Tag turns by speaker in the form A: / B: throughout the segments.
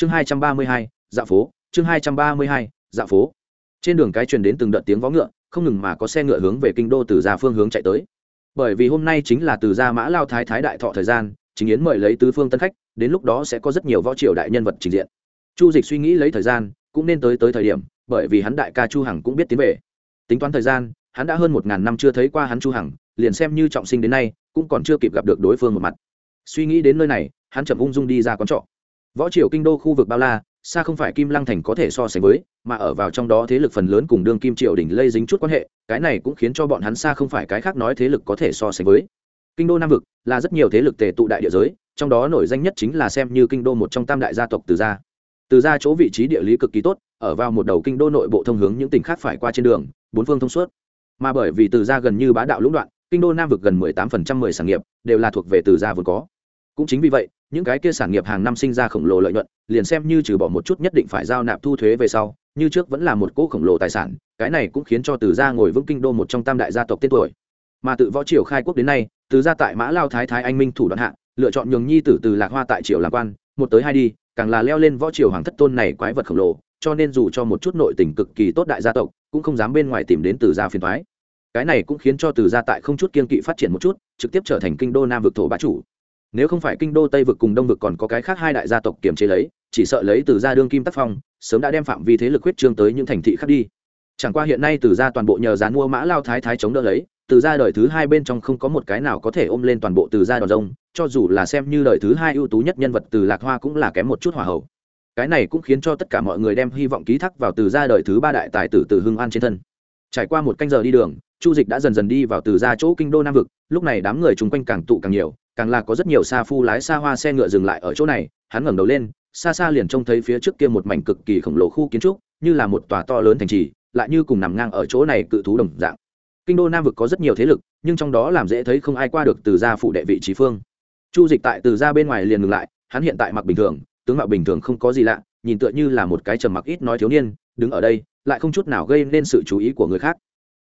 A: chương hai trăm ba mươi hai dạ phố. Chương hai trăm ba mươi hai dạ phố. Trên đường cái truyền đến từng đợt tiếng vó ngựa, không ngừng mà có xe ngựa hướng về kinh đô từ ra phương hướng chạy tới. Bởi vì hôm nay chính là từ gia mã lao thái thái đại thọ thời gian, chính yến mời lấy tứ phương tân khách, đến lúc đó sẽ có rất nhiều võ triều đại nhân vật trình diện. Chu dịch suy nghĩ lấy thời gian, cũng nên tới tới thời điểm, bởi vì hắn đại ca chu hằng cũng biết tiến về. Tính toán thời gian, hắn đã hơn một ngàn năm chưa thấy qua hắn chu hằng, liền xem như trọng sinh đến nay, cũng còn chưa kịp gặp được đối phương một mặt. Suy nghĩ đến nơi này, hắn chậm ung dung đi ra quán trọ võ triều kinh đô khu vực bao la, xa không phải kim lăng thành có thể so sánh với, mà ở vào trong đó thế lực phần lớn cùng đương kim triều đình lây dính chút quan hệ, cái này cũng khiến cho bọn hắn xa không phải cái khác nói thế lực có thể so sánh với. Kinh đô nam vực là rất nhiều thế lực tề tụ đại địa giới, trong đó nổi danh nhất chính là xem như kinh đô một trong tam đại gia tộc từ gia. Từ gia chỗ vị trí địa lý cực kỳ tốt, ở vào một đầu kinh đô nội bộ thông hướng những tỉnh khác phải qua trên đường, bốn phương thông suốt. Mà bởi vì từ gia gần như bá đạo lũng đoạn, kinh đô nam vực gần 18% 10 sản nghiệp đều là thuộc về từ gia vốn có. Cũng chính vì vậy những cái kia sản nghiệp hàng năm sinh ra khổng lồ lợi nhuận, liền xem như trừ bỏ một chút nhất định phải giao nạp thu thuế về sau, như trước vẫn là một cỗ khổng lồ tài sản, cái này cũng khiến cho từ gia ngồi vững kinh đô một trong tam đại gia tộc tên tuổi. Mà tự võ triều khai quốc đến nay, từ gia tại mã lao thái thái anh minh thủ đoạn hạ, lựa chọn nhường nhi tử từ lạc hoa tại triều làm quan, một tới hai đi, càng là leo lên võ triều hoàng thất tôn này quái vật khổng lồ, cho nên dù cho một chút nội tình cực kỳ tốt đại gia tộc, cũng không dám bên ngoài tìm đến từ gia phiền thoái cái này cũng khiến cho từ gia tại không chút kiên kỵ phát triển một chút, trực tiếp trở thành kinh đô nam vực thổ bá chủ nếu không phải kinh đô tây vực cùng đông vực còn có cái khác hai đại gia tộc kiềm chế lấy, chỉ sợ lấy từ gia đương kim tác phong, sớm đã đem phạm vi thế lực huyết trương tới những thành thị khác đi. Chẳng qua hiện nay từ gia toàn bộ nhờ dán mua mã lao thái thái chống đỡ lấy, từ gia đời thứ hai bên trong không có một cái nào có thể ôm lên toàn bộ từ gia đòn rông cho dù là xem như đời thứ hai ưu tú nhất nhân vật từ lạc hoa cũng là kém một chút hỏa hậu. Cái này cũng khiến cho tất cả mọi người đem hy vọng ký thác vào từ gia đời thứ ba đại tài tử từ hưng an trên thân. Trải qua một canh giờ đi đường, chu dịch đã dần dần đi vào từ gia chỗ kinh đô nam vực, lúc này đám người chung quanh càng tụ càng nhiều càng là có rất nhiều xa phu lái xa hoa xe ngựa dừng lại ở chỗ này, hắn ngẩng đầu lên, xa xa liền trông thấy phía trước kia một mảnh cực kỳ khổng lồ khu kiến trúc, như là một tòa to lớn thành trì, lại như cùng nằm ngang ở chỗ này cự thú đồng dạng. Kinh đô nam vực có rất nhiều thế lực, nhưng trong đó làm dễ thấy không ai qua được từ gia phụ đệ vị trí phương. Chu dịch tại từ gia bên ngoài liền ngừng lại, hắn hiện tại mặc bình thường, tướng mạo bình thường không có gì lạ, nhìn tựa như là một cái trầm mặc ít nói thiếu niên, đứng ở đây, lại không chút nào gây nên sự chú ý của người khác.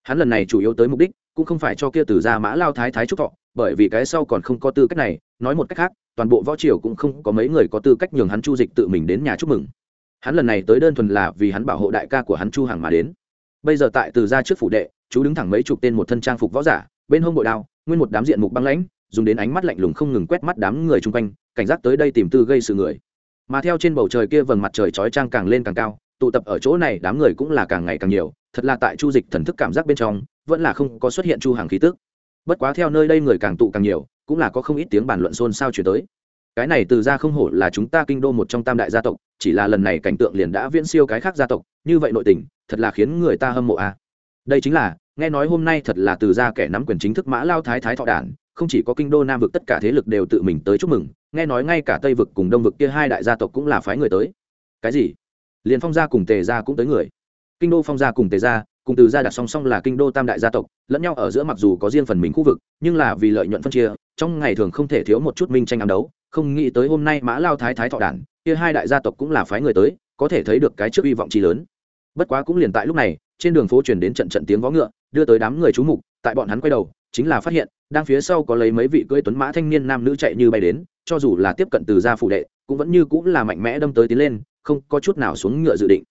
A: Hắn lần này chủ yếu tới mục đích cũng không phải cho kia từ gia mã lao thái thái trúc thọ, bởi vì cái sau còn không có tư cách này, nói một cách khác, toàn bộ võ triều cũng không có mấy người có tư cách nhường hắn chu dịch tự mình đến nhà chúc mừng. Hắn lần này tới đơn thuần là vì hắn bảo hộ đại ca của hắn chu hằng mà đến. Bây giờ tại từ gia trước phủ đệ, chú đứng thẳng mấy chục tên một thân trang phục võ giả, bên hông bội đao, nguyên một đám diện mục băng lãnh, dùng đến ánh mắt lạnh lùng không ngừng quét mắt đám người chung quanh, cảnh giác tới đây tìm tư gây sự người. Mà theo trên bầu trời kia vầng mặt trời chói trang càng lên càng cao, tụ tập ở chỗ này đám người cũng là càng ngày càng nhiều thật là tại chu dịch thần thức cảm giác bên trong, vẫn là không có xuất hiện chu hàng khí tức. Bất quá theo nơi đây người càng tụ càng nhiều, cũng là có không ít tiếng bàn luận xôn xao chuyển tới. Cái này từ ra không hổ là chúng ta kinh đô một trong tam đại gia tộc, chỉ là lần này cảnh tượng liền đã viễn siêu cái khác gia tộc, như vậy nội tình, thật là khiến người ta hâm mộ a. À. đây chính là, nghe nói hôm nay thật là từ ra kẻ nắm quyền chính thức mã lao thái thái thọ đản, không chỉ có kinh đô nam vực tất cả thế lực đều tự mình tới chúc mừng, nghe nói ngay cả tây vực cùng đông vực kia hai đại gia tộc cũng là phái người tới. Cái gì? Liền phong gia cùng tề gia cũng tới người kinh đô phong gia cùng tề gia, cùng từ gia đặt song song là kinh đô tam đại gia tộc, lẫn nhau ở giữa mặc dù có riêng phần mình khu vực, nhưng là vì lợi nhuận phân chia, trong ngày thường không thể thiếu một chút minh tranh ám đấu. Không nghĩ tới hôm nay mã lao thái thái thọ đản, kia hai đại gia tộc cũng là phái người tới, có thể thấy được cái trước hy vọng chi lớn. Bất quá cũng liền tại lúc này, trên đường phố truyền đến trận trận tiếng vó ngựa, đưa tới đám người chú mục, tại bọn hắn quay đầu, chính là phát hiện, đang phía sau có lấy mấy vị cưỡi tuấn mã thanh niên nam nữ chạy như bay đến, cho dù là tiếp cận từ gia phủ đệ, cũng vẫn như cũng là mạnh mẽ đâm tới tiến lên, không có chút nào xuống ngựa dự định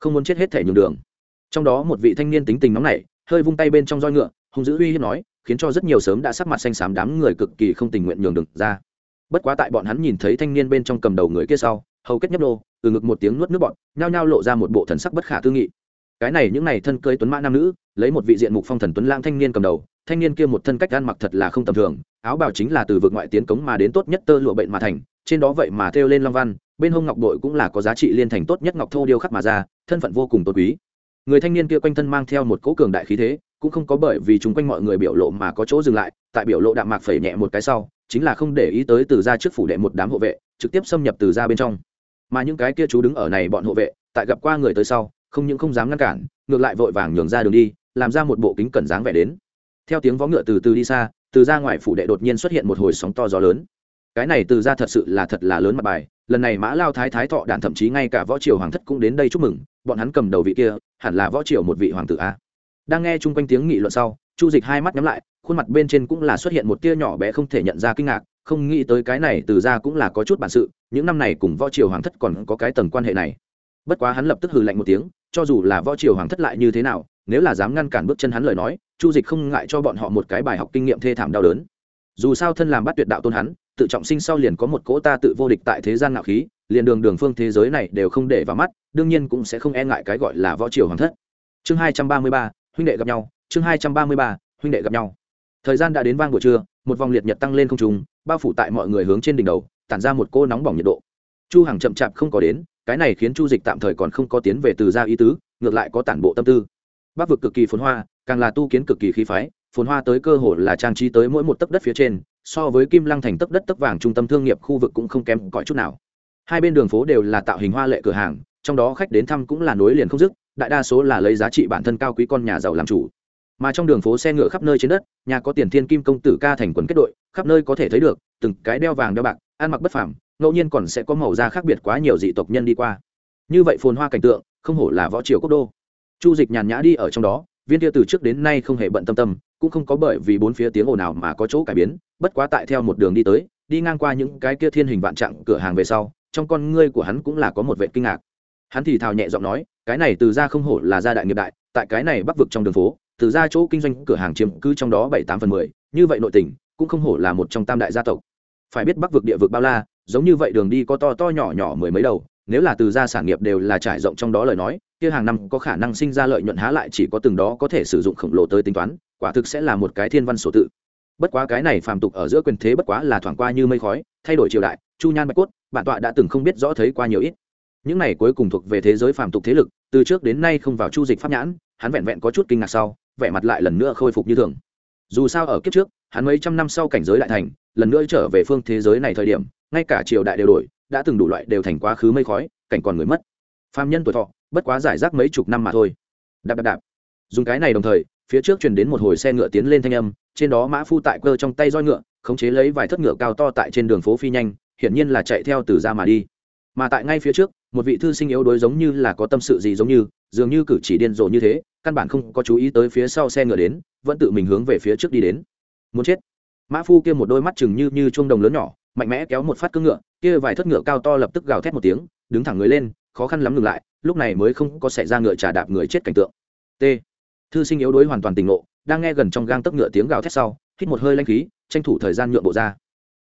A: không muốn chết hết thể nhường đường. Trong đó một vị thanh niên tính tình nóng nảy, hơi vung tay bên trong roi ngựa, hung dữ uy hiếp nói, khiến cho rất nhiều sớm đã sắc mặt xanh xám đám người cực kỳ không tình nguyện nhường đường ra. Bất quá tại bọn hắn nhìn thấy thanh niên bên trong cầm đầu người kia sau, hầu kết nhấp nô, từ ngực một tiếng nuốt nước bọn nhao nhao lộ ra một bộ thần sắc bất khả tư nghị. Cái này những này thân cơi tuấn mã nam nữ, lấy một vị diện mục phong thần tuấn lang thanh niên cầm đầu, thanh niên kia một thân cách ăn mặc thật là không tầm thường, áo bào chính là từ vực ngoại tiến cống mà đến tốt nhất tơ lụa bệnh mà thành, trên đó vậy mà thêu lên long văn bên hông ngọc bội cũng là có giá trị liên thành tốt nhất ngọc thô điêu khắc mà ra, thân phận vô cùng tốt quý. Người thanh niên kia quanh thân mang theo một cỗ cường đại khí thế, cũng không có bởi vì chúng quanh mọi người biểu lộ mà có chỗ dừng lại, tại biểu lộ đạm mạc phẩy nhẹ một cái sau, chính là không để ý tới từ ra trước phủ đệ một đám hộ vệ, trực tiếp xâm nhập từ ra bên trong. Mà những cái kia chú đứng ở này bọn hộ vệ, tại gặp qua người tới sau, không những không dám ngăn cản, ngược lại vội vàng nhường ra đường đi, làm ra một bộ kính cẩn dáng vẻ đến. Theo tiếng vó ngựa từ từ đi xa, từ ra ngoài phủ đệ đột nhiên xuất hiện một hồi sóng to gió lớn cái này từ ra thật sự là thật là lớn mặt bài, lần này mã lao thái thái thọ đạn thậm chí ngay cả võ triều hoàng thất cũng đến đây chúc mừng, bọn hắn cầm đầu vị kia, hẳn là võ triều một vị hoàng tử a. Đang nghe chung quanh tiếng nghị luận sau, chu dịch hai mắt nhắm lại, khuôn mặt bên trên cũng là xuất hiện một tia nhỏ bé không thể nhận ra kinh ngạc, không nghĩ tới cái này từ ra cũng là có chút bản sự, những năm này cùng võ triều hoàng thất còn có cái tầng quan hệ này. Bất quá hắn lập tức hừ lạnh một tiếng, cho dù là võ triều hoàng thất lại như thế nào, nếu là dám ngăn cản bước chân hắn lời nói, chu dịch không ngại cho bọn họ một cái bài học kinh nghiệm thê thảm đau đớn. Dù sao thân làm bắt tuyệt đạo tôn hắn tự trọng sinh sau liền có một cỗ ta tự vô địch tại thế gian ngạo khí, liền đường đường phương thế giới này đều không để vào mắt, đương nhiên cũng sẽ không e ngại cái gọi là võ triều hoàng thất. Chương hai trăm ba mươi ba, huynh đệ gặp nhau. Chương hai trăm ba mươi ba, huynh đệ gặp nhau. Thời gian đã đến vang buổi trưa, một vòng liệt nhật tăng lên không trùng bao phủ tại mọi người hướng trên đỉnh đầu, tản ra một cô nóng bỏng nhiệt độ. Chu hằng chậm chạp không có đến, cái này khiến chu dịch tạm thời còn không có tiến về từ gia ý tứ, ngược lại có tản bộ tâm tư. Bắc vực cực kỳ phồn hoa, càng là tu kiến cực kỳ khí phái, phồn hoa tới cơ hội là trang trí tới mỗi một tấc đất phía trên so với kim lăng thành tấc đất tấc vàng trung tâm thương nghiệp khu vực cũng không kém cỏi chút nào. Hai bên đường phố đều là tạo hình hoa lệ cửa hàng, trong đó khách đến thăm cũng là nối liền không dứt, đại đa số là lấy giá trị bản thân cao quý con nhà giàu làm chủ. Mà trong đường phố xe ngựa khắp nơi trên đất, nhà có tiền thiên kim công tử ca thành quần kết đội, khắp nơi có thể thấy được, từng cái đeo vàng đeo bạc, ăn mặc bất phẳng ngẫu nhiên còn sẽ có màu da khác biệt quá nhiều dị tộc nhân đi qua. Như vậy phồn hoa cảnh tượng, không hổ là võ triều quốc đô. Chu dịch nhàn nhã đi ở trong đó viên kia từ trước đến nay không hề bận tâm tâm, cũng không có bởi vì bốn phía tiếng ồn nào mà có chỗ cải biến, bất quá tại theo một đường đi tới, đi ngang qua những cái kia thiên hình vạn trạng cửa hàng về sau, trong con ngươi của hắn cũng là có một vệ kinh ngạc. Hắn thì thào nhẹ giọng nói, cái này từ ra không hổ là gia đại nghiệp đại, tại cái này bắc vực trong đường phố, từ ra chỗ kinh doanh cửa hàng chiếm cứ trong đó bảy tám phần mười, như vậy nội tình, cũng không hổ là một trong tam đại gia tộc. Phải biết bắc vực địa vực bao la, giống như vậy đường đi có to to nhỏ nhỏ mười mấy đầu, nếu là từ gia sản nghiệp đều là trải rộng trong đó lời nói kia hàng năm có khả năng sinh ra lợi nhuận há lại chỉ có từng đó có thể sử dụng khổng lồ tới tính toán, quả thực sẽ là một cái thiên văn sổ tự. Bất quá cái này phàm tục ở giữa quyền thế bất quá là thoảng qua như mây khói, thay đổi triều đại, chu nhan bạch cốt, bản tọa đã từng không biết rõ thấy qua nhiều ít. Những này cuối cùng thuộc về thế giới phàm tục thế lực, từ trước đến nay không vào chu dịch pháp nhãn, hắn vẹn vẹn có chút kinh ngạc sau, vẻ mặt lại lần nữa khôi phục như thường. Dù sao ở kiếp trước, hắn mấy trăm năm sau cảnh giới lại thành, lần nữa trở về phương thế giới này thời điểm, ngay cả triều đại đều đổi, đã từng đủ loại đều thành quá khứ mây khói, cảnh còn người mất. Phàm nhân tuổi thọ bất quá giải rác mấy chục năm mà thôi. Đạp đạp đạp. Dùng cái này đồng thời, phía trước chuyển đến một hồi xe ngựa tiến lên thanh âm, trên đó mã phu tại cơ trong tay roi ngựa, khống chế lấy vài thất ngựa cao to tại trên đường phố phi nhanh, hiển nhiên là chạy theo từ ra mà đi. Mà tại ngay phía trước, một vị thư sinh yếu đuối giống như là có tâm sự gì giống như, dường như cử chỉ điên rồ như thế, căn bản không có chú ý tới phía sau xe ngựa đến, vẫn tự mình hướng về phía trước đi đến. Muốn chết. Mã phu kia một đôi mắt chừng như như chuông đồng lớn nhỏ, mạnh mẽ kéo một phát cưỡng ngựa, kia vài thất ngựa cao to lập tức gào thét một tiếng, đứng thẳng người lên khó khăn lắm ngừng lại, lúc này mới không có xảy ra ngựa trà đạp người chết cảnh tượng. T. Thư sinh yếu đuối hoàn toàn tỉnh ngộ, đang nghe gần trong gang tấc ngựa tiếng gào thét sau, hít một hơi lanh khí, tranh thủ thời gian nhượng bộ ra.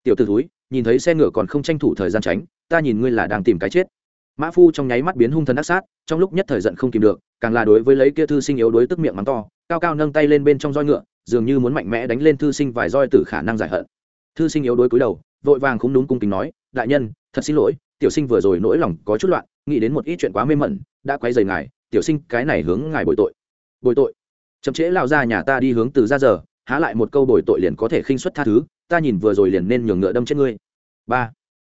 A: Tiểu t ử túi nhìn thấy xe ngựa còn không tranh thủ thời gian tránh, ta nhìn ngươi là đang tìm cái chết. Mã phu trong nháy mắt biến hung thần ác sát, trong lúc nhất thời giận không kìm được, càng là đối với lấy kia thư sinh yếu đuối tức miệng mắng to, cao cao nâng tay lên bên trong roi ngựa, dường như muốn mạnh mẽ đánh lên thư sinh vài roi từ khả năng giải hận. Thư sinh yếu đuối cúi đầu, vội vàng không đúng cung kính nói, đại nhân, thật xin lỗi, tiểu sinh vừa rồi nỗi lòng có chút loạn nghĩ đến một ít chuyện quá mê mẩn, đã quay dày ngài, tiểu sinh, cái này hướng ngài bồi tội. Bồi tội? Chậm trễ lao ra nhà ta đi hướng từ ra giờ, há lại một câu bồi tội liền có thể khinh xuất tha thứ, ta nhìn vừa rồi liền nên nhường ngựa đâm chết ngươi. Ba.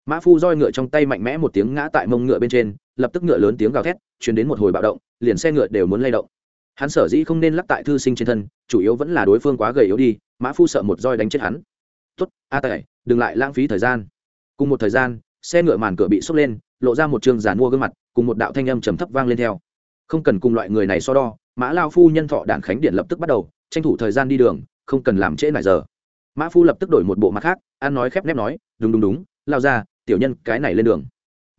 A: Mã phu roi ngựa trong tay mạnh mẽ một tiếng ngã tại mông ngựa bên trên, lập tức ngựa lớn tiếng gào thét chuyển đến một hồi bạo động, liền xe ngựa đều muốn lay động. Hắn sở dĩ không nên lắc tại thư sinh trên thân, chủ yếu vẫn là đối phương quá gầy yếu đi, mã phu sợ một roi đánh chết hắn. Tốt, a tài, đừng lại lãng phí thời gian. Cùng một thời gian, xe ngựa màn cửa bị xốc lên lộ ra một trường giàn mua gương mặt, cùng một đạo thanh âm trầm thấp vang lên theo. Không cần cùng loại người này so đo, mã lao phu nhân thọ đản khánh điện lập tức bắt đầu, tranh thủ thời gian đi đường, không cần làm trễ nải giờ. Mã phu lập tức đổi một bộ mặt khác an nói khép nép nói, đúng đúng đúng, lao ra tiểu nhân cái này lên đường.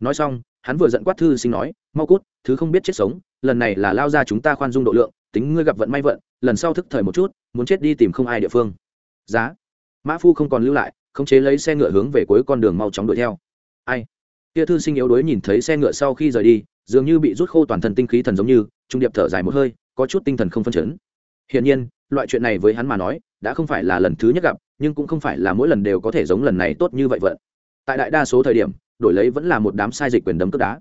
A: Nói xong, hắn vừa giận quát thư sinh nói, mau cút, thứ không biết chết sống, lần này là lao ra chúng ta khoan dung độ lượng, tính ngươi gặp vận may vận, lần sau thức thời một chút, muốn chết đi tìm không ai địa phương. Giá. Mã phu không còn lưu lại, khống chế lấy xe ngựa hướng về cuối con đường mau chóng đuổi theo. Ai? Kia thư sinh yếu đuối nhìn thấy xe ngựa sau khi rời đi, dường như bị rút khô toàn thân tinh khí thần giống như, trung điệp thở dài một hơi, có chút tinh thần không phân chấn. Hiển nhiên, loại chuyện này với hắn mà nói, đã không phải là lần thứ nhất gặp, nhưng cũng không phải là mỗi lần đều có thể giống lần này tốt như vậy vận. Tại đại đa số thời điểm, đổi lấy vẫn là một đám sai dịch quyền đấm cướp đá.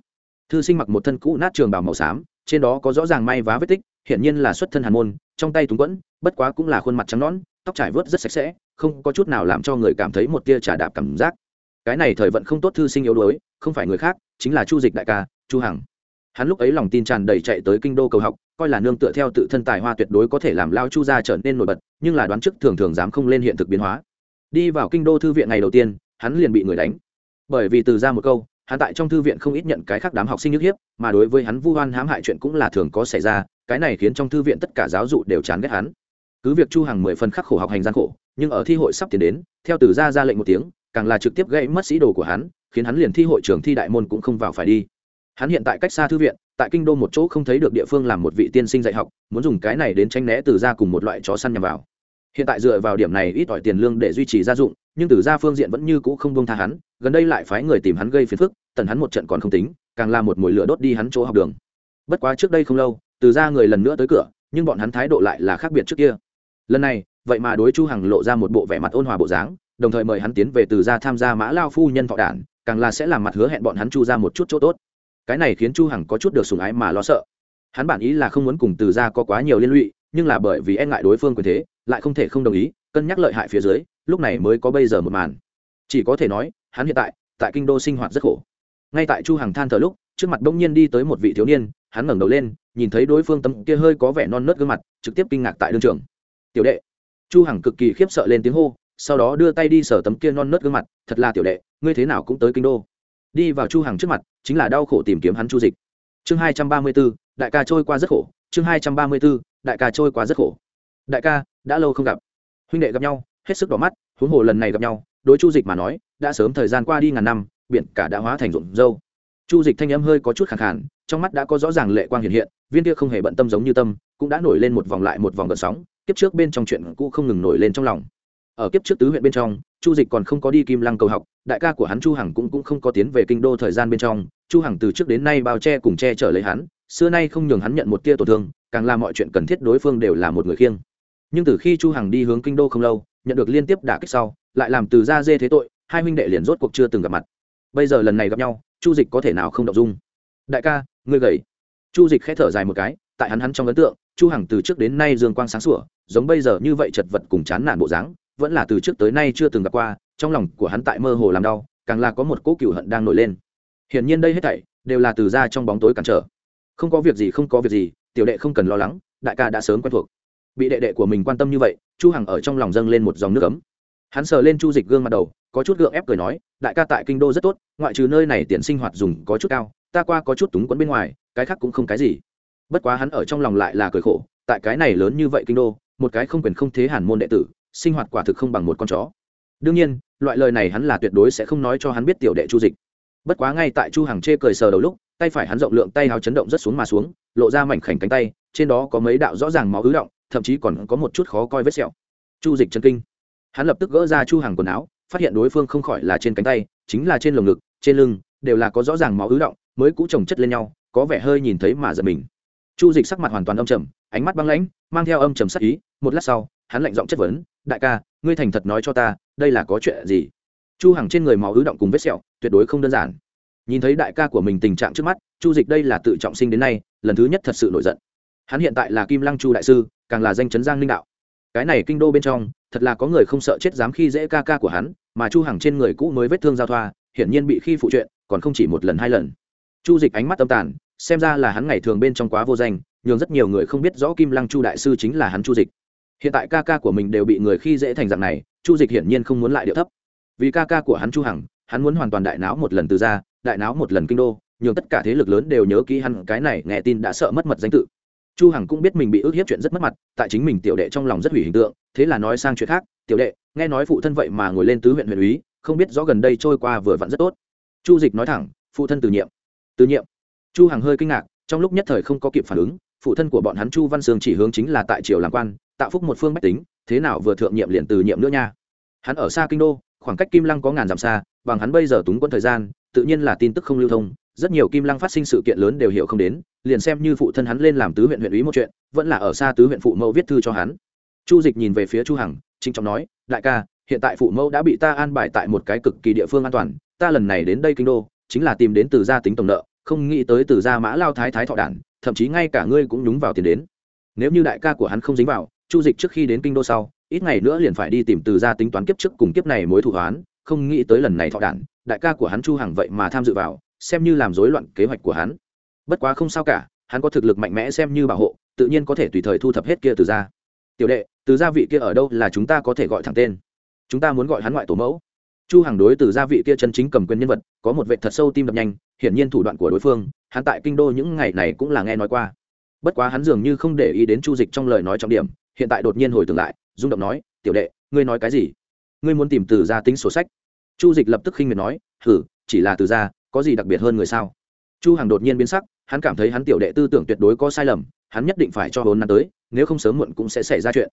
A: Thư sinh mặc một thân cũ nát trường bào màu xám, trên đó có rõ ràng may vá vết tích, hiển nhiên là xuất thân hàn môn, trong tay túng quẫn, bất quá cũng là khuôn mặt trắng nõn, tóc trải vớt rất sạch sẽ, không có chút nào làm cho người cảm thấy một tia trà đạp cảm giác cái này thời vận không tốt thư sinh yếu đuối, không phải người khác, chính là chu dịch đại ca, chu hằng. Hắn lúc ấy lòng tin tràn đầy chạy tới kinh đô cầu học, coi là nương tựa theo tự thân tài hoa tuyệt đối có thể làm lao chu gia trở nên nổi bật, nhưng là đoán trước thường thường dám không lên hiện thực biến hóa. Đi vào kinh đô thư viện ngày đầu tiên, hắn liền bị người đánh. Bởi vì từ ra một câu, hắn tại trong thư viện không ít nhận cái khác đám học sinh nhức hiếp, mà đối với hắn vu oan hãm hại chuyện cũng là thường có xảy ra, cái này khiến trong thư viện tất cả giáo dụ đều chán ghét hắn. Cứ việc chu hàng mười phần khắc khổ học hành gian khổ, nhưng ở thi hội sắp tiến đến, theo từ ra ra lệnh một tiếng càng là trực tiếp gây mất sĩ đồ của hắn, khiến hắn liền thi hội trưởng thi đại môn cũng không vào phải đi. Hắn hiện tại cách xa thư viện, tại kinh đô một chỗ không thấy được địa phương làm một vị tiên sinh dạy học, muốn dùng cái này đến tranh né từ ra cùng một loại chó săn nhằm vào. Hiện tại dựa vào điểm này ít ỏi tiền lương để duy trì gia dụng, nhưng từ ra phương diện vẫn như cũ không buông tha hắn, gần đây lại phái người tìm hắn gây phiền phức, tần hắn một trận còn không tính, càng là một mồi lửa đốt đi hắn chỗ học đường. Bất quá trước đây không lâu, từ ra người lần nữa tới cửa, nhưng bọn hắn thái độ lại là khác biệt trước kia. Lần này, vậy mà đối chu hằng lộ ra một bộ vẻ mặt ôn hòa bộ dáng đồng thời mời hắn tiến về từ ra tham gia mã lao phu nhân thọ đản, càng là sẽ làm mặt hứa hẹn bọn hắn chu ra một chút chỗ tốt. Cái này khiến chu hằng có chút được sủng ái mà lo sợ. Hắn bản ý là không muốn cùng từ ra có quá nhiều liên lụy, nhưng là bởi vì e ngại đối phương quyền thế, lại không thể không đồng ý, cân nhắc lợi hại phía dưới, lúc này mới có bây giờ một màn. Chỉ có thể nói, hắn hiện tại tại kinh đô sinh hoạt rất khổ. Ngay tại chu hằng than thở lúc, trước mặt đông nhiên đi tới một vị thiếu niên, hắn ngẩng đầu lên, nhìn thấy đối phương tấm kia hơi có vẻ non nớt gương mặt, trực tiếp kinh ngạc tại đương trường. Tiểu đệ. Chu hằng cực kỳ khiếp sợ lên tiếng hô sau đó đưa tay đi sờ tấm kia non nớt gương mặt thật là tiểu đệ ngươi thế nào cũng tới kinh đô. Đi vào chu hàng trước mặt chính là đau khổ tìm kiếm hắn chu dịch. Chương 234, đại ca trôi qua rất khổ. Chương 234, đại ca trôi qua rất khổ. Đại ca đã lâu không gặp. Huynh đệ gặp nhau hết sức đỏ mắt huống hồ lần này gặp nhau đối chu dịch mà nói đã sớm thời gian qua đi ngàn năm biển cả đã hóa thành ruộng dâu. Chu dịch thanh âm hơi có chút khẳng khàn trong mắt đã có rõ ràng lệ quang hiện hiện viên kia không hề bận tâm giống như tâm cũng đã nổi lên một vòng lại một vòng gợn sóng kiếp trước bên trong chuyện cũ không ngừng nổi lên trong lòng ở kiếp trước tứ huyện bên trong chu dịch còn không có đi kim lăng cầu học đại ca của hắn chu hằng cũng, cũng không có tiến về kinh đô thời gian bên trong. Chu hằng từ trước đến nay bao che cùng che chở lấy hắn xưa nay không nhường hắn nhận một tia tổn thương càng làm mọi chuyện cần thiết đối phương đều là một người khiêng. Nhưng từ khi chu hằng đi hướng kinh đô không lâu nhận được liên tiếp đả kích sau lại làm từ ra dê thế tội hai huynh đệ liền rốt cuộc chưa từng gặp mặt. Bây giờ lần này gặp nhau chu dịch có thể nào không động dung? Đại ca ngươi gầy. Chu dịch khẽ thở dài một cái tại hắn hắn trong ấn tượng chu hằng từ trước đến nay dương quang sáng sủa giống bây giờ như vậy chật vật cùng chán nản bộ dáng vẫn là từ trước tới nay chưa từng gặp qua, trong lòng của hắn tại mơ hồ làm đau, càng là có một cỗ cựu hận đang nổi lên. Hiển nhiên đây hết thảy đều là từ ra trong bóng tối cản trở. Không có việc gì, không có việc gì, tiểu đệ không cần lo lắng, đại ca đã sớm quen thuộc. Bị đệ đệ của mình quan tâm như vậy, chu hằng ở trong lòng dâng lên một dòng nước ấm. Hắn sờ lên chu dịch gương mặt đầu, có chút gượng ép cười nói, đại ca tại kinh đô rất tốt, ngoại trừ nơi này tiền sinh hoạt dùng có chút cao, ta qua có chút túng quẫn bên ngoài, cái khác cũng không cái gì. Bất quá hắn ở trong lòng lại là cười khổ, tại cái này lớn như vậy kinh đô, một cái không quyền không thế hàn môn đệ tử sinh hoạt quả thực không bằng một con chó. Đương nhiên, loại lời này hắn là tuyệt đối sẽ không nói cho hắn biết tiểu đệ chu dịch. Bất quá ngay tại chu hằng chê cười sờ đầu lúc, tay phải hắn rộng lượng tay hào chấn động rất xuống mà xuống, lộ ra mảnh khảnh cánh tay, trên đó có mấy đạo rõ ràng máu ứ động, thậm chí còn có một chút khó coi vết sẹo. Chu dịch chân kinh. Hắn lập tức gỡ ra chu hằng quần áo, phát hiện đối phương không khỏi là trên cánh tay, chính là trên lồng ngực, trên lưng, đều là có rõ ràng máu ứ động, mới cũ chồng chất lên nhau, có vẻ hơi nhìn thấy mà giật mình. Chu dịch sắc mặt hoàn toàn âm trầm, ánh mắt băng lãnh, mang theo âm trầm sắc ý, một lát sau, hắn lạnh giọng chất vấn đại ca, ngươi thành thật nói cho ta, đây là có chuyện gì? Chu hằng trên người máu ứ động cùng vết sẹo, tuyệt đối không đơn giản. Nhìn thấy đại ca của mình tình trạng trước mắt, chu dịch đây là tự trọng sinh đến nay, lần thứ nhất thật sự nổi giận. Hắn hiện tại là kim lăng chu đại sư, càng là danh chấn giang linh đạo. Cái này kinh đô bên trong, thật là có người không sợ chết dám khi dễ ca ca của hắn, mà chu hằng trên người cũ mới vết thương giao thoa, hiển nhiên bị khi phụ chuyện, còn không chỉ một lần hai lần. Chu dịch ánh mắt tâm tàn, xem ra là hắn ngày thường bên trong quá vô danh, nhường rất nhiều người không biết rõ kim lăng chu đại sư chính là hắn chu dịch hiện tại ca ca của mình đều bị người khi dễ thành dạng này, chu dịch hiển nhiên không muốn lại điệu thấp. Vì ca ca của hắn chu hằng, hắn muốn hoàn toàn đại náo một lần từ ra đại náo một lần kinh đô, nhường tất cả thế lực lớn đều nhớ kỹ hắn, cái này nghe tin đã sợ mất mật danh tự. Chu hằng cũng biết mình bị ức hiếp chuyện rất mất mặt, tại chính mình tiểu đệ trong lòng rất hủy hình tượng, thế là nói sang chuyện khác, tiểu đệ, nghe nói phụ thân vậy mà ngồi lên tứ huyện huyện úy, không biết rõ gần đây trôi qua vừa vặn rất tốt. Chu dịch nói thẳng, phụ thân từ nhiệm. Từ nhiệm? Chu hằng hơi kinh ngạc, trong lúc nhất thời không có kịp phản ứng phụ thân của bọn hắn chu văn sương chỉ hướng chính là tại triều làm quan, tạo phúc một phương bách tính, thế nào vừa thượng nhiệm liền từ nhiệm nữa nha. Hắn ở xa kinh đô, khoảng cách kim lăng có ngàn dặm xa, bằng hắn bây giờ túng quân thời gian, tự nhiên là tin tức không lưu thông, rất nhiều kim lăng phát sinh sự kiện lớn đều hiểu không đến, liền xem như phụ thân hắn lên làm tứ huyện huyện ủy một chuyện, vẫn là ở xa tứ huyện phụ mẫu viết thư cho hắn. Chu dịch nhìn về phía chu hằng chính trọng nói, đại ca, hiện tại phụ mẫu đã bị ta an bài tại một cái cực kỳ địa phương an toàn, ta lần này đến đây kinh đô, chính là tìm đến từ gia tính tổng nợ không nghĩ tới từ gia mã lao thái thái thọ đản, thậm chí ngay cả ngươi cũng nhúng vào tiền đến. Nếu như đại ca của hắn không dính vào, chu dịch trước khi đến kinh đô sau, ít ngày nữa liền phải đi tìm từ gia tính toán kiếp trước cùng kiếp này mối thủ hoán, không nghĩ tới lần này thọ đản, đại ca của hắn chu hằng vậy mà tham dự vào, xem như làm rối loạn kế hoạch của hắn. Bất quá không sao cả, hắn có thực lực mạnh mẽ xem như bảo hộ, tự nhiên có thể tùy thời thu thập hết kia từ gia. Tiểu đệ, từ gia vị kia ở đâu là chúng ta có thể gọi thẳng tên? Chúng ta muốn gọi hắn ngoại tổ mẫu chu hàng đối từ gia vị kia chân chính cầm quyền nhân vật, có một vệ thật sâu tim đập nhanh, hiển nhiên thủ đoạn của đối phương, hắn tại kinh đô những ngày này cũng là nghe nói qua. Bất quá hắn dường như không để ý đến chu dịch trong lời nói trọng điểm, hiện tại đột nhiên hồi tưởng lại, rung động nói, tiểu đệ, ngươi nói cái gì? Ngươi muốn tìm từ gia tính sổ sách? Chu dịch lập tức khinh miệt nói, hử, chỉ là từ gia, có gì đặc biệt hơn người sao? Chu hằng đột nhiên biến sắc, hắn cảm thấy hắn tiểu đệ tư tưởng tuyệt đối có sai lầm, hắn nhất định phải cho hồn năm tới, nếu không sớm muộn cũng sẽ xảy ra chuyện.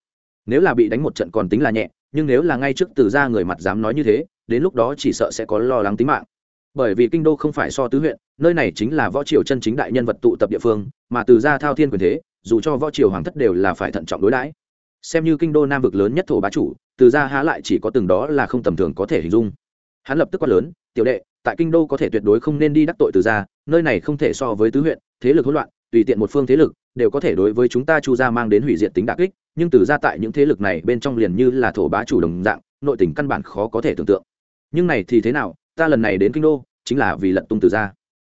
A: Nếu là bị đánh một trận còn tính là nhẹ, nhưng nếu là ngay trước từ gia người mặt dám nói như thế đến lúc đó chỉ sợ sẽ có lo lắng tính mạng. Bởi vì kinh đô không phải so tứ huyện, nơi này chính là võ triều chân chính đại nhân vật tụ tập địa phương, mà từ gia thao thiên quyền thế, dù cho võ triều hoàng thất đều là phải thận trọng đối đãi. Xem như kinh đô nam vực lớn nhất thổ bá chủ, từ gia há lại chỉ có từng đó là không tầm thường có thể hình dung. Hắn lập tức quát lớn, tiểu đệ, tại kinh đô có thể tuyệt đối không nên đi đắc tội từ gia, nơi này không thể so với tứ huyện, thế lực hỗn loạn, tùy tiện một phương thế lực, đều có thể đối với chúng ta chu gia mang đến hủy diệt tính đặc kích, nhưng từ gia tại những thế lực này bên trong liền như là thổ bá chủ đồng dạng, nội tình căn bản khó có thể tưởng tượng nhưng này thì thế nào, ta lần này đến kinh đô, chính là vì lận tung từ ra.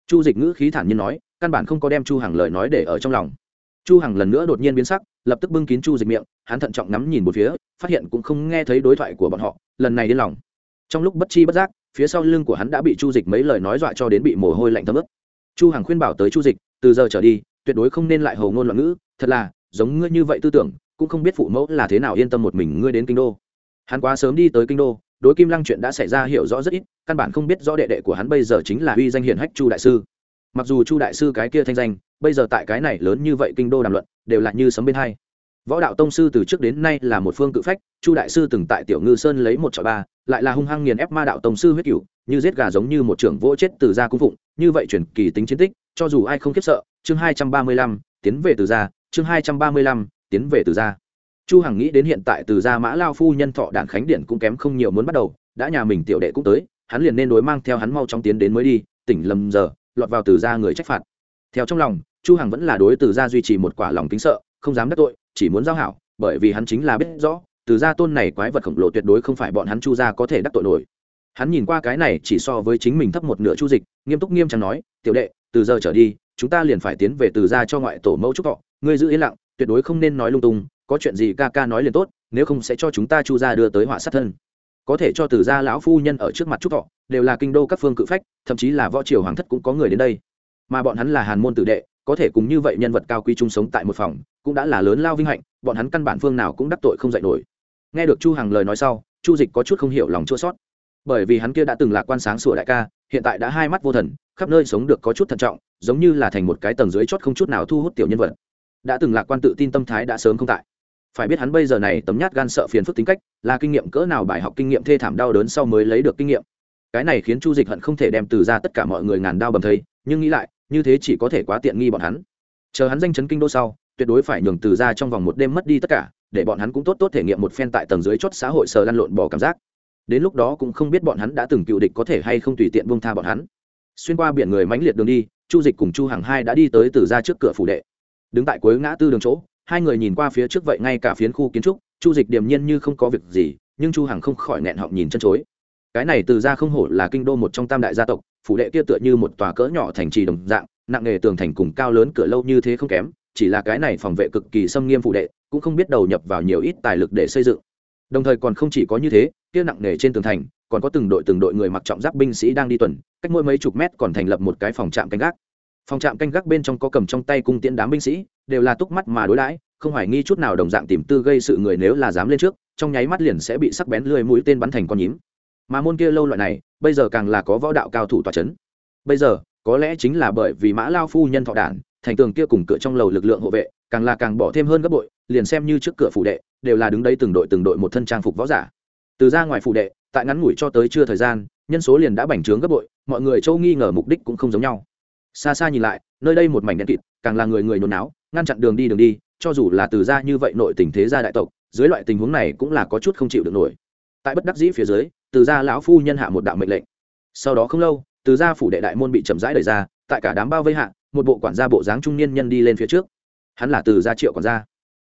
A: chu dịch ngữ khí thản nhiên nói, căn bản không có đem chu hằng lời nói để ở trong lòng. Chu hằng lần nữa đột nhiên biến sắc, lập tức bưng kín chu dịch miệng, hắn thận trọng ngắm nhìn một phía, phát hiện cũng không nghe thấy đối thoại của bọn họ, lần này đến lòng. Trong lúc bất chi bất giác, phía sau lưng của hắn đã bị chu dịch mấy lời nói dọa cho đến bị mồ hôi lạnh thấm ướt. Chu hằng khuyên bảo tới chu dịch, từ giờ trở đi, tuyệt đối không nên lại hầu ngôn loạn ngữ, thật là, giống ngươi như vậy tư tưởng, cũng không biết phụ mẫu là thế nào yên tâm một mình ngươi đến kinh đô. Hắn quá sớm đi tới kinh đô đối kim lăng chuyện đã xảy ra hiểu rõ rất ít, căn bản không biết rõ đệ đệ của hắn bây giờ chính là uy danh hiển hách chu đại sư. Mặc dù chu đại sư cái kia thanh danh, bây giờ tại cái này lớn như vậy kinh đô đàm luận, đều là như sấm bên hai. Võ đạo tông sư từ trước đến nay là một phương cự phách, chu đại sư từng tại tiểu ngư sơn lấy một trọi ba, lại là hung hăng nghiền ép ma đạo tông sư huyết cửu, như giết gà giống như một trưởng vỗ chết từ gia cung phụng, như vậy chuyển kỳ tính chiến tích, cho dù ai không khiếp sợ, chương hai trăm ba mươi lăm, tiến về từ gia, chương hai trăm ba mươi lăm, tiến về từ gia chu hằng nghĩ đến hiện tại từ gia mã lao phu nhân thọ đản khánh điện cũng kém không nhiều muốn bắt đầu, đã nhà mình tiểu đệ cũng tới, hắn liền nên đối mang theo hắn mau chóng tiến đến mới đi, tỉnh lầm giờ, lọt vào từ gia người trách phạt. Theo trong lòng, chu hằng vẫn là đối từ gia duy trì một quả lòng kính sợ, không dám đắc tội, chỉ muốn giao hảo, bởi vì hắn chính là biết rõ, từ gia tôn này quái vật khổng lồ tuyệt đối không phải bọn hắn chu gia có thể đắc tội nổi. Hắn nhìn qua cái này chỉ so với chính mình thấp một nửa chu dịch, nghiêm túc nghiêm trang nói, tiểu đệ, từ giờ trở đi, chúng ta liền phải tiến về từ gia cho ngoại tổ mẫu trúc thọ, ngươi giữ yên lặng, tuyệt đối không nên nói lung tung có chuyện gì ca ca nói liền tốt, nếu không sẽ cho chúng ta chu ra đưa tới họa sát thân. Có thể cho từ gia lão phu nhân ở trước mặt trúc thọ, đều là kinh đô các phương cự phách, thậm chí là võ triều hoàng thất cũng có người đến đây. Mà bọn hắn là hàn môn tử đệ, có thể cùng như vậy nhân vật cao quý chung sống tại một phòng, cũng đã là lớn lao vinh hạnh, bọn hắn căn bản phương nào cũng đắc tội không dạy nổi. Nghe được chu hằng lời nói sau, chu dịch có chút không hiểu lòng chua sót bởi vì hắn kia đã từng là quan sáng sủa đại ca, hiện tại đã hai mắt vô thần, khắp nơi sống được có chút thận trọng, giống như là thành một cái tầng dưới chót không chút nào thu hút tiểu nhân vật. Đã từng là quan tự tin tâm thái đã sớm không tại phải biết hắn bây giờ này tấm nhát gan sợ phiền phức tính cách, là kinh nghiệm cỡ nào bài học kinh nghiệm thê thảm đau đớn sau mới lấy được kinh nghiệm. Cái này khiến chu dịch hận không thể đem từ ra tất cả mọi người ngàn đao bầm thây, nhưng nghĩ lại, như thế chỉ có thể quá tiện nghi bọn hắn. Chờ hắn danh chấn kinh đô sau, tuyệt đối phải nhường từ ra trong vòng một đêm mất đi tất cả, để bọn hắn cũng tốt tốt thể nghiệm một phen tại tầng dưới chót xã hội sờ lăn lộn bỏ cảm giác. Đến lúc đó cũng không biết bọn hắn đã từng cựu địch có thể hay không tùy tiện buông tha bọn hắn. Xuyên qua biển người mãnh liệt đường đi, chu dịch cùng chu hàng hai đã đi tới từ ra trước cửa phủ đệ. Đứng tại cuối ngã tư đường chỗ hai người nhìn qua phía trước vậy ngay cả phiến khu kiến trúc, chu dịch điềm nhiên như không có việc gì, nhưng chu hằng không khỏi nẹn họng nhìn chân chối. Cái này từ ra không hổ là kinh đô một trong tam đại gia tộc, phủ đệ kia tựa như một tòa cỡ nhỏ thành trì đồng dạng, nặng nghề tường thành cùng cao lớn cửa lâu như thế không kém, chỉ là cái này phòng vệ cực kỳ xâm nghiêm phủ đệ, cũng không biết đầu nhập vào nhiều ít tài lực để xây dựng. Đồng thời còn không chỉ có như thế, kia nặng nghề trên tường thành, còn có từng đội từng đội người mặc trọng giáp binh sĩ đang đi tuần, cách mỗi mấy chục mét còn thành lập một cái phòng trạm canh gác. Phòng trạm canh gác bên trong có cầm trong tay cung tiễn đám binh sĩ đều là túc mắt mà đối đãi, không hoài nghi chút nào đồng dạng tìm tư gây sự người nếu là dám lên trước, trong nháy mắt liền sẽ bị sắc bén lưỡi mũi tên bắn thành con nhím. Mà môn kia lâu loại này, bây giờ càng là có võ đạo cao thủ tòa c h ấ n bây giờ, có lẽ chính là bởi vì mã lao phu nhân thọ đản, thành tường kia cùng cửa trong lầu lực lượng hộ vệ, càng là càng bỏ thêm hơn gấp bội, liền xem như trước cửa phủ đệ, đều là đứng đấy từng đội từng đội một thân trang phục võ giả. Từ ra ngoài phủ đệ, tại ngắn ngủi cho tới chưa thời gian, nhân số liền đã bành trướng gấp bội, mọi người châu nghi ngờ mục đích cũng không giống nhau. Xa xa nhìn lại, nơi đây một mảnh đen kịt, càng là người người nôn náo ngăn chặn đường đi đường đi, cho dù là từ ra như vậy nội tình thế gia đại tộc, dưới loại tình huống này cũng là có chút không chịu được nổi. Tại bất đắc dĩ phía dưới, từ gia lão phu nhân hạ một đạo mệnh lệnh. Sau đó không lâu, từ gia phủ đệ đại môn bị chậm rãi đẩy ra, tại cả đám bao vây hạ, một bộ quản gia bộ dáng trung niên nhân đi lên phía trước. Hắn là từ gia triệu quản gia.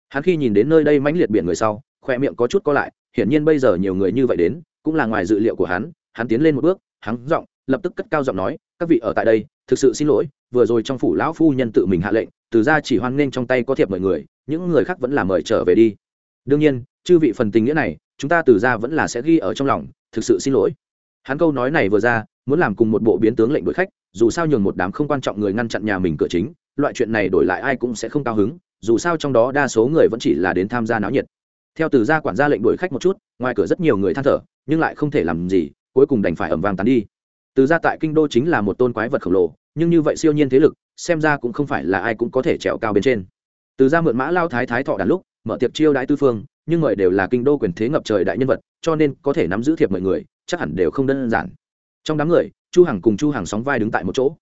A: Hắn khi nhìn đến nơi đây mãnh liệt biển người sau, khoe miệng có chút co lại, hiển nhiên bây giờ nhiều người như vậy đến, cũng là ngoài dự liệu của hắn. Hắn tiến lên một bước hắn giọng, lập tức cất cao giọng nói, các vị ở tại đây thực sự xin lỗi, vừa rồi trong phủ lão phu nhân tự mình hạ lệnh, từ ra chỉ hoan nghênh trong tay có thiệp mời người, những người khác vẫn là mời trở về đi. Đương nhiên, chư vị phần tình nghĩa này, chúng ta từ ra vẫn là sẽ ghi ở trong lòng, thực sự xin lỗi. Hắn câu nói này vừa ra, muốn làm cùng một bộ biến tướng lệnh đuổi khách, dù sao nhường một đám không quan trọng người ngăn chặn nhà mình cửa chính, loại chuyện này đổi lại ai cũng sẽ không cao hứng, dù sao trong đó đa số người vẫn chỉ là đến tham gia náo nhiệt. Theo từ gia quản gia lệnh đuổi khách một chút, ngoài cửa rất nhiều người than thở, nhưng lại không thể làm gì, cuối cùng đành phải ẩm vàng tán đi từ ra tại kinh đô chính là một tôn quái vật khổng lồ, nhưng như vậy siêu nhiên thế lực, xem ra cũng không phải là ai cũng có thể trèo cao bên trên. Từ ra mượn mã lao thái thái thọ đàn lúc, mở tiệc chiêu đãi tư phương, nhưng người đều là kinh đô quyền thế ngập trời đại nhân vật, cho nên có thể nắm giữ thiệp mọi người, chắc hẳn đều không đơn giản. Trong đám người, chu hằng cùng chu hằng sóng vai đứng tại một chỗ.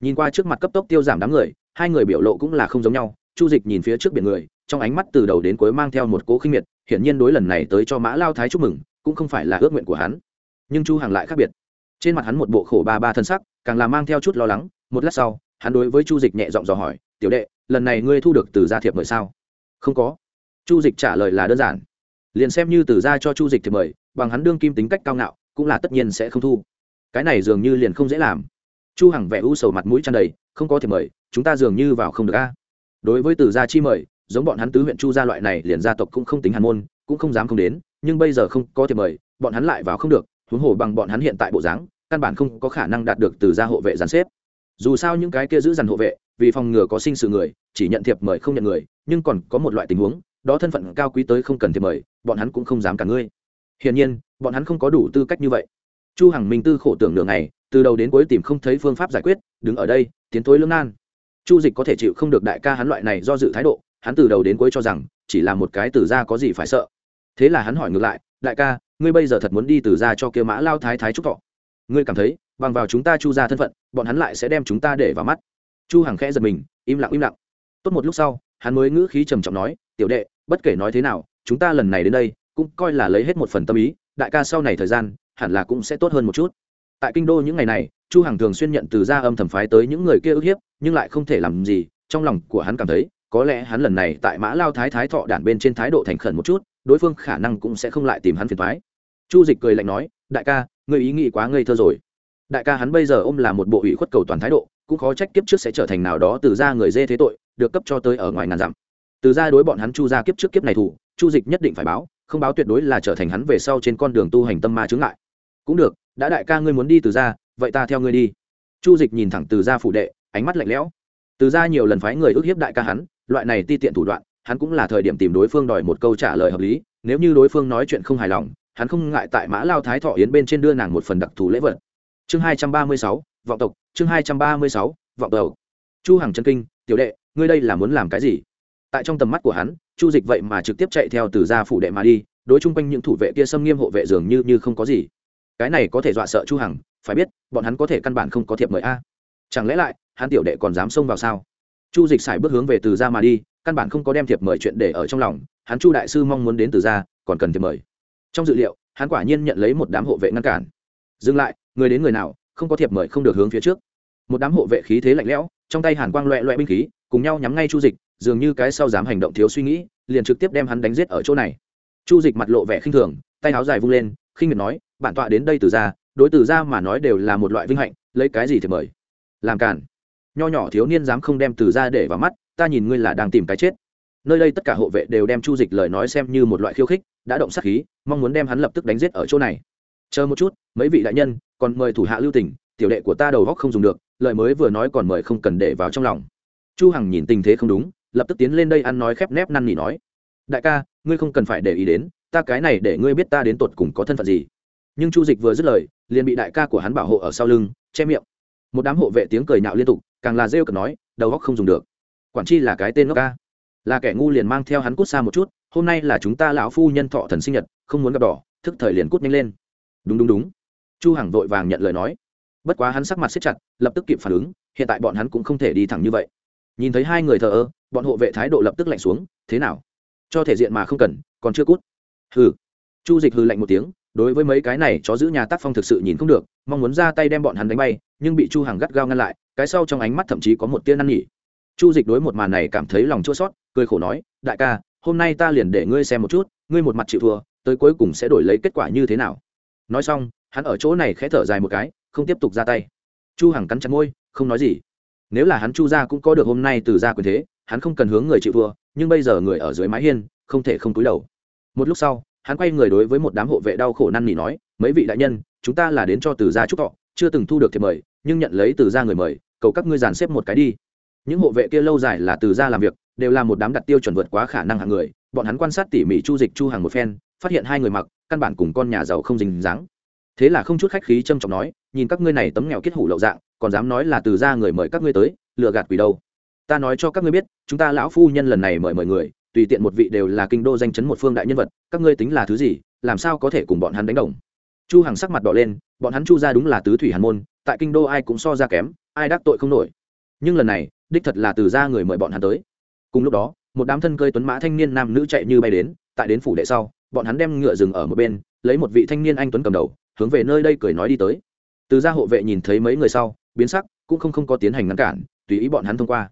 A: Nhìn qua trước mặt cấp tốc tiêu giảm đám người, hai người biểu lộ cũng là không giống nhau, chu dịch nhìn phía trước biển người, trong ánh mắt từ đầu đến cuối mang theo một cố khinh miệt, hiển nhiên đối lần này tới cho mã lao thái chúc mừng, cũng không phải là ước nguyện của hắn. Nhưng chu hằng lại khác biệt trên mặt hắn một bộ khổ ba ba thân sắc, càng là mang theo chút lo lắng, một lát sau, hắn đối với chu dịch nhẹ giọng dò hỏi, tiểu đệ, lần này ngươi thu được từ gia thiệp mời sao? Không có. Chu dịch trả lời là đơn giản. Liền xem như từ gia cho chu dịch thiệp mời, bằng hắn đương kim tính cách cao ngạo, cũng là tất nhiên sẽ không thu. Cái này dường như liền không dễ làm. Chu hằng vẻ u sầu mặt mũi tràn đầy, không có thiệp mời, chúng ta dường như vào không được a. Đối với từ gia chi mời, giống bọn hắn tứ huyện chu gia loại này liền gia tộc cũng không tính hàn môn, cũng không dám không đến, nhưng bây giờ không có thiệp mời, bọn hắn lại vào không được huống hồ bằng bọn hắn hiện tại bộ dáng, căn bản không có khả năng đạt được từ gia hộ vệ giàn xếp. Dù sao những cái kia giữ dằn hộ vệ, vì phòng ngừa có sinh sự người, chỉ nhận thiệp mời không nhận người, nhưng còn có một loại tình huống, đó thân phận cao quý tới không cần thiệp mời, bọn hắn cũng không dám cả ngươi. Hiển nhiên, bọn hắn không có đủ tư cách như vậy. Chu hằng minh tư khổ tưởng nửa ngày, từ đầu đến cuối tìm không thấy phương pháp giải quyết, đứng ở đây, tiến thối lưỡng nan chu dịch có thể chịu không được đại ca hắn loại này do dự thái độ, hắn từ đầu đến cuối cho rằng, chỉ là một cái từ ra có gì phải sợ. Thế là hắn hỏi ngược lại, đại ca ngươi bây giờ thật muốn đi từ ra cho kia mã lao thái thái trúc thọ. Ngươi cảm thấy, bằng vào chúng ta chu ra thân phận, bọn hắn lại sẽ đem chúng ta để vào mắt. Chu hằng khẽ giật mình, im lặng im lặng. Tốt một lúc sau, hắn mới ngữ khí trầm trọng nói, tiểu đệ, bất kể nói thế nào, chúng ta lần này đến đây, cũng coi là lấy hết một phần tâm ý, đại ca sau này thời gian, hẳn là cũng sẽ tốt hơn một chút. Tại kinh đô những ngày này, chu hằng thường xuyên nhận từ ra âm thầm phái tới những người kia ức hiếp, nhưng lại không thể làm gì, trong lòng của hắn cảm thấy, có lẽ hắn lần này tại mã lao thái thái thọ đản bên trên thái độ thành khẩn một chút, đối phương khả năng cũng sẽ không lại tìm hắn phiền thoái chu dịch cười lạnh nói, đại ca người ý nghĩ quá ngây thơ rồi. Đại ca hắn bây giờ ôm là một bộ ủy khuất cầu toàn thái độ, cũng khó trách kiếp trước sẽ trở thành nào đó từ ra người dê thế tội, được cấp cho tới ở ngoài ngàn dặm. Từ ra đối bọn hắn chu ra kiếp trước kiếp này thủ, chu dịch nhất định phải báo, không báo tuyệt đối là trở thành hắn về sau trên con đường tu hành tâm ma chướng lại cũng được, đã đại ca ngươi muốn đi từ ra vậy ta theo ngươi đi. Chu dịch nhìn thẳng từ ra phủ đệ, ánh mắt lạnh lẽo. Từ ra nhiều lần phái người ước hiếp đại ca hắn, loại này ti tiện thủ đoạn, hắn cũng là thời điểm tìm đối phương đòi một câu trả lời hợp lý, nếu như đối phương nói chuyện không hài lòng hắn không ngại tại mã lao thái thọ yến bên trên đưa nàng một phần đặc thù lễ vật. Chương hai trăm ba mươi sáu, vọng tộc, chương hai trăm ba mươi sáu, vọng tộc. Chu hằng chân kinh, tiểu đệ, ngươi đây là muốn làm cái gì? Tại trong tầm mắt của hắn, chu dịch vậy mà trực tiếp chạy theo từ gia phủ đệ mà đi, đối chung quanh những thủ vệ kia xâm nghiêm hộ vệ dường như như không có gì. Cái này có thể dọa sợ chu hằng, phải biết, bọn hắn có thể căn bản không có thiệp mời a. Chẳng lẽ lại, hắn tiểu đệ còn dám xông vào sao? Chu dịch xài bước hướng về từ gia mà đi, căn bản không có đem thiệp mời chuyện để ở trong lòng. Hắn chu đại sư mong muốn đến từ gia, còn cần thiệp mời trong dự liệu, hắn quả nhiên nhận lấy một đám hộ vệ ngăn cản. Dừng lại, người đến người nào, không có thiệp mời không được hướng phía trước. Một đám hộ vệ khí thế lạnh lẽo, trong tay hàn quang loẹ loẹ binh khí, cùng nhau nhắm ngay chu dịch, dường như cái sau dám hành động thiếu suy nghĩ, liền trực tiếp đem hắn đánh giết ở chỗ này. Chu dịch mặt lộ vẻ khinh thường, tay áo dài vung lên, khinh miệt nói, bản tọa đến đây từ ra đối từ ra mà nói đều là một loại vinh hạnh, lấy cái gì thì mời? Làm cản nho nhỏ thiếu niên dám không đem từ ra để vào mắt, ta nhìn ngươi là đang tìm cái chết. Nơi đây tất cả hộ vệ đều đem chu dịch lời nói xem như một loại khiêu khích đã động sát khí, mong muốn đem hắn lập tức đánh giết ở chỗ này. Chờ một chút, mấy vị đại nhân, còn mời thủ hạ lưu tỉnh tiểu đệ của ta đầu góc không dùng được, lời mới vừa nói còn mời không cần để vào trong lòng. Chu hằng nhìn tình thế không đúng, lập tức tiến lên đây ăn nói khép nép năn nỉ nói. Đại ca, ngươi không cần phải để ý đến, ta cái này để ngươi biết ta đến tột cùng có thân phận gì. Nhưng chu dịch vừa dứt lời, liền bị đại ca của hắn bảo hộ ở sau lưng, che miệng. Một đám hộ vệ tiếng cười nhạo liên tục, càng là rêu cực nói, đầu góc không dùng được. Quản chi là cái tên ngốc ca? Là kẻ ngu liền mang theo hắn cút xa một chút, hôm nay là chúng ta lão phu nhân thọ thần sinh nhật, không muốn gặp đỏ, thức thời liền cút nhanh lên. Đúng đúng đúng. Chu hằng vội vàng nhận lời nói. Bất quá hắn sắc mặt siết chặt, lập tức kịp phản ứng, hiện tại bọn hắn cũng không thể đi thẳng như vậy. Nhìn thấy hai người thờ ơ, bọn hộ vệ thái độ lập tức lạnh xuống, thế nào? Cho thể diện mà không cần, còn chưa cút. Hừ. Chu dịch hừ lạnh một tiếng, đối với mấy cái này chó giữ nhà tác phong thực sự nhìn không được, mong muốn ra tay đem bọn hắn đánh bay, nhưng bị chu hằng gắt gao ngăn lại, cái sau trong ánh mắt thậm chí có một tia năn nhỉ chu dịch đối một màn này cảm thấy lòng chua sót cười khổ nói, đại ca, hôm nay ta liền để ngươi xem một chút, ngươi một mặt chịu thua, tới cuối cùng sẽ đổi lấy kết quả như thế nào? Nói xong, hắn ở chỗ này khẽ thở dài một cái, không tiếp tục ra tay. Chu hằng cắn chặt môi, không nói gì. Nếu là hắn chu gia cũng có được hôm nay từ gia quyền thế, hắn không cần hướng người chịu thua, nhưng bây giờ người ở dưới mái hiên, không thể không cúi đầu. Một lúc sau, hắn quay người đối với một đám hộ vệ đau khổ năn nỉ nói, mấy vị đại nhân, chúng ta là đến cho từ gia chúc thọ, chưa từng thu được thiệp mời, nhưng nhận lấy từ gia người mời, cầu các ngươi dàn xếp một cái đi những hộ vệ kia lâu dài là từ gia làm việc, đều là một đám đặt tiêu chuẩn vượt quá khả năng hạng người. Bọn hắn quan sát tỉ mỉ chu dịch chu hàng một phen, phát hiện hai người mặc, căn bản cùng con nhà giàu không dình dáng. Thế là không chút khách khí trâm trọng nói, nhìn các ngươi này tấm nghèo kết hủ lậu dạng, còn dám nói là từ ra người mời các ngươi tới, lừa gạt quỷ đâu? Ta nói cho các ngươi biết, chúng ta lão phu nhân lần này mời mời người, tùy tiện một vị đều là kinh đô danh chấn một phương đại nhân vật, các ngươi tính là thứ gì, làm sao có thể cùng bọn hắn đánh đồng? Chu hằng sắc mặt đỏ lên, bọn hắn chu ra đúng là tứ thủy hàn môn, tại kinh đô ai cũng so ra kém, ai đắc tội không nổi. Nhưng lần này đích thật là từ ra người mời bọn hắn tới. Cùng lúc đó, một đám thân cơi tuấn mã thanh niên nam nữ chạy như bay đến, tại đến phủ đệ sau, bọn hắn đem ngựa dừng ở một bên, lấy một vị thanh niên anh tuấn cầm đầu, hướng về nơi đây cười nói đi tới. Từ gia hộ vệ nhìn thấy mấy người sau, biến sắc, cũng không không có tiến hành ngăn cản, tùy ý bọn hắn thông qua.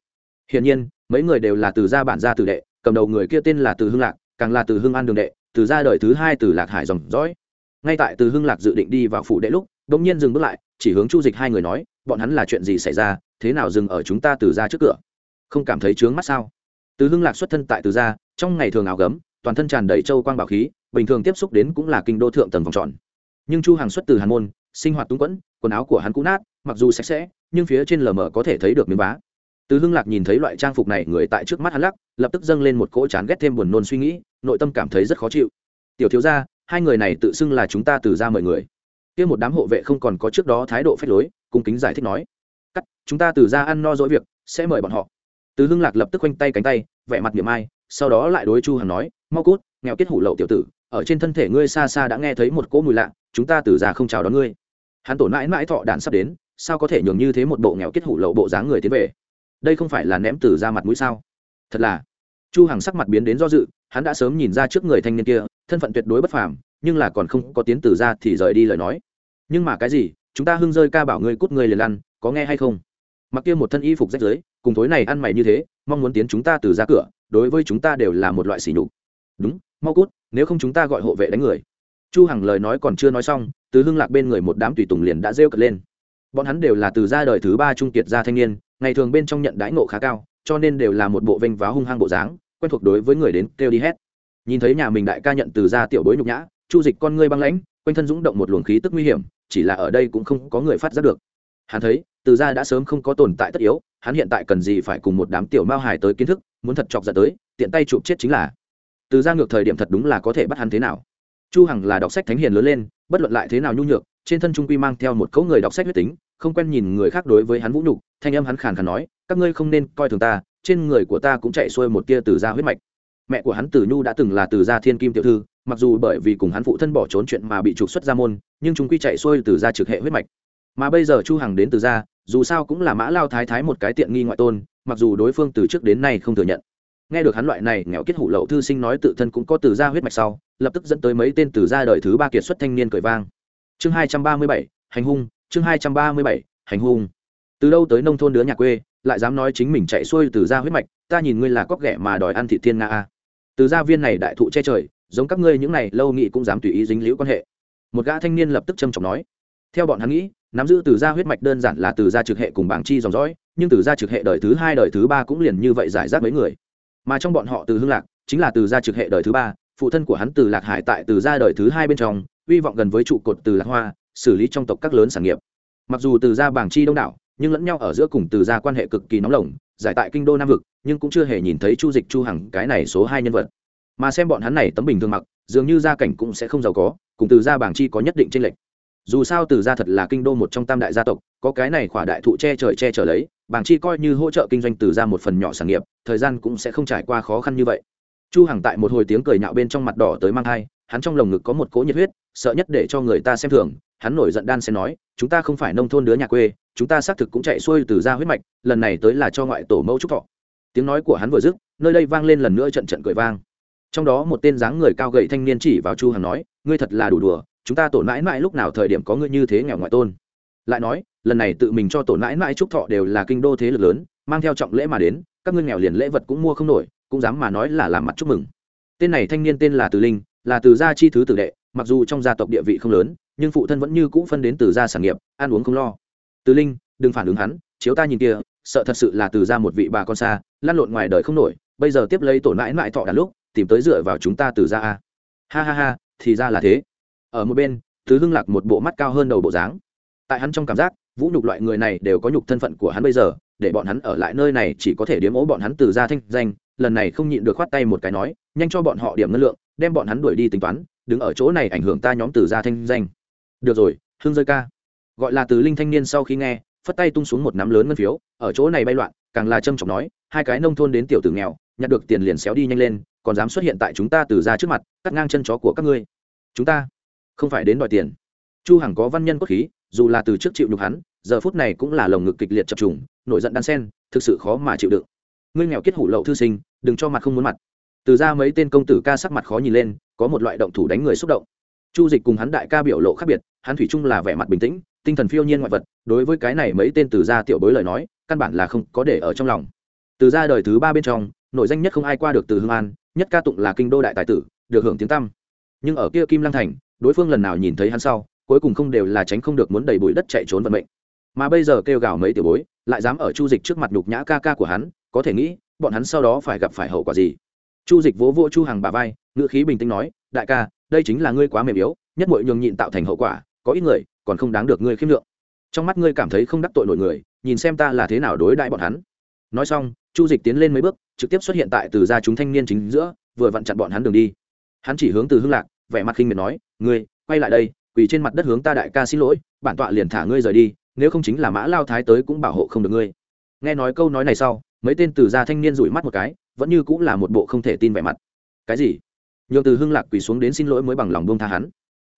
A: Hiển nhiên, mấy người đều là từ gia bản gia tử đệ, cầm đầu người kia tên là từ hưng lạc, càng là từ hưng an đường đệ, từ gia đời thứ hai từ lạc hải dòng dõi. Ngay tại từ hưng lạc dự định đi vào phủ đệ lúc đ ỗ n g nhiên dừng bước lại, chỉ hướng chu dịch hai người nói, bọn hắn là chuyện gì xảy ra? Thế nào dừng ở chúng ta từ ra trước cửa? Không cảm thấy trướng mắt sao? Từ hưng lạc xuất thân tại từ gia trong ngày thường áo gấm, toàn thân tràn đầy châu quang bảo khí, bình thường tiếp xúc đến cũng là kinh đô thượng tầng vòng tròn. Nhưng chu hàng xuất từ hàn môn, sinh hoạt túng quẫn, quần áo của hắn cũ nát, mặc dù sạch sẽ, nhưng phía trên lờ mờ có thể thấy được miếng vá. Từ hưng lạc nhìn thấy loại trang phục này, người tại trước mắt hắn lắc, lập tức dâng lên một cỗ chán ghét thêm buồn nôn suy nghĩ, nội tâm cảm thấy rất khó chịu. Tiểu thiếu gia, hai người này tự xưng là chúng ta từ ra mời người. Kia một đám hộ vệ không còn có trước đó thái độ phép lối, cung kính giải thích nói chúng ta từ ra ăn no dỗi việc, sẽ mời bọn họ. Từ hưng lạc lập tức quanh tay cánh tay, vẻ mặt miệng ai, sau đó lại đối chu hằng nói, mau cút, nghèo kết hủ lậu tiểu tử, ở trên thân thể ngươi xa xa đã nghe thấy một cỗ mùi lạ, chúng ta từ ra không chào đón ngươi. Hắn tổ mãi mãi thọ đạn sắp đến, sao có thể nhường như thế một bộ nghèo kết hủ lậu bộ dáng người tiến về? Đây không phải là ném từ ra mặt mũi sao? Thật là. Chu hằng sắc mặt biến đến do dự, hắn đã sớm nhìn ra trước người thanh niên kia, thân phận tuyệt đối bất phàm, nhưng là còn không có tiến từ ra thì rời đi lời nói. Nhưng mà cái gì, chúng ta hưng rơi ca bảo ngươi cút ngươi liền lăn có nghe hay không? Mặc kia một thân y phục rách rưới, cùng thối này ăn mày như thế, mong muốn tiến chúng ta từ ra cửa, đối với chúng ta đều là một loại sỉ nhục. Đúng, mau cút, nếu không chúng ta gọi hộ vệ đánh người. Chu hằng lời nói còn chưa nói xong, từ hưng lạc bên người một đám tùy tùng liền đã rêu cật lên. Bọn hắn đều là từ gia đời thứ ba trung kiệt gia thanh niên, ngày thường bên trong nhận đãi ngộ khá cao, cho nên đều là một bộ vênh váo hung hăng bộ dáng, quen thuộc đối với người đến kêu đi hét nhìn thấy nhà mình đại ca nhận từ gia tiểu bối nhục nhã, chu dịch con ngươi băng lãnh, quanh thân dũng động một luồng khí tức nguy hiểm, chỉ là ở đây cũng không có người phát giác được. Hắn thấy từ gia đã sớm không có tồn tại tất yếu, hắn hiện tại cần gì phải cùng một đám tiểu mao hài tới kiến thức, muốn thật chọc giận tới, tiện tay chụp chết chính là. Từ gia ngược thời điểm thật đúng là có thể bắt hắn thế nào. Chu hằng là đọc sách thánh hiền lớn lên, bất luận lại thế nào nhu nhược, trên thân trung quy mang theo một cấu người đọc sách huyết tính, không quen nhìn người khác đối với hắn vũ nhục, thanh âm hắn khàn khàn nói, các ngươi không nên coi thường ta, trên người của ta cũng chạy xuôi một tia từ gia huyết mạch. Mẹ của hắn từ nhu đã từng là từ gia thiên kim tiểu thư, mặc dù bởi vì cùng hắn phụ thân bỏ trốn chuyện mà bị trục xuất ra môn, nhưng chúng quy chạy xuôi từ gia trực hệ huyết mạch. Mà bây giờ chu hằng đến từ gia dù sao cũng là mã lao thái thái một cái tiện nghi ngoại tôn, mặc dù đối phương từ trước đến nay không thừa nhận. Nghe được hắn loại này nghèo kết hủ lậu thư sinh nói tự thân cũng có từ gia huyết mạch sau, lập tức dẫn tới mấy tên từ gia đời thứ ba kiệt xuất thanh niên cười vang. Chương hai trăm ba mươi bảy, hành hung, chương hai trăm ba mươi bảy, hành hung. Từ đâu tới nông thôn đứa nhà quê, lại dám nói chính mình chạy xuôi từ gia huyết mạch, ta nhìn ngươi là cóc ghẻ mà đòi ăn thị thiên nga a. Từ gia viên này đại thụ che trời, giống các ngươi những này lâu nghị cũng dám tùy ý dính liễu quan hệ. Một gã thanh niên lập tức trầm trọng nói. Theo bọn hắn nghĩ nắm giữ từ gia huyết mạch đơn giản là từ gia trực hệ cùng bảng chi dòng dõi, nhưng từ gia trực hệ đời thứ hai, đời thứ ba cũng liền như vậy giải rác mấy người. Mà trong bọn họ từ hưng lạc, chính là từ gia trực hệ đời thứ ba, phụ thân của hắn từ lạc hải tại từ gia đời thứ hai bên trong, hy vọng gần với trụ cột từ lạc hoa, xử lý trong tộc các lớn sản nghiệp. Mặc dù từ gia bảng chi đông đảo, nhưng lẫn nhau ở giữa cùng từ gia quan hệ cực kỳ nóng lỏng giải tại kinh đô nam vực, nhưng cũng chưa hề nhìn thấy chu dịch chu hằng, cái này số hai nhân vật. Mà xem bọn hắn này tấm bình thường mặc, dường như gia cảnh cũng sẽ không giàu có, cùng từ gia bảng chi có nhất định tranh lệch dù sao từ gia thật là kinh đô một trong tam đại gia tộc, có cái này khỏa đại thụ che trời che trở lấy, bảng chi coi như hỗ trợ kinh doanh từ gia một phần nhỏ sản nghiệp, thời gian cũng sẽ không trải qua khó khăn như vậy. Chu hằng tại một hồi tiếng cười nhạo bên trong mặt đỏ tới mang hai, hắn trong lồng ngực có một cỗ nhiệt huyết, sợ nhất để cho người ta xem thường, hắn nổi giận đan sẽ nói, chúng ta không phải nông thôn đứa nhà quê, chúng ta xác thực cũng chạy xuôi từ gia huyết mạch, lần này tới là cho ngoại tổ mẫu trúc thọ. Tiếng nói của hắn vừa dứt, nơi đây vang lên lần nữa trận trận cười vang. Trong đó một tên dáng người cao gầy thanh niên chỉ vào chu hằng nói, ngươi thật là đủ đùa chúng ta tổn mãi mãi lúc nào thời điểm có ngươi như thế nghèo ngoại tôn? Lại nói, lần này tự mình cho tổn mãi mãi trúc thọ đều là kinh đô thế lực lớn, mang theo trọng lễ mà đến, các ngươi nghèo liền lễ vật cũng mua không nổi, cũng dám mà nói là làm mặt chúc mừng. Tên này thanh niên tên là từ linh, là từ gia chi thứ tử đệ, mặc dù trong gia tộc địa vị không lớn, nhưng phụ thân vẫn như cũ phân đến từ gia sản nghiệp, ăn uống không lo. Từ linh, đừng phản ứng hắn, chiếu ta nhìn kia, sợ thật sự là từ gia một vị bà con xa, lăn lộn ngoài đời không nổi, bây giờ tiếp lấy tổn mãi mãi thọ đàn lúc, tìm tới dựa vào chúng ta từ gia a. Ha ha ha, thì ra là thế ở một bên, thứ hưng lạc một bộ mắt cao hơn đầu bộ dáng. Tại hắn trong cảm giác, vũ nhục loại người này đều có nhục thân phận của hắn bây giờ, để bọn hắn ở lại nơi này chỉ có thể điếm ố bọn hắn từ gia thanh danh, lần này không nhịn được khoát tay một cái nói, nhanh cho bọn họ điểm ngân lượng, đem bọn hắn đuổi đi tính toán, đứng ở chỗ này ảnh hưởng ta nhóm từ gia thanh danh. Được rồi hương rơi ca. Gọi là từ linh thanh niên sau khi nghe, phất tay tung xuống một nắm lớn ngân phiếu, ở chỗ này bay loạn, càng là trâm trọng nói, hai cái nông thôn đến tiểu tử nghèo, nhặt được tiền liền xéo đi nhanh lên, còn dám xuất hiện tại chúng ta từ ra trước mặt, cắt ngang chân chó của các ngươi. Chúng ta? Không phải đến đòi tiền. Chu hằng có văn nhân cốt khí, dù là từ trước chịu nhục hắn, giờ phút này cũng là lồng ngực kịch liệt chập trùng, nổi giận đan sen, thực sự khó mà chịu đựng. Ngươi nghèo kết hủ lậu thư sinh, đừng cho mặt không muốn mặt. Từ ra mấy tên công tử ca sắc mặt khó nhìn lên, có một loại động thủ đánh người xúc động. Chu dịch cùng hắn đại ca biểu lộ khác biệt, hắn thủy chung là vẻ mặt bình tĩnh, tinh thần phiêu nhiên ngoại vật, đối với cái này mấy tên từ gia tiểu bối lời nói, căn bản là không có để ở trong lòng. Từ gia đời thứ ba bên trong nội danh nhất không ai qua được từ hương an, nhất ca tụng là kinh đô đại tài tử, được hưởng tiếng tăm. Nhưng ở kia kim lăng thành đối phương lần nào nhìn thấy hắn sau, cuối cùng không đều là tránh không được muốn đầy bụi đất chạy trốn vận mệnh. Mà bây giờ kêu gào mấy tiểu bối, lại dám ở chu dịch trước mặt nhục nhã ca ca của hắn, có thể nghĩ, bọn hắn sau đó phải gặp phải hậu quả gì? Chu dịch vỗ vỗ chu hàng bà vai, ngữ khí bình tĩnh nói, đại ca, đây chính là ngươi quá mềm yếu, nhất mọi nhường nhịn tạo thành hậu quả, có ít người còn không đáng được ngươi khiêm lượng. Trong mắt ngươi cảm thấy không đắc tội nổi người, nhìn xem ta là thế nào đối đại bọn hắn. Nói xong, chu dịch tiến lên mấy bước, trực tiếp xuất hiện tại từ gia chúng thanh niên chính giữa, vừa vặn chặn bọn hắn đường đi. Hắn chỉ hướng từ hưng lạc, vẻ mặt khinh miệt nói ngươi, quay lại đây, quỳ trên mặt đất hướng ta đại ca xin lỗi, bản tọa liền thả ngươi rời đi, nếu không chính là mã lao thái tới cũng bảo hộ không được ngươi. Nghe nói câu nói này sau, mấy tên từ gia thanh niên rủi mắt một cái, vẫn như cũng là một bộ không thể tin vẻ mặt. Cái gì? Nhường từ hưng lạc quỳ xuống đến xin lỗi mới bằng lòng buông tha hắn.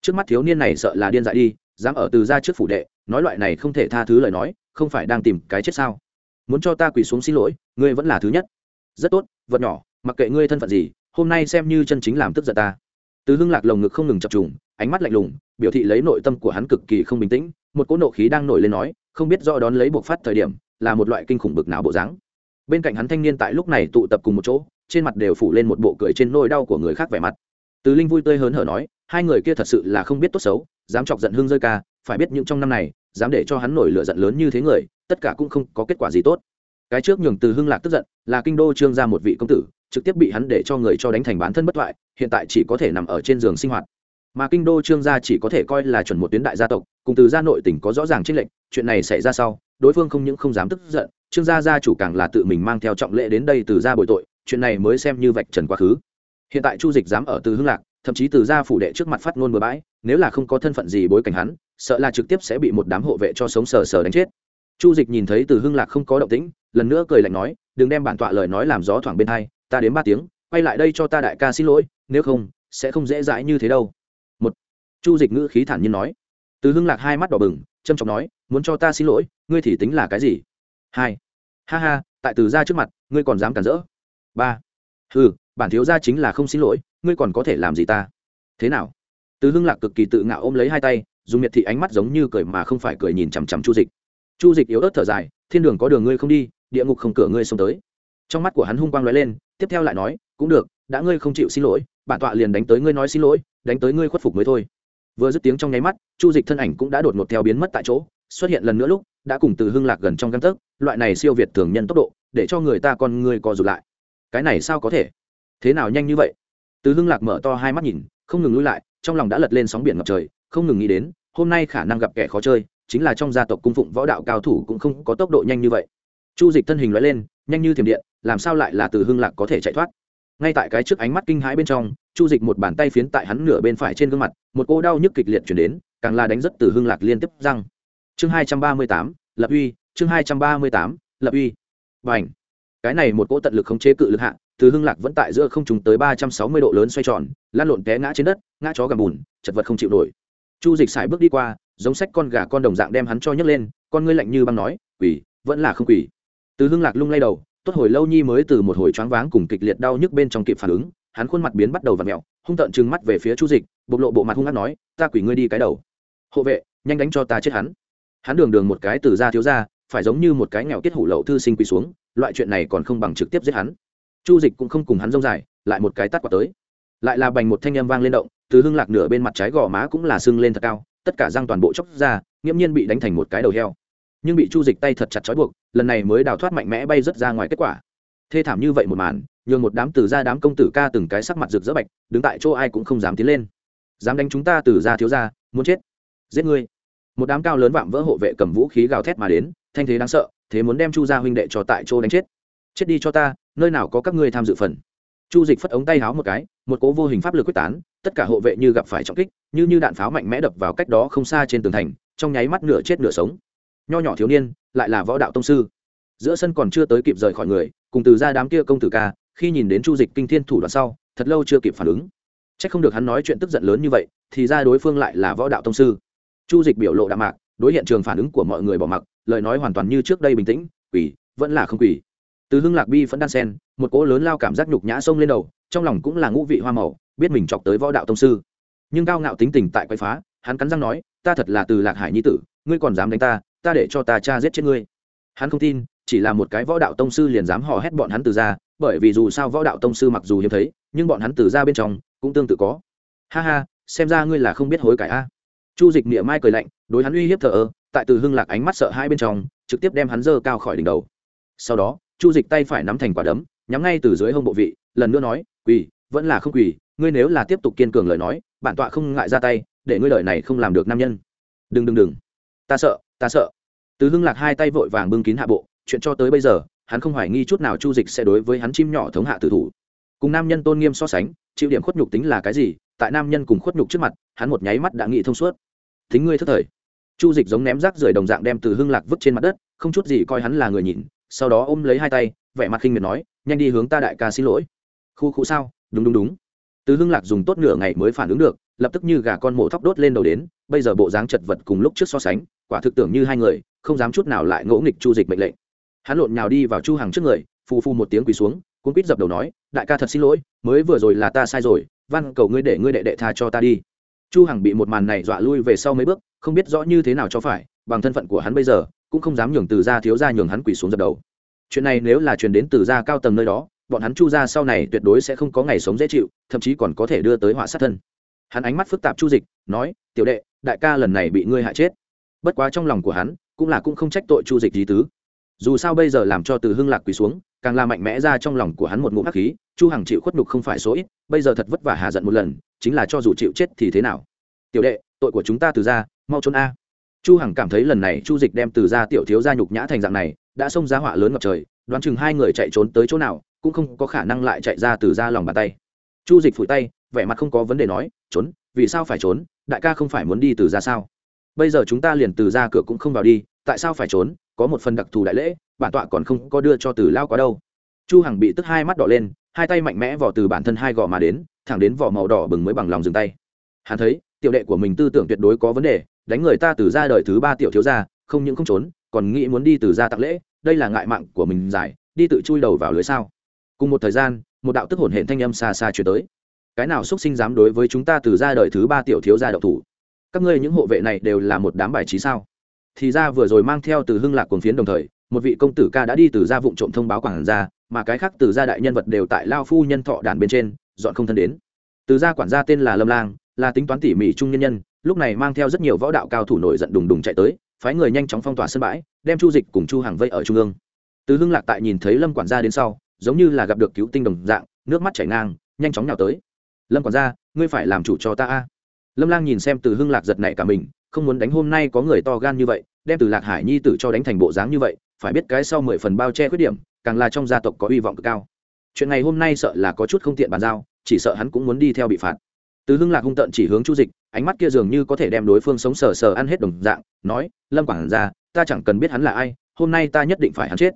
A: Trước mắt thiếu niên này sợ là điên dại đi, dám ở từ gia trước phủ đệ, nói loại này không thể tha thứ lời nói, không phải đang tìm cái chết sao? Muốn cho ta quỳ xuống xin lỗi, ngươi vẫn là thứ nhất. Rất tốt, vật nhỏ, mặc kệ ngươi thân phận gì, hôm nay xem như chân chính làm tức giận ta từ hưng lạc lồng ngực không ngừng chập trùng, ánh mắt lạnh lùng, biểu thị lấy nội tâm của hắn cực kỳ không bình tĩnh, một cỗ nộ khí đang nổi lên nói, không biết do đón lấy buộc phát thời điểm, là một loại kinh khủng bực nào bộ dáng. Bên cạnh hắn thanh niên tại lúc này tụ tập cùng một chỗ, trên mặt đều phủ lên một bộ cười trên nỗi đau của người khác vẻ mặt. Từ linh vui tươi hớn hở nói, hai người kia thật sự là không biết tốt xấu, dám chọc giận hương rơi ca, phải biết những trong năm này, dám để cho hắn nổi lửa giận lớn như thế người, tất cả cũng không có kết quả gì tốt. Cái trước nhường từ hưng lạc tức giận, là kinh đô trương ra một vị công tử trực tiếp bị hắn để cho người cho đánh thành bán thân bất thoại, hiện tại chỉ có thể nằm ở trên giường sinh hoạt. Mà kinh đô trương gia chỉ có thể coi là chuẩn một tuyến đại gia tộc, cùng từ gia nội tỉnh có rõ ràng trích lệnh chuyện này xảy ra sau, đối phương không những không dám tức giận, trương gia gia chủ càng là tự mình mang theo trọng lệ đến đây từ gia bồi tội, chuyện này mới xem như vạch trần quá khứ. Hiện tại chu dịch dám ở từ hưng lạc, thậm chí từ gia phủ đệ trước mặt phát ngôn bừa bãi, nếu là không có thân phận gì bối cảnh hắn, sợ là trực tiếp sẽ bị một đám hộ vệ cho sống sờ sờ đánh chết. Chu dịch nhìn thấy từ hưng lạc không có động tĩnh, lần nữa cười lạnh nói, đừng đem bản tọa lời nói làm gió thoảng bên hai ta đến ba tiếng, quay lại đây cho ta đại ca xin lỗi, nếu không, sẽ không dễ dãi như thế đâu. Một, chu dịch ngữ khí thản nhiên nói. Từ hưng lạc hai mắt đỏ bừng trâm trọng nói, muốn cho ta xin lỗi, ngươi thì tính là cái gì? Hai, ha ha, tại từ ra trước mặt, ngươi còn dám cản rỡ. Ba ừ bản thiếu gia chính là không xin lỗi, ngươi còn có thể làm gì ta? Thế nào? Từ hưng lạc cực kỳ tự ngạo ôm lấy hai tay, dùng miệt thị ánh mắt giống như cười mà không phải cười nhìn chằm chằm chu dịch. Chu dịch yếu ớt thở dài, thiên đường có đường ngươi không đi, địa ngục không cửa ngươi xông tới. Trong mắt của hắn hung quang lóe lên tiếp theo lại nói, cũng được, đã ngươi không chịu xin lỗi, bản tọa liền đánh tới ngươi nói xin lỗi, đánh tới ngươi khuất phục mới thôi. Vừa dứt tiếng trong nháy mắt, chu dịch thân ảnh cũng đã đột ngột theo biến mất tại chỗ, xuất hiện lần nữa lúc, đã cùng từ hưng lạc gần trong găng tấc, loại này siêu việt thường nhân tốc độ, để cho người ta con ngươi co rụt lại. Cái này sao có thể? Thế nào nhanh như vậy? Từ hưng lạc mở to hai mắt nhìn, không ngừng lui lại, trong lòng đã lật lên sóng biển ngập trời, không ngừng nghĩ đến, hôm nay khả năng gặp kẻ khó chơi, chính là trong gia tộc cung phụng võ đạo cao thủ cũng không có tốc độ nhanh như vậy. Chu dịch thân hình loại lên nhanh như thiểm điện, làm sao lại là từ hưng lạc có thể chạy thoát? Ngay tại cái trước ánh mắt kinh hãi bên trong, chu dịch một bàn tay phiến tại hắn nửa bên phải trên gương mặt, một cô đau nhức kịch liệt chuyển đến, càng là đánh rất từ hưng lạc liên tiếp răng. Chương hai trăm ba mươi tám, lập uy, chương hai trăm ba mươi tám, lập uy. Và cái này một cỗ tận lực khống chế cự lực hạ, từ hưng lạc vẫn tại giữa không trùng tới ba trăm sáu mươi độ lớn xoay tròn lan lộn té ngã trên đất, ngã chó gầm bùn, chật vật không chịu nổi. Chu dịch xài bước đi qua, giống sách con gà con đồng dạng đem hắn cho nhấc lên, con ngươi lạnh như băng nói, quỷ, vẫn là không quỷ từ hưng lạc lung lay đầu, tốt hồi lâu nhi mới từ một hồi choáng váng cùng kịch liệt đau nhức bên trong kịp phản ứng, hắn khuôn mặt biến bắt đầu và mẹo, hung tợn trừng mắt về phía chu dịch, bộc lộ bộ mặt hung hát nói, ta quỷ ngươi đi cái đầu. Hộ vệ, nhanh đánh cho ta chết hắn. Hắn đường đường một cái từ ra thiếu ra phải giống như một cái nghèo kết hủ lậu thư sinh quỳ xuống, loại chuyện này còn không bằng trực tiếp giết hắn. Chu dịch cũng không cùng hắn rông dài, lại một cái tắt quả tới. Lại là bành một thanh em vang lên động, từ hưng lạc nửa bên mặt trái gò má cũng là sưng lên thật cao, tất cả răng toàn bộ chóc ra, nghiễm nhiên bị đánh thành một cái đầu heo. Nhưng bị chu dịch tay thật chặt trói buộc lần này mới đào thoát mạnh mẽ bay rớt ra ngoài kết quả. Thê thảm như vậy một màn, nhường một đám từ ra đám công tử ca từng cái sắc mặt rực rỡ bạch, đứng tại chỗ ai cũng không dám tiến lên. Dám đánh chúng ta từ ra thiếu ra muốn chết. Giết ngươi. Một đám cao lớn vạm vỡ hộ vệ cầm vũ khí gào thét mà đến, thanh thế đáng sợ, thế muốn đem chu gia huynh đệ cho tại chỗ đánh chết. Chết đi cho ta, nơi nào có các ngươi tham dự phần. Chu dịch phất ống tay háo một cái, một cố vô hình pháp lực quyết tán, tất cả hộ vệ như gặp phải trọng kích, như như đạn pháo mạnh mẽ đập vào cách đó không xa trên tường thành, trong nháy mắt nửa chết nửa sống nho nhỏ thiếu niên, lại là võ đạo tông sư. Giữa sân còn chưa tới kịp rời khỏi người, cùng từ ra đám kia công tử ca, khi nhìn đến chu dịch kinh thiên thủ đoạn sau, thật lâu chưa kịp phản ứng. C h ắ c không được hắn nói chuyện tức giận lớn như vậy, thì ra đối phương lại là võ đạo tông sư. Chu dịch biểu lộ đạm mạc, đối hiện trường phản ứng của mọi người bỏ mặc, lời nói hoàn toàn như trước đây bình tĩnh, quỷ, vẫn là không quỷ. Từ hưng lạc bi vẫn đan sen, một cỗ lớn lao cảm giác nhục nhã sông lên đầu, trong lòng cũng là ngũ vị hoa màu, biết mình chọc tới võ đạo tông sư. Nhưng cao ngạo tính tình tại quay phá, hắn cắn răng nói, ta thật là từ lạc hải nhi tử, ngươi còn dám đánh ta ta để cho ta cha giết chết ngươi. Hắn không tin, chỉ là một cái võ đạo tông sư liền dám hò hét bọn hắn từ ra, bởi vì dù sao võ đạo tông sư mặc dù hiếm thấy, nhưng bọn hắn từ ra bên trong cũng tương tự có. Ha ha, xem ra ngươi là không biết hối cải a. Chu dịch miệng mai cười lạnh, đối hắn uy hiếp thờ ơ, tại từ hưng lạc ánh mắt sợ hai bên trong, trực tiếp đem hắn dơ cao khỏi đỉnh đầu. Sau đó, chu dịch tay phải nắm thành quả đấm, nhắm ngay từ dưới hông bộ vị, lần nữa nói, quỳ, vẫn là không quỳ, ngươi nếu là tiếp tục kiên cường lời nói, bản tọa không ngại ra tay, để ngươi lời này không làm được nam nhân. Đừng đừng đừng. Ta sợ ta sợ từ hưng lạc hai tay vội vàng bưng kín hạ bộ, chuyện cho tới bây giờ, hắn không hoài nghi chút nào chu dịch sẽ đối với hắn chim nhỏ thống hạ tử thủ. Cùng nam nhân tôn nghiêm so sánh, chịu điểm khuất nhục tính là cái gì, tại nam nhân cùng khuất nhục trước mặt, hắn một nháy mắt đã nghĩ thông suốt. Thính ngươi thứ thời. Chu dịch giống ném rác rưởi đồng dạng đem từ hưng lạc vứt trên mặt đất, không chút gì coi hắn là người nhìn, sau đó ôm lấy hai tay, vẻ mặt khinh miệt nói, nhanh đi hướng ta đại ca xin lỗi. Khu khu sao? Đúng đúng đúng. Từ hưng lạc dùng tốt nửa ngày mới phản ứng được, lập tức như gà con mổ thóc đốt lên đầu đến, bây giờ bộ dáng chật vật cùng lúc trước so sánh quả thực tưởng như hai người, không dám chút nào lại ngỗ nghịch chu dịch mệnh lệnh. Hắn lộn nhào đi vào chu hàng trước người, phù phù một tiếng quỳ xuống, cuốn quýt dập đầu nói, đại ca thật xin lỗi, mới vừa rồi là ta sai rồi, văn cầu ngươi để ngươi đệ đệ tha cho ta đi. Chu hằng bị một màn này dọa lui về sau mấy bước, không biết rõ như thế nào cho phải, bằng thân phận của hắn bây giờ, cũng không dám nhường từ gia thiếu gia nhường hắn quỳ xuống dập đầu. Chuyện này nếu là truyền đến từ gia cao tầng nơi đó, bọn hắn chu gia sau này tuyệt đối sẽ không có ngày sống dễ chịu, thậm chí còn có thể đưa tới họa sát thân. Hắn ánh mắt phức tạp chu dịch, nói, tiểu đệ, đại ca lần này bị ngươi hại chết bất quá trong lòng của hắn, cũng là cũng không trách tội chu dịch lý tứ. Dù sao bây giờ làm cho từ hưng lạc quỳ xuống, càng là mạnh mẽ ra trong lòng của hắn một ngụm hắc khí, chu hằng chịu khuất nhục không phải số ít, bây giờ thật vất vả hà giận một lần, chính là cho dù chịu chết thì thế nào? Tiểu đệ, tội của chúng ta từ ra, mau trốn a. Chu hằng cảm thấy lần này chu dịch đem từ ra tiểu thiếu gia nhục nhã thành dạng này, đã xông ra họa lớn ngập trời, đoán chừng hai người chạy trốn tới chỗ nào, cũng không có khả năng lại chạy ra từ ra lòng bàn tay. Chu dịch phủi tay, vẻ mặt không có vấn đề nói, trốn, vì sao phải trốn? Đại ca không phải muốn đi từ ra sao? Bây giờ chúng ta liền từ ra cửa cũng không vào đi, tại sao phải trốn? Có một phần đặc thù đại lễ, bản tọa còn không có đưa cho từ lao quá đâu. Chu hằng bị tức hai mắt đỏ lên, hai tay mạnh mẽ vò từ bản thân hai gò mà đến, thẳng đến vỏ màu đỏ bừng mới bằng lòng dừng tay. Hắn thấy, tiểu đệ của mình tư tưởng tuyệt đối có vấn đề, đánh người ta từ ra đời thứ ba tiểu thiếu gia, không những không trốn, còn nghĩ muốn đi từ ra tặng lễ, đây là ngại mạng của mình giải, đi tự chui đầu vào lưới sao. Cùng một thời gian, một đạo tức hồn hển thanh âm xa xa chuyển tới. Cái nào xuất sinh dám đối với chúng ta từ ra đời thứ ba tiểu thiếu gia độc thủ? Các ngươi những hộ vệ này đều là một đám bài trí sao? Thì ra vừa rồi mang theo từ hưng lạc cuồng phiến đồng thời, một vị công tử ca đã đi từ gia vụng trộm thông báo quản gia, mà cái khác từ gia đại nhân vật đều tại lao phu nhân thọ đàn bên trên, dọn không thân đến. Từ gia quản gia tên là lâm lang, là tính toán tỉ mỉ trung nhân nhân, lúc này mang theo rất nhiều võ đạo cao thủ nổi giận đùng đùng chạy tới, phái người nhanh chóng phong tỏa sân bãi, đem chu dịch cùng chu hàng vây ở trung ương. Từ hưng lạc tại nhìn thấy lâm quản gia đến sau, giống như là gặp được cứu tinh đồng dạng, nước mắt chảy ngang, nhanh chóng nhào tới. Lâm quản gia, ngươi phải làm chủ cho ta a lâm lang nhìn xem từ hưng lạc giật nảy cả mình, không muốn đánh hôm nay có người to gan như vậy, đem từ lạc hải nhi tử cho đánh thành bộ dáng như vậy, phải biết cái sau mười phần bao che khuyết điểm, càng là trong gia tộc có hy vọng cực cao. Chuyện này hôm nay sợ là có chút không tiện bàn giao, chỉ sợ hắn cũng muốn đi theo bị phạt. Từ hưng lạc hung tợn chỉ hướng chu dịch, ánh mắt kia dường như có thể đem đối phương sống sờ sờ ăn hết đồng dạng, nói, lâm quảng ra ta chẳng cần biết hắn là ai, hôm nay ta nhất định phải hắn chết.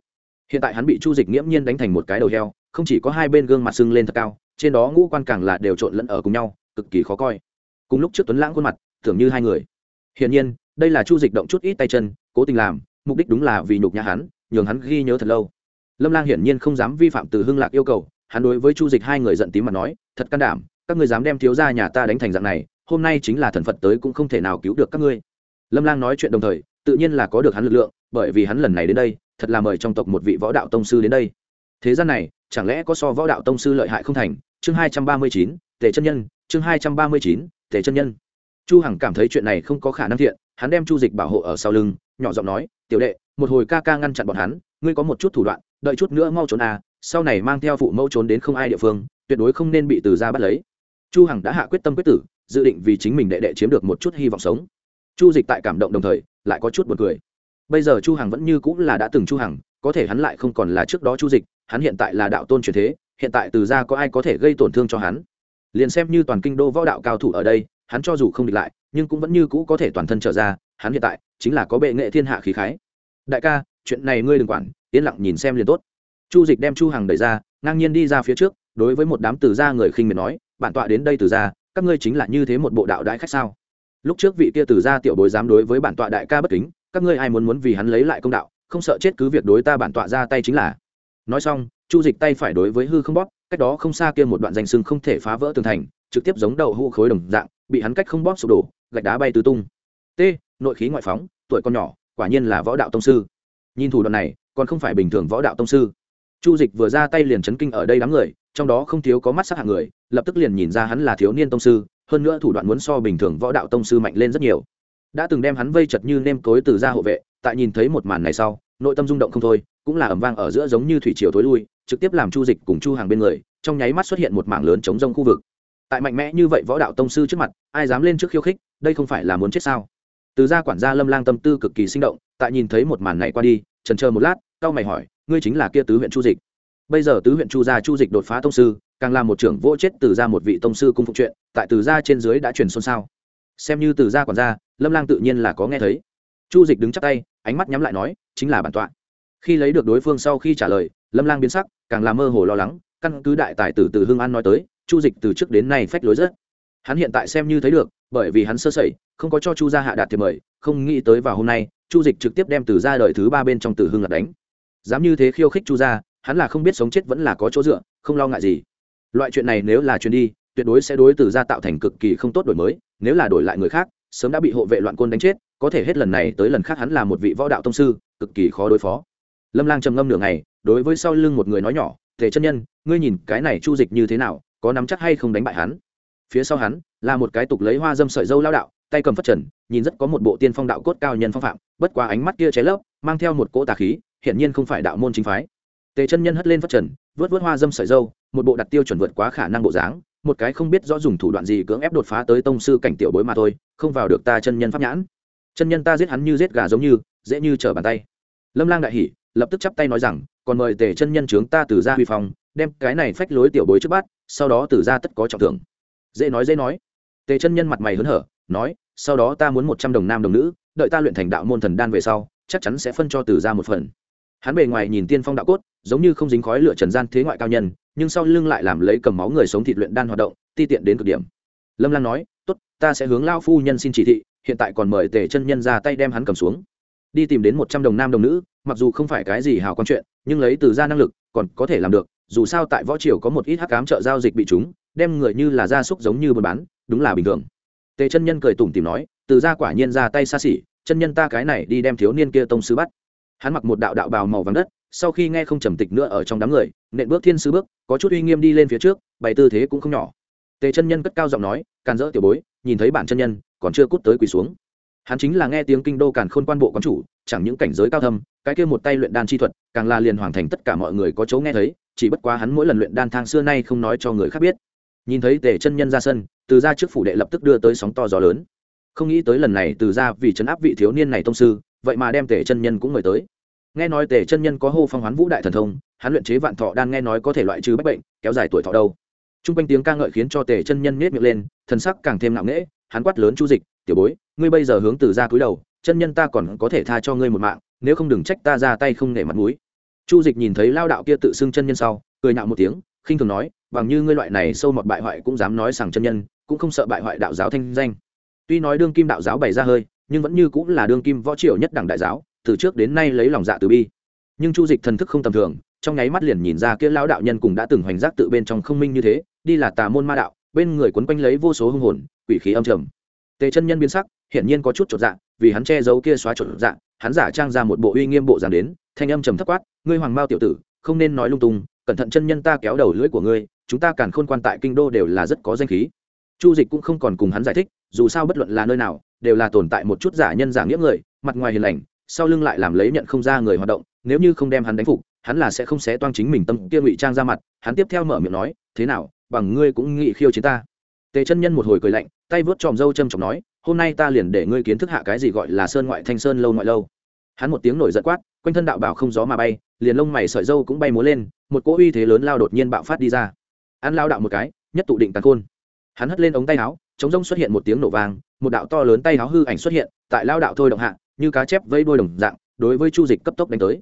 A: Hiện tại hắn bị chu dịch nghiễm nhiên đánh thành một cái đầu heo, không chỉ có hai bên gương mặt sưng lên thật cao, trên đó ngũ quan càng là đều trộn lẫn ở cùng nhau, cực kỳ khó coi cùng lúc trước tuấn lãng khuôn mặt, tưởng như hai người. Hiển nhiên, đây là chu dịch động chút ít tay chân, cố tình làm, mục đích đúng là vì nhục nhã hắn, nhường hắn ghi nhớ thật lâu. Lâm lang hiển nhiên không dám vi phạm từ hưng lạc yêu cầu, hắn đối với chu dịch hai người giận tím mà nói, thật can đảm, các ngươi dám đem thiếu gia nhà ta đánh thành dạng này, hôm nay chính là thần phật tới cũng không thể nào cứu được các ngươi. Lâm lang nói chuyện đồng thời, tự nhiên là có được hắn lực lượng, bởi vì hắn lần này đến đây, thật là mời trong tộc một vị võ đạo tông sư đến đây. Thế gian này, chẳng lẽ có so võ đạo tông sư lợi hại không thành? Chương hai trăm ba mươi chín, tề chân nhân, chương hai trăm ba mươi chín tề chân nhân. Chu hằng cảm thấy chuyện này không có khả năng thiện, hắn đem chu dịch bảo hộ ở sau lưng, nhỏ giọng nói, tiểu đệ, một hồi ca ca ngăn chặn bọn hắn, ngươi có một chút thủ đoạn, đợi chút nữa mau trốn à sau này mang theo phụ mẫu trốn đến không ai địa phương, tuyệt đối không nên bị từ ra bắt lấy. Chu hằng đã hạ quyết tâm quyết tử, dự định vì chính mình đệ đệ chiếm được một chút hy vọng sống. Chu dịch tại cảm động đồng thời, lại có chút buồn cười. Bây giờ chu hằng vẫn như cũng là đã từng chu hằng, có thể hắn lại không còn là trước đó chu dịch, hắn hiện tại là đạo tôn truyền thế, hiện tại từ ra có ai có thể gây tổn thương cho hắn? Liền xem như toàn kinh đô võ đạo cao thủ ở đây, hắn cho dù không địch lại, nhưng cũng vẫn như cũ có thể toàn thân trở ra, hắn hiện tại chính là có bệ nghệ thiên hạ khí khái. Đại ca, chuyện này ngươi đừng quản, yên lặng nhìn xem liền tốt. Chu dịch đem chu hằng đẩy ra, ngang nhiên đi ra phía trước, đối với một đám từ gia người khinh miệt nói, bản tọa đến đây từ gia, các ngươi chính là như thế một bộ đạo đại khách sao? Lúc trước vị kia từ gia tiểu bối dám đối với bản tọa đại ca bất kính, các ngươi ai muốn muốn vì hắn lấy lại công đạo, không sợ chết cứ việc đối ta bản tọa ra tay chính là. Nói xong, chu dịch tay phải đối với hư không bóp cách đó không xa kia một đoạn danh sưng không thể phá vỡ tường thành, trực tiếp giống đầu hũ khối đồng dạng, bị hắn cách không bóp sụp đổ, gạch đá bay tứ tung. T, nội khí ngoại phóng, tuổi con nhỏ, quả nhiên là võ đạo tông sư. Nhìn thủ đoạn này, còn không phải bình thường võ đạo tông sư. Chu dịch vừa ra tay liền chấn kinh ở đây đám người, trong đó không thiếu có mắt sắc hạng người, lập tức liền nhìn ra hắn là thiếu niên tông sư, hơn nữa thủ đoạn muốn so bình thường võ đạo tông sư mạnh lên rất nhiều. Đã từng đem hắn vây chật như nêm cối từ ra hộ vệ, tại nhìn thấy một màn này sau, nội tâm rung động không thôi, cũng là ẩm vang ở giữa giống như thủy triều thối lui trực tiếp làm chu dịch cùng chu hàng bên người, trong nháy mắt xuất hiện một mảng lớn chống rông khu vực. Tại mạnh mẽ như vậy võ đạo tông sư trước mặt, ai dám lên trước khiêu khích, đây không phải là muốn chết sao? Từ gia quản gia lâm lang tâm tư cực kỳ sinh động, tại nhìn thấy một màn này qua đi, trần chờ một lát cao mày hỏi, ngươi chính là kia tứ huyện chu dịch? Bây giờ tứ huyện chu gia chu dịch đột phá tông sư, càng là một trưởng vô chết từ gia một vị tông sư cung phục chuyện, tại từ gia trên dưới đã truyền xôn xao xem như từ gia quản gia, lâm lang tự nhiên là có nghe thấy. Chu dịch đứng chắc tay, ánh mắt nhắm lại nói, chính là bản tọa. Khi lấy được đối phương sau khi trả lời lâm lang biến sắc, càng làm mơ hồ lo lắng, căn cứ đại tài tử từ hương an nói tới, chu dịch từ trước đến nay phách lối rất. Hắn hiện tại xem như thấy được, bởi vì hắn sơ sẩy, không có cho chu gia hạ đạt thiệp mời, không nghĩ tới vào hôm nay, chu dịch trực tiếp đem từ ra đời thứ ba bên trong từ hương lật đánh. Dám như thế khiêu khích chu gia, hắn là không biết sống chết vẫn là có chỗ dựa, không lo ngại gì. Loại chuyện này nếu là chuyện đi, tuyệt đối sẽ đối từ ra tạo thành cực kỳ không tốt đổi mới, nếu là đổi lại người khác, sớm đã bị hộ vệ loạn côn đánh chết, có thể hết lần này tới lần khác hắn là một vị võ đạo tông sư, cực kỳ khó đối phó. Lâm lang trầm ngâm nửa ngày đối với sau lưng một người nói nhỏ, tề chân nhân, ngươi nhìn cái này chu dịch như thế nào, có nắm chắc hay không đánh bại hắn? Phía sau hắn là một cái tục lấy hoa dâm sợi dâu lao đạo, tay cầm phất trần, nhìn rất có một bộ tiên phong đạo cốt cao nhân phong phạm, bất quá ánh mắt kia cháy lấp, mang theo một cỗ tà khí, hiển nhiên không phải đạo môn chính phái. Tề chân nhân hất lên phất trần, vớt vớt hoa dâm sợi dâu, một bộ đặt tiêu chuẩn vượt quá khả năng bộ dáng, một cái không biết rõ dùng thủ đoạn gì cưỡng ép đột phá tới tông sư cảnh tiểu bối mà thôi, không vào được ta chân nhân pháp nhãn. Chân nhân ta giết hắn như giết gà giống như, dễ như trở bàn tay. Lâm lang đại hỉ lập tức chắp tay nói rằng, còn mời tề chân nhân trướng ta từ ra huy phong, đem cái này phách lối tiểu bối trước bát sau đó từ ra tất có trọng thưởng. Dễ nói dễ nói. Tề chân nhân mặt mày hớn hở, nói, sau đó ta muốn một trăm đồng nam đồng nữ, đợi ta luyện thành đạo môn thần đan về sau, chắc chắn sẽ phân cho từ ra một phần. Hắn bề ngoài nhìn tiên phong đạo cốt, giống như không dính khói lửa trần gian thế ngoại cao nhân, nhưng sau lưng lại làm lấy cầm máu người sống thịt luyện đan hoạt động, ti tiện đến cực điểm. Lâm lan nói, tốt, ta sẽ hướng lao phu nhân xin chỉ thị, hiện tại còn mời tề chân nhân ra tay đem hắn cầm xuống đi tìm đến một trăm đồng nam đồng nữ, mặc dù không phải cái gì hào quan chuyện, nhưng lấy từ ra năng lực, còn có thể làm được, dù sao tại võ triều có một ít hắc cám chợ giao dịch bị chúng, đem người như là gia súc giống như buôn bán, đúng là bình thường. Tề chân nhân cười tủm tìm nói, từ ra quả nhiên ra tay xa xỉ, chân nhân ta cái này đi đem thiếu niên kia tông sứ bắt. Hắn mặc một đạo đạo bào màu vàng đất, sau khi nghe không trầm tịch nữa ở trong đám người, nện bước thiên sứ bước, có chút uy nghiêm đi lên phía trước, bày tư thế cũng không nhỏ. Tề chân nhân cất cao giọng nói, càn dỡ tiểu bối, nhìn thấy bản chân nhân, còn chưa cút tới quỳ xuống hắn chính là nghe tiếng kinh đô càn khôn quan bộ quán chủ, chẳng những cảnh giới cao thâm, cái kia một tay luyện đan chi thuật, càng là liền hoàn thành tất cả mọi người có chỗ nghe thấy, chỉ bất quá hắn mỗi lần luyện đan thang xưa nay không nói cho người khác biết. Nhìn thấy tề chân nhân ra sân, từ ra trước phủ đệ lập tức đưa tới sóng to gió lớn. Không nghĩ tới lần này từ ra vì chấn áp vị thiếu niên này thông sư, vậy mà đem tề chân nhân cũng mời tới. Nghe nói tề chân nhân có hô phong hoán vũ đại thần thông, hắn luyện chế vạn thọ đan nghe nói có thể loại trừ bách bệnh, kéo dài tuổi thọ đâu. T r u n g quanh tiếng ca ngợi khiến cho tề chân nhân nết miệng lên, thần sắc càng thêm nặng nễ hắn quát lớn chu dịch, tiểu bối ngươi bây giờ hướng từ ra cúi đầu, chân nhân ta còn có thể tha cho ngươi một mạng, nếu không đừng trách ta ra tay không nể mặt mũi. Chu dịch nhìn thấy lao đạo kia tự xưng chân nhân sau, cười nạo một tiếng, khinh thường nói, bằng như ngươi loại này sâu mọt bại hoại cũng dám nói rằng chân nhân, cũng không sợ bại hoại đạo giáo thanh danh. Tuy nói đương kim đạo giáo bày ra hơi, nhưng vẫn như cũng là đương kim võ triều nhất đẳng đại giáo, từ trước đến nay lấy lòng dạ từ bi. Nhưng chu dịch thần thức không tầm thường, trong nháy mắt liền nhìn ra kia lão đạo nhân cùng đã từng hoành giác tự bên trong không minh như thế, đi là tà môn ma đạo, bên người quấn quanh lấy vô số hung hồn, quỷ khí âm trầm. Tề chân nhân biến sắc hiển nhiên có chút chột dạ vì hắn che giấu kia xóa chột dạ hắn giả trang ra một bộ uy nghiêm bộ dáng đến, thanh âm trầm thấp quát, ngươi hoàng mao tiểu tử, không nên nói lung tung, cẩn thận chân nhân ta kéo đầu lưỡi của ngươi, chúng ta càn khôn quan tại kinh đô đều là rất có danh khí. Chu dịch cũng không còn cùng hắn giải thích, dù sao bất luận là nơi nào, đều là tồn tại một chút giả nhân giả nghĩa người, mặt ngoài hiền lành, sau lưng lại làm lấy nhận không ra người hoạt động, nếu như không đem hắn đánh phục, hắn là sẽ không xé toang chính mình tâm kia ngụy trang ra mặt, hắn tiếp theo mở miệng nói, thế nào, bằng ngươi cũng nghị khiêu chiến ta. Tề chân nhân một hồi cười lạnh, tay vớt tròm râu châm chọc nói hôm nay ta liền để ngươi kiến thức hạ cái gì gọi là sơn ngoại thanh sơn lâu ngoại lâu. Hắn một tiếng nổi giận quát quanh thân đạo bảo không gió mà bay liền lông mày sợi râu cũng bay múa lên một cỗ uy thế lớn lao đột nhiên bạo phát đi ra. Ăn lao đạo một cái nhất tụ định tàn khôn. Hắn hất lên ống tay áo chống rông xuất hiện một tiếng nổ vàng, một đạo to lớn tay áo hư ảnh xuất hiện tại lao đạo thôi động hạ như cá chép vây đôi đồng dạng đối với chu dịch cấp tốc đánh tới.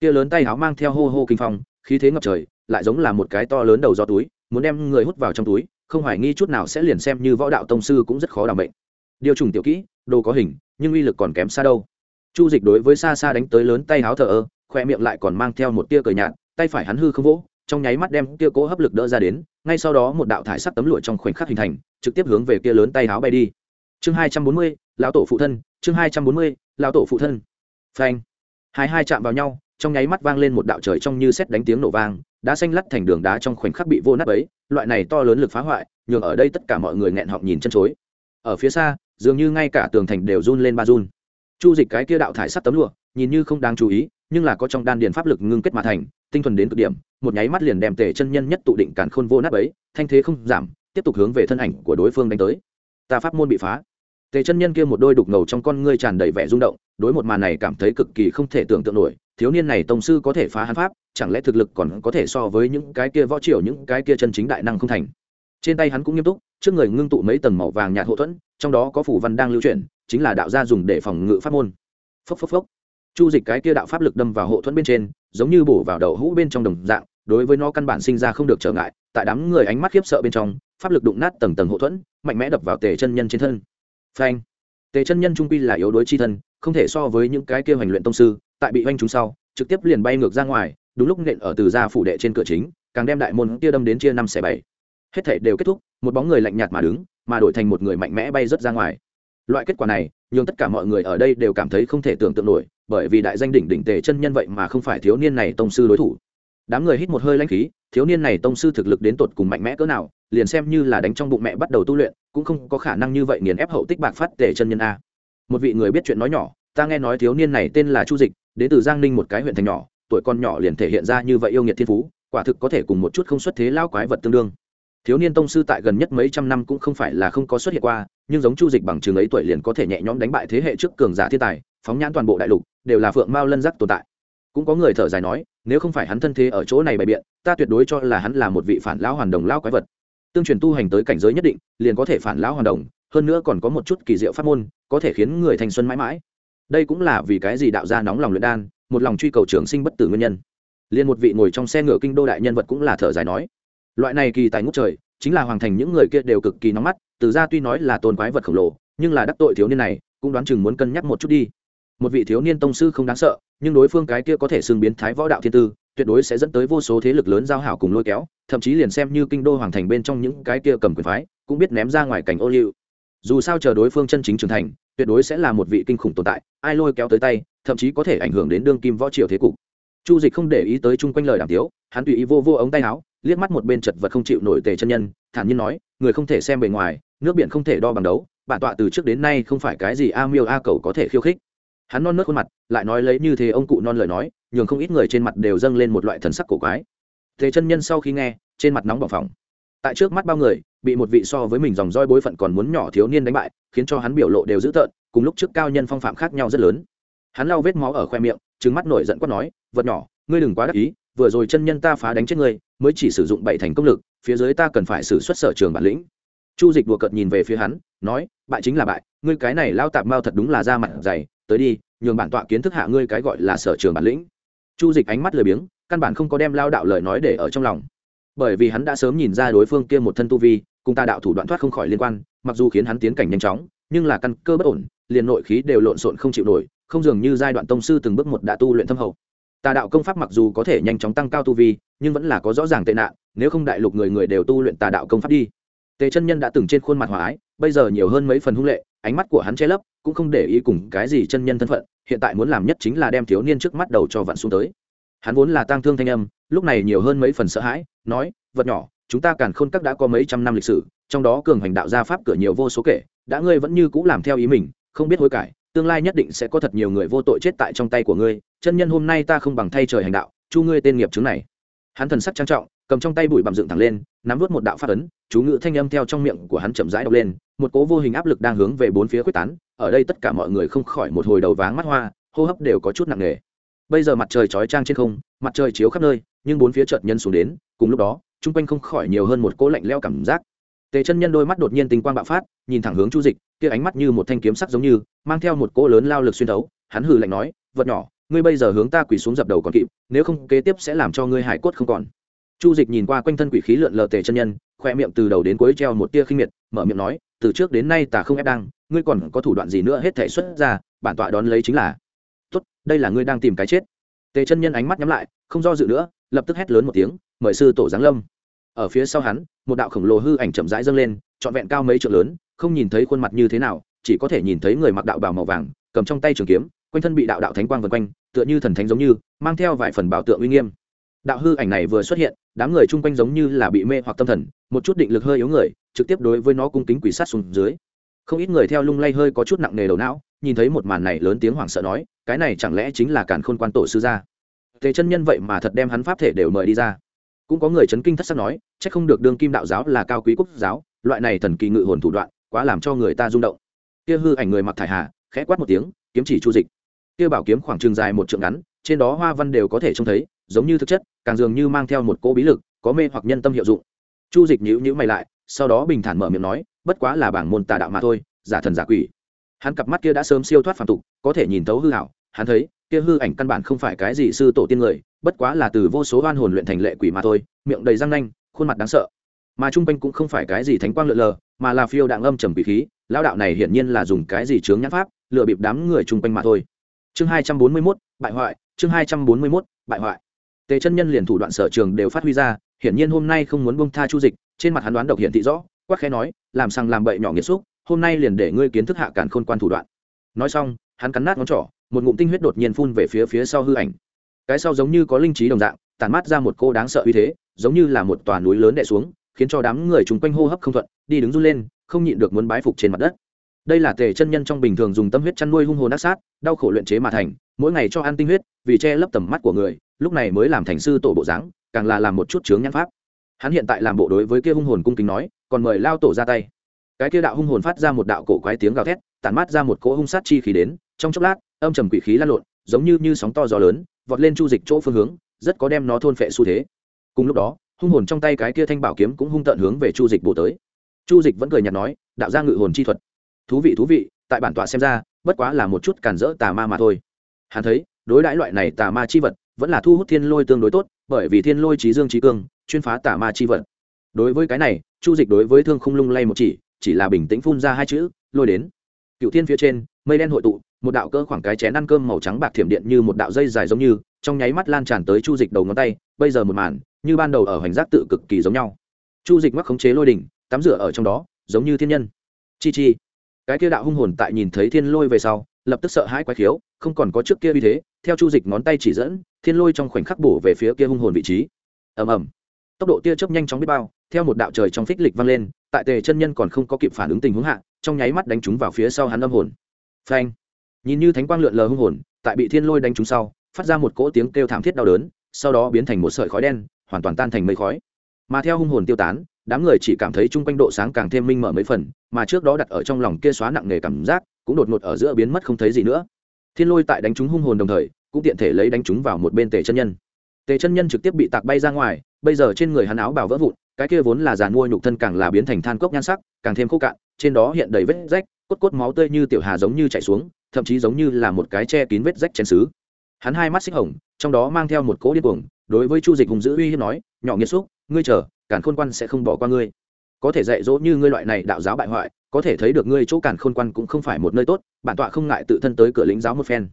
A: Kia lớn tay áo mang theo hô hô kinh phong khí thế ngập trời lại giống là một cái to lớn đầu do túi muốn đem người hút vào trong túi không hoài nghi chút nào sẽ liền xem như võ đạo tông sư cũng rất khó đảm bệnh điều trùng tiểu kỹ, đồ có hình, nhưng uy lực còn kém xa đâu. Chu dịch đối với xa xa đánh tới lớn tay háo thờ ơ khoe miệng lại còn mang theo một tia cờ nhạt, tay phải hắn hư không vỗ, trong nháy mắt đem tia cố hấp lực đỡ ra đến, ngay sau đó một đạo thải sắc tấm lụa trong khoảnh khắc hình thành, trực tiếp hướng về kia lớn tay háo bay đi. Chương hai trăm bốn mươi, lão tổ phụ thân, chương hai trăm bốn mươi, lão tổ phụ thân. Phanh. Hai hai chạm vào nhau, trong nháy mắt vang lên một đạo trời trong như xét đánh tiếng nổ vang, đá xanh lắt thành đường đá trong khoảnh khắc bị vô nát ấy loại này to lớn lực phá hoại, nhường ở đây tất cả mọi người nghẹn họng nhìn chân chối. Ở phía xa dường như ngay cả tường thành đều run lên ba run. Chu dịch cái kia đạo thải sắt tấm lụa, nhìn như không đáng chú ý, nhưng là có trong đan điền pháp lực ngưng kết mà thành, tinh thuần đến cực điểm, một nháy mắt liền đem tề chân nhân nhất tụ định cản khôn vô nát ấy, thanh thế không giảm, tiếp tục hướng về thân ảnh của đối phương đánh tới. Ta pháp môn bị phá. Tề chân nhân kia một đôi đục ngầu trong con ngươi tràn đầy vẻ rung động, đối một màn này cảm thấy cực kỳ không thể tưởng tượng nổi, thiếu niên này tông sư có thể phá hắn pháp, chẳng lẽ thực lực còn có thể so với những cái kia võ triều, những cái kia chân chính đại năng không thành. Trên tay hắn cũng nghiêm túc trước người ngưng tụ mấy tầng màu vàng nhạt hậu thuẫn, trong đó có phủ văn đang lưu chuyển, chính là đạo gia dùng để phòng ngự pháp môn. Phốc phốc phốc. Chu dịch cái kia đạo pháp lực đâm vào hộ thuẫn bên trên, giống như bổ vào đầu hũ bên trong đồng dạng, đối với nó căn bản sinh ra không được trở ngại, tại đám người ánh mắt khiếp sợ bên trong, pháp lực đụng nát tầng tầng hộ thuẫn, mạnh mẽ đập vào tề chân nhân trên thân. Phanh. Tề chân nhân trung quy là yếu đuối chi thân, không thể so với những cái kia hoành luyện tông sư, tại bị oanh chúng sau, trực tiếp liền bay ngược ra ngoài, đúng lúc nện ở từ ra phủ đệ trên cửa chính, càng đem đại môn kia đâm đến chia năm xẻ bảy hết thể đều kết thúc, một bóng người lạnh nhạt mà đứng, mà đổi thành một người mạnh mẽ bay rớt ra ngoài. Loại kết quả này nhưng tất cả mọi người ở đây đều cảm thấy không thể tưởng tượng nổi, bởi vì đại danh đỉnh đỉnh tề chân nhân vậy mà không phải thiếu niên này tông sư đối thủ. Đám người hít một hơi lãnh khí, thiếu niên này tông sư thực lực đến tột cùng mạnh mẽ cỡ nào, liền xem như là đánh trong bụng mẹ bắt đầu tu luyện, cũng không có khả năng như vậy nghiền ép hậu tích bạc phát tề chân nhân a. Một vị người biết chuyện nói nhỏ, ta nghe nói thiếu niên này tên là chu dịch, đến từ giang ninh một cái huyện thành nhỏ, tuổi con nhỏ liền thể hiện ra như vậy yêu nghiệt thiên phú, quả thực có thể cùng một chút không xuất thế lao quái vật tương đương thiếu niên tông sư tại gần nhất mấy trăm năm cũng không phải là không có xuất hiện qua, nhưng giống chu dịch bằng trường ấy tuổi liền có thể nhẹ nhõm đánh bại thế hệ trước cường giả thiên tài, phóng nhãn toàn bộ đại lục, đều là phượng mao lân giác tồn tại. Cũng có người thở dài nói, nếu không phải hắn thân thế ở chỗ này bày biện, ta tuyệt đối cho là hắn là một vị phản lão hoàn đồng lao quái vật. Tương truyền tu hành tới cảnh giới nhất định, liền có thể phản lão hoàn đồng, hơn nữa còn có một chút kỳ diệu pháp môn, có thể khiến người thành xuân mãi mãi. Đây cũng là vì cái gì đạo ra nóng lòng luyện đan, một lòng truy cầu trường sinh bất tử nguyên nhân. Liền một vị ngồi trong xe ngựa kinh đô đại nhân vật cũng là thở dài nói loại này kỳ tài ngút trời, chính là hoàng thành những người kia đều cực kỳ nóng mắt, từ ra tuy nói là tôn quái vật khổng lồ, nhưng là đắc tội thiếu niên này, cũng đoán chừng muốn cân nhắc một chút đi. Một vị thiếu niên tông sư không đáng sợ, nhưng đối phương cái kia có thể xưng biến thái võ đạo thiên tư, tuyệt đối sẽ dẫn tới vô số thế lực lớn giao hảo cùng lôi kéo, thậm chí liền xem như kinh đô hoàng thành bên trong những cái kia cầm quyền phái, cũng biết ném ra ngoài cảnh ô liu. Dù sao chờ đối phương chân chính trưởng thành, tuyệt đối sẽ là một vị kinh khủng tồn tại, ai lôi kéo tới tay, thậm chí có thể ảnh hưởng đến đương kim võ triều thế cục chu dịch không để ý tới chung quanh lời đàm tiếu, hắn tùy ý vô vô ống tay áo, liếc mắt một bên chật vật không chịu nổi tề chân nhân, thản nhiên nói, người không thể xem bề ngoài, nước biển không thể đo bằng đấu, bản tọa từ trước đến nay không phải cái gì a miêu a cầu có thể khiêu khích. Hắn non nớt khuôn mặt, lại nói lấy như thế ông cụ non lời nói, nhường không ít người trên mặt đều dâng lên một loại thần sắc cổ quái. Tề chân nhân sau khi nghe, trên mặt nóng bỏng phòng tại trước mắt bao người, bị một vị so với mình dòng roi bối phận còn muốn nhỏ thiếu niên đánh bại, khiến cho hắn biểu lộ đều dữ tợn, cùng lúc trước cao nhân phong phạm khác nhau rất lớn. Hắn lau vết máu ở khoe miệng trừng mắt nổi giận quát nói, vật nhỏ, ngươi đừng quá đắc ý, vừa rồi chân nhân ta phá đánh chết ngươi, mới chỉ sử dụng bảy thành công lực, phía dưới ta cần phải xử xuất sở trường bản lĩnh. Chu dịch đùa cợt nhìn về phía hắn, nói, bại chính là bại, ngươi cái này lao tạp mao thật đúng là da mặt dày, tới đi, nhường bản tọa kiến thức hạ ngươi cái gọi là sở trường bản lĩnh. Chu dịch ánh mắt lười biếng, căn bản không có đem lao đạo lời nói để ở trong lòng. Bởi vì hắn đã sớm nhìn ra đối phương kia một thân tu vi, cùng ta đạo thủ đoạn thoát không khỏi liên quan, mặc dù khiến hắn tiến cảnh nhanh chóng, nhưng là căn cơ bất ổn liền nội khí đều lộn xộn không chịu nổi, không dường như giai đoạn tông sư từng bước một đã tu luyện thâm hậu. Tà đạo công pháp mặc dù có thể nhanh chóng tăng cao tu vi, nhưng vẫn là có rõ ràng tệ nạn, nếu không đại lục người người đều tu luyện tà đạo công pháp đi. Tề chân nhân đã từng trên khuôn mặt hòa ái, bây giờ nhiều hơn mấy phần hung lệ, ánh mắt của hắn che lấp, cũng không để ý cùng cái gì chân nhân thân phận, hiện tại muốn làm nhất chính là đem thiếu niên trước mắt đầu cho vặn xuống tới. Hắn vốn là tang thương thanh âm, lúc này nhiều hơn mấy phần sợ hãi, nói, vật nhỏ, chúng ta càn khôn các đã có mấy trăm năm lịch sử, trong đó cường hành đạo gia pháp cửa nhiều vô số kể, đã ngươi vẫn như cũ làm theo ý mình không biết hối cải, tương lai nhất định sẽ có thật nhiều người vô tội chết tại trong tay của ngươi, chân nhân hôm nay ta không bằng thay trời hành đạo, chu ngươi tên nghiệp chứng này. Hắn thần sắc trang trọng, cầm trong tay bụi bặm dựng thẳng lên, nắm vớt một đạo phát ấn, chú ngữ thanh âm theo trong miệng của hắn chậm rãi đọc lên, một cố vô hình áp lực đang hướng về bốn phía quyết tán, ở đây tất cả mọi người không khỏi một hồi đầu váng mắt hoa, hô hấp đều có chút nặng nề. Bây giờ mặt trời chói trang trên không, mặt trời chiếu khắp nơi, nhưng bốn phía chợt nhân xuống đến, cùng lúc đó, chung quanh không khỏi nhiều hơn một cỗ lạnh leo cảm giác tề chân nhân đôi mắt đột nhiên tinh quang bạo phát, nhìn thẳng hướng chu dịch, kia ánh mắt như một thanh kiếm sắc giống như, mang theo một cỗ lớn lao lực xuyên thấu. Hắn hừ lạnh nói, vật nhỏ, ngươi bây giờ hướng ta quỳ xuống dập đầu còn kịp, nếu không kế tiếp sẽ làm cho ngươi hải cốt không còn. Chu dịch nhìn qua quanh thân quỷ khí lượn lờ tề chân nhân, khoe miệng từ đầu đến cuối treo một tia khinh miệt, mở miệng nói, từ trước đến nay ta không ép đang, ngươi còn có thủ đoạn gì nữa hết thể xuất ra, bản tọa đón lấy chính là tốt, đây là ngươi đang tìm cái chết. Tề chân nhân ánh mắt nhắm lại, không do dự nữa, lập tức hét lớn một tiếng, mời sư tổ giáng lâm ở phía sau hắn, một đạo khổng lồ hư ảnh chậm rãi dâng lên, trọn vẹn cao mấy trượng lớn, không nhìn thấy khuôn mặt như thế nào, chỉ có thể nhìn thấy người mặc đạo bào màu vàng, cầm trong tay trường kiếm, quanh thân bị đạo đạo thánh quang vân quanh, tựa như thần thánh giống như, mang theo vài phần bảo tượng uy nghiêm. Đạo hư ảnh này vừa xuất hiện, đám người chung quanh giống như là bị mê hoặc tâm thần, một chút định lực hơi yếu người, trực tiếp đối với nó cung kính quỷ sát xuống dưới. Không ít người theo lung lay hơi có chút nặng nề đầu não, nhìn thấy một màn này lớn tiếng hoảng sợ nói, cái này chẳng lẽ chính là cản khôn quan tổ sư gia? Thế chân nhân vậy mà thật đem hắn pháp thể đều mời đi ra cũng có người chấn kinh thất sắc nói c h ắ c không được đương kim đạo giáo là cao quý quốc giáo, loại này thần kỳ ngự hồn thủ đoạn, quá làm cho người ta rung động. Kia hư ảnh người mặc thải hà, khẽ quát một tiếng, kiếm chỉ chu dịch. Kia bảo kiếm khoảng trường dài một trượng ngắn, trên đó hoa văn đều có thể trông thấy, giống như thực chất, càng dường như mang theo một cỗ bí lực, có mê hoặc nhân tâm hiệu dụng. Chu dịch nhữ nhữ mày lại, sau đó bình thản mở miệng nói, bất quá là bảng môn tà đạo mà thôi, giả thần giả quỷ. Hắn cặp mắt kia đã sớm siêu thoát phản tục, có thể nhìn thấu hư hảo hắn thấy kia hư ảnh căn bản không phải cái gì sư tổ tiên người, bất quá là từ vô số oan hồn luyện thành lệ quỷ mà thôi, miệng đầy răng nanh, khuôn mặt đáng sợ. Mà trung quanh cũng không phải cái gì thánh quang lượn lờ, mà là phiêu đạn âm trầm bị khí, Lão đạo này hiển nhiên là dùng cái gì chướng nhãn pháp lựa bịp đám người chung quanh mà thôi. Chương hai trăm bốn mươi mốt, bại hoại, chương hai trăm bốn mươi mốt, bại hoại. Tề chân nhân liền thủ đoạn sở trường đều phát huy ra, hiển nhiên hôm nay không muốn bông tha chu dịch, trên mặt hắn đoán độc hiện thị rõ quắc khẽ nói, làm sang làm bậy nhỏ nghiệt xúc, hôm nay liền để ngươi kiến thức hạ cản khôn quan thủ đoạn. Nói xong, hắn cắn nát ngón trỏ một ngụm tinh huyết đột nhiên phun về phía phía sau hư ảnh. Cái sau giống như có linh trí đồng dạng tàn mát ra một cô đáng sợ uy thế, giống như là một tòa núi lớn đè xuống, khiến cho đám người chung quanh hô hấp không thuận, đi đứng run lên, không nhịn được muốn bái phục trên mặt đất. Đây là tề chân nhân trong bình thường dùng tâm huyết chăn nuôi hung hồn ác sát, đau khổ luyện chế mà thành, mỗi ngày cho ăn tinh huyết, vì che lấp tầm mắt của người, lúc này mới làm thành sư tổ bộ dáng, càng là làm một chút chướng nhãn pháp. Hắn hiện tại làm bộ đối với kia hung hồn cung kính nói, còn mời lao tổ ra tay. Cái kia đạo hung hồn phát ra một đạo cổ quái tiếng gào thét, tản mát ra một cỗ hung sát chi khí đến, trong chốc lát âm trầm quỷ khí lan lộn, giống như như sóng to gió lớn, vọt lên chu dịch chỗ phương hướng, rất có đem nó thôn phệ xu thế. Cùng lúc đó, hung hồn trong tay cái kia thanh bảo kiếm cũng hung tận hướng về chu dịch bổ tới. Chu dịch vẫn cười nhạt nói, đạo ra ngự hồn chi thuật. Thú vị thú vị, tại bản tọa xem ra, bất quá là một chút cản rỡ tà ma mà thôi. Hắn thấy, đối đãi loại này tà ma chi vật, vẫn là thu hút thiên lôi tương đối tốt, bởi vì thiên lôi trí dương trí cương chuyên phá tà ma chi vật. Đối với cái này, chu dịch đối với thương không lung lay một chỉ chỉ là bình tĩnh phun ra hai chữ, lôi đến. Cựu thiên phía trên, mây đen hội tụ một đạo cơ khoảng cái chén ăn cơm màu trắng bạc thiểm điện như một đạo dây dài giống như, trong nháy mắt lan tràn tới chu dịch đầu ngón tay, bây giờ một màn, như ban đầu ở hoành giác tự cực kỳ giống nhau. Chu dịch mắc khống chế lôi đỉnh, tắm rửa ở trong đó, giống như thiên nhân. Chi chi. Cái kia đạo hung hồn tại nhìn thấy thiên lôi về sau, lập tức sợ hãi quái khiếu, không còn có trước kia như thế, theo chu dịch ngón tay chỉ dẫn, thiên lôi trong khoảnh khắc bổ về phía kia hung hồn vị trí. Ầm ầm. Tốc độ tia chớp nhanh chóng biết bao, theo một đạo trời trong phích lịch vang lên, tại tề chân nhân còn không có kịp phản ứng tình huống hạ, trong nháy mắt đánh trúng vào phía sau hắn âm hồn. Phanh nhìn như thánh quang lượn lờ hung hồn, tại bị thiên lôi đánh trúng sau, phát ra một cỗ tiếng kêu thảm thiết đau đớn, sau đó biến thành một sợi khói đen, hoàn toàn tan thành mây khói. Mà theo hung hồn tiêu tán, đám người chỉ cảm thấy chung quanh độ sáng càng thêm minh mở mấy phần, mà trước đó đặt ở trong lòng kia xóa nặng nề cảm giác, cũng đột ngột ở giữa biến mất không thấy gì nữa. Thiên lôi tại đánh trúng hung hồn đồng thời, cũng tiện thể lấy đánh trúng vào một bên tề chân nhân. Tề chân nhân trực tiếp bị tạc bay ra ngoài, bây giờ trên người hắn áo bào vỡ vụn, cái kia vốn là giàn mua nhục thân càng là biến thành than cốc nhan sắc, càng thêm khô cạn, trên đó hiện đầy vết rách, cốt cốt máu tươi như tiểu hà giống như chảy xuống thậm chí giống như là một cái che kín vết rách chén xứ. Hắn hai mắt xích hồng, trong đó mang theo một cỗ điên cuồng, đối với chu dịch hùng dữ uy hiếp nói, nhỏ nghiệt xúc, ngươi chờ, càn khôn quan sẽ không bỏ qua ngươi. Có thể dạy dỗ như ngươi loại này đạo giáo bại hoại, có thể thấy được ngươi chỗ càn khôn quan cũng không phải một nơi tốt, bản tọa không ngại tự thân tới cửa lĩnh giáo một phen.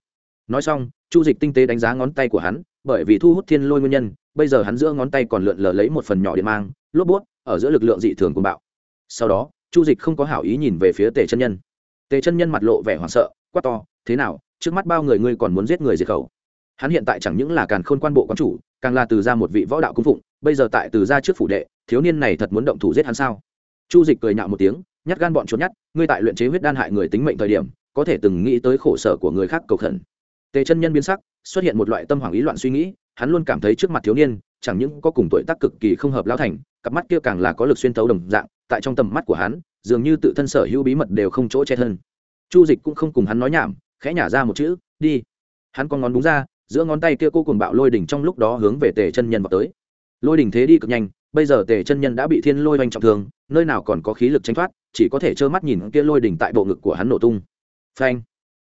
A: Nói xong, chu dịch tinh tế đánh giá ngón tay của hắn, bởi vì thu hút thiên lôi nguyên nhân, bây giờ hắn giữa ngón tay còn lượn lờ lấy một phần nhỏ điện mang, lốp bút, ở giữa lực lượng dị thường cùng bạo. Sau đó, chu dịch không có hảo ý nhìn về phía tề chân nhân. Tề chân nhân mặt lộ vẻ hoảng sợ quát to, thế nào, trước mắt bao người ngươi còn muốn giết người diệt khẩu? Hắn hiện tại chẳng những là càn khôn quan bộ quán chủ, càng là từ ra một vị võ đạo cung phụng, bây giờ tại từ ra trước phủ đệ, thiếu niên này thật muốn động thủ giết hắn sao? Chu dịch cười nhạo một tiếng, nhát gan bọn trốn nhát, ngươi tại luyện chế huyết đan hại người tính mệnh thời điểm, có thể từng nghĩ tới khổ sở của người khác cầu khẩn. Tề chân nhân biến sắc, xuất hiện một loại tâm hoàng ý loạn suy nghĩ, hắn luôn cảm thấy trước mặt thiếu niên, chẳng những có cùng tuổi tác cực kỳ không hợp lao thành, cặp mắt kia càng là có lực xuyên tấu đồng dạng, tại trong tầm mắt của hắn, dường như tự thân sở hữu bí mật đều không chỗ che thân chu dịch cũng không cùng hắn nói nhảm, khẽ nhả ra một chữ, đi. Hắn con ngón đúng ra, giữa ngón tay kia cô cùng bạo lôi đỉnh trong lúc đó hướng về tề chân nhân vào tới. Lôi đỉnh thế đi cực nhanh, bây giờ tề chân nhân đã bị thiên lôi oanh trọng thương, nơi nào còn có khí lực tránh thoát, chỉ có thể trơ mắt nhìn kia lôi đỉnh tại bộ ngực của hắn nổ tung. Phanh!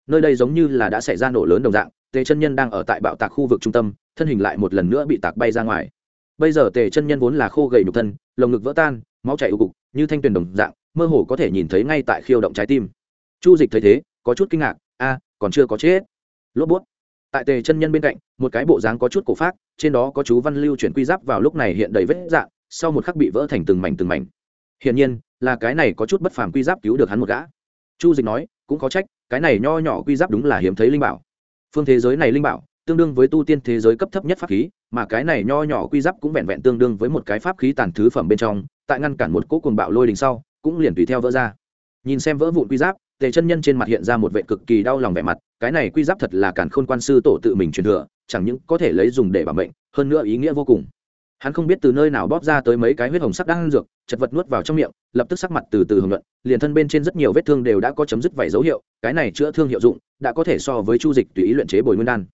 A: Nơi đây giống như là đã xảy ra nổ lớn đồng dạng, tề chân nhân đang ở tại bạo tạc khu vực trung tâm, thân hình lại một lần nữa bị tạc bay ra ngoài. Bây giờ tề chân nhân vốn là khô gầy nhục thân, lồng ngực vỡ tan, máu chảy ưu cục, như thanh tuyền đồng dạng, mơ hồ có thể nhìn thấy ngay tại khiêu động trái tim chu dịch thấy thế, có chút kinh ngạc, a, còn chưa có chết. Lốp bút. Tại tề chân nhân bên cạnh, một cái bộ dáng có chút cổ phát trên đó có chú văn lưu chuyển quy giáp vào lúc này hiện đầy vết dạng, sau một khắc bị vỡ thành từng mảnh từng mảnh. Hiển nhiên, là cái này có chút bất phàm quy giáp cứu được hắn một gã. Chu dịch nói, cũng có trách, cái này nho nhỏ quy giáp đúng là hiếm thấy linh bảo. Phương thế giới này linh bảo, tương đương với tu tiên thế giới cấp thấp nhất pháp khí, mà cái này nho nhỏ quy giáp cũng vẹn vẹn tương đương với một cái pháp khí tàn thứ phẩm bên trong, tại ngăn cản một cỗ cuồng bạo lôi đình sau, cũng liền tùy theo vỡ ra. Nhìn xem vỡ vụn quy giáp tề chân nhân trên mặt hiện ra một vệ cực kỳ đau lòng vẻ mặt, cái này quy giáp thật là cản khôn quan sư tổ tự mình truyền thừa, chẳng những có thể lấy dùng để bảo mệnh, hơn nữa ý nghĩa vô cùng. Hắn không biết từ nơi nào bóp ra tới mấy cái huyết hồng sắc đang dược, chật vật nuốt vào trong miệng, lập tức sắc mặt từ từ hưởng luận liền thân bên trên rất nhiều vết thương đều đã có chấm dứt vảy dấu hiệu, cái này chữa thương hiệu dụng, đã có thể so với chu dịch tùy ý luyện chế bồi nguyên đan.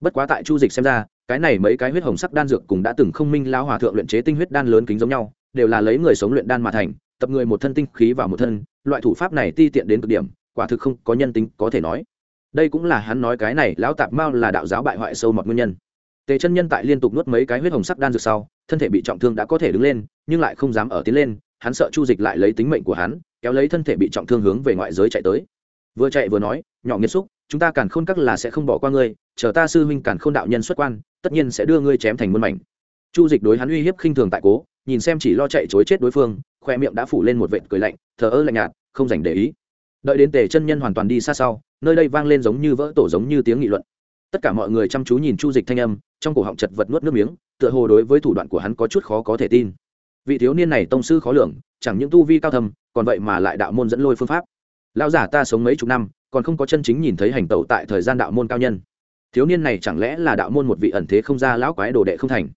A: Bất quá tại chu dịch xem ra, cái này mấy cái huyết hồng sắc đan dược cùng đã từng không minh lao hòa thượng luyện chế tinh huyết đan lớn kính giống nhau, đều là lấy người sống luyện đan mà thành, tập người một thân tinh khí vào một thân loại thủ pháp này ti tiện đến cực điểm, quả thực không có nhân tính có thể nói. Đây cũng là hắn nói cái này, lão tạp mao là đạo giáo bại hoại sâu mọt nguyên nhân. Tề chân nhân tại liên tục nuốt mấy cái huyết hồng sắc đan dược sau, thân thể bị trọng thương đã có thể đứng lên, nhưng lại không dám ở tiến lên, hắn sợ chu dịch lại lấy tính mệnh của hắn, kéo lấy thân thể bị trọng thương hướng về ngoại giới chạy tới. Vừa chạy vừa nói, nhỏ nghiệt xúc, chúng ta càn khôn các là sẽ không bỏ qua ngươi, chờ ta sư huynh càn khôn đạo nhân xuất quan, tất nhiên sẽ đưa ngươi chém thành muôn mảnh. Chu dịch đối hắn uy hiếp khinh thường tại cố nhìn xem chỉ lo chạy chối chết đối phương, khoe miệng đã phủ lên một vệt cười lạnh, thờ ơ lạnh nhạt, không dành để ý. Đợi đến tề chân nhân hoàn toàn đi xa sau, nơi đây vang lên giống như vỡ tổ giống như tiếng nghị luận. Tất cả mọi người chăm chú nhìn chu dịch thanh âm, trong cổ họng chật vật nuốt nước miếng, tựa hồ đối với thủ đoạn của hắn có chút khó có thể tin. Vị thiếu niên này tông sư khó lường, chẳng những tu vi cao thầm còn vậy mà lại đạo môn dẫn lôi phương pháp. Lão giả ta sống mấy chục năm, còn không có chân chính nhìn thấy hành tẩu tại thời gian đạo môn cao nhân. Thiếu niên này chẳng lẽ là đạo môn một vị ẩn thế không ra lão quái đồ đệ không thành?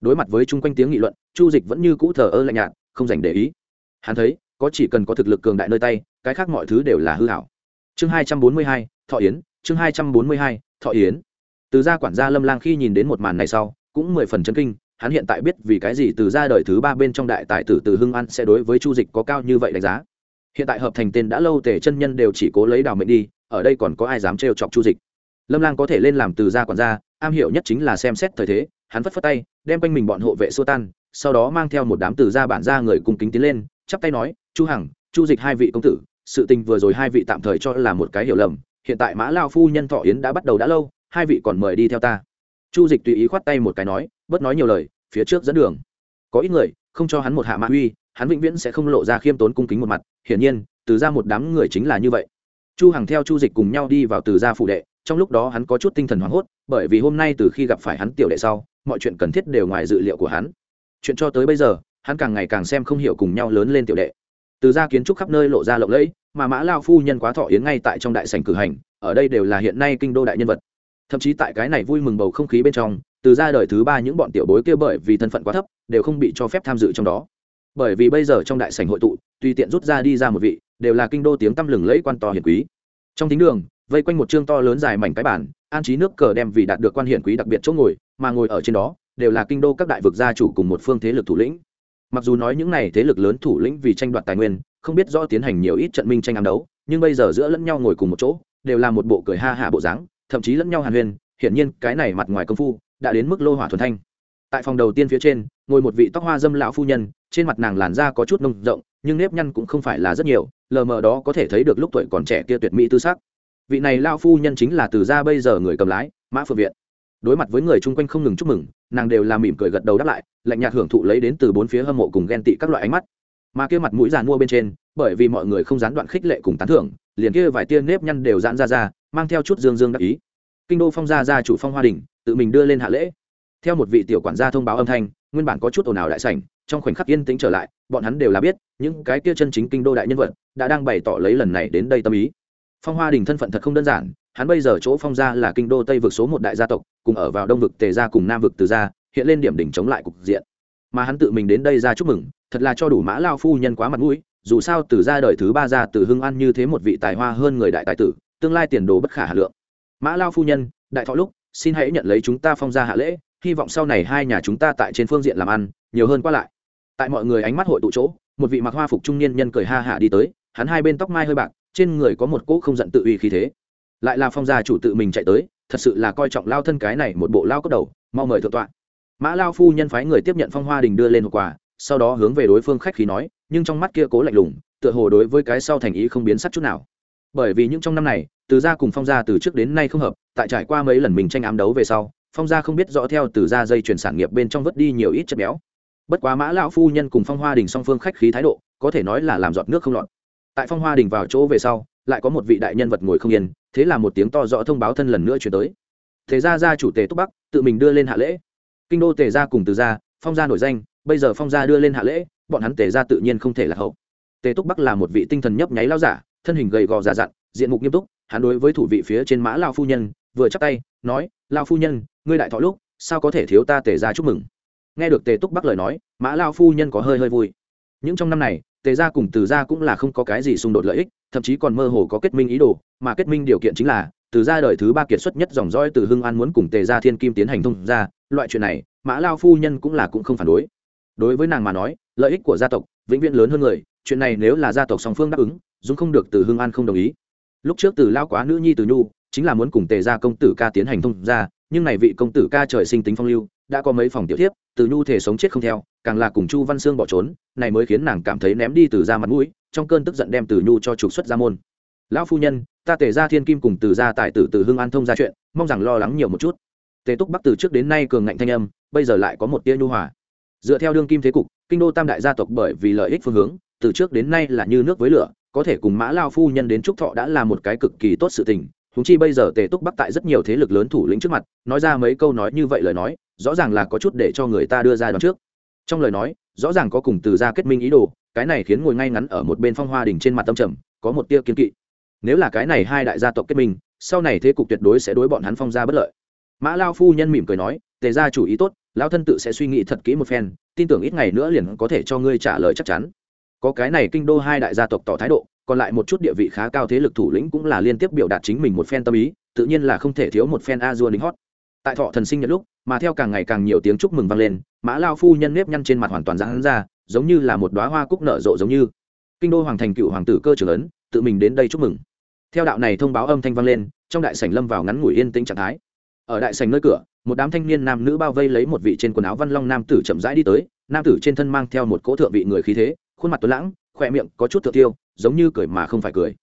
A: Đối mặt với chung quanh tiếng nghị luận chu dịch vẫn như cũ thờ ơ lạnh nhạt, không dành để ý. Hắn thấy, có chỉ cần có thực lực cường đại nơi tay, cái khác mọi thứ đều là hư hảo. Chương hai trăm bốn mươi hai, thọ yến, chương hai trăm bốn mươi hai, thọ yến. Từ gia quản gia lâm lang khi nhìn đến một màn này sau, cũng mười phần chấn kinh, hắn hiện tại biết vì cái gì từ gia đời thứ ba bên trong đại tài tử từ hưng an sẽ đối với chu dịch có cao như vậy đánh giá. Hiện tại hợp thành tên đã lâu tề chân nhân đều chỉ cố lấy đào mệnh đi, ở đây còn có ai dám trêu chọc chu dịch? Lâm lang có thể lên làm từ gia quản gia, am hiểu nhất chính là xem xét thời thế, hắn phất phất tay, đem quanh mình bọn hộ vệ xua tan sau đó mang theo một đám từ gia bản gia người cùng kính tiến lên, chắp tay nói, chu hằng, chu dịch hai vị công tử, sự tình vừa rồi hai vị tạm thời cho là một cái hiểu lầm, hiện tại mã lao phu nhân thọ yến đã bắt đầu đã lâu, hai vị còn mời đi theo ta. Chu dịch tùy ý khoát tay một cái nói, bớt nói nhiều lời, phía trước dẫn đường. Có ít người, không cho hắn một hạ mã uy, hắn vĩnh viễn sẽ không lộ ra khiêm tốn cung kính một mặt, hiển nhiên, từ ra một đám người chính là như vậy. Chu hằng theo chu dịch cùng nhau đi vào từ gia phụ đệ, trong lúc đó hắn có chút tinh thần hoảng hốt, bởi vì hôm nay từ khi gặp phải hắn tiểu đệ sau, mọi chuyện cần thiết đều ngoài dự liệu của hắn chuyện cho tới bây giờ, hắn càng ngày càng xem không hiểu cùng nhau lớn lên tiểu đệ. Từ gia kiến trúc khắp nơi lộ ra lộng lẫy, mà mã lao phu nhân quá thọ yến ngay tại trong đại sảnh cử hành, ở đây đều là hiện nay kinh đô đại nhân vật. Thậm chí tại cái này vui mừng bầu không khí bên trong, từ ra đời thứ ba những bọn tiểu bối kia bởi vì thân phận quá thấp, đều không bị cho phép tham dự trong đó. Bởi vì bây giờ trong đại sảnh hội tụ, tùy tiện rút ra đi ra một vị, đều là kinh đô tiếng tăm lừng lẫy quan to hiển quý. Trong thính đường, vây quanh một chương to lớn dài mảnh cái bản an trí nước cờ đem vì đạt được quan hiển quý đặc biệt chỗ ngồi, mà ngồi ở trên đó đều là kinh đô các đại vực gia chủ cùng một phương thế lực thủ lĩnh. Mặc dù nói những này thế lực lớn thủ lĩnh vì tranh đoạt tài nguyên, không biết rõ tiến hành nhiều ít trận minh tranh ám đấu, nhưng bây giờ giữa lẫn nhau ngồi cùng một chỗ, đều là một bộ cười ha hạ bộ dáng, thậm chí lẫn nhau hàn huyên, hiển nhiên cái này mặt ngoài công phu đã đến mức lô hỏa thuần thanh. Tại phòng đầu tiên phía trên, ngồi một vị tóc hoa dâm lão phu nhân, trên mặt nàng làn da có chút nông rộng, nhưng nếp nhăn cũng không phải là rất nhiều, lờ mờ đó có thể thấy được lúc tuổi còn trẻ kia tuyệt mỹ tư sắc. Vị này lao phu nhân chính là từ gia bây giờ người cầm lái, mã phượng viện. Đối mặt với người chung quanh không ngừng chúc mừng nàng đều là mỉm cười gật đầu đáp lại, lạnh nhạt hưởng thụ lấy đến từ bốn phía hâm mộ cùng ghen tị các loại ánh mắt. Mà kia mặt mũi giàn mua bên trên, bởi vì mọi người không gián đoạn khích lệ cùng tán thưởng, liền kia vài tia nếp nhăn đều giãn ra ra, mang theo chút dương dương đắc ý. Kinh đô phong gia gia chủ phong hoa đình, tự mình đưa lên hạ lễ. Theo một vị tiểu quản gia thông báo âm thanh, nguyên bản có chút ồn ào đại sảnh, trong khoảnh khắc yên tĩnh trở lại, bọn hắn đều là biết, những cái kia chân chính kinh đô đại nhân vật, đã đang bày tỏ lấy lần này đến đây tâm ý. Phong hoa đình thân phận thật không đơn giản hắn bây giờ chỗ phong gia là kinh đô tây vực số một đại gia tộc, cùng ở vào đông vực, tề gia cùng nam vực từ gia, hiện lên điểm đỉnh chống lại cục diện. Mà hắn tự mình đến đây ra chúc mừng, thật là cho đủ mã lao phu nhân quá mặt mũi, dù sao từ gia đời thứ ba gia từ hưng an như thế một vị tài hoa hơn người đại tài tử, tương lai tiền đồ bất khả hà lượng. Mã lao phu nhân, đại thọ lúc, xin hãy nhận lấy chúng ta phong gia hạ lễ, hy vọng sau này hai nhà chúng ta tại trên phương diện làm ăn, nhiều hơn qua lại. Tại mọi người ánh mắt hội tụ chỗ, một vị mặc hoa phục trung niên nhân cười ha hả đi tới, hắn hai bên tóc mai hơi bạc, trên người có một cỗ không giận tự uy khí thế lại là phong gia chủ tự mình chạy tới, thật sự là coi trọng lao thân cái này một bộ lao cốc đầu, mau mời thượng tọa. Mã lao phu nhân phái người tiếp nhận phong hoa đình đưa lên hộp quà, sau đó hướng về đối phương khách khí nói, nhưng trong mắt kia cố lạnh lùng, tựa hồ đối với cái sau thành ý không biến sắc chút nào. Bởi vì những trong năm này, từ gia cùng phong gia từ trước đến nay không hợp, tại trải qua mấy lần mình tranh ám đấu về sau, phong gia không biết rõ theo từ gia dây chuyển sản nghiệp bên trong vớt đi nhiều ít chất béo. Bất quá mã lão phu nhân cùng phong hoa đình song phương khách khí thái độ, có thể nói là làm giọt nước không lọt. Tại phong hoa đình vào chỗ về sau lại có một vị đại nhân vật ngồi không yên, thế là một tiếng to rõ thông báo thân lần nữa chuyển tới. Thế gia gia chủ tề túc bắc, tự mình đưa lên hạ lễ. Kinh đô tề gia cùng từ gia, phong gia nổi danh, bây giờ phong gia đưa lên hạ lễ, bọn hắn tề gia tự nhiên không thể là hậu. Tề túc bắc là một vị tinh thần nhấp nháy lao giả, thân hình gầy gò già dặn, diện mục nghiêm túc, hắn đối với thủ vị phía trên mã lao phu nhân, vừa chắc tay, nói, lao phu nhân, ngươi đại thọ lúc, sao có thể thiếu ta tề gia chúc mừng? Nghe được tề túc bắc lời nói, mã lao phu nhân có hơi hơi vui. Những trong năm này tề gia cùng từ gia cũng là không có cái gì xung đột lợi ích, thậm chí còn mơ hồ có kết minh ý đồ, mà kết minh điều kiện chính là, từ gia đời thứ ba kiệt xuất nhất dòng dõi từ hưng an muốn cùng tề gia thiên kim tiến hành thông ra loại chuyện này, mã lao phu nhân cũng là cũng không phản đối. Đối với nàng mà nói, lợi ích của gia tộc vĩnh viễn lớn hơn người, chuyện này nếu là gia tộc song phương đáp ứng dũng không được từ hưng an không đồng ý. Lúc trước từ lao quá nữ nhi từ nhu, chính là muốn cùng tề gia công tử ca tiến hành thông ra nhưng này vị công tử ca trời sinh tính phong lưu đã có mấy phòng tiểu thiếp, từ nhu thể sống chết không theo, càng là cùng chu văn sương bỏ trốn, này mới khiến nàng cảm thấy ném đi từ ra mặt mũi, trong cơn tức giận đem từ nhu cho trục xuất ra môn. Lão phu nhân, ta tề ra thiên kim cùng từ gia tài tử từ hưng an thông ra chuyện, mong rằng lo lắng nhiều một chút. Tề túc bắc từ trước đến nay cường ngạnh thanh âm, bây giờ lại có một tia nhu hòa. Dựa theo đương kim thế cục, kinh đô tam đại gia tộc bởi vì lợi ích phương hướng, từ trước đến nay là như nước với lửa, có thể cùng mã lao phu nhân đến trúc thọ đã là một cái cực kỳ tốt sự tình. Húng chi bây giờ tề túc bắc tại rất nhiều thế lực lớn thủ lĩnh trước mặt, nói ra mấy câu nói như vậy lời nói rõ ràng là có chút để cho người ta đưa ra đón trước. Trong lời nói, rõ ràng có cùng từ gia kết minh ý đồ, cái này khiến ngồi ngay ngắn ở một bên phong hoa đình trên mặt tâm trầm, có một tia kiên kỵ. Nếu là cái này hai đại gia tộc kết minh, sau này thế cục tuyệt đối sẽ đối bọn hắn phong gia bất lợi. Mã lao phu nhân mỉm cười nói, tề gia chủ ý tốt lao thân tự sẽ suy nghĩ thật kỹ một phen, tin tưởng ít ngày nữa liền có thể cho ngươi trả lời chắc chắn. Có cái này kinh đô hai đại gia tộc tỏ thái độ, còn lại một chút địa vị khá cao thế lực thủ lĩnh cũng là liên tiếp biểu đạt chính mình một phen tâm ý, tự nhiên là không thể thiếu một phen a dua lính hót. Tại thọ thần sinh nhật lúc mà theo càng ngày càng nhiều tiếng chúc mừng vang lên, mã lao phu nhân nếp nhăn trên mặt hoàn toàn giãn ra, giống như là một đoá hoa cúc nở rộ giống như. Kinh đô hoàng thành cựu hoàng tử cơ trưởng ấn, tự mình đến đây chúc mừng. Theo đạo này thông báo âm thanh vang lên, trong đại sảnh lâm vào ngắn ngủi yên tĩnh trạng thái. Ở đại sảnh nơi cửa, một đám thanh niên nam nữ bao vây lấy một vị trên quần áo văn long nam tử chậm rãi đi tới, nam tử trên thân mang theo một cỗ thượng vị người khí thế, khuôn mặt tuấn lãng khoe miệng có chút thượng tiêu, giống như cười mà không phải cười.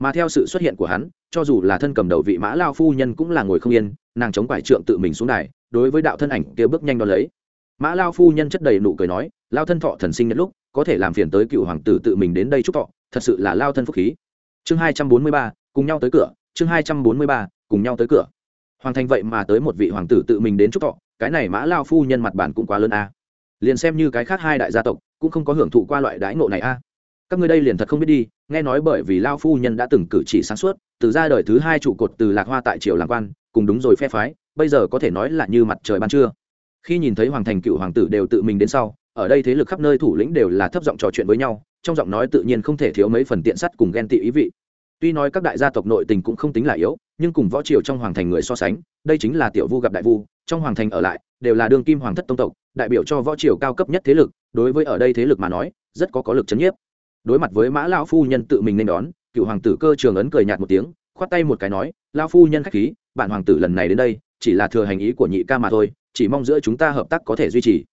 A: Mà theo sự xuất hiện của hắn, cho dù là thân cầm đầu vị mã lao phu nhân cũng là ngồi không yên nàng chống quải trượng tự mình xuống đài, đối với đạo thân ảnh kia bước nhanh đón lấy. Mã lao phu nhân chất đầy nụ cười nói, lao thân thọ thần sinh nhất lúc, có thể làm phiền tới cựu hoàng tử tự mình đến đây chúc thọ, thật sự là lao thân phúc khí. Chương hai trăm bốn mươi ba, cùng nhau tới cửa, chương hai trăm bốn mươi ba, cùng nhau tới cửa. Hoàng thành vậy mà tới một vị hoàng tử tự mình đến chúc thọ, cái này mã lao phu nhân mặt bản cũng quá lớn a. Liền xem như cái khác hai đại gia tộc, cũng không có hưởng thụ qua loại đãi ngộ này a. Các ngươi đây liền thật không biết đi, nghe nói bởi vì lao phu nhân đã từng cử chỉ sáng suốt, từ ra đời thứ hai trụ cột từ lạc hoa tại triều làm quan cùng đúng rồi phe phái, bây giờ có thể nói là như mặt trời ban trưa. Khi nhìn thấy hoàng thành cựu hoàng tử đều tự mình đến sau, ở đây thế lực khắp nơi thủ lĩnh đều là thấp giọng trò chuyện với nhau, trong giọng nói tự nhiên không thể thiếu mấy phần tiện sắt cùng ghen tị ý vị. Tuy nói các đại gia tộc nội tình cũng không tính là yếu, nhưng cùng võ triều trong hoàng thành người so sánh, đây chính là tiểu vu gặp đại vu, trong hoàng thành ở lại, đều là đương kim hoàng thất tông tộc, đại biểu cho võ triều cao cấp nhất thế lực, đối với ở đây thế lực mà nói, rất có có lực chấn nhiếp. Đối mặt với mã lão phu nhân tự mình nên đón, cựu hoàng tử cơ trường ấn cười nhạt một tiếng, khoát tay một cái nói lao phu nhân khách khí bản hoàng tử lần này đến đây, chỉ là thừa hành ý của nhị ca mà thôi, chỉ mong giữa chúng ta hợp tác có thể duy trì.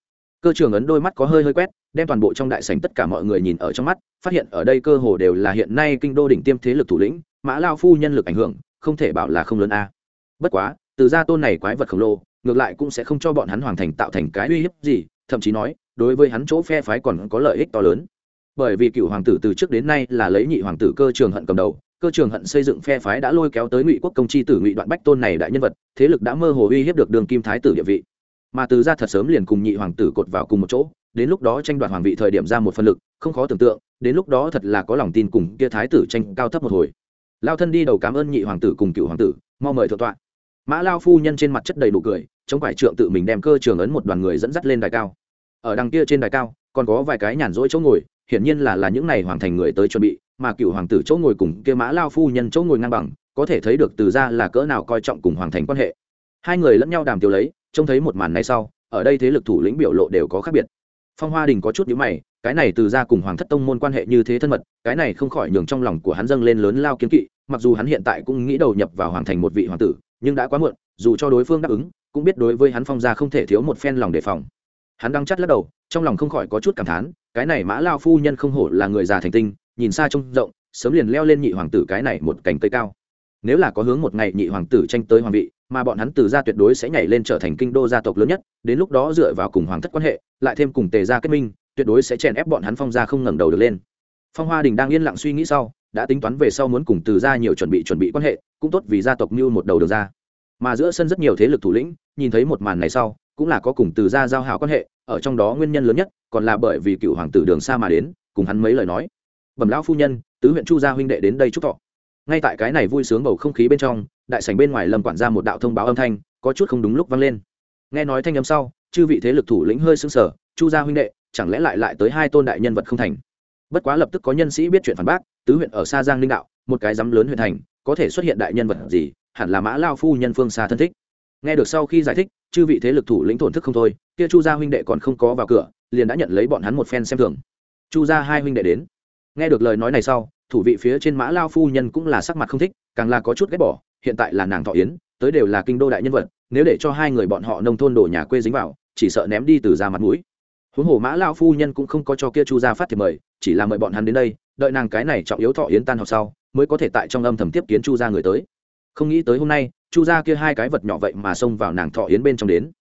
A: Cơ trường ấn đôi mắt có hơi hơi quét, đem toàn bộ trong đại sảnh tất cả mọi người nhìn ở trong mắt, phát hiện ở đây cơ hồ đều là hiện nay kinh đô đỉnh tiêm thế lực thủ lĩnh, mã lao phu nhân lực ảnh hưởng, không thể bảo là không lớn a. Bất quá, từ gia tôn này quái vật khổng lồ, ngược lại cũng sẽ không cho bọn hắn hoàn thành tạo thành cái uy hiếp gì, thậm chí nói, đối với hắn chỗ phe phái còn có lợi ích to lớn. Bởi vì cựu hoàng tử từ trước đến nay là lấy nhị hoàng tử cơ trường hận cầm đầu cơ trường hận xây dựng phe phái đã lôi kéo tới ngụy quốc công chi tử ngụy đoạn bách tôn này đại nhân vật, thế lực đã mơ hồ uy hiếp được đường kim thái tử địa vị. Mà từ ra thật sớm liền cùng nhị hoàng tử cột vào cùng một chỗ, đến lúc đó tranh đoạt hoàng vị thời điểm ra một phân lực, không khó tưởng tượng, đến lúc đó thật là có lòng tin cùng kia thái tử tranh cao thấp một hồi. Lao thân đi đầu cảm ơn nhị hoàng tử cùng cựu hoàng tử, mau mời thượng tọa. Mã lao phu nhân trên mặt chất đầy đủ cười, chống quải trượng tự mình đem cơ trường ấn một đoàn người dẫn dắt lên đài cao. Ở đằng kia trên đài cao, còn có vài cái nhàn rỗi chỗ ngồi, hiển nhiên là là những này hoàng thành người tới chuẩn bị mà cựu hoàng tử chỗ ngồi cùng kia mã lao phu nhân chỗ ngồi ngang bằng, có thể thấy được từ ra là cỡ nào coi trọng cùng hoàng thành quan hệ. Hai người lẫn nhau đàm tiêu lấy, trông thấy một màn này sau, ở đây thế lực thủ lĩnh biểu lộ đều có khác biệt. Phong hoa đình có chút nhữ mày, cái này từ ra cùng hoàng thất tông môn quan hệ như thế thân mật, cái này không khỏi nhường trong lòng của hắn dâng lên lớn lao kiến kỵ, mặc dù hắn hiện tại cũng nghĩ đầu nhập vào hoàng thành một vị hoàng tử, nhưng đã quá muộn, dù cho đối phương đáp ứng, cũng biết đối với hắn phong gia không thể thiếu một phen lòng đề phòng. Hắn đang chắt lắc đầu, trong lòng không khỏi có chút cảm thán, cái này mã lao phu nhân không hổ là người già thành tinh nhìn xa trông rộng, sớm liền leo lên nhị hoàng tử cái này một cành cây cao. Nếu là có hướng một ngày nhị hoàng tử tranh tới hoàng vị, mà bọn hắn từ gia tuyệt đối sẽ nhảy lên trở thành kinh đô gia tộc lớn nhất, đến lúc đó dựa vào cùng hoàng thất quan hệ, lại thêm cùng tề gia kết minh, tuyệt đối sẽ chèn ép bọn hắn phong gia không ngẩng đầu được lên. Phong hoa đình đang yên lặng suy nghĩ sau, đã tính toán về sau muốn cùng từ gia nhiều chuẩn bị chuẩn bị quan hệ, cũng tốt vì gia tộc mưu một đầu được ra. Mà giữa sân rất nhiều thế lực thủ lĩnh, nhìn thấy một màn này sau, cũng là có cùng từ gia giao hảo quan hệ, ở trong đó nguyên nhân lớn nhất, còn là bởi vì cựu hoàng tử đường xa mà đến, cùng hắn mấy lời nói bẩm lão phu nhân, tứ huyện chu gia huynh đệ đến đây chúc thọ. Ngay tại cái này vui sướng bầu không khí bên trong, đại sảnh bên ngoài lâm quản ra một đạo thông báo âm thanh, có chút không đúng lúc vang lên. Nghe nói thanh âm sau, chư vị thế lực thủ lĩnh hơi sững sờ, chu gia huynh đệ, chẳng lẽ lại lại tới hai tôn đại nhân vật không thành? Bất quá lập tức có nhân sĩ biết chuyện phản bác, tứ huyện ở xa giang linh đạo, một cái dám lớn huyện thành, có thể xuất hiện đại nhân vật gì, hẳn là mã lao phu nhân phương xa thân thích. Nghe được sau khi giải thích, chư vị thế lực thủ lĩnh thổn thức không thôi, kia chu gia huynh đệ còn không có vào cửa, liền đã nhận lấy bọn hắn một phen xem thường. Chu gia hai huynh đệ đến nghe được lời nói này sau, thủ vị phía trên mã lao phu nhân cũng là sắc mặt không thích, càng là có chút ghét bỏ, hiện tại là nàng thọ yến, tới đều là kinh đô đại nhân vật, nếu để cho hai người bọn họ nông thôn đổ nhà quê dính vào, chỉ sợ ném đi từ ra mặt mũi. Huống hồ mã lao phu nhân cũng không có cho kia chu gia phát thì mời, chỉ là mời bọn hắn đến đây, đợi nàng cái này trọng yếu thọ yến tan học sau, mới có thể tại trong âm thầm tiếp kiến chu gia người tới. Không nghĩ tới hôm nay, chu gia kia hai cái vật nhỏ vậy mà xông vào nàng thọ yến bên trong đến.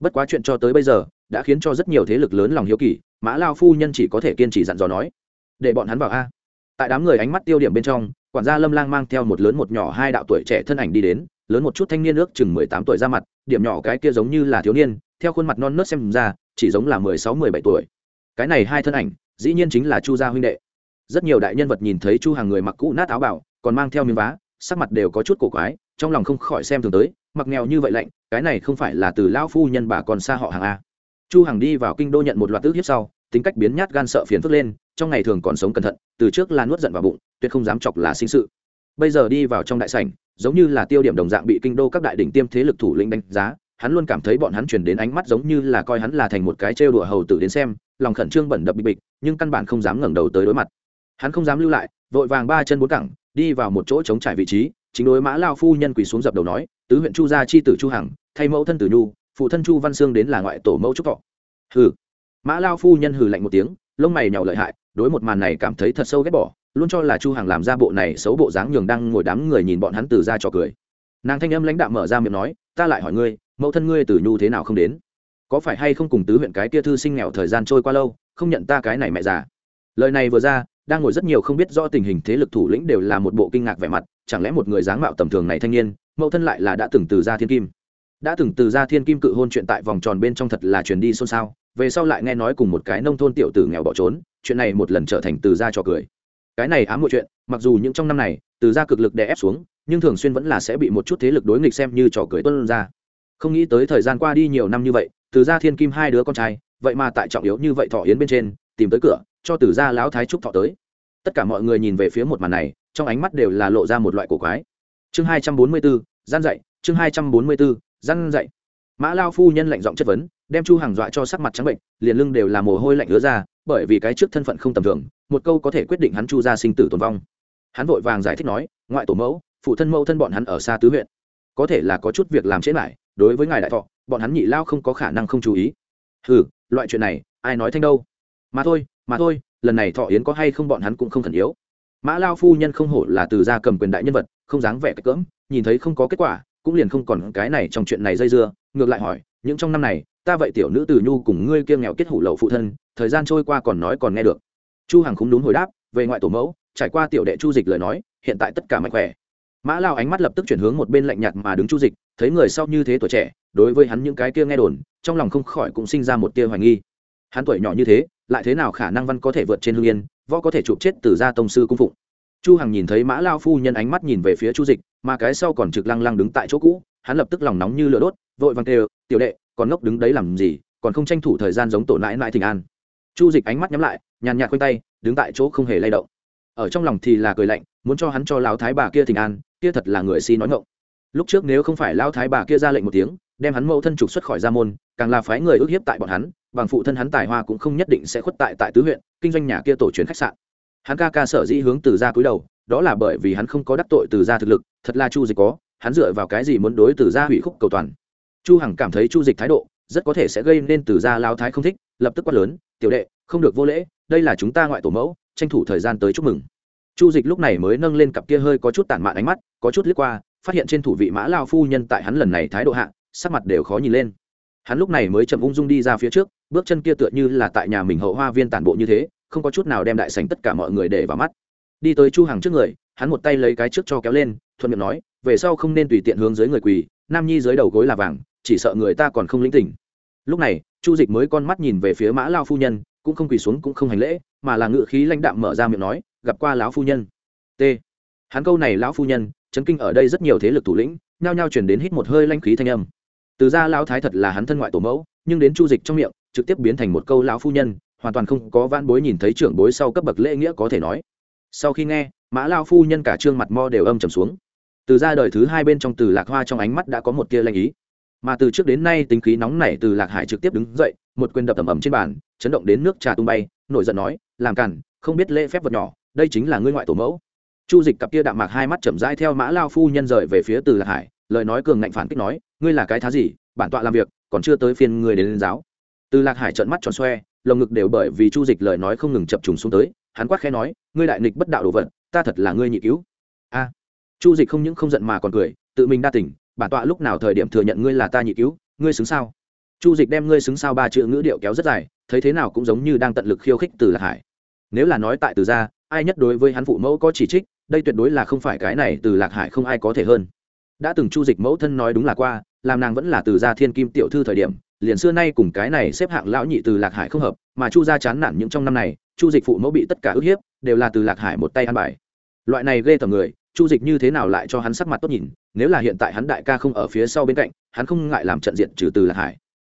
A: Bất quá chuyện cho tới bây giờ, đã khiến cho rất nhiều thế lực lớn lòng hiếu kỳ, mã lao phu nhân chỉ có thể kiên trì dặn dò nói để bọn hắn vào a. Tại đám người ánh mắt tiêu điểm bên trong, quản gia lâm lang mang theo một lớn một nhỏ hai đạo tuổi trẻ thân ảnh đi đến, lớn một chút thanh niên ước chừng mười tám tuổi ra mặt, điểm nhỏ cái kia giống như là thiếu niên, theo khuôn mặt non nớt xem ra, chỉ giống là mười sáu, mười bảy tuổi. Cái này hai thân ảnh, dĩ nhiên chính là chu gia huynh đệ. Rất nhiều đại nhân vật nhìn thấy chu hàng người mặc cũ nát áo bảo còn mang theo miếng vá, sắc mặt đều có chút cổ quái, trong lòng không khỏi xem thường tới, mặc nghèo như vậy lạnh, cái này không phải là từ lão phu nhân bà còn xa họ hàng a. Chu hàng đi vào kinh đô nhận một loạt tước hiếp sau, tính cách biến nhát gan sợ phiền phức lên trong ngày thường còn sống cẩn thận, từ trước là nuốt giận vào bụng, tuyệt không dám chọc là sinh sự. Bây giờ đi vào trong đại sảnh, giống như là tiêu điểm đồng dạng bị kinh đô các đại đỉnh tiêm thế lực thủ lĩnh đánh giá, hắn luôn cảm thấy bọn hắn truyền đến ánh mắt giống như là coi hắn là thành một cái trêu đùa hầu tử đến xem, lòng khẩn trương bẩn đập bịch bịch, nhưng căn bản không dám ngẩng đầu tới đối mặt. Hắn không dám lưu lại, vội vàng ba chân bốn cẳng, đi vào một chỗ chống trải vị trí, chính đối mã lao phu nhân quỳ xuống dập đầu nói, tứ huyện chu gia chi tử chu hằng, thay mẫu thân tử nhu, phụ thân chu văn sương đến là ngoại tổ mẫu trúc thọ. Hừ. Mã lao phu nhân hừ lạnh một tiếng, lông mày nhỏ lợi hại đối một màn này cảm thấy thật sâu ghét bỏ, luôn cho là chu hằng làm ra bộ này xấu bộ dáng nhường đang ngồi đám người nhìn bọn hắn từ ra cho cười. Nàng thanh âm lãnh đạm mở ra miệng nói, ta lại hỏi ngươi, mẫu thân ngươi từ nhu thế nào không đến? Có phải hay không cùng tứ huyện cái kia thư sinh nghèo thời gian trôi qua lâu, không nhận ta cái này mẹ già? Lời này vừa ra, đang ngồi rất nhiều không biết rõ tình hình thế lực thủ lĩnh đều là một bộ kinh ngạc vẻ mặt, chẳng lẽ một người dáng mạo tầm thường này thanh niên, mẫu thân lại là đã từng từ ra thiên kim? Đã từng từ ra thiên kim cự hôn chuyện tại vòng tròn bên trong thật là truyền đi xôn xao về sau lại nghe nói cùng một cái nông thôn tiểu tử nghèo bỏ trốn, chuyện này một lần trở thành từ ra trò cười. Cái này ám một chuyện, mặc dù những trong năm này, từ ra cực lực đè ép xuống, nhưng thường xuyên vẫn là sẽ bị một chút thế lực đối nghịch xem như trò cười tuân ra. Không nghĩ tới thời gian qua đi nhiều năm như vậy, từ ra thiên kim hai đứa con trai, vậy mà tại trọng yếu như vậy thọ yến bên trên, tìm tới cửa, cho từ ra lão thái trúc thọ tới. Tất cả mọi người nhìn về phía một màn này, trong ánh mắt đều là lộ ra một loại cổ quái. Chương hai trăm bốn mươi bốn gian dạy, chương hai trăm bốn mươi bốn gian dạy mã lao phu nhân lạnh giọng chất vấn, đem chu hàng dọa cho sắc mặt trắng bệnh, liền lưng đều là mồ hôi lạnh ứa ra, bởi vì cái trước thân phận không tầm thường, một câu có thể quyết định hắn chu ra sinh tử tồn vong. Hắn vội vàng giải thích nói, ngoại tổ mẫu, phụ thân mẫu thân bọn hắn ở xa tứ huyện. Có thể là có chút việc làm chết lại đối với ngài đại thọ, bọn hắn nhị lao không có khả năng không chú ý. Ừ loại chuyện này, ai nói thanh đâu? Mà thôi mà thôi, lần này thọ yến có hay không bọn hắn cũng không thần yếu. Mã lao phu nhân không hổ là từ gia cầm quyền đại nhân vật, không dáng vẻ cách cỡm nhìn thấy không có kết quả, cũng liền không còn cái này trong chuyện này dây dưa ngược lại hỏi, những trong năm này, ta vậy tiểu nữ từ nhu cùng ngươi kia nghèo kết hủ lậu phụ thân, thời gian trôi qua còn nói còn nghe được. Chu hằng không đúng hồi đáp, về ngoại tổ mẫu, trải qua tiểu đệ chu dịch lời nói, hiện tại tất cả mạnh khỏe. Mã lao ánh mắt lập tức chuyển hướng một bên lạnh nhạt mà đứng chu dịch, thấy người sau như thế tuổi trẻ, đối với hắn những cái kia nghe đồn, trong lòng không khỏi cũng sinh ra một tia hoài nghi. Hắn tuổi nhỏ như thế, lại thế nào khả năng văn có thể vượt trên hương yên, võ có thể chụp chết từ gia tông sư cung phụng. Chu hằng nhìn thấy mã lao phu nhân ánh mắt nhìn về phía chu dịch, mà cái sau còn trực lăng lăng đứng tại chỗ cũ hắn lập tức lòng nóng như lửa đốt, vội vàng kêu, tiểu đệ, còn ngốc đứng đấy làm gì, còn không tranh thủ thời gian giống tổ nãi nãi thịnh an. Chu dịch ánh mắt nhắm lại, nhàn nhạt quanh tay, đứng tại chỗ không hề lay động. Ở trong lòng thì là cười lạnh, muốn cho hắn cho lão thái bà kia thịnh an, kia thật là người si nói ngộng lúc trước nếu không phải lão thái bà kia ra lệnh một tiếng, đem hắn mẫu thân trục xuất khỏi gia môn, càng là phái người ước hiếp tại bọn hắn, bằng phụ thân hắn tài hoa cũng không nhất định sẽ khuất tại tại tứ huyện, kinh doanh nhà kia tổ chuyến khách sạn. Hắn ca ca sở dĩ hướng từ gia cúi đầu, đó là bởi vì hắn không có đắc tội từ gia thực lực, thật là chu dịch có hắn dựa vào cái gì muốn đối từ gia hủy khúc cầu toàn? Chu hằng cảm thấy chu dịch thái độ rất có thể sẽ gây nên từ gia lao thái không thích, lập tức quát lớn, tiểu đệ, không được vô lễ, đây là chúng ta ngoại tổ mẫu, tranh thủ thời gian tới chúc mừng. Chu dịch lúc này mới nâng lên cặp kia hơi có chút tản mạn ánh mắt, có chút liếc qua, phát hiện trên thủ vị mã lao phu nhân tại hắn lần này thái độ hạ, sắc mặt đều khó nhìn lên. Hắn lúc này mới chậm ung dung đi ra phía trước, bước chân kia tựa như là tại nhà mình hậu hoa viên tản bộ như thế, không có chút nào đem đại sành tất cả mọi người để vào mắt. Đi tới chu hằng trước người, hắn một tay lấy cái trước cho kéo lên, thuận miệng nói về sau không nên tùy tiện hướng dưới người quỳ, nam nhi dưới đầu gối là vàng, chỉ sợ người ta còn không lĩnh tỉnh. Lúc này, chu dịch mới con mắt nhìn về phía mã lao phu nhân, cũng không quỳ xuống cũng không hành lễ, mà là ngự khí lãnh đạm mở ra miệng nói, gặp qua lão phu nhân. T. Hắn câu này lão phu nhân, chấn kinh ở đây rất nhiều thế lực thủ lĩnh, nhao nhao chuyển đến hít một hơi lanh khí thanh âm. Từ ra lão thái thật là hắn thân ngoại tổ mẫu, nhưng đến chu dịch trong miệng, trực tiếp biến thành một câu lão phu nhân, hoàn toàn không có van bối nhìn thấy trưởng bối sau cấp bậc lễ nghĩa có thể nói. Sau khi nghe, mã lao phu nhân cả trương mặt mo đều âm trầm xuống từ ra đời thứ hai bên trong từ lạc hoa trong ánh mắt đã có một tia lanh ý. Mà từ trước đến nay tính khí nóng nảy từ lạc hải trực tiếp đứng dậy, một quyền đập tầm ầm trên bàn, chấn động đến nước trà tung bay, nổi giận nói, làm cản, không biết lễ phép vật nhỏ, đây chính là ngươi ngoại tổ mẫu. Chu dịch cặp kia đạm mạc hai mắt chậm rãi theo mã lao phu nhân rời về phía từ lạc hải, lời nói cường ngạnh phản kích nói, ngươi là cái thá gì, bản tọa làm việc, còn chưa tới phiên ngươi đến lên giáo. Từ lạc hải trợn mắt tròn xoe, lồng ngực đều bởi vì chu dịch lời nói không ngừng chập trùng xuống tới, hắn quát khẽ nói, ngươi đại nghịch bất đạo đồ vật, ta thật là ngươi nhị cứu. A chu dịch không những không giận mà còn cười, tự mình đa tỉnh bản tọa lúc nào thời điểm thừa nhận ngươi là ta nhị cứu, ngươi xứng sao? Chu dịch đem ngươi xứng sao ba chữ ngữ điệu kéo rất dài, thấy thế nào cũng giống như đang tận lực khiêu khích từ lạc hải. Nếu là nói tại từ gia, ai nhất đối với hắn phụ mẫu có chỉ trích, đây tuyệt đối là không phải cái này từ lạc hải không ai có thể hơn. Đã từng chu dịch mẫu thân nói đúng là qua, làm nàng vẫn là từ gia thiên kim tiểu thư thời điểm, liền xưa nay cùng cái này xếp hạng lão nhị từ lạc hải không hợp, mà chu gia chán nản những trong năm này, chu dịch phụ mẫu bị tất cả ức hiếp, đều là từ lạc hải một tay ăn bài. Loại này ghê tởm người chu dịch như thế nào lại cho hắn sắc mặt tốt nhìn, nếu là hiện tại hắn đại ca không ở phía sau bên cạnh, hắn không ngại làm trận diện trừ từ lạc hải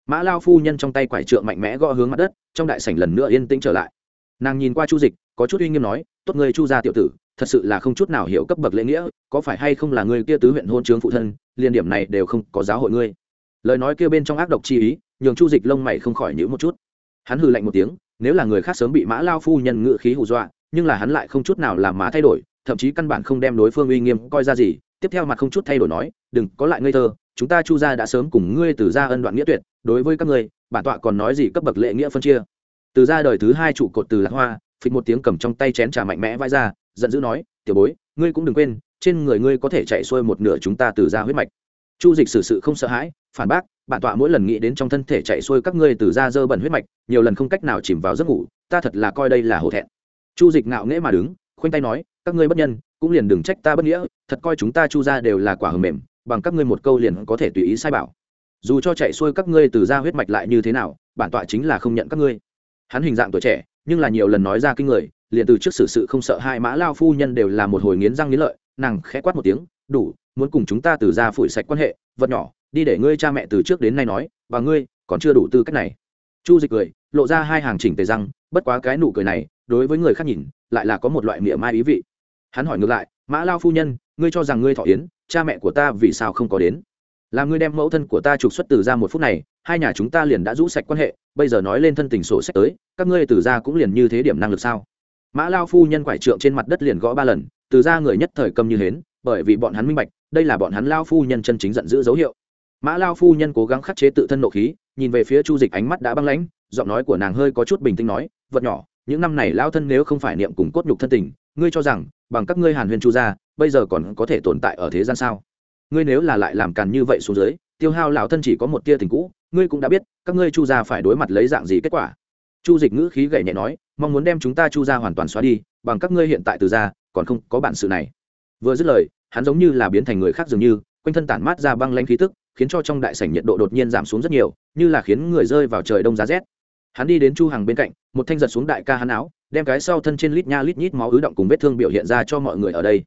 A: mã lao phu nhân trong tay quải trượng mạnh mẽ gõ hướng mặt đất, trong đại sảnh lần nữa yên tĩnh trở lại. Nàng nhìn qua chu dịch, có chút uy nghiêm nói, tốt người chu gia tiểu tử, thật sự là không chút nào hiểu cấp bậc lễ nghĩa, có phải hay không là người kia tứ huyện hôn trướng phụ thân liên điểm này đều không có giáo hội ngươi? Lời nói kia bên trong ác độc chi ý, nhường chu dịch lông mày không khỏi nhữ một chút. Hắn hừ lạnh một tiếng, nếu là người khác sớm bị mã lao phu nhân ngự khí hù dọa, nhưng là hắn lại không chút nào làm má thay đổi thậm chí căn bản không đem đối phương uy nghiêm coi ra gì, tiếp theo mặt không chút thay đổi nói, đừng, có lại ngây thơ, chúng ta chu gia đã sớm cùng ngươi từ gia ân đoạn nghĩa tuyệt, đối với các ngươi, bản tọa còn nói gì cấp bậc lệ nghĩa phân chia. Từ gia đời thứ hai trụ cột từ lạc hoa, phịch một tiếng cầm trong tay chén trà mạnh mẽ vãi ra, giận dữ nói, tiểu bối, ngươi cũng đừng quên, trên người ngươi có thể chạy xuôi một nửa chúng ta từ gia huyết mạch. Chu dịch xử sự không sợ hãi, phản bác, bản tọa mỗi lần nghĩ đến trong thân thể chạy xuôi các ngươi từ gia dơ bẩn huyết mạch, nhiều lần không cách nào chìm vào giấc ngủ, ta thật là coi đây là hổ thẹn. Chu dịch ngạo nghễ mà đứng, khoanh tay nói các ngươi bất nhân, cũng liền đừng trách ta bất nghĩa, thật coi chúng ta chu ra đều là quả hầm mềm, bằng các ngươi một câu liền có thể tùy ý sai bảo. Dù cho chạy xuôi các ngươi từ ra huyết mạch lại như thế nào, bản tọa chính là không nhận các ngươi. Hắn hình dạng tuổi trẻ, nhưng là nhiều lần nói ra kinh người, liền từ trước xử sự không sợ hai mã lao phu nhân đều là một hồi nghiến răng nghiến lợi, nàng khẽ quát một tiếng, đủ, muốn cùng chúng ta từ ra phủi sạch quan hệ, vật nhỏ, đi để ngươi cha mẹ từ trước đến nay nói, và ngươi, còn chưa đủ tư cách này. Chu dịch cười, lộ ra hai hàng chỉnh tề răng, bất quá cái nụ cười này, đối với người khác nhìn, lại là có một loại mỉa mai ý vị hắn hỏi ngược lại, mã lao phu nhân, ngươi cho rằng ngươi thọ yến, cha mẹ của ta vì sao không có đến? Là ngươi đem mẫu thân của ta trục xuất từ ra một phút này, hai nhà chúng ta liền đã rũ sạch quan hệ, bây giờ nói lên thân tình sổ sách tới, các ngươi từ ra cũng liền như thế điểm năng lực sao? Mã lao phu nhân quải trượng trên mặt đất liền gõ ba lần, từ ra người nhất thời cầm như hến, bởi vì bọn hắn minh bạch, đây là bọn hắn lao phu nhân chân chính giận dữ dấu hiệu. Mã lao phu nhân cố gắng khắc chế tự thân nộ khí, nhìn về phía chu dịch ánh mắt đã băng lãnh, giọng nói của nàng hơi có chút bình tĩnh nói, vật nhỏ, những năm này lao thân nếu không phải niệm cùng cốt nhục thân tình ngươi cho rằng, bằng các ngươi hàn huyền chu gia, bây giờ còn có thể tồn tại ở thế gian sao? Ngươi nếu là lại làm càn như vậy xuống dưới, tiêu hao lão thân chỉ có một tia tình cũ, ngươi cũng đã biết, các ngươi chu gia phải đối mặt lấy dạng gì kết quả. Chu dịch ngữ khí gậy nhẹ nói, mong muốn đem chúng ta chu gia hoàn toàn xóa đi, bằng các ngươi hiện tại từ gia, còn không có bản sự này. Vừa dứt lời, hắn giống như là biến thành người khác dường như, quanh thân tản mát ra băng lanh khí tức, khiến cho trong đại sảnh nhiệt độ đột nhiên giảm xuống rất nhiều, như là khiến người rơi vào trời đông giá rét. Hắn đi đến chu Hằng bên cạnh, một thanh giật xuống đại ca hắn áo đem cái sau thân trên lít nha lít nhít máu ứ động cùng vết thương biểu hiện ra cho mọi người ở đây.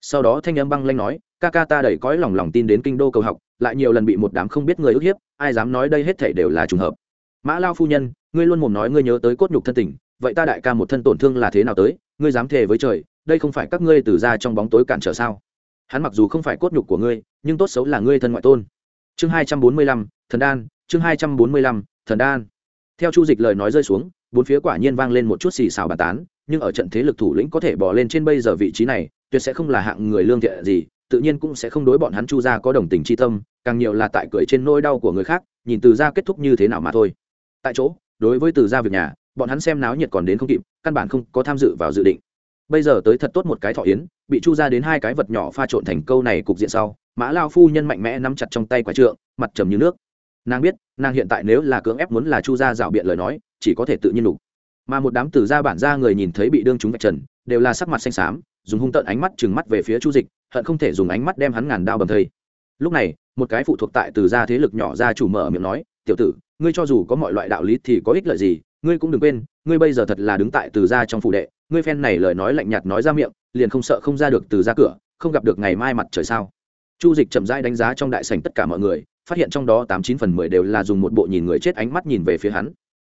A: Sau đó thanh âm băng lanh nói, ca ca ta đầy cõi lòng lòng tin đến kinh đô cầu học, lại nhiều lần bị một đám không biết người ức hiếp, ai dám nói đây hết thể đều là trùng hợp. Mã lao phu nhân, ngươi luôn mồm nói ngươi nhớ tới cốt nhục thân tình, vậy ta đại ca một thân tổn thương là thế nào tới, ngươi dám thề với trời, đây không phải các ngươi từ ra trong bóng tối cản trở sao? Hắn mặc dù không phải cốt nhục của ngươi, nhưng tốt xấu là ngươi thân ngoại tôn. Chương hai trăm bốn mươi lăm, thần đan, chương hai trăm bốn mươi lăm, thần đan. Theo chu dịch lời nói rơi xuống bốn phía quả nhiên vang lên một chút xì xào bàn tán, nhưng ở trận thế lực thủ lĩnh có thể bỏ lên trên bây giờ vị trí này, tuyệt sẽ không là hạng người lương thiện gì, tự nhiên cũng sẽ không đối bọn hắn chu ra có đồng tình c tâm, càng nhiều là tại cười trên nỗi đau của người khác, nhìn từ ra kết thúc như thế nào mà thôi. Tại chỗ, đối với từ ra việc nhà, bọn hắn xem náo nhiệt còn đến không kịp, căn bản không có tham dự vào dự định. Bây giờ tới thật tốt một cái thọ yến, bị chu ra đến hai cái vật nhỏ pha trộn thành câu này cục diện sau, mã lao phu nhân mạnh mẽ nắm chặt trong tay quả trượng, mặt trầm như nước nàng biết, nàng hiện tại nếu là cưỡng ép muốn là chu gia rảo biện lời nói, chỉ có thể tự nhiên đủ mà một đám từ gia bản gia người nhìn thấy bị đương chúng vạch trần, đều là sắc mặt xanh xám, dùng hung tợn ánh mắt trừng mắt về phía chu dịch, hận không thể dùng ánh mắt đem hắn ngàn đao bầm thây. Lúc này, một cái phụ thuộc tại từ gia thế lực nhỏ ra chủ mở miệng nói, tiểu tử, ngươi cho dù có mọi loại đạo lý thì có ích lợi gì, ngươi cũng đừng quên, ngươi bây giờ thật là đứng tại từ gia trong phủ đệ, ngươi phen này lời nói lạnh nhạt nói ra miệng, liền không sợ không ra được từ ra cửa, không gặp được ngày mai mặt trời sao? Chu dịch chậm rãi đánh giá trong đại sảnh tất cả mọi người phát hiện trong đó tám chín phần mười đều là dùng một bộ nhìn người chết ánh mắt nhìn về phía hắn.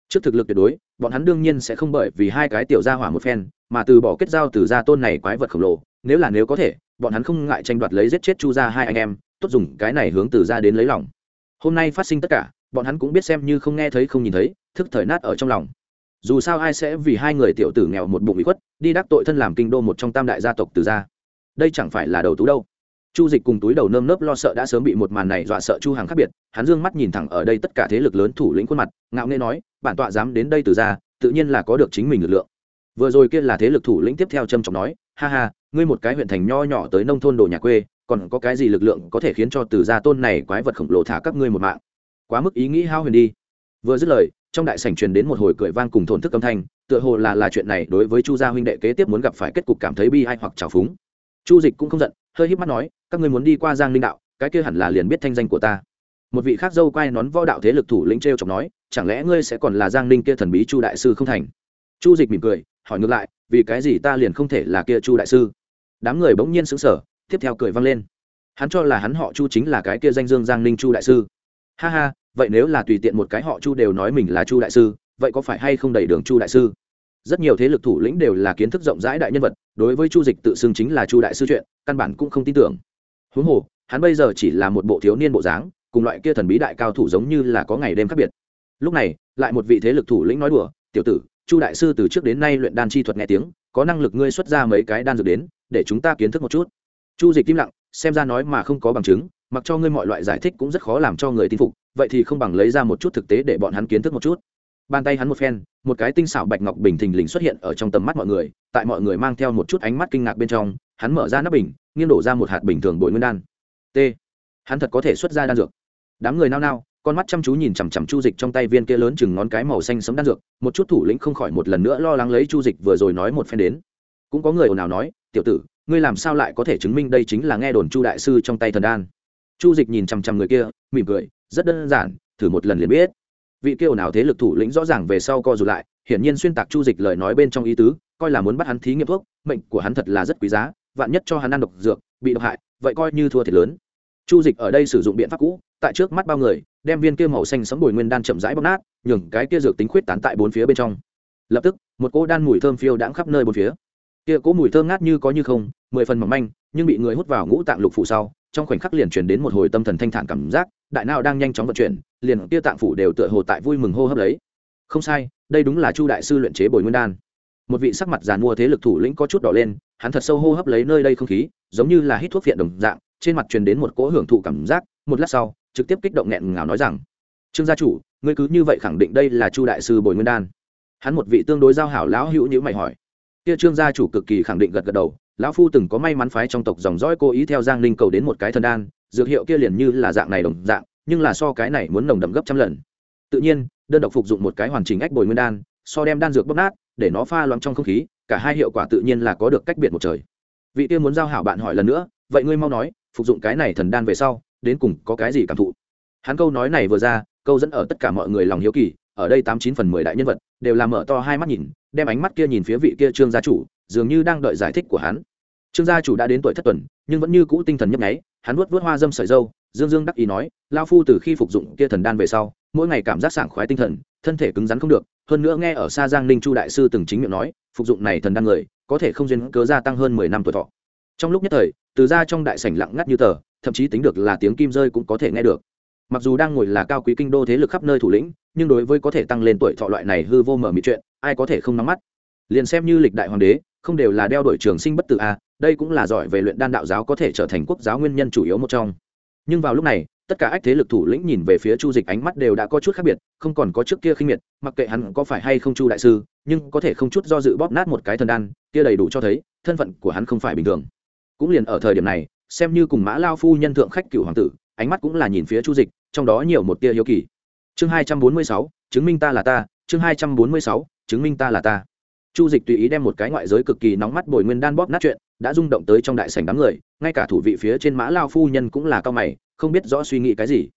A: Trước thực lực tuyệt đối, bọn hắn đương nhiên sẽ không bởi vì hai cái tiểu gia hỏa một phen, mà từ bỏ kết giao từ gia tôn này quái vật khổng lồ. Nếu là nếu có thể, bọn hắn không ngại tranh đoạt lấy giết chết chu gia hai anh em, tốt dùng cái này hướng từ gia đến lấy lòng. Hôm nay phát sinh tất cả, bọn hắn cũng biết xem như không nghe thấy không nhìn thấy, thức thời nát ở trong lòng. Dù sao ai sẽ vì hai người tiểu tử nghèo một bụng bị khuất, đi đắc tội thân làm kinh đô một trong tam đại gia tộc từ gia. Đây chẳng phải là đầu tú đâu chu dịch cùng túi đầu nơm nớp lo sợ đã sớm bị một màn này dọa sợ chu hàng khác biệt, hắn dương mắt nhìn thẳng ở đây tất cả thế lực lớn thủ lĩnh khuôn mặt, ngạo nghê nói, bản tọa dám đến đây từ ra, tự nhiên là có được chính mình lực lượng. Vừa rồi kia là thế lực thủ lĩnh tiếp theo trâm trọng nói, ha ha, ngươi một cái huyện thành nho nhỏ tới nông thôn đồ nhà quê, còn có cái gì lực lượng có thể khiến cho từ gia tôn này quái vật khổng lồ thả các ngươi một mạng? Quá mức ý nghĩ hao huyền đi. Vừa dứt lời, trong đại sảnh truyền đến một hồi cười vang cùng thổn thức âm thanh, tựa hồ là là chuyện này đối với chu gia huynh đệ kế tiếp muốn gặp phải kết cục cảm thấy bi ai hoặc trào phúng. Chu dịch cũng không giận hơi híp mắt nói, các ngươi muốn đi qua giang linh đạo, cái kia hẳn là liền biết thanh danh của ta. Một vị khác dâu quay nón võ đạo thế lực thủ lĩnh t r chọc nói, chẳng lẽ ngươi sẽ còn là giang linh kia thần bí chu đại sư không thành? Chu dịch mỉm cười, hỏi ngược lại, vì cái gì ta liền không thể là kia chu đại sư? Đám người bỗng nhiên sững sờ, tiếp theo cười vang lên. Hắn cho là hắn họ chu chính là cái kia danh dương giang linh chu đại sư. Ha ha, vậy nếu là tùy tiện một cái họ chu đều nói mình là chu đại sư, vậy có phải hay không đầy đường chu đại sư? Rất nhiều thế lực thủ lĩnh đều là kiến thức rộng rãi đại nhân vật, đối với chu dịch tự xưng chính là chu đại sư chuyện, căn bản cũng không tin tưởng. Huống hồ, hắn bây giờ chỉ là một bộ thiếu niên bộ dáng, cùng loại kia thần bí đại cao thủ giống như là có ngày đêm khác biệt. Lúc này, lại một vị thế lực thủ lĩnh nói đùa, tiểu tử, chu đại sư từ trước đến nay luyện đan chi thuật nghe tiếng, có năng lực ngươi xuất ra mấy cái đan dược đến, để chúng ta kiến thức một chút. Chu dịch im lặng, xem ra nói mà không có bằng chứng, mặc cho ngươi mọi loại giải thích cũng rất khó làm cho người tin phục, vậy thì không bằng lấy ra một chút thực tế để bọn hắn kiến thức một chút bàn tay hắn một phen, một cái tinh xảo bạch ngọc bình thình lình xuất hiện ở trong tầm mắt mọi người, tại mọi người mang theo một chút ánh mắt kinh ngạc bên trong, hắn mở ra nắp bình, nghiêng đổ ra một hạt bình thường bội nguyên đan. T. Hắn thật có thể xuất ra đan dược. Đám người nao nao, con mắt chăm chú nhìn chằm chằm chu dịch trong tay viên kia lớn chừng ngón cái màu xanh sấm đan dược, một chút thủ lĩnh không khỏi một lần nữa lo lắng lấy chu dịch vừa rồi nói một phen đến. Cũng có người ồn ào nói, tiểu tử, ngươi làm sao lại có thể chứng minh đây chính là nghe đồn chu đại sư trong tay thần đan? Chu dịch nhìn chằm chằm người kia, mỉm cười, rất đơn giản, thử một lần liền biết vị kia nào thế lực thủ lĩnh rõ ràng về sau co rụt lại, hiển nhiên xuyên tạc chu dịch lời nói bên trong ý tứ, coi là muốn bắt hắn thí nghiệm thuốc, mệnh của hắn thật là rất quý giá, vạn nhất cho hắn ăn độc dược, bị độc hại, vậy coi như thua thiệt lớn. Chu dịch ở đây sử dụng biện pháp cũ, tại trước mắt bao người, đem viên kia màu xanh sấm bồi nguyên đan chậm rãi bóc nát, nhường cái kia dược tính khuyết tán tại bốn phía bên trong. Lập tức, một cỗ đan mùi thơm phiêu đãng khắp nơi bốn phía. Kia cỗ mùi thơm ngát như có như không, mười phần mỏng manh, nhưng bị người hút vào ngũ tạng lục phủ sau, trong khoảnh khắc liền truyền đến một hồi tâm thần thanh thản cảm giác đại nào đang nhanh chóng vận chuyển, liền tia tạng phủ đều tựa hồ tại vui mừng hô hấp lấy. Không sai, đây đúng là chu đại sư luyện chế bồi nguyên đan. Một vị sắc mặt giàn mua thế lực thủ lĩnh có chút đỏ lên, hắn thật sâu hô hấp lấy nơi đây không khí, giống như là hít thuốc viện đồng dạng, trên mặt truyền đến một cỗ hưởng thụ cảm giác, một lát sau, trực tiếp kích động nghẹn ngào nói rằng, trương gia chủ, ngươi cứ như vậy khẳng định đây là chu đại sư bồi nguyên đan. Hắn một vị tương đối giao hảo lão hữu nhữ mày hỏi. Kia trương gia chủ cực kỳ khẳng định gật gật đầu, lão phu từng có may mắn phái trong tộc dòng dõi cố ý theo giang ninh cầu đến một cái thần đan dược hiệu kia liền như là dạng này đồng dạng, nhưng là so cái này muốn nồng đậm gấp trăm lần. Tự nhiên, đơn độc phục dụng một cái hoàn chỉnh ách bồi nguyên đan, so đem đan dược bóp nát, để nó pha loãng trong không khí, cả hai hiệu quả tự nhiên là có được cách biệt một trời. Vị kia muốn giao hảo bạn hỏi lần nữa, vậy ngươi mau nói, phục dụng cái này thần đan về sau, đến cùng có cái gì cảm thụ? Hắn câu nói này vừa ra, câu dẫn ở tất cả mọi người lòng hiếu kỳ, ở đây tám chín phần mười đại nhân vật, đều làm mở to hai mắt nhìn, đem ánh mắt kia nhìn phía vị kia trương gia chủ, dường như đang đợi giải thích của hắn trương gia chủ đã đến tuổi thất tuần nhưng vẫn như cũ tinh thần nhấp nháy hắn vuốt vuốt hoa dâm sợi dâu dương dương đắc ý nói lao phu từ khi phục dụng kia thần đan về sau mỗi ngày cảm giác sảng khoái tinh thần thân thể cứng rắn không được hơn nữa nghe ở xa giang ninh chu đại sư từng chính miệng nói phục dụng này thần đan người có thể không duyên cớ gia tăng hơn mười năm tuổi thọ. Trong lúc nhất thời từ ra trong đại sảnh lặng ngắt như tờ thậm chí tính được là tiếng kim rơi cũng có thể nghe được. Mặc dù đang ngồi là cao quý kinh đô thế lực khắp nơi thủ lĩnh nhưng đối với có thể tăng lên tuổi thọ loại này hư vô mở mịt chuyện ai có thể không nắm mắt? Liền xem như lịch đại hoàng đế không đều là đeo đuổi trường sinh bất tử a à, đây cũng là giỏi về luyện đan đạo giáo có thể trở thành quốc giáo nguyên nhân chủ yếu một trong. Nhưng vào lúc này, tất cả ách thế lực thủ lĩnh nhìn về phía chu dịch ánh mắt đều đã có chút khác biệt, không còn có trước kia khinh miệt, mặc kệ hắn có phải hay không chu đại sư, nhưng có thể không chút do dự bóp nát một cái thần đan, kia đầy đủ cho thấy, thân phận của hắn không phải bình thường. Cũng liền ở thời điểm này, xem như cùng mã lao phu nhân thượng khách cựu hoàng tử, ánh mắt cũng là nhìn phía chu dịch, trong đó nhiều một tia hiếu kỳ. Chương hai trăm bốn mươi sáu, chứng minh ta là ta, chương hai trăm bốn mươi sáu, chứng minh ta là ta chu dịch tùy ý đem một cái ngoại giới cực kỳ nóng mắt bồi nguyên đan bóp nát chuyện, đã rung động tới trong đại sảnh đám người, ngay cả thủ vị phía trên mã lao phu nhân cũng là cao mày, không biết rõ suy nghĩ cái gì.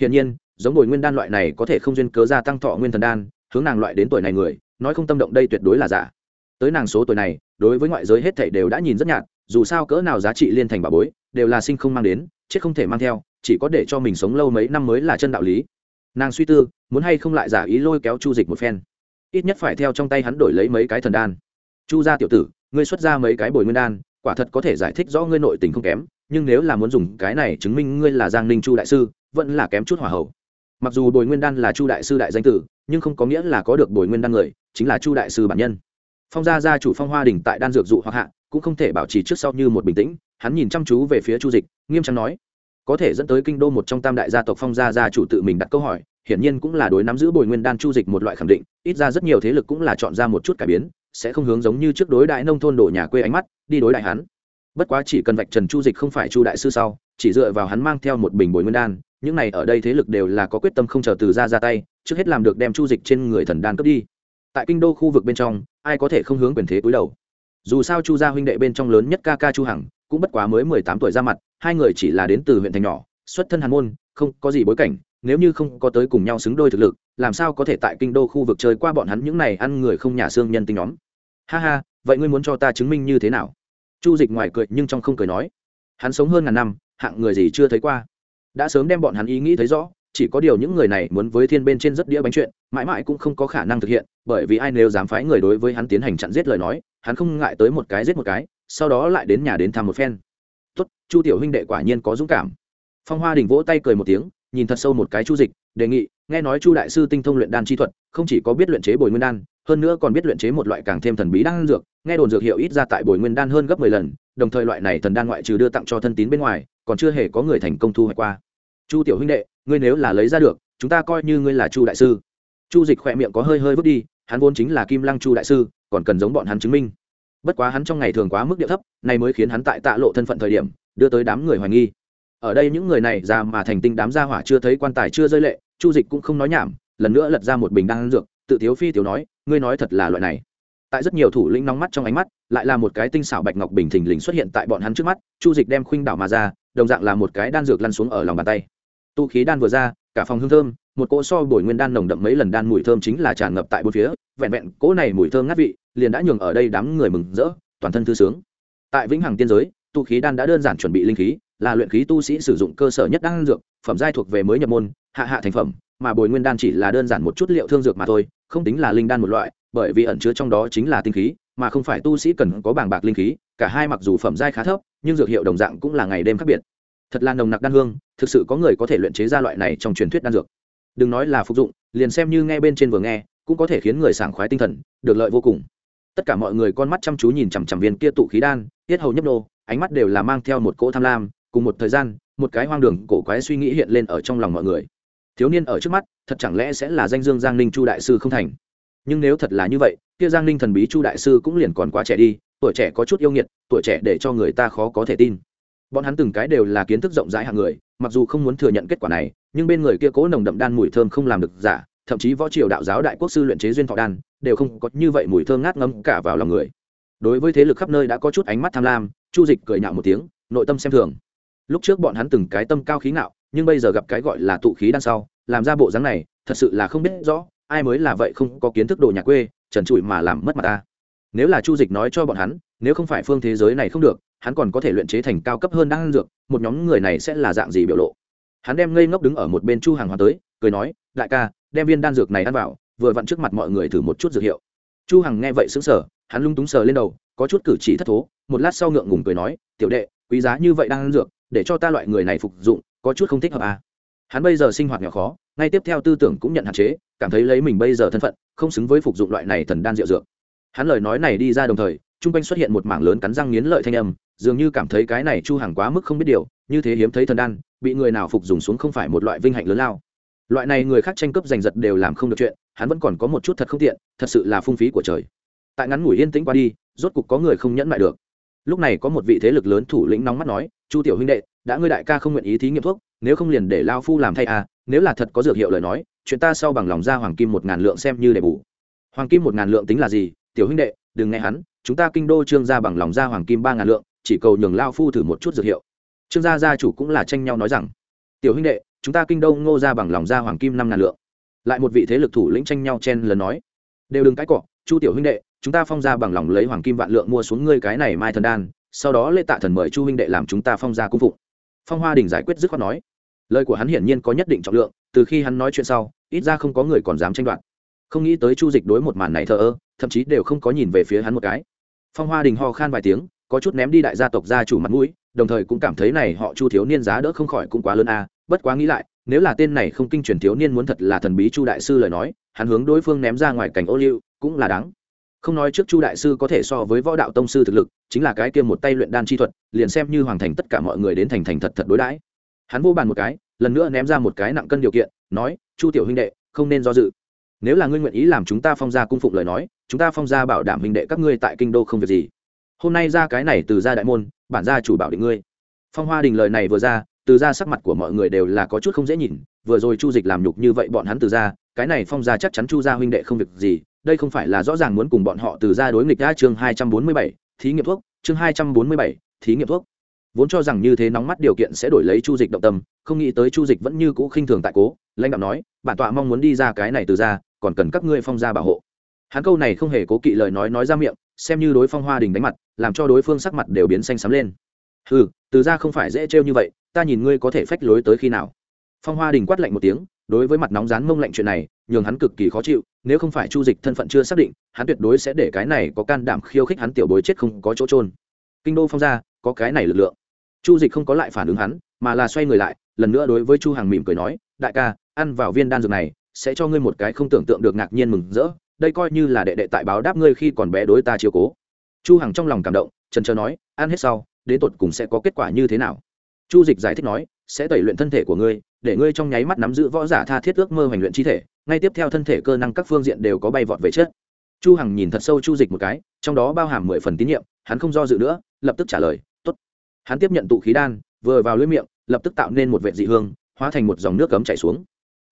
A: Hiển nhiên, giống bồi nguyên đan loại này có thể không duyên cớ gia tăng thọ nguyên thần đan, hướng nàng loại đến tuổi này người, nói không tâm động đây tuyệt đối là giả. Tới nàng số tuổi này, đối với ngoại giới hết thảy đều đã nhìn rất nhạt, dù sao cỡ nào giá trị liên thành bà bối, đều là sinh không mang đến, chết không thể mang theo, chỉ có để cho mình sống lâu mấy năm mới là chân đạo lý. Nàng suy tư, muốn hay không lại giả ý lôi kéo chu dịch một phen ít nhất phải theo trong tay hắn đổi lấy mấy cái thần đan. Chu gia tiểu tử, ngươi xuất ra mấy cái bồi nguyên đan, quả thật có thể giải thích rõ ngươi nội tình không kém, nhưng nếu là muốn dùng cái này chứng minh ngươi là giang ninh chu đại sư, vẫn là kém chút hỏa hậu mặc dù bồi nguyên đan là chu đại sư đại danh tử, nhưng không có nghĩa là có được bồi nguyên đan người, chính là chu đại sư bản nhân. Phong gia gia chủ phong hoa đình tại đan dược dụ hoặc hạ, cũng không thể bảo trì trước sau như một bình tĩnh, hắn nhìn chăm chú về phía chu dịch, nghiêm trang nói có thể dẫn tới kinh đô một trong tam đại gia tộc phong gia gia chủ tự mình đặt câu hỏi, hiển nhiên cũng là đối nắm giữ bồi nguyên đan chu dịch một loại khẳng định, ít ra rất nhiều thế lực cũng là chọn ra một chút cải biến, sẽ không hướng giống như trước đối đại nông thôn đổ nhà quê ánh mắt, đi đối đại hắn. Bất quá chỉ cần vạch trần chu dịch không phải chu đại sư sau, chỉ dựa vào hắn mang theo một bình bồi nguyên đan, những này ở đây thế lực đều là có quyết tâm không chờ từ ra ra tay, trước hết làm được đem chu dịch trên người thần đan cướp đi. Tại kinh đô khu vực bên trong, ai có thể không hướng quyền thế túi đầu? Dù sao chu gia huynh đệ bên trong lớn nhất ca ca chu hằng, cũng bất quá mới mười tám tuổi ra mặt hai người chỉ là đến từ huyện thành nhỏ, xuất thân hàn môn, không có gì bối cảnh, nếu như không có tới cùng nhau xứng đôi thực lực, làm sao có thể tại kinh đô khu vực chơi qua bọn hắn những này ăn người không nhà xương nhân tính nhóm? Ha ha, vậy ngươi muốn cho ta chứng minh như thế nào? Chu dịch ngoài cười nhưng trong không cười nói. Hắn sống hơn ngàn năm, hạng người gì chưa thấy qua. Đã sớm đem bọn hắn ý nghĩ thấy rõ, chỉ có điều những người này muốn với thiên bên trên rất đĩa bánh chuyện, mãi mãi cũng không có khả năng thực hiện, bởi vì ai nếu dám phái người đối với hắn tiến hành chặn giết lời nói, hắn không ngại tới một cái giết một cái, sau đó lại đến nhà đến thăm một phen tốt, chu tiểu huynh đệ quả nhiên có dũng cảm. Phong hoa đình vỗ tay cười một tiếng, nhìn thật sâu một cái chu dịch, đề nghị, nghe nói chu đại sư tinh thông luyện đan chi thuật, không chỉ có biết luyện chế bồi nguyên đan, hơn nữa còn biết luyện chế một loại càng thêm thần bí đan dược, nghe đồn dược hiệu ít ra tại bồi nguyên đan hơn gấp mười lần, đồng thời loại này thần đan ngoại trừ đưa tặng cho thân tín bên ngoài, còn chưa hề có người thành công thu hoạch qua. Chu tiểu huynh đệ, ngươi nếu là lấy ra được, chúng ta coi như ngươi là chu đại sư. Chu dịch khỏe miệng có hơi hơi vứt đi, hắn vốn chính là kim lăng chu đại sư, còn cần giống bọn hắn chứng minh bất quá hắn trong ngày thường quá mức địa thấp này mới khiến hắn tại tạ lộ thân phận thời điểm, đưa tới đám người hoài nghi. Ở đây những người này ra mà thành tinh đám gia hỏa chưa thấy quan tài chưa rơi lệ, chu dịch cũng không nói nhảm, lần nữa lật ra một bình đan dược, tự thiếu phi tiểu nói, ngươi nói thật là loại này. Tại rất nhiều thủ lĩnh nóng mắt trong ánh mắt, lại là một cái tinh xảo bạch ngọc bình thình lình xuất hiện tại bọn hắn trước mắt, chu dịch đem khuynh đảo mà ra, đồng dạng là một cái đan dược lăn xuống ở lòng bàn tay. Tu khí đan vừa ra, cả phòng hương thơm một cỗ so bồi nguyên đan nồng đậm mấy lần đan mùi thơm chính là tràn ngập tại bốn phía, vẹn vẹn cỗ này mùi thơm ngát vị, liền đã nhường ở đây đám người mừng rỡ, toàn thân thư sướng. Tại vĩnh hằng tiên giới, tu khí đan đã đơn giản chuẩn bị linh khí, là luyện khí tu sĩ sử dụng cơ sở nhất đan dược, phẩm giai thuộc về mới nhập môn, hạ hạ thành phẩm, mà bồi nguyên đan chỉ là đơn giản một chút liệu thương dược mà thôi, không tính là linh đan một loại, bởi vì ẩn chứa trong đó chính là tinh khí, mà không phải tu sĩ cần có bảng bạc linh khí, cả hai mặc dù phẩm giai khá thấp, nhưng dược hiệu đồng dạng cũng là ngày đêm khác biệt. Thật là nồng nặc đan hương, thực sự có người có thể luyện chế ra loại này trong truyền thuyết đan dược đừng nói là phục dụng, liền xem như nghe bên trên vừa nghe, cũng có thể khiến người sảng khoái tinh thần, được lợi vô cùng. Tất cả mọi người con mắt chăm chú nhìn chằm chằm viên kia tụ khí đan, tiết hầu nhấp nô, ánh mắt đều là mang theo một cỗ tham lam, cùng một thời gian, một cái hoang đường cổ quái suy nghĩ hiện lên ở trong lòng mọi người. Thiếu niên ở trước mắt, thật chẳng lẽ sẽ là danh dương giang ninh chu đại sư không thành? Nhưng nếu thật là như vậy, kia giang ninh thần bí chu đại sư cũng liền còn quá trẻ đi, tuổi trẻ có chút yêu nghiệt, tuổi trẻ để cho người ta khó có thể tin. Bọn hắn từng cái đều là kiến thức rộng rãi hạng người, mặc dù không muốn thừa nhận kết quả này nhưng bên người kia cố nồng đậm đan mùi thơm không làm được giả, thậm chí võ triều đạo giáo đại quốc sư luyện chế duyên thọ đan, đều không có như vậy mùi thơm ngát ngấm cả vào lòng người. Đối với thế lực khắp nơi đã có chút ánh mắt tham lam, chu dịch cười nhạo một tiếng, nội tâm xem thường. Lúc trước bọn hắn từng cái tâm cao khí ngạo, nhưng bây giờ gặp cái gọi là tụ khí đan sau, làm ra bộ dáng này, thật sự là không biết rõ, ai mới là vậy không có kiến thức đồ nhà quê, trần trụi mà làm mất mặt ta. Nếu là chu dịch nói cho bọn hắn, nếu không phải phương thế giới này không được, hắn còn có thể luyện chế thành cao cấp hơn đan dược, một nhóm người này sẽ là dạng gì biểu lộ? Hắn đem ngây ngốc đứng ở một bên chu hàng hóa tới, cười nói, đại ca, đem viên đan dược này ăn vào, vừa vặn trước mặt mọi người thử một chút dược hiệu chu hằng nghe vậy sững sờ, hắn lung túng sờ lên đầu, có chút cử chỉ thất thố, một lát sau ngượng ngùng cười nói, tiểu đệ, quý giá như vậy đang ăn dược, để cho ta loại người này phục dụng, có chút không thích hợp à. hắn bây giờ sinh hoạt nghèo khó, ngay tiếp theo tư tưởng cũng nhận hạn chế, cảm thấy lấy mình bây giờ thân phận, không xứng với phục dụng loại này thần đan rượu dược hắn lời nói này đi ra đồng thời trung quanh xuất hiện một mảng lớn cắn răng nghiến lợi thanh âm dường như cảm thấy cái này chu hàng quá mức không biết điều, như thế hiếm thấy thần đan, bị người nào phục dùng xuống không phải một loại vinh hạnh lớn lao. Loại này người khác tranh cướp giành giật đều làm không được chuyện, hắn vẫn còn có một chút thật không tiện, thật sự là phung phí của trời. Tại ngắn ngủi yên tĩnh qua đi, rốt cục có người không nhẫn lại được. Lúc này có một vị thế lực lớn thủ lĩnh nóng mắt nói, chu tiểu huynh đệ, đã ngươi đại ca không nguyện ý thí nghiệm thuốc, nếu không liền để lao phu làm thay à nếu là thật có dược hiệu lời nói, chuyện ta sau bằng lòng ra hoàng kim một ngàn lượng xem như để bù. Hoàng kim một ngàn lượng tính là gì? Tiểu huynh đệ, đừng nghe hắn, chúng ta kinh đô trương gia bằng lòng ra hoàng kim ba ngàn lượng chỉ cầu nhường lao phu thử một chút dược hiệu. Trương gia gia chủ cũng là tranh nhau nói rằng, tiểu huynh đệ, chúng ta kinh Đông ngô ra bằng lòng ra hoàng kim năm ngàn lượng. Lại một vị thế lực thủ lĩnh tranh nhau chen lần nói, đều đừng cãi cọ, chu tiểu huynh đệ, chúng ta phong ra bằng lòng lấy hoàng kim vạn lượng mua xuống ngươi cái này mai thần đan, sau đó lễ tạ thần mời chu huynh đệ làm chúng ta phong ra cung phụng. Phong hoa đình giải quyết dứt khoát nói, lời của hắn hiển nhiên có nhất định trọng lượng, từ khi hắn nói chuyện sau, ít ra không có người còn dám tranh đoạt. Không nghĩ tới chu dịch đối một màn này thờ ơ, thậm chí đều không có nhìn về phía hắn một cái. Phong hoa đình ho khan vài tiếng có chút ném đi đại gia tộc gia chủ mặt mũi, đồng thời cũng cảm thấy này họ chu thiếu niên giá đỡ không khỏi cũng quá lớn a, bất quá nghĩ lại, nếu là tên này không kinh truyền thiếu niên muốn thật là thần bí chu đại sư lời nói, hắn hướng đối phương ném ra ngoài cảnh ô liu cũng là đáng. Không nói trước chu đại sư có thể so với võ đạo tông sư thực lực, chính là cái kia một tay luyện đan chi thuật, liền xem như hoàn thành tất cả mọi người đến thành thành thật thật đối đãi. Hắn vô bàn một cái, lần nữa ném ra một cái nặng cân điều kiện, nói, chu tiểu huynh đệ, không nên do dự. Nếu là ngươi nguyện ý làm chúng ta phong gia cung phụng lời nói, chúng ta phong gia bảo đảm huynh đệ các ngươi tại kinh đô không việc gì hôm nay ra cái này từ gia đại môn, bản gia chủ bảo định ngươi. Phong hoa đình lời này vừa ra, từ gia sắc mặt của mọi người đều là có chút không dễ nhìn, vừa rồi chu dịch làm nhục như vậy bọn hắn từ gia cái này phong gia chắc chắn chu gia huynh đệ không việc gì, đây không phải là rõ ràng muốn cùng bọn họ từ gia đối nghịch đã chương hai trăm bốn mươi bảy, thí nghiệm thuốc, chương hai trăm bốn mươi bảy, thí nghiệm thuốc. Vốn cho rằng như thế nóng mắt điều kiện sẽ đổi lấy chu dịch động tâm, không nghĩ tới chu dịch vẫn như cũ khinh thường tại cố, lãnh đạo nói, bản tọa mong muốn đi ra cái này từ ra, còn cần các ngươi phong gia bảo hộ. Hắn câu này không hề cố kỵ lời nói nói ra miệng, xem như đối phong hoa đình đánh mặt làm cho đối phương sắc mặt đều biến xanh xám lên. Ừ từ ra không phải dễ trêu như vậy, ta nhìn ngươi có thể phách lối tới khi nào. Phong hoa đình quát lạnh một tiếng, đối với mặt nóng rán mông lạnh chuyện này, nhường hắn cực kỳ khó chịu, nếu không phải chu dịch thân phận chưa xác định, hắn tuyệt đối sẽ để cái này có can đảm khiêu khích hắn tiểu bối chết không có chỗ trôn kinh đô phong gia, có cái này lực lượng. Chu dịch không có lại phản ứng hắn, mà là xoay người lại, lần nữa đối với chu hàng mỉm cười nói, đại ca, ăn vào viên đan dược này, sẽ cho ngươi một cái không tưởng tượng được ngạc nhiên mừng rỡ, đây coi như là đệ đệ tại báo đáp ngươi khi còn bé đối ta chiều cố chu hằng trong lòng cảm động trần trờ nói, ăn hết sau, đến tột cùng sẽ có kết quả như thế nào? Chu dịch giải thích nói, sẽ tẩy luyện thân thể của ngươi, để ngươi trong nháy mắt nắm giữ võ giả tha thiết ước mơ hoành luyện chi thể, ngay tiếp theo thân thể cơ năng các phương diện đều có bay vọt về chết chu hằng nhìn thật sâu chu dịch một cái, trong đó bao hàm mười phần tín nhiệm, hắn không do dự nữa, lập tức trả lời, tốt. Hắn tiếp nhận tụ khí đan, vừa vào lưỡi miệng, lập tức tạo nên một vệ dị hương, hóa thành một dòng nước cấm chảy xuống.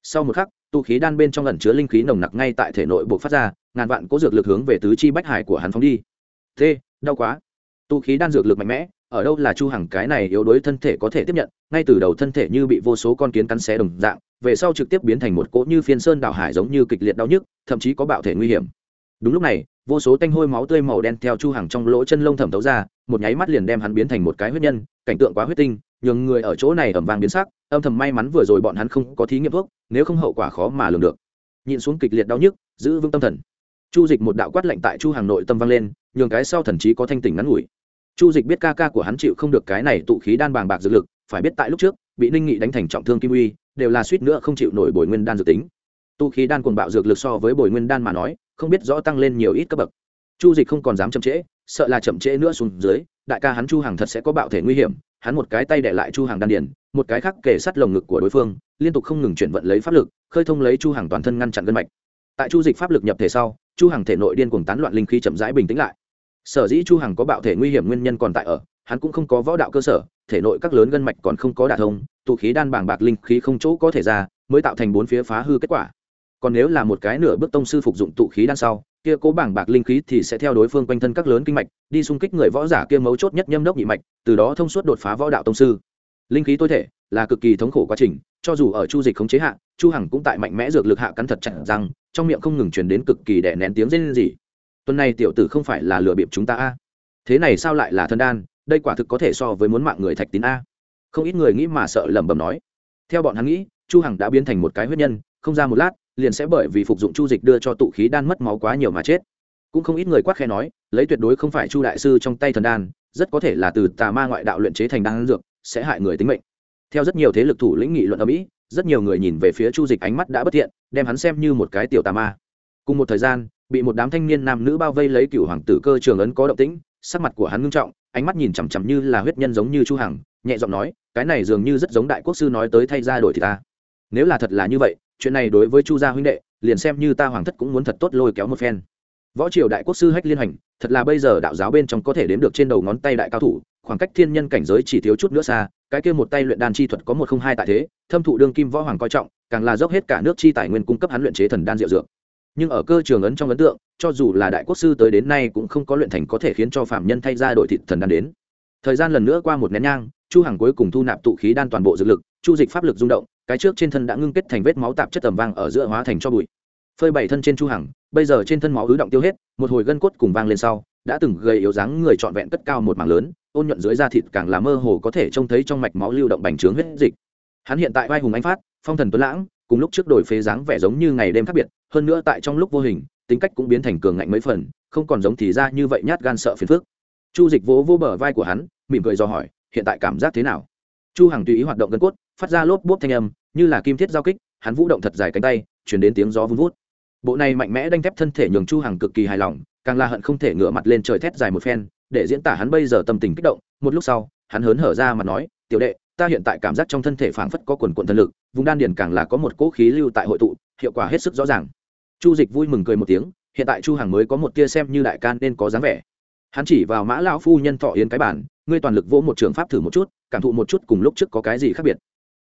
A: Sau một khắc, tụ khí đan bên trong ẩn chứa linh khí nồng nặc ngay tại thể nội buộc phát ra, ngàn vạn cố dược lực hướng về tứ chi bách hải của hắn phóng đi thế đau quá. Tụ khí đan dược lực mạnh mẽ, ở đâu là chu hằng cái này yếu đuối thân thể có thể tiếp nhận, ngay từ đầu thân thể như bị vô số con kiến cắn xé đồng dạng, về sau trực tiếp biến thành một cỗ như phiên sơn đảo hải giống như kịch liệt đau nhức, thậm chí có bạo thể nguy hiểm. Đúng lúc này, vô số tanh hôi máu tươi màu đen theo chu hằng trong lỗ chân lông thẩm thấu ra, một nháy mắt liền đem hắn biến thành một cái huyết nhân, cảnh tượng quá huyết tinh, nhường người ở chỗ này ẩm vàng biến sắc, âm thầm may mắn vừa rồi bọn hắn không có thí nghiệm thuốc, nếu không hậu quả khó mà lường được. Nhịn xuống kịch liệt đau nhức, giữ vững tâm thần chu dịch một đạo quát lạnh tại chu hàng nội tâm vang lên, nhường cái sau thần trí có thanh tỉnh ngắn ngủi. Chu dịch biết ca ca của hắn chịu không được cái này tụ khí đan bàng bạc dược lực, phải biết tại lúc trước, bị ninh nghị đánh thành trọng thương kim uy, đều là suýt nữa không chịu nổi bồi nguyên đan dược tính. Tụ khí đan cuồng bạo dược lực so với bồi nguyên đan mà nói, không biết rõ tăng lên nhiều ít cấp bậc. Chu dịch không còn dám chậm trễ, sợ là chậm trễ nữa xuống dưới, đại ca hắn chu hàng thật sẽ có bạo thể nguy hiểm, hắn một cái tay để lại chu hàng đan điền, một cái khác kề sát lồng ngực của đối phương, liên tục không ngừng chuyển vận lấy pháp lực, khơi thông lấy chu hàng toàn thân ngăn chặn gân mạch tại chu dịch pháp lực nhập thể sau, chu hằng thể nội điên cuồng tán loạn linh khí chậm rãi bình tĩnh lại. Sở dĩ chu hằng có bạo thể nguy hiểm nguyên nhân còn tại ở, hắn cũng không có võ đạo cơ sở, thể nội các lớn gân mạch còn không có đả thông, tụ khí đan bảng bạc linh khí không chỗ có thể ra, mới tạo thành bốn phía phá hư kết quả. Còn nếu là một cái nửa bước tông sư phục dụng tụ khí đan sau, kia cố bảng bạc linh khí thì sẽ theo đối phương quanh thân các lớn kinh mạch, đi xung kích người võ giả kia mấu chốt nhất nhâm đốc nhị mạch, từ đó thông suốt đột phá võ đạo tông sư. Linh khí tối thể là cực kỳ thống khổ quá trình, cho dù ở chu dịch khống chế hạ, chu hằng cũng tại mạnh mẽ dược lực hạ cắn thật chặt rằng trong miệng không ngừng truyền đến cực kỳ đè nén tiếng rên rỉ. Tuần này tiểu tử không phải là lừa bịp chúng ta a? Thế này sao lại là thân đan, đây quả thực có thể so với muốn mạng người thạch tín a? Không ít người nghĩ mà sợ lẩm bẩm nói. Theo bọn hắn nghĩ, chu hằng đã biến thành một cái huyết nhân, không ra một lát, liền sẽ bởi vì phục dụng chu dịch đưa cho tụ khí đan mất máu quá nhiều mà chết. Cũng không ít người quát khe nói, lấy tuyệt đối không phải chu đại sư trong tay thần đan, rất có thể là từ tà ma ngoại đạo luyện chế thành đan dược, sẽ hại người tính mệnh theo rất nhiều thế lực thủ lĩnh nghị luận ở mỹ, rất nhiều người nhìn về phía chu dịch ánh mắt đã bất thiện, đem hắn xem như một cái tiểu tà ma. Cùng một thời gian, bị một đám thanh niên nam nữ bao vây lấy cựu hoàng tử cơ trường ấn có động tĩnh, sắc mặt của hắn ngưng trọng, ánh mắt nhìn chằm chằm như là huyết nhân giống như chu hằng, nhẹ giọng nói, cái này dường như rất giống đại quốc sư nói tới thay ra đổi thì ta. Nếu là thật là như vậy, chuyện này đối với chu gia huynh đệ, liền xem như ta hoàng thất cũng muốn thật tốt lôi kéo một phen võ triều đại quốc sư hách liên hành, thật là bây giờ đạo giáo bên trong có thể đếm được trên đầu ngón tay đại cao thủ, khoảng cách thiên nhân cảnh giới chỉ thiếu chút nữa xa, cái kia một tay luyện đan chi thuật có một không hai tại thế, thâm thụ đương kim võ hoàng coi trọng, càng là dốc hết cả nước chi tài nguyên cung cấp hắn luyện chế thần đan diệu dược. Nhưng ở cơ trường ấn trong ấn tượng, cho dù là đại quốc sư tới đến nay cũng không có luyện thành có thể khiến cho phạm nhân thay ra đội thịt thần đan đến. Thời gian lần nữa qua một nén nhang, chu hằng cuối cùng thu nạp tụ khí đan toàn bộ dược lực, chu dịch pháp lực rung động, cái trước trên thân đã ngưng kết thành vết máu tạp chất tầm vang ở giữa hóa thành cho bụi phơi bảy thân trên chu hằng, bây giờ trên thân máu ứ động tiêu hết, một hồi gân cốt cùng vang lên sau, đã từng gầy yếu dáng người trọn vẹn cất cao một mảng lớn, ôn nhuận dưới da thịt càng là mơ hồ có thể trông thấy trong mạch máu lưu động bành trướng huyết dịch. Hắn hiện tại vai hùng anh phát, phong thần tuấn lãng, cùng lúc trước đổi phế dáng vẻ giống như ngày đêm khác biệt, hơn nữa tại trong lúc vô hình, tính cách cũng biến thành cường ngạnh mấy phần, không còn giống thì ra như vậy nhát gan sợ phiền phức. Chu dịch vỗ vỗ bờ vai của hắn, mỉm cười do hỏi, hiện tại cảm giác thế nào? Chu hằng tùy ý hoạt động gân cốt, phát ra lốp bốp thanh âm, như là kim thiết giao kích, hắn vũ động thật dài cánh tay, chuyển đến tiếng gió vun vút bộ này mạnh mẽ đanh thép thân thể nhường chu hằng cực kỳ hài lòng, càng là hận không thể ngửa mặt lên trời thét dài một phen, để diễn tả hắn bây giờ tâm tình kích động. Một lúc sau, hắn hớn hở ra mà nói, tiểu đệ, ta hiện tại cảm giác trong thân thể phảng phất có quần cuộn thân lực, vùng đan điền càng là có một cỗ khí lưu tại hội tụ, hiệu quả hết sức rõ ràng. Chu dịch vui mừng cười một tiếng, hiện tại chu hằng mới có một tia xem như đại can nên có dáng vẻ. Hắn chỉ vào mã lão phu nhân thọ yến cái bản ngươi toàn lực vỗ một trường pháp thử một chút, cảm thụ một chút cùng lúc trước có cái gì khác biệt.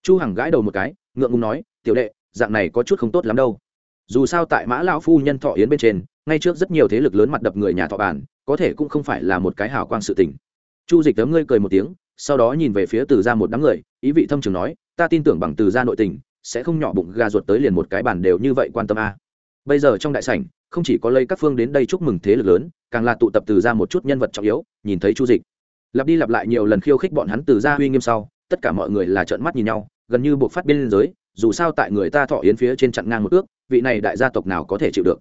A: Chu hằng gãi đầu một cái, ngượng ngùng nói, tiểu đệ, dạng này có chút không tốt lắm đâu dù sao tại mã lão phu nhân thọ yến bên trên, ngay trước rất nhiều thế lực lớn mặt đập người nhà thọ bản có thể cũng không phải là một cái hào quang sự tình. Chu dịch tấm ngươi cười một tiếng, sau đó nhìn về phía từ ra một đám người, ý vị thâm trường nói, ta tin tưởng bằng từ ra nội tình, sẽ không nhỏ bụng gà ruột tới liền một cái bản đều như vậy quan tâm a. Bây giờ trong đại sảnh, không chỉ có lây các phương đến đây chúc mừng thế lực lớn, càng là tụ tập từ ra một chút nhân vật trọng yếu, nhìn thấy chu dịch. Lặp đi lặp lại nhiều lần khiêu khích bọn hắn từ ra uy nghiêm sau, tất cả mọi người là trợn mắt nhìn nhau, gần như buộc phát biên giới dù sao tại người ta thọ yến phía trên chặn ngang một ước, vị này đại gia tộc nào có thể chịu được?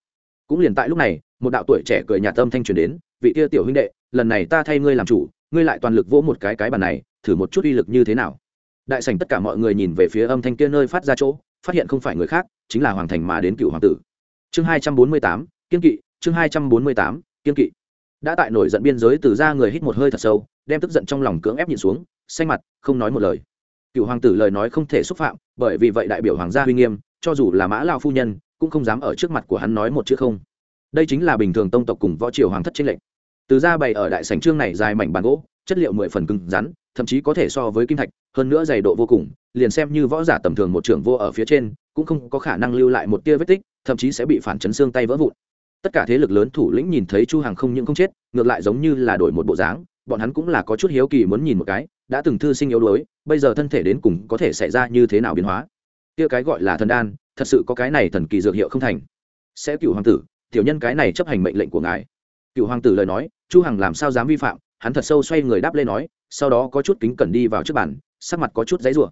A: Cũng liền tại lúc này, một đạo tuổi trẻ cười nhà tâm thanh truyền đến, vị kia tiểu huynh đệ, lần này ta thay ngươi làm chủ, ngươi lại toàn lực vỗ một cái cái bàn này, thử một chút uy lực như thế nào? Đại sảnh tất cả mọi người nhìn về phía âm thanh kia nơi phát ra chỗ, phát hiện không phải người khác, chính là hoàng thành mà đến cựu hoàng tử. Chương hai trăm bốn mươi tám, kiên kỵ, chương hai trăm bốn mươi tám, kiên kỵ. Đã tại nổi giận biên giới từ ra người hít một hơi thật sâu, đem tức giận trong lòng cưỡng ép nhìn xuống, xanh mặt, không nói một lời cựu hoàng tử lời nói không thể xúc phạm, bởi vì vậy đại biểu hoàng gia uy nghiêm, cho dù là mã lao phu nhân, cũng không dám ở trước mặt của hắn nói một chữ không. Đây chính là bình thường tông tộc cùng võ triều hoàng thất tranh lệnh từ ra bày ở đại sảnh trương này dài mảnh bàn gỗ, chất liệu mười phần cứng rắn, thậm chí có thể so với kim thạch, hơn nữa dày độ vô cùng, liền xem như võ giả tầm thường một trưởng vô ở phía trên, cũng không có khả năng lưu lại một tia vết tích, thậm chí sẽ bị phản chấn xương tay vỡ vụn. Tất cả thế lực lớn thủ lĩnh nhìn thấy chu hàng không những không chết, ngược lại giống như là đổi một bộ dáng, bọn hắn cũng là có chút hiếu kỳ muốn nhìn một cái đã từng thư sinh yếu đuối, bây giờ thân thể đến cùng có thể xảy ra như thế nào biến hóa? Kia cái gọi là thần đan, thật sự có cái này thần kỳ dược hiệu không thành. Sẽ cựu hoàng tử, tiểu nhân cái này chấp hành mệnh lệnh của ngài. Cựu hoàng tử lời nói, chu hằng làm sao dám vi phạm, hắn thật sâu xoay người đáp lên nói, sau đó có chút kính cẩn đi vào trước bàn, sắc mặt có chút giấy rủa.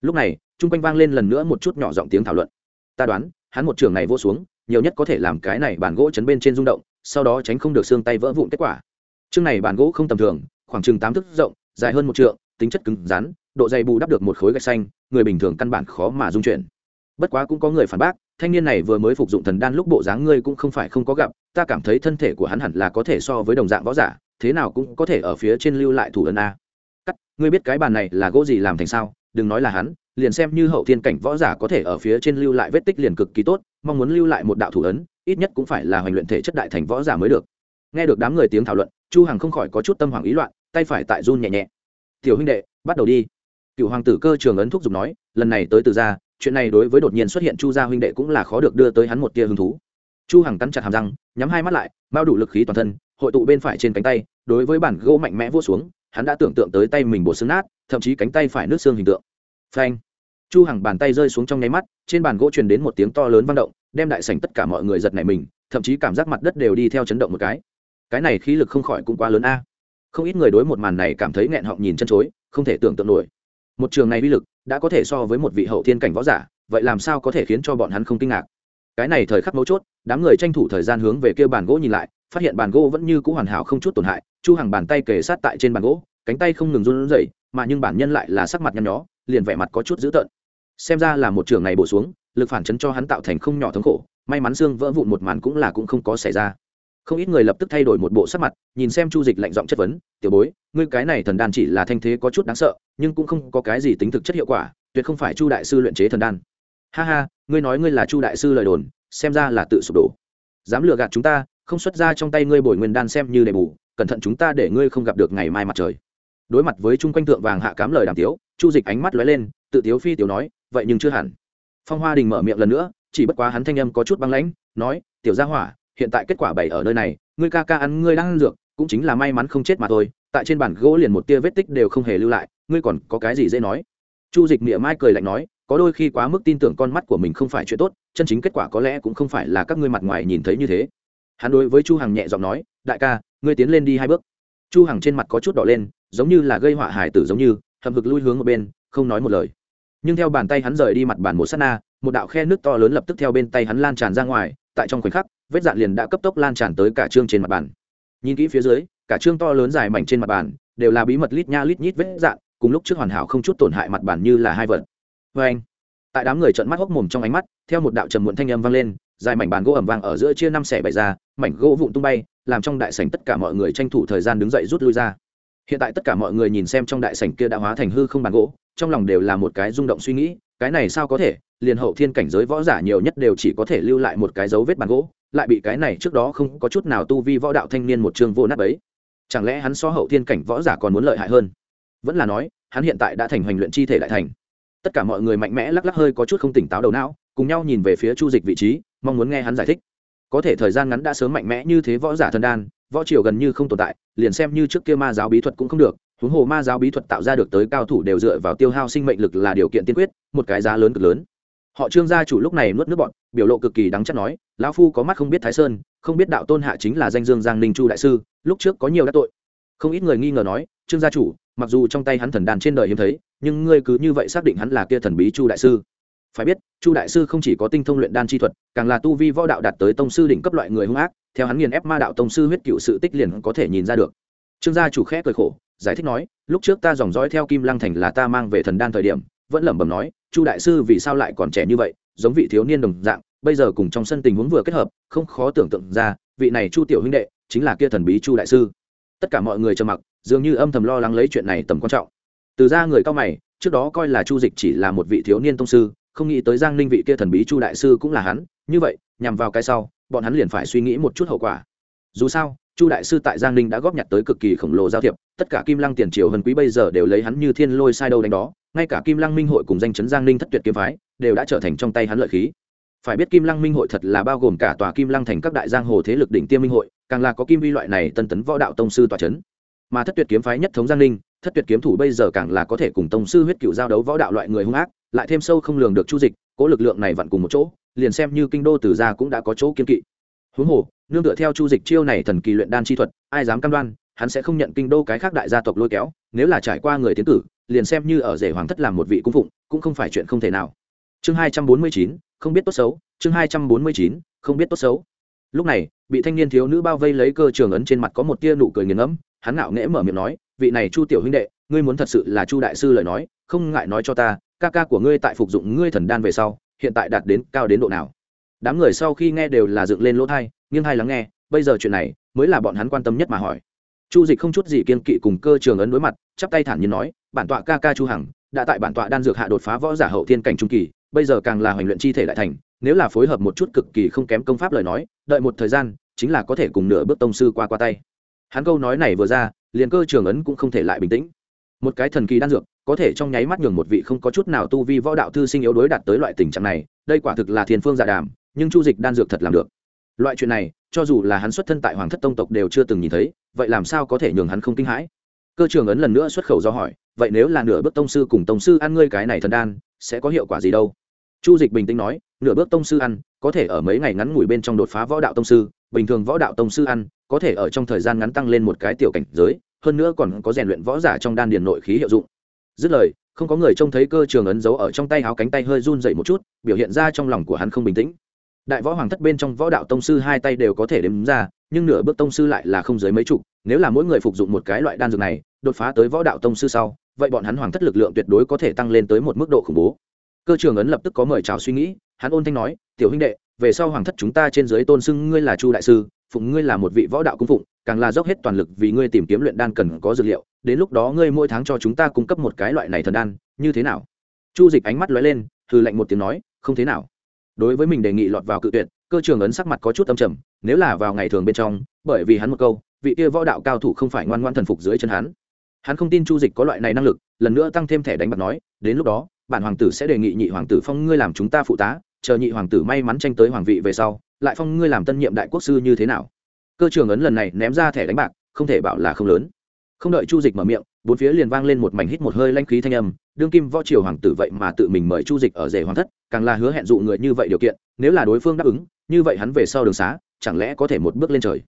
A: Lúc này, chung quanh vang lên lần nữa một chút nhỏ giọng tiếng thảo luận. Ta đoán, hắn một trường này vô xuống, nhiều nhất có thể làm cái này bàn gỗ chấn bên trên rung động, sau đó tránh không được xương tay vỡ vụn kết quả. Chương này bàn gỗ không tầm thường, khoảng chừng tám thước rộng dài hơn một trượng, tính chất cứng rắn, độ dày bù đắp được một khối gạch xanh, người bình thường căn bản khó mà dung chuyển. Bất quá cũng có người phản bác, thanh niên này vừa mới phục dụng thần đan lúc bộ dáng ngươi cũng không phải không có gặp, ta cảm thấy thân thể của hắn hẳn là có thể so với đồng dạng võ giả, thế nào cũng có thể ở phía trên lưu lại thủ ấn a. Cắt, ngươi biết cái bàn này là gỗ gì làm thành sao, đừng nói là hắn, liền xem như hậu thiên cảnh võ giả có thể ở phía trên lưu lại vết tích liền cực kỳ tốt, mong muốn lưu lại một đạo thủ ấn, ít nhất cũng phải là hoành luyện thể chất đại thành võ giả mới được. Nghe được đám người tiếng thảo luận, chu hằng không khỏi có chút tâm hoàng ý loạn tay phải tại run nhẹ nhẹ. Tiểu huynh đệ, bắt đầu đi. Cựu hoàng tử cơ trường ấn thúc giục nói, lần này tới từ gia, chuyện này đối với đột nhiên xuất hiện chu gia huynh đệ cũng là khó được đưa tới hắn một tia hứng thú. Chu hằng cắn chặt hàm răng, nhắm hai mắt lại bao đủ lực khí toàn thân, hội tụ bên phải trên cánh tay, đối với bản gỗ mạnh mẽ vỗ xuống, hắn đã tưởng tượng tới tay mình bổ xương nát, thậm chí cánh tay phải nước xương hình tượng. Phanh! Chu hằng bàn tay rơi xuống trong nháy mắt, trên bàn gỗ truyền đến một tiếng to lớn vang động, đem đại sảnh tất cả mọi người giật nảy mình, thậm chí cảm giác mặt đất đều đi theo chấn động một cái. Cái này khí lực không khỏi cũng quá lớn a không ít người đối một màn này cảm thấy nghẹn họng nhìn chân chối, không thể tưởng tượng nổi. Một trường này uy lực đã có thể so với một vị hậu thiên cảnh võ giả, vậy làm sao có thể khiến cho bọn hắn không kinh ngạc? Cái này thời khắc mấu chốt, đám người tranh thủ thời gian hướng về kia bàn gỗ nhìn lại, phát hiện bàn gỗ vẫn như c ũ hoàn hảo không chút tổn hại, chu hàng bàn tay kề sát tại trên bàn gỗ, cánh tay không ngừng run rẩy, mà nhưng bản nhân lại là sắc mặt nhăn nhó, liền vẻ mặt có chút dữ tợn. Xem ra là một trường này bổ xuống, lực phản chấn cho hắn tạo thành không nhỏ thống khổ, may mắn xương vỡ vụn một màn cũng là cũng không có xảy ra không ít người lập tức thay đổi một bộ sắc mặt, nhìn xem chu dịch lạnh giọng chất vấn, tiểu bối, ngươi cái này thần đan chỉ là thanh thế có chút đáng sợ, nhưng cũng không có cái gì tính thực chất hiệu quả, tuyệt không phải chu đại sư luyện chế thần đan. Ha ha, ngươi nói ngươi là chu đại sư lời đồn, xem ra là tự sụp đổ. Dám lừa gạt chúng ta, không xuất ra trong tay ngươi bồi nguyên đan xem như đầy bù, cẩn thận chúng ta để ngươi không gặp được ngày mai mặt trời. Đối mặt với chung quanh thượng vàng hạ cám lời đàm tiếu, chu dịch ánh mắt lóe lên, tự tiếu phi tiểu nói, vậy nhưng chưa hẳn. Phong hoa đình mở miệng lần nữa, chỉ bất quá hắn thanh âm có chút băng lãnh, nói, tiểu gia hỏa hiện tại kết quả bày ở nơi này, ngươi ca ca ăn, ngươi đang ăn dược, cũng chính là may mắn không chết mà thôi, tại trên bản gỗ liền một tia vết tích đều không hề lưu lại, ngươi còn có cái gì dễ nói? Chu dịch miệng mai cười lạnh nói, có đôi khi quá mức tin tưởng con mắt của mình không phải chuyện tốt, chân chính kết quả có lẽ cũng không phải là các ngươi mặt ngoài nhìn thấy như thế. Hắn đối với chu hằng nhẹ giọng nói, đại ca, ngươi tiến lên đi hai bước. Chu hằng trên mặt có chút đỏ lên, giống như là gây họa hải tử giống như hầm hực lui hướng một bên, không nói một lời. Nhưng theo bàn tay hắn rời đi mặt bàn một sát na, một đạo khe nước to lớn lập tức theo bên tay hắn lan tràn ra ngoài tại trong khoảnh khắc, vết dạn liền đã cấp tốc lan tràn tới cả trương trên mặt bàn. Nhìn kỹ phía dưới, cả trương to lớn dài mảnh trên mặt bàn, đều là bí mật lít nha lít nhít vết dạn, cùng lúc trước hoàn hảo không chút tổn hại mặt bàn như là hai vật. Vê anh, tại đám người trợn mắt hốc mồm trong ánh mắt, theo một đạo trầm muộn thanh âm vang lên, dài mảnh bàn gỗ ẩm vàng ở giữa chia năm xẻ bảy ra, mảnh gỗ vụn tung bay, làm trong đại sảnh tất cả mọi người tranh thủ thời gian đứng dậy rút lui ra. Hiện tại tất cả mọi người nhìn xem trong đại sảnh kia đã hóa thành hư không bàn gỗ, trong lòng đều là một cái rung động suy nghĩ cái này sao có thể, liền hậu thiên cảnh giới võ giả nhiều nhất đều chỉ có thể lưu lại một cái dấu vết bàn gỗ, lại bị cái này trước đó không có chút nào tu vi võ đạo thanh niên một chương vô nát ấy chẳng lẽ hắn so hậu thiên cảnh võ giả còn muốn lợi hại hơn? Vẫn là nói, hắn hiện tại đã thành hoành luyện chi thể đại thành. Tất cả mọi người mạnh mẽ lắc lắc hơi có chút không tỉnh táo đầu não, cùng nhau nhìn về phía chu dịch vị trí, mong muốn nghe hắn giải thích. Có thể thời gian ngắn đã sớm mạnh mẽ như thế võ giả thần đan, võ triều gần như không tồn tại, liền xem như trước kia ma giáo bí thuật cũng không được huống hồ ma giáo bí thuật tạo ra được tới cao thủ đều dựa vào tiêu hao sinh mệnh lực là điều kiện tiên quyết, một cái giá lớn cực lớn. Họ trương gia chủ lúc này nuốt nước bọn biểu lộ cực kỳ đáng chắc nói, lão phu có mắt không biết thái sơn, không biết đạo tôn hạ chính là danh dương giang ninh chu đại sư, lúc trước có nhiều đắc tội. Không ít người nghi ngờ nói, trương gia chủ, mặc dù trong tay hắn thần đàn trên đời hiếm thấy, nhưng ngươi cứ như vậy xác định hắn là kia thần bí chu đại sư. Phải biết, chu đại sư không chỉ có tinh thông luyện đan chi thuật, càng là tu vi võ đạo đạt tới tông sư đỉnh cấp loại người hung ác, theo hắn nghiền ép ma đạo tông sư huyết cựu sự tích liền có thể nhìn ra được. Trương gia chủ khẽ cười khổ giải thích nói, lúc trước ta dòng dõi theo kim lăng thành là ta mang về thần đan thời điểm, vẫn lẩm bẩm nói, chu đại sư vì sao lại còn trẻ như vậy, giống vị thiếu niên đồng dạng, bây giờ cùng trong sân tình huống vừa kết hợp, không khó tưởng tượng ra, vị này chu tiểu huynh đệ chính là kia thần bí chu đại sư. Tất cả mọi người trầm mặc, dường như âm thầm lo lắng lấy chuyện này tầm quan trọng. Từ ra người cao mày, trước đó coi là chu dịch chỉ là một vị thiếu niên tông sư, không nghĩ tới giang ninh vị kia thần bí chu đại sư cũng là hắn, như vậy, nhằm vào cái sau, bọn hắn liền phải suy nghĩ một chút hậu quả. Dù sao chu đại sư tại giang ninh đã góp nhặt tới cực kỳ khổng lồ giao thiệp, tất cả kim lăng tiền triều hân quý bây giờ đều lấy hắn như thiên lôi sai đâu đánh đó, ngay cả kim lăng minh hội cùng danh chấn giang ninh thất tuyệt kiếm phái, đều đã trở thành trong tay hắn lợi khí. Phải biết kim lăng minh hội thật là bao gồm cả tòa kim lăng thành các đại giang hồ thế lực đỉnh tiêm minh hội, càng là có kim vi loại này tân tấn võ đạo tông sư tòa c h ấ n mà thất tuyệt kiếm phái nhất thống giang ninh, thất tuyệt kiếm thủ bây giờ càng là có thể cùng tông sư huyết cựu giao đấu võ đạo loại người hung ác, lại thêm sâu không lường được chu dịch, cố lực lượng này vặn cùng một chỗ, liền xem như kinh đô từ gia cũng đã có chỗ kiên kỵ. Huống hồ nương tựa theo chu dịch chiêu này thần kỳ luyện đan chi thuật, ai dám cam đoan, hắn sẽ không nhận kinh đô cái khác đại gia tộc lôi kéo, nếu là trải qua người tiến cử, liền xem như ở rể hoàng thất làm một vị cung phụng, cũng không phải chuyện không thể nào. Chương hai trăm bốn mươi chín, không biết tốt xấu, chương hai trăm bốn mươi chín, không biết tốt xấu. Lúc này bị thanh niên thiếu nữ bao vây lấy cơ trường ấn trên mặt có một tia nụ cười nghiền ngẫm, hắn ngạo nghễ mở miệng nói, vị này chu tiểu huynh đệ, ngươi muốn thật sự là chu đại sư lời nói, không ngại nói cho ta, ca ca của ngươi tại phục dụng ngươi thần đan về sau, hiện tại đạt đến cao đến độ nào? Đám người sau khi nghe đều là dựng lên lỗ thai, nghiêng hai lắng nghe, bây giờ chuyện này mới là bọn hắn quan tâm nhất mà hỏi. Chu dịch không chút gì kiên kỵ cùng cơ trường ấn đối mặt, chắp tay thản nhiên nói, bản tọa ca ca chu hằng, đã tại bản tọa đan dược hạ đột phá võ giả hậu thiên cảnh trung kỳ, bây giờ càng là hoành luyện chi thể đại thành, nếu là phối hợp một chút cực kỳ không kém công pháp lời nói, đợi một thời gian, chính là có thể cùng nửa bước tông sư qua qua tay. Hắn câu nói này vừa ra, liền cơ trường ấn cũng không thể lại bình tĩnh. Một cái thần kỳ đan dược, có thể trong nháy mắt nhường một vị không có chút nào tu vi võ đạo thư sinh yếu đối đạt tới loại tình trạng này, đây quả thực là thiên phương giả đàm nhưng chu dịch đan dược thật làm được. Loại chuyện này, cho dù là hắn xuất thân tại hoàng thất tông tộc đều chưa từng nhìn thấy, vậy làm sao có thể nhường hắn không kinh hãi? Cơ trường ấn lần nữa xuất khẩu do hỏi, vậy nếu là nửa bước tông sư cùng tông sư ăn ngươi cái này thần đan, sẽ có hiệu quả gì đâu? Chu dịch bình tĩnh nói, nửa bước tông sư ăn, có thể ở mấy ngày ngắn ngủi bên trong đột phá võ đạo tông sư, bình thường võ đạo tông sư ăn, có thể ở trong thời gian ngắn tăng lên một cái tiểu cảnh giới, hơn nữa còn có rèn luyện võ giả trong đan điền nội khí hiệu dụng. Dứt lời, không có người trông thấy cơ trường ấn giấu ở trong tay áo cánh tay hơi run dậy một chút, biểu hiện ra trong lòng của hắn không bình tĩnh đại võ hoàng thất bên trong võ đạo tông sư hai tay đều có thể đếm ra, nhưng nửa bước tông sư lại là không dưới mấy chục, nếu là mỗi người phục dụng một cái loại đan dược này, đột phá tới võ đạo tông sư sau, vậy bọn hắn hoàng thất lực lượng tuyệt đối có thể tăng lên tới một mức độ khủng bố. Cơ trường ấn lập tức có mời chào suy nghĩ, hắn ôn thanh nói, tiểu huynh đệ, về sau hoàng thất chúng ta trên dưới tôn xưng ngươi là chu đại sư, phụng ngươi là một vị võ đạo cung phụng, càng là dốc hết toàn lực vì ngươi tìm kiếm luyện đan cần có dược liệu, đến lúc đó ngươi mỗi tháng cho chúng ta cung cấp một cái loại này thần đan, như thế nào? Chu dịch ánh mắt lóe lên thư lạnh một tiếng nói, không thế nào đối với mình đề nghị lọt vào cự tuyệt, cơ trường ấn sắc mặt có chút âm trầm, nếu là vào ngày thường bên trong, bởi vì hắn một câu, vị kia võ đạo cao thủ không phải ngoan ngoan thần phục dưới chân hắn. Hắn không tin chu dịch có loại này năng lực, lần nữa tăng thêm thẻ đánh bạc nói, đến lúc đó, bản hoàng tử sẽ đề nghị nhị hoàng tử phong ngươi làm chúng ta phụ tá, chờ nhị hoàng tử may mắn tranh tới hoàng vị về sau, lại phong ngươi làm tân nhiệm đại quốc sư như thế nào. Cơ trường ấn lần này ném ra thẻ đánh bạc, không thể bảo là không lớn. Không đợi chu dịch mở miệng, bốn phía liền vang lên một mảnh hít một hơi lanh khí thanh âm, đương kim võ triều hoàng tử vậy mà tự mình mời chu dịch ở rể hoàng thất càng là hứa hẹn dụ người như vậy điều kiện, nếu là đối phương đáp ứng, như vậy hắn về sau đường xá, chẳng lẽ có thể một bước lên trời?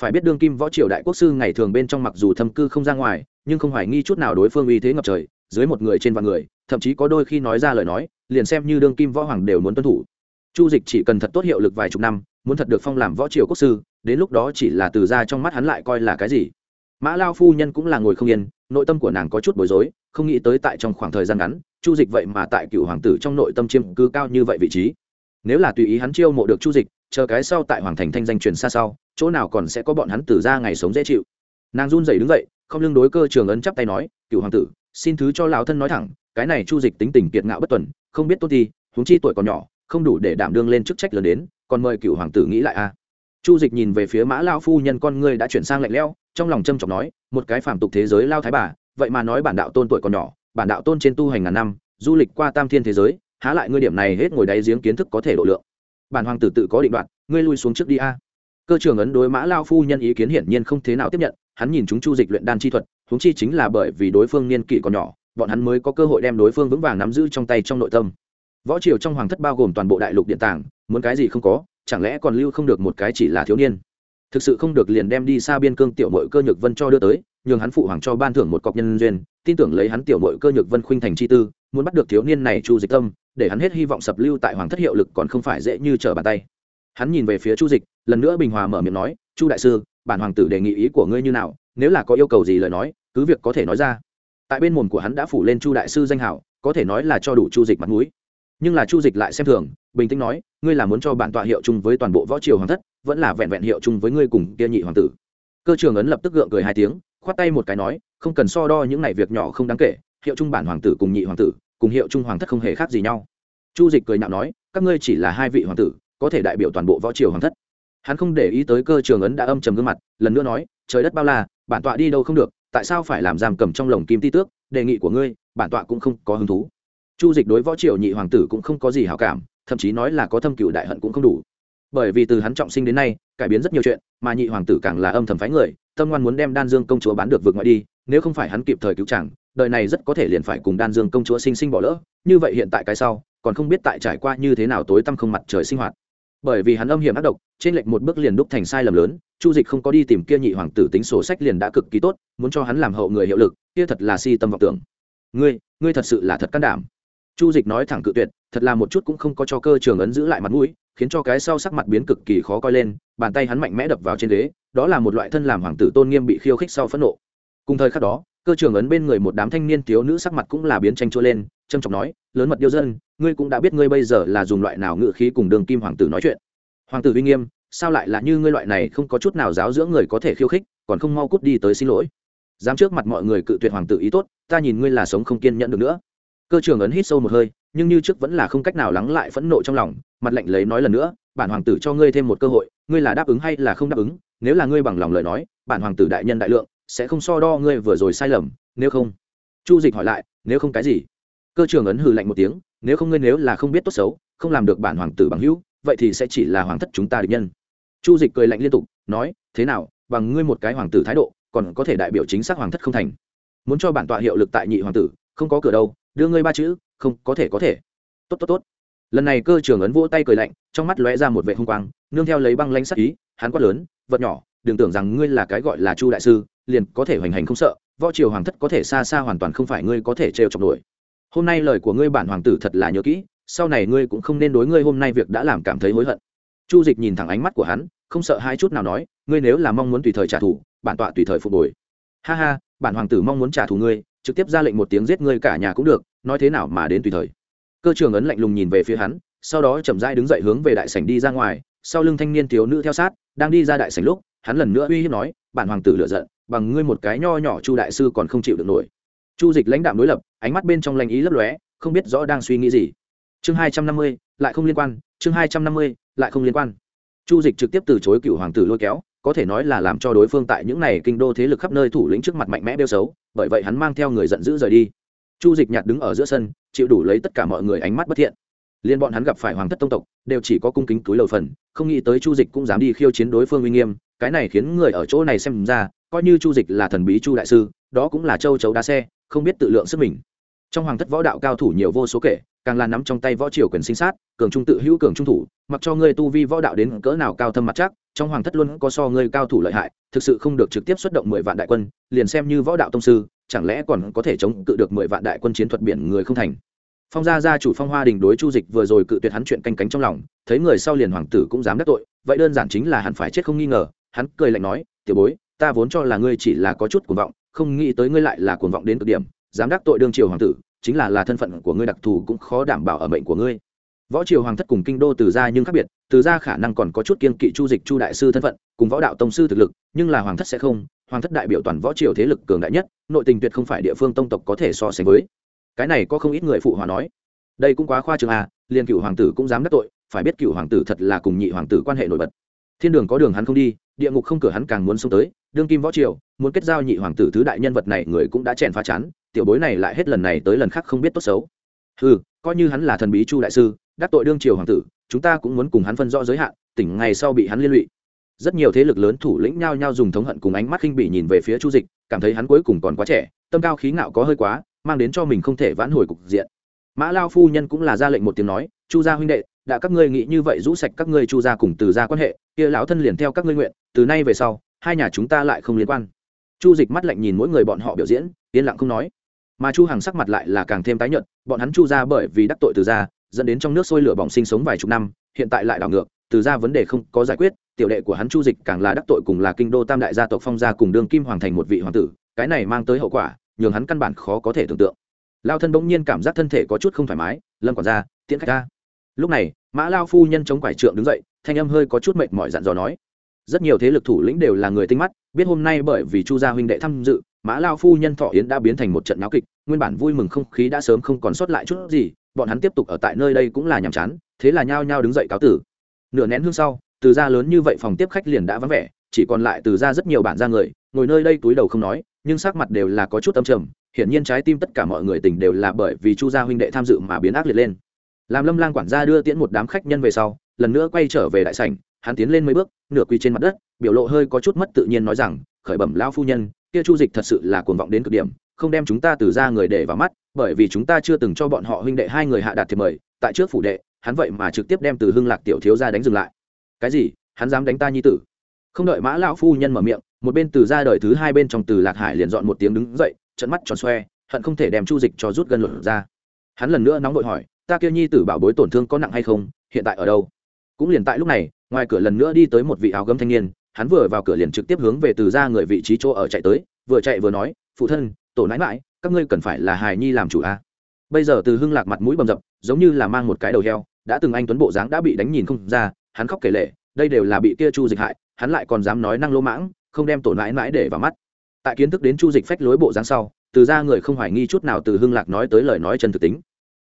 A: Phải biết đương kim võ triều đại quốc sư ngày thường bên trong mặc dù thâm cư không ra ngoài, nhưng không hoài nghi chút nào đối phương uy thế ngập trời, dưới một người trên vạn người, thậm chí có đôi khi nói ra lời nói, liền xem như đương kim võ hoàng đều muốn tuân thủ. Chu dịch chỉ cần thật tốt hiệu lực vài chục năm, muốn thật được phong làm võ triều quốc sư, đến lúc đó chỉ là từ ra trong mắt hắn lại coi là cái gì? Mã lao phu nhân cũng là ngồi không yên, nội tâm của nàng có chút bối rối, không nghĩ tới tại trong khoảng thời gian ngắn, chu dịch vậy mà tại cựu hoàng tử trong nội tâm chiêm cư cao như vậy vị trí. Nếu là tùy ý hắn chiêu mộ được chu dịch, chờ cái sau tại hoàng thành thanh danh truyền xa sau, chỗ nào còn sẽ có bọn hắn tử ra ngày sống dễ chịu. Nàng run rẩy đứng dậy, không lưng đối cơ trường ấn chắp tay nói, cựu hoàng tử, xin thứ cho lão thân nói thẳng, cái này chu dịch tính tình kiệt ngạo bất tuần, không biết tốt thi huống chi tuổi còn nhỏ, không đủ để đảm đương lên chức trách lớn đến, còn mời cựu hoàng tử nghĩ lại a chu dịch nhìn về phía mã lao phu nhân con ngươi đã chuyển sang lạnh lẽo trong lòng trâm trọng nói, một cái phàm tục thế giới lao thái bà, vậy mà nói bản đạo tôn tuổi còn nhỏ, bản đạo tôn trên tu hành ngàn năm, du lịch qua tam thiên thế giới, há lại ngươi điểm này hết ngồi đáy giếng kiến thức có thể độ lượng. Bản hoàng tử tự có định đoạn ngươi lui xuống trước đi a. Cơ trưởng ấn đối mã lao phu nhân ý kiến hiển nhiên không thế nào tiếp nhận, hắn nhìn chúng chu dịch luyện đan chi thuật, huống chi chính là bởi vì đối phương niên kỷ còn nhỏ, bọn hắn mới có cơ hội đem đối phương vững vàng nắm giữ trong tay trong nội tâm. Võ triều trong hoàng thất bao gồm toàn bộ đại lục điện tàng, muốn cái gì không có, chẳng lẽ còn lưu không được một cái chỉ là thiếu niên? Thực sự không được liền đem đi xa biên cương tiểu mội cơ nhược vân cho đưa tới, nhường hắn phụ hoàng cho ban thưởng một cọc nhân duyên, tin tưởng lấy hắn tiểu mội cơ nhược vân khuynh thành chi tư, muốn bắt được thiếu niên này chu dịch tâm, để hắn hết hy vọng sập lưu tại hoàng thất hiệu lực còn không phải dễ như trở bàn tay. Hắn nhìn về phía chu dịch, lần nữa bình hòa mở miệng nói, chu đại sư, bản hoàng tử đề nghị ý của ngươi như nào, nếu là có yêu cầu gì lời nói, cứ việc có thể nói ra. Tại bên mồm của hắn đã phủ lên chu đại sư danh hảo có thể nói là cho đủ chu dịch mặt mũi. Nhưng là chu dịch lại xem thường, bình tĩnh nói, ngươi là muốn cho bản tọa hiệu chung với toàn bộ võ triều hoàng thất vẫn là vẹn vẹn hiệu chung với ngươi cùng kia nhị hoàng tử. Cơ trường ấn lập tức gượng cười hai tiếng, khoát tay một cái nói, không cần so đo những này việc nhỏ không đáng kể, hiệu chung bản hoàng tử cùng nhị hoàng tử, cùng hiệu chung hoàng thất không hề khác gì nhau. Chu dịch cười nhạo nói, các ngươi chỉ là hai vị hoàng tử, có thể đại biểu toàn bộ võ triều hoàng thất. Hắn không để ý tới cơ trường ấn đã âm trầm gương mặt, lần nữa nói, trời đất bao la, bản tọa đi đâu không được, tại sao phải làm giam cầm trong lồng kim ti tước, đề nghị của ngươi, bản tọa cũng không có hứng thú. Chu dịch đối võ triều nhị hoàng tử cũng không có gì hào cảm, thậm chí nói là có thâm cựu đại hận cũng không đủ bởi vì từ hắn trọng sinh đến nay cải biến rất nhiều chuyện mà nhị hoàng tử càng là âm thầm phái người tâm ngoan muốn đem đan dương công chúa bán được vượt ngoại đi nếu không phải hắn kịp thời cứu chàng, đời này rất có thể liền phải cùng đan dương công chúa sinh sinh bỏ lỡ như vậy hiện tại cái sau còn không biết tại trải qua như thế nào tối tăm không mặt trời sinh hoạt. Bởi vì hắn âm hiểm ác độc trên lệch một bước liền đúc thành sai lầm lớn chu dịch không có đi tìm kia nhị hoàng tử tính sổ sách liền đã cực kỳ tốt muốn cho hắn làm hậu người hiệu lực kia thật là si tâm vọng tưởng. Ngươi ngươi thật sự là thật can đảm. Chu dịch nói thẳng cự tuyệt thật là một chút cũng không có cho cơ trường ấn giữ lại mặt mũi, khiến cho cái sau sắc mặt biến cực kỳ khó coi lên, bàn tay hắn mạnh mẽ đập vào trên ghế, đó là một loại thân làm hoàng tử tôn nghiêm bị khiêu khích sau phẫn nộ. Cùng thời khắc đó, cơ trường ấn bên người một đám thanh niên thiếu nữ sắc mặt cũng là biến tranh trôi lên trâm trọng nói, lớn mật điêu dân, ngươi cũng đã biết ngươi bây giờ là dùng loại nào ngự khí cùng đường kim hoàng tử nói chuyện. Hoàng tử uy nghiêm, sao lại là như ngươi loại này không có chút nào giáo dưỡng người có thể khiêu khích, còn không mau cút đi tới xin lỗi? Dám trước mặt mọi người cự tuyệt hoàng tử ý tốt, ta nhìn ngươi là sống không kiên nhẫn được nữa. Cơ trường ấn hít sâu một hơi nhưng như trước vẫn là không cách nào lắng lại phẫn nộ trong lòng, mặt lạnh lấy nói lần nữa, bản hoàng tử cho ngươi thêm một cơ hội, ngươi là đáp ứng hay là không đáp ứng, nếu là ngươi bằng lòng lời nói, bản hoàng tử đại nhân đại lượng, sẽ không so đo ngươi vừa rồi sai lầm, nếu không. Chu dịch hỏi lại, nếu không cái gì? Cơ trường ấn hừ lạnh một tiếng, nếu không ngươi nếu là không biết tốt xấu, không làm được bản hoàng tử bằng hữu, vậy thì sẽ chỉ là hoàng thất chúng ta địch nhân. Chu dịch cười lạnh liên tục, nói, thế nào, bằng ngươi một cái hoàng tử thái độ, còn có thể đại biểu chính xác hoàng thất không thành? Muốn cho bản tọa hiệu lực tại nhị hoàng tử, không có cửa đâu đưa ngươi ba chữ, không, có thể có thể. Tốt tốt tốt. Lần này cơ trưởng ấn vỗ tay cười lạnh, trong mắt lóe ra một vệ hung quang, nương theo lấy băng lanh sắc ý, hắn quát lớn, vật nhỏ, đừng tưởng rằng ngươi là cái gọi là chu đại sư, liền có thể hoành hành không sợ, võ triều hoàng thất có thể xa xa hoàn toàn không phải ngươi có thể trêu chọc nổi. Hôm nay lời của ngươi bản hoàng tử thật là nhớ kỹ, sau này ngươi cũng không nên đối ngươi hôm nay việc đã làm cảm thấy hối hận. Chu dịch nhìn thẳng ánh mắt của hắn, không sợ hai chút nào nói, ngươi nếu là mong muốn tùy thời trả thù, bản tọa tùy thời phục hồi. Ha ha, bản hoàng tử mong muốn trả thù ngươi trực tiếp ra lệnh một tiếng giết ngươi cả nhà cũng được, nói thế nào mà đến tùy thời. Cơ trường ấn lạnh lùng nhìn về phía hắn, sau đó chậm rãi đứng dậy hướng về đại sảnh đi ra ngoài, sau lưng thanh niên thiếu nữ theo sát, đang đi ra đại sảnh lúc, hắn lần nữa uy hiếp nói, bản hoàng tử lựa giận, bằng ngươi một cái nho nhỏ chu đại sư còn không chịu được nổi. Chu dịch lãnh đạm đối lập, ánh mắt bên trong lanh ý lấp lóe, không biết rõ đang suy nghĩ gì. Chương hai trăm năm mươi, lại không liên quan, chương hai trăm năm mươi, lại không liên quan. Chu dịch trực tiếp từ chối cựu hoàng tử lôi kéo có thể nói là làm cho đối phương tại những này kinh đô thế lực khắp nơi thủ lĩnh trước mặt mạnh mẽ đeo xấu, bởi vậy hắn mang theo người giận dữ rời đi. Chu dịch nhạt đứng ở giữa sân, chịu đủ lấy tất cả mọi người ánh mắt bất thiện. Liên bọn hắn gặp phải hoàng thất tông tộc, đều chỉ có cung kính túi lầu phần, không nghĩ tới chu dịch cũng dám đi khiêu chiến đối phương uy nghiêm, cái này khiến người ở chỗ này xem ra, coi như chu dịch là thần bí chu đại sư, đó cũng là châu chấu đá xe, không biết tự lượng sức mình trong hoàng thất võ đạo cao thủ nhiều vô số kể, càng là nắm trong tay võ triều quyền sinh sát, cường trung tự hữu cường trung thủ, mặc cho ngươi tu vi võ đạo đến cỡ nào cao thâm mặt chắc, trong hoàng thất luôn có so ngươi cao thủ lợi hại, thực sự không được trực tiếp xuất động mười vạn đại quân, liền xem như võ đạo tông sư, chẳng lẽ còn có thể chống cự được mười vạn đại quân chiến thuật biển người không thành? Phong gia gia chủ phong hoa đình đối chu dịch vừa rồi cự tuyệt hắn chuyện canh cánh trong lòng, thấy người sau liền hoàng tử cũng dám đắc tội, vậy đơn giản chính là hắn phải chết không nghi ngờ, hắn cười lạnh nói, tiểu bối, ta vốn cho là ngươi chỉ là có chút cuồng vọng, không nghĩ tới ngươi lại là cuồng vọng đến cực điểm dám đắc tội đương triều hoàng tử, chính là là thân phận của ngươi đặc thù cũng khó đảm bảo ở mệnh của ngươi. Võ triều hoàng thất cùng kinh đô từ gia nhưng khác biệt, từ gia khả năng còn có chút kiên kỵ chu dịch chu đại sư thân phận, cùng võ đạo tông sư thực lực, nhưng là hoàng thất sẽ không, hoàng thất đại biểu toàn võ triều thế lực cường đại nhất, nội tình tuyệt không phải địa phương tông tộc có thể so sánh với. Cái này có không ít người phụ hòa nói. Đây cũng quá khoa trương à liền cựu hoàng tử cũng dám đắc tội, phải biết cựu hoàng tử thật là cùng nhị hoàng tử quan hệ nổi bật. Thiên đường có đường hắn không đi, địa ngục không cửa hắn càng muốn xông tới, đương kim võ triều, muốn kết giao nhị hoàng tử thứ đại nhân vật này người cũng đã chèn phá chán tiểu bối này lại hết lần này tới lần khác không biết tốt xấu. Ừ coi như hắn là thần bí chu đại sư, đắc tội đương triều hoàng tử, chúng ta cũng muốn cùng hắn phân rõ giới hạn, tỉnh ngày sau bị hắn liên lụy. Rất nhiều thế lực lớn thủ lĩnh nhao nhao dùng thống hận cùng ánh mắt khinh bỉ nhìn về phía chu dịch, cảm thấy hắn cuối cùng còn quá trẻ, tâm cao khí ngạo có hơi quá, mang đến cho mình không thể vãn hồi cục diện. Mã lao phu nhân cũng là ra lệnh một tiếng nói, chu gia huynh đệ, đã các ngươi nghĩ như vậy rũ sạch các ngươi chu gia cùng từ gia quan hệ, kia lão thân liền theo các ngươi nguyện, từ nay về sau, hai nhà chúng ta lại không liên quan. Chu dịch mắt lạnh nhìn mỗi người bọn họ biểu diễn, yên lặng không nói mà chu hằng sắc mặt lại là càng thêm tái nhợt, bọn hắn chu ra bởi vì đắc tội từ gia, dẫn đến trong nước sôi lửa bỏng sinh sống vài chục năm, hiện tại lại đảo ngược, từ gia vấn đề không có giải quyết, tiểu đệ của hắn chu dịch càng là đắc tội cùng là kinh đô tam đại gia tộc phong gia cùng đường kim hoàng thành một vị hoàng tử, cái này mang tới hậu quả, nhường hắn căn bản khó có thể tưởng tượng. Lao thân bỗng nhiên cảm giác thân thể có chút không thoải mái, lâm quản gia, tiễn khách ra. Lúc này, mã lao phu nhân chống quải trượng đứng dậy, thanh âm hơi có chút mệt mỏi dặn dò nói rất nhiều thế lực thủ lĩnh đều là người tinh mắt, biết hôm nay bởi vì chu gia huynh đệ tham dự, mã lao phu nhân thọ yến đã biến thành một trận náo kịch, nguyên bản vui mừng không khí đã sớm không còn sót lại chút gì, bọn hắn tiếp tục ở tại nơi đây cũng là nhàm chán, thế là nhao nhao đứng dậy cáo tử. Nửa nén hương sau, từ gia lớn như vậy phòng tiếp khách liền đã vắng vẻ, chỉ còn lại từ gia rất nhiều bản gia người, ngồi nơi đây túi đầu không nói, nhưng sắc mặt đều là có chút âm trầm, hiển nhiên trái tim tất cả mọi người tình đều là bởi vì chu gia huynh đệ tham dự mà biến ác liệt lên. Làm lâm lang quản gia đưa tiễn một đám khách nhân về sau, lần nữa quay trở về đại sảnh hắn tiến lên mấy bước, nửa quỳ trên mặt đất, biểu lộ hơi có chút mất tự nhiên nói rằng, khởi bẩm lao phu nhân, kia chu dịch thật sự là cuồng vọng đến cực điểm, không đem chúng ta từ ra người để vào mắt, bởi vì chúng ta chưa từng cho bọn họ huynh đệ hai người hạ đạt thiệp mời, tại trước phủ đệ, hắn vậy mà trực tiếp đem từ hưng lạc tiểu thiếu ra đánh dừng lại. Cái gì? Hắn dám đánh ta nhi tử? Không đợi mã lão phu nhân mở miệng, một bên từ ra đời thứ hai bên trong từ lạc hải liền dọn một tiếng đứng dậy trận mắt tròn xoe, hận không thể đem chu dịch cho rút gân luận ra. Hắn lần nữa nóng vội hỏi, ta kêu nhi tử bảo bối tổn thương có nặng hay không? Hiện tại ở đâu? Cũng liền tại lúc này, ngoài cửa lần nữa đi tới một vị áo gấm thanh niên, hắn vừa vào cửa liền trực tiếp hướng về từ ra người vị trí chỗ ở chạy tới, vừa chạy vừa nói, phụ thân, tổ nãi mãi các ngươi cần phải là hài nhi làm chủ a à? bây giờ từ hưng lạc mặt mũi bầm dập, giống như là mang một cái đầu heo, đã từng anh tuấn bộ dáng đã bị đánh nhìn không ra, hắn khóc kể lệ đây đều là bị kia chu dịch hại, hắn lại còn dám nói năng lỗ mãng, không đem tổ nãi mãi để vào mắt tại kiến thức đến chu dịch phách lối bộ dáng sau, từ ra người không hoài nghi chút nào từ hưng lạc nói tới lời nói chân thực tính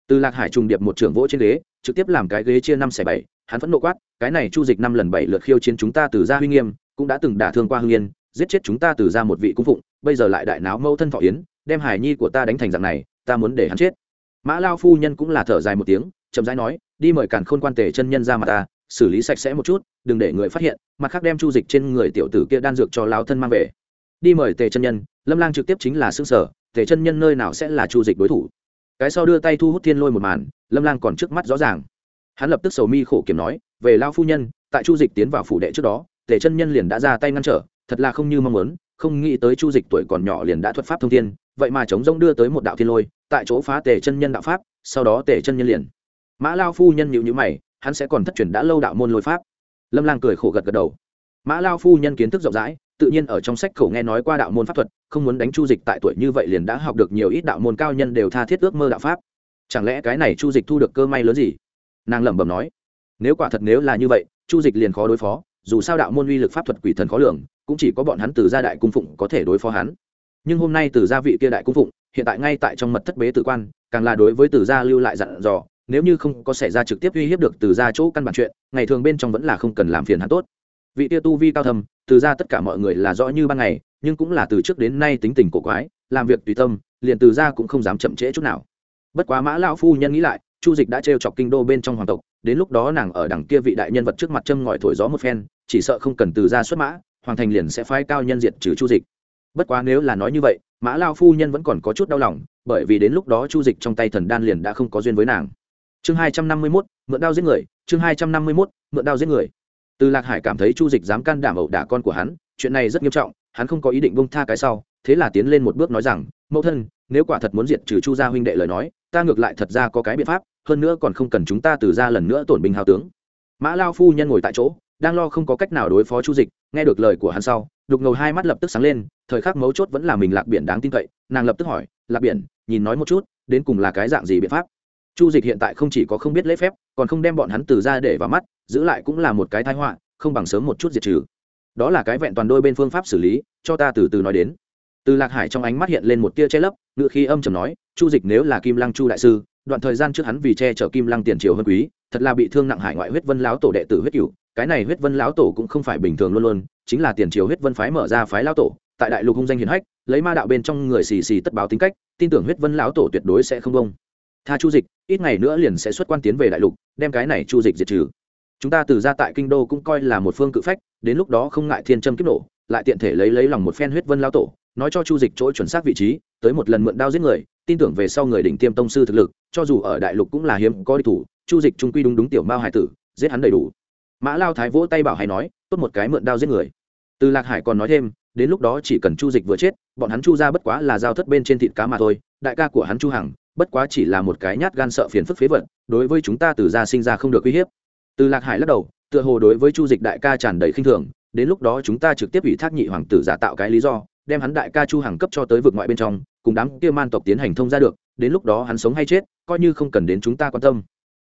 A: từ lạc hải trùng điệp một trưởng vỗ trên ghế, trực tiếp làm cái ghế chia năm xẻ bảy hắn vẫn nộ quát, cái này chu dịch năm lần bảy lượt khiêu chiến chúng ta từ gia huy nghiêm, cũng đã từng đả thương qua hưng yên, giết chết chúng ta từ ra một vị cung phụng, bây giờ lại đại náo mâu thân thọ yến, đem hải nhi của ta đánh thành dạng này, ta muốn để hắn chết. Mã lao phu nhân cũng là thở dài một tiếng, chậm rãi nói, đi mời càn khôn quan tề chân nhân ra mặt ta, xử lý sạch sẽ một chút, đừng để người phát hiện, mặt khác đem chu dịch trên người tiểu tử kia đan dược cho lao thân mang về. Đi mời tề chân nhân, lâm lang trực tiếp chính là xương sở tề chân nhân nơi nào sẽ là chu dịch đối thủ? Cái sau đưa tay thu hút thiên lôi một màn, lâm lang còn trước mắt rõ ràng hắn lập tức sầu mi khổ kiểm nói, về lao phu nhân, tại chu dịch tiến vào phủ đệ trước đó, tề chân nhân liền đã ra tay ngăn trở, thật là không như mong muốn, không nghĩ tới chu dịch tuổi còn nhỏ liền đã thuật pháp thông thiên, vậy mà chống rông đưa tới một đạo thiên lôi, tại chỗ phá tề chân nhân đạo pháp, sau đó tề chân nhân liền. Mã lao phu nhân nhịu nhữ mày, hắn sẽ còn thất truyền đã lâu đạo môn lôi pháp. Lâm lang cười khổ gật gật đầu. Mã lao phu nhân kiến thức rộng rãi, tự nhiên ở trong sách khẩu nghe nói qua đạo môn pháp thuật, không muốn đánh chu dịch tại tuổi như vậy liền đã học được nhiều ít đạo môn cao nhân đều tha thiết ước mơ đạo pháp. Chẳng lẽ cái này chu dịch thu được cơ may lớn gì? Nàng lẩm bẩm nói, nếu quả thật nếu là như vậy, chu dịch liền khó đối phó, dù sao đạo môn uy lực pháp thuật quỷ thần khó lường, cũng chỉ có bọn hắn từ gia đại cung phụng có thể đối phó hắn. Nhưng hôm nay từ gia vị kia đại cung phụng, hiện tại ngay tại trong mật thất bế tự quan, càng là đối với từ gia lưu lại dặn dò, nếu như không có xảy ra trực tiếp uy hiếp được từ gia chỗ căn bản chuyện, ngày thường bên trong vẫn là không cần làm phiền hắn tốt. Vị tia tu vi cao thầm từ gia tất cả mọi người là rõ như ban ngày, nhưng cũng là từ trước đến nay tính tình cổ quái, làm việc tùy tâm, liền từ gia cũng không dám chậm trễ chút nào. Bất quá mã lão phu nhân nghĩ lại chu dịch đã trêu chọc kinh đô bên trong hoàng tộc, đến lúc đó nàng ở đằng kia vị đại nhân vật trước mặt châm ngòi thổi gió một phen, chỉ sợ không cần từ ra xuất mã, hoàng thành liền sẽ phái cao nhân diệt trừ chu dịch. Bất quá nếu là nói như vậy, mã lao phu nhân vẫn còn có chút đau lòng, bởi vì đến lúc đó chu dịch trong tay thần đan liền đã không có duyên với nàng. Chương hai trăm năm mươi mốt, mượn đao giết người, chương hai trăm năm mươi mốt, mượn đao giết người. Từ lạc hải cảm thấy chu dịch dám can đảm ẩu đả con của hắn, chuyện này rất nghiêm trọng, hắn không có ý định bông tha cái sau, thế là tiến lên một bước nói rằng, mẫu thân nếu quả thật muốn diệt trừ chu gia huynh đệ lời nói, ta ngược lại thật ra có cái biện pháp, hơn nữa còn không cần chúng ta từ ra lần nữa tổn binh hào tướng. Mã lao phu nhân ngồi tại chỗ, đang lo không có cách nào đối phó chu dịch, nghe được lời của hắn sau, đục ngầu hai mắt lập tức sáng lên, thời khắc mấu chốt vẫn là mình lạc biển đáng tin cậy, nàng lập tức hỏi, lạc biển, nhìn nói một chút, đến cùng là cái dạng gì biện pháp? Chu dịch hiện tại không chỉ có không biết lễ phép, còn không đem bọn hắn từ ra để vào mắt, giữ lại cũng là một cái thái họa, không bằng sớm một chút diệt trừ. Đó là cái vẹn toàn đôi bên phương pháp xử lý, cho ta từ từ nói đến từ lạc hải trong ánh mắt hiện lên một tia che lấp ngựa khi âm chầm nói, chu dịch nếu là kim lăng chu đại sư, đoạn thời gian trước hắn vì che chở kim lăng tiền triều hơn quý, thật là bị thương nặng hải ngoại huyết vân lão tổ đệ tử huyết cửu, cái này huyết vân lão tổ cũng không phải bình thường luôn luôn, chính là tiền triều huyết vân phái mở ra phái lão tổ, tại đại lục hung danh hiển hách, lấy ma đạo bên trong người xì xì tất báo tính cách, tin tưởng huyết vân lão tổ tuyệt đối sẽ không bông tha chu dịch, ít ngày nữa liền sẽ xuất quan tiến về đại lục, đem cái này chu dịch diệt trừ. Chúng ta từ ra tại kinh đô cũng coi là một phương cự phách, đến lúc đó không ngại thiên châm kiếp nổ, lại tiện thể lấy lấy lòng một phen huyết vân lão tổ nói cho chu dịch chỗ chuẩn xác vị trí, tới một lần mượn đao giết người, tin tưởng về sau người đỉnh tiêm tông sư thực lực, cho dù ở đại lục cũng là hiếm có đi thủ, chu dịch trung quy đúng đúng tiểu mao hải tử, giết hắn đầy đủ. Mã lao thái vỗ tay bảo hay nói, tốt một cái mượn đao giết người. Từ lạc hải còn nói thêm, đến lúc đó chỉ cần chu dịch vừa chết, bọn hắn chu ra bất quá là giao thất bên trên thịt cá mà thôi, đại ca của hắn chu hằng, bất quá chỉ là một cái nhát gan sợ phiền phức phế vật, đối với chúng ta từ ra sinh ra không được uy hiếp. Từ lạc hải lắc đầu, tựa hồ đối với chu dịch đại ca tràn đầy khinh thường, đến lúc đó chúng ta trực tiếp ủy thác nhị hoàng tử giả tạo cái lý do đem hắn đại ca chu hàng cấp cho tới vực ngoại bên trong, cùng đám kia man tộc tiến hành thông ra được, đến lúc đó hắn sống hay chết, coi như không cần đến chúng ta quan tâm.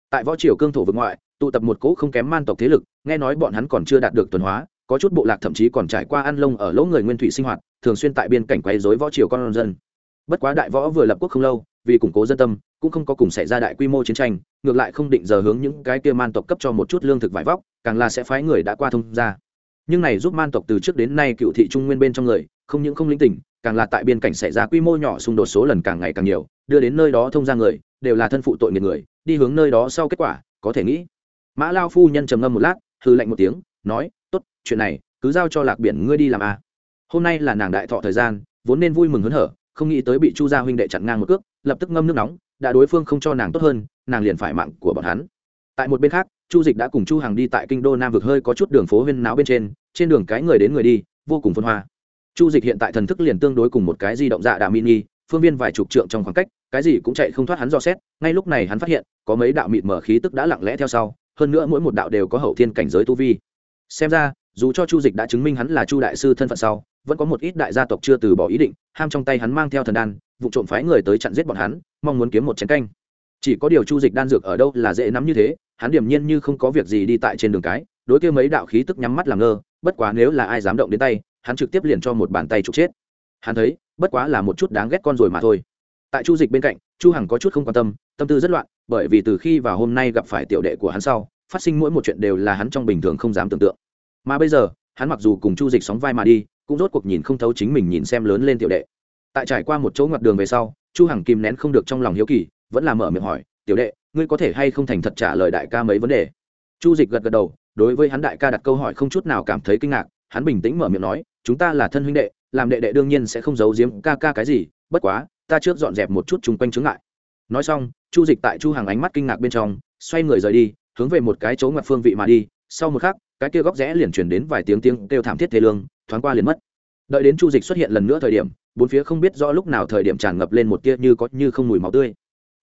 A: Tại võ triều cương thổ vực ngoại, tụ tập một cỗ không kém man tộc thế lực, nghe nói bọn hắn còn chưa đạt được tuần hóa, có chút bộ lạc thậm chí còn trải qua ăn lông ở lỗ người nguyên thủy sinh hoạt, thường xuyên tại biên cảnh quấy rối võ triều con dân. Bất quá đại võ vừa lập quốc không lâu, vì củng cố dân tâm, cũng không có cùng xảy ra đại quy mô chiến tranh, ngược lại không định giờ hướng những cái kia man tộc cấp cho một chút lương thực vải vóc, càng là sẽ phái người đã qua thông ra nhưng này giúp man tộc từ trước đến nay cựu thị trung nguyên bên trong người không những không linh tỉnh, càng là tại biên cảnh xảy ra quy mô nhỏ xung đột số lần càng ngày càng nhiều, đưa đến nơi đó thông ra người, đều là thân phụ tội nghiệp người, đi hướng nơi đó sau kết quả, có thể nghĩ. Mã lao phu nhân trầm ngâm một lát hư lạnh một tiếng, nói, tốt, chuyện này, cứ giao cho lạc biển ngươi đi làm à. hôm nay là nàng đại thọ thời gian, vốn nên vui mừng hớn hở, không nghĩ tới bị chu gia huynh đệ chặn ngang một cước, lập tức ngâm nước nóng, đã đối phương không cho nàng tốt hơn, nàng liền phải mạng của bọn hắn. Tại một bên khác, chu dịch đã cùng chu Hằng đi tại kinh đô nam vực hơi có chút đường phố huyên náo bên trên trên đường cái người đến người đi, vô cùng phân hoa chu dịch hiện tại thần thức liền tương đối cùng một cái di động dạ đà mini, phương viên vài chục trượng trong khoảng cách, cái gì cũng chạy không thoát hắn dò xét, ngay lúc này hắn phát hiện, có mấy đạo mịt mở khí tức đã lặng lẽ theo sau, hơn nữa mỗi một đạo đều có hậu thiên cảnh giới tu vi. Xem ra, dù cho chu dịch đã chứng minh hắn là chu đại sư thân phận sau, vẫn có một ít đại gia tộc chưa từ bỏ ý định, ham trong tay hắn mang theo thần đan, vụ trộm phái người tới chặn giết bọn hắn, mong muốn kiếm một chén canh. Chỉ có điều chu dịch đan dược ở đâu là dễ nắm như thế, hắn điềm nhiên như không có việc gì đi tại trên đường cái, đối kia mấy đạo khí tức nhắm mắt làm ngơ, bất quá nếu là ai dám động đến tay hắn trực tiếp liền cho một bàn tay trục chết. Hắn thấy, bất quá là một chút đáng ghét con rồi mà thôi. Tại chu dịch bên cạnh, chu hằng có chút không quan tâm tâm tư rất loạn, bởi vì từ khi vào hôm nay gặp phải tiểu đệ của hắn sau, phát sinh mỗi một chuyện đều là hắn trong bình thường không dám tưởng tượng. Mà bây giờ, hắn mặc dù cùng chu dịch sóng vai mà đi, cũng rốt cuộc nhìn không thấu chính mình nhìn xem lớn lên tiểu đệ. Tại trải qua một chỗ ngoặt đường về sau, chu hằng kìm nén không được trong lòng hiếu kỳ, vẫn là mở miệng hỏi, tiểu đệ, ngươi có thể hay không thành thật trả lời đại ca mấy vấn đề? Chu dịch gật gật đầu, đối với hắn đại ca đặt câu hỏi không chút nào cảm thấy kinh ngạc hắn bình tĩnh mở miệng nói, chúng ta là thân huynh đệ, làm đệ đệ đương nhiên sẽ không giấu giếm ca ca cái gì, bất quá, ta trước dọn dẹp một chút chung quanh chướng ngại. Nói xong, chu dịch tại chu hàng ánh mắt kinh ngạc bên trong, xoay người rời đi, hướng về một cái chỗ ngoặt phương vị mà đi. Sau một khắc, cái kia góc rẽ liền chuyển đến vài tiếng tiếng kêu thảm thiết thế lương, thoáng qua liền mất. Đợi đến chu dịch xuất hiện lần nữa thời điểm, bốn phía không biết rõ lúc nào thời điểm tràn ngập lên một tia như có như không mùi máu tươi.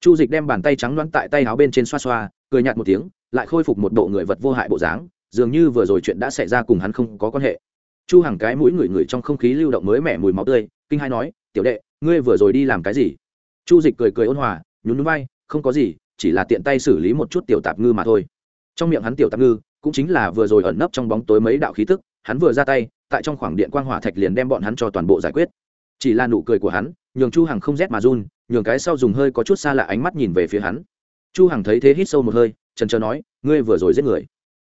A: Chu dịch đem bàn tay trắng loãng tại tay áo bên trên xoa xoa, cười nhạt một tiếng, lại khôi phục một bộ người vật vô hại bộ dáng dường như vừa rồi chuyện đã xảy ra cùng hắn không có quan hệ. Chu hàng cái mũi ngửi ngửi trong không khí lưu động mới mẻ mùi máu tươi, kinh hai nói, tiểu đệ, ngươi vừa rồi đi làm cái gì? Chu dịch cười cười ôn hòa, nhún nhún vai, không có gì, chỉ là tiện tay xử lý một chút tiểu tạp ngư mà thôi. Trong miệng hắn tiểu tạp ngư, cũng chính là vừa rồi ẩn nấp trong bóng tối mấy đạo khí tức, hắn vừa ra tay, tại trong khoảng điện quang hỏa thạch liền đem bọn hắn cho toàn bộ giải quyết. Chỉ là nụ cười của hắn, nhường chu hằng không rét mà run, nhường cái sau dùng hơi có chút xa lạ ánh mắt nhìn về phía hắn. Chu hằng thấy thế hít sâu một hơi, trần trờ nói, ngươi vừa rồi giết người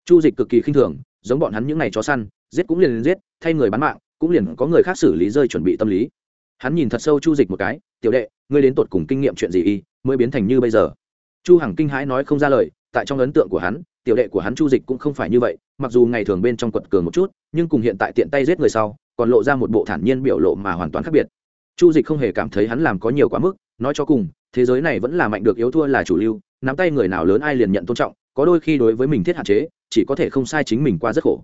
A: chu dịch cực kỳ khinh thường giống bọn hắn những ngày chó săn giết cũng liền, liền giết thay người bán mạng cũng liền có người khác xử lý rơi chuẩn bị tâm lý. Hắn nhìn thật sâu chu dịch một cái tiểu đệ ngươi đến tột cùng kinh nghiệm chuyện gì y mới biến thành như bây giờ? Chu hằng kinh hãi nói không ra lời tại trong ấn tượng của hắn tiểu đệ của hắn chu dịch cũng không phải như vậy mặc dù ngày thường bên trong quật cường một chút nhưng cùng hiện tại tiện tay giết người sau còn lộ ra một bộ thản nhiên biểu lộ mà hoàn toàn khác biệt. Chu dịch không hề cảm thấy hắn làm có nhiều quá mức nói cho cùng thế giới này vẫn là mạnh được yếu thua là chủ lưu nắm tay người nào lớn ai liền nhận tôn trọng có đôi khi đối với mình thiết hạn chế chỉ có thể không sai chính mình qua rất khổ.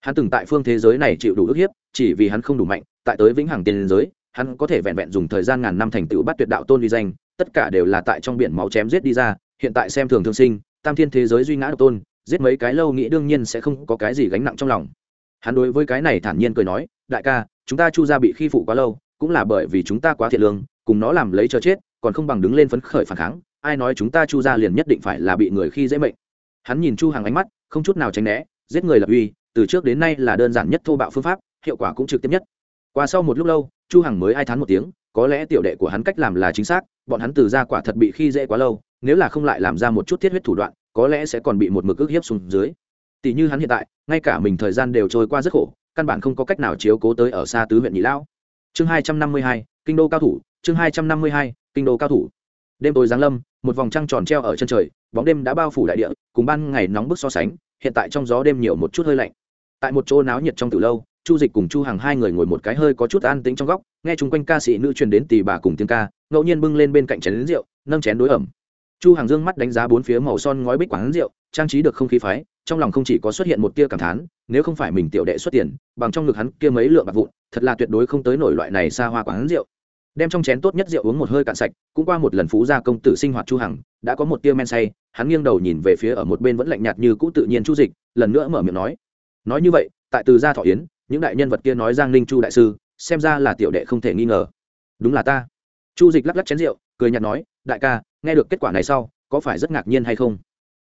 A: Hắn từng tại phương thế giới này chịu đủ ức hiếp, chỉ vì hắn không đủ mạnh, tại tới vĩnh hằng tiền giới, hắn có thể vẹn vẹn dùng thời gian ngàn năm thành tựu bắt tuyệt đạo tôn uy danh, tất cả đều là tại trong biển máu chém giết đi ra, hiện tại xem thường thương sinh, tam thiên thế giới duy ngã độc tôn, giết mấy cái lâu nghĩ đương nhiên sẽ không có cái gì gánh nặng trong lòng. Hắn đối với cái này thản nhiên cười nói, đại ca, chúng ta chu ra bị khi phụ quá lâu, cũng là bởi vì chúng ta quá thiệt lương, cùng nó làm lấy cho chết, còn không bằng đứng lên phấn khởi phản kháng, ai nói chúng ta chu ra liền nhất định phải là bị người khi dễ mệnh. Hắn nhìn chu hàng ánh mắt không chút nào tránh né, giết người lập uy, từ trước đến nay là đơn giản nhất thô bạo phương pháp, hiệu quả cũng trực tiếp nhất. Qua sau một lúc lâu, chu hằng mới ai thán một tiếng, có lẽ tiểu đệ của hắn cách làm là chính xác, bọn hắn từ ra quả thật bị khi dễ quá lâu, nếu là không lại làm ra một chút thiết huyết thủ đoạn, có lẽ sẽ còn bị một mực ức hiếp xuống dưới. Tỷ như hắn hiện tại, ngay cả mình thời gian đều trôi qua rất khổ, căn bản không có cách nào chiếu cố tới ở xa tứ huyện nhị lão. Chương hai trăm năm mươi hai, kinh đô cao thủ, chương hai trăm năm mươi hai, kinh đô cao thủ. Đêm tối giáng lâm, một vòng trăng tròn treo ở chân trời bóng đêm đã bao phủ đại địa, cùng ban ngày nóng bức so sánh, hiện tại trong gió đêm nhiều một chút hơi lạnh. Tại một chỗ náo nhiệt trong từ lâu, chu dịch cùng chu hàng hai người ngồi một cái hơi có chút an tĩnh trong góc, nghe chung quanh ca sĩ nữ truyền đến tì bà cùng tiếng ca, ngẫu nhiên bưng lên bên cạnh chén lính rượu, nâng chén đối ẩm. Chu hàng dương mắt đánh giá bốn phía màu son ngói bích quán rượu, trang trí được không khí phái, trong lòng không chỉ có xuất hiện một tia cảm thán, nếu không phải mình tiểu đệ xuất tiền, bằng trong ngực hắn kia mấy lượng bạc vụn, thật là tuyệt đối không tới nổi loại này xa hoa quán rượu đem trong chén tốt nhất rượu uống một hơi cạn sạch, cũng qua một lần phú gia công tử sinh hoạt chu hằng, đã có một tia men say, hắn nghiêng đầu nhìn về phía ở một bên vẫn lạnh nhạt như cũ tự nhiên chu dịch, lần nữa mở miệng nói. Nói như vậy, tại từ gia thọ yến, những đại nhân vật kia nói giang ninh chu đại sư, xem ra là tiểu đệ không thể nghi ngờ. Đúng là ta. Chu dịch lắc lắc chén rượu, cười nhạt nói, đại ca, nghe được kết quả này sau, có phải rất ngạc nhiên hay không?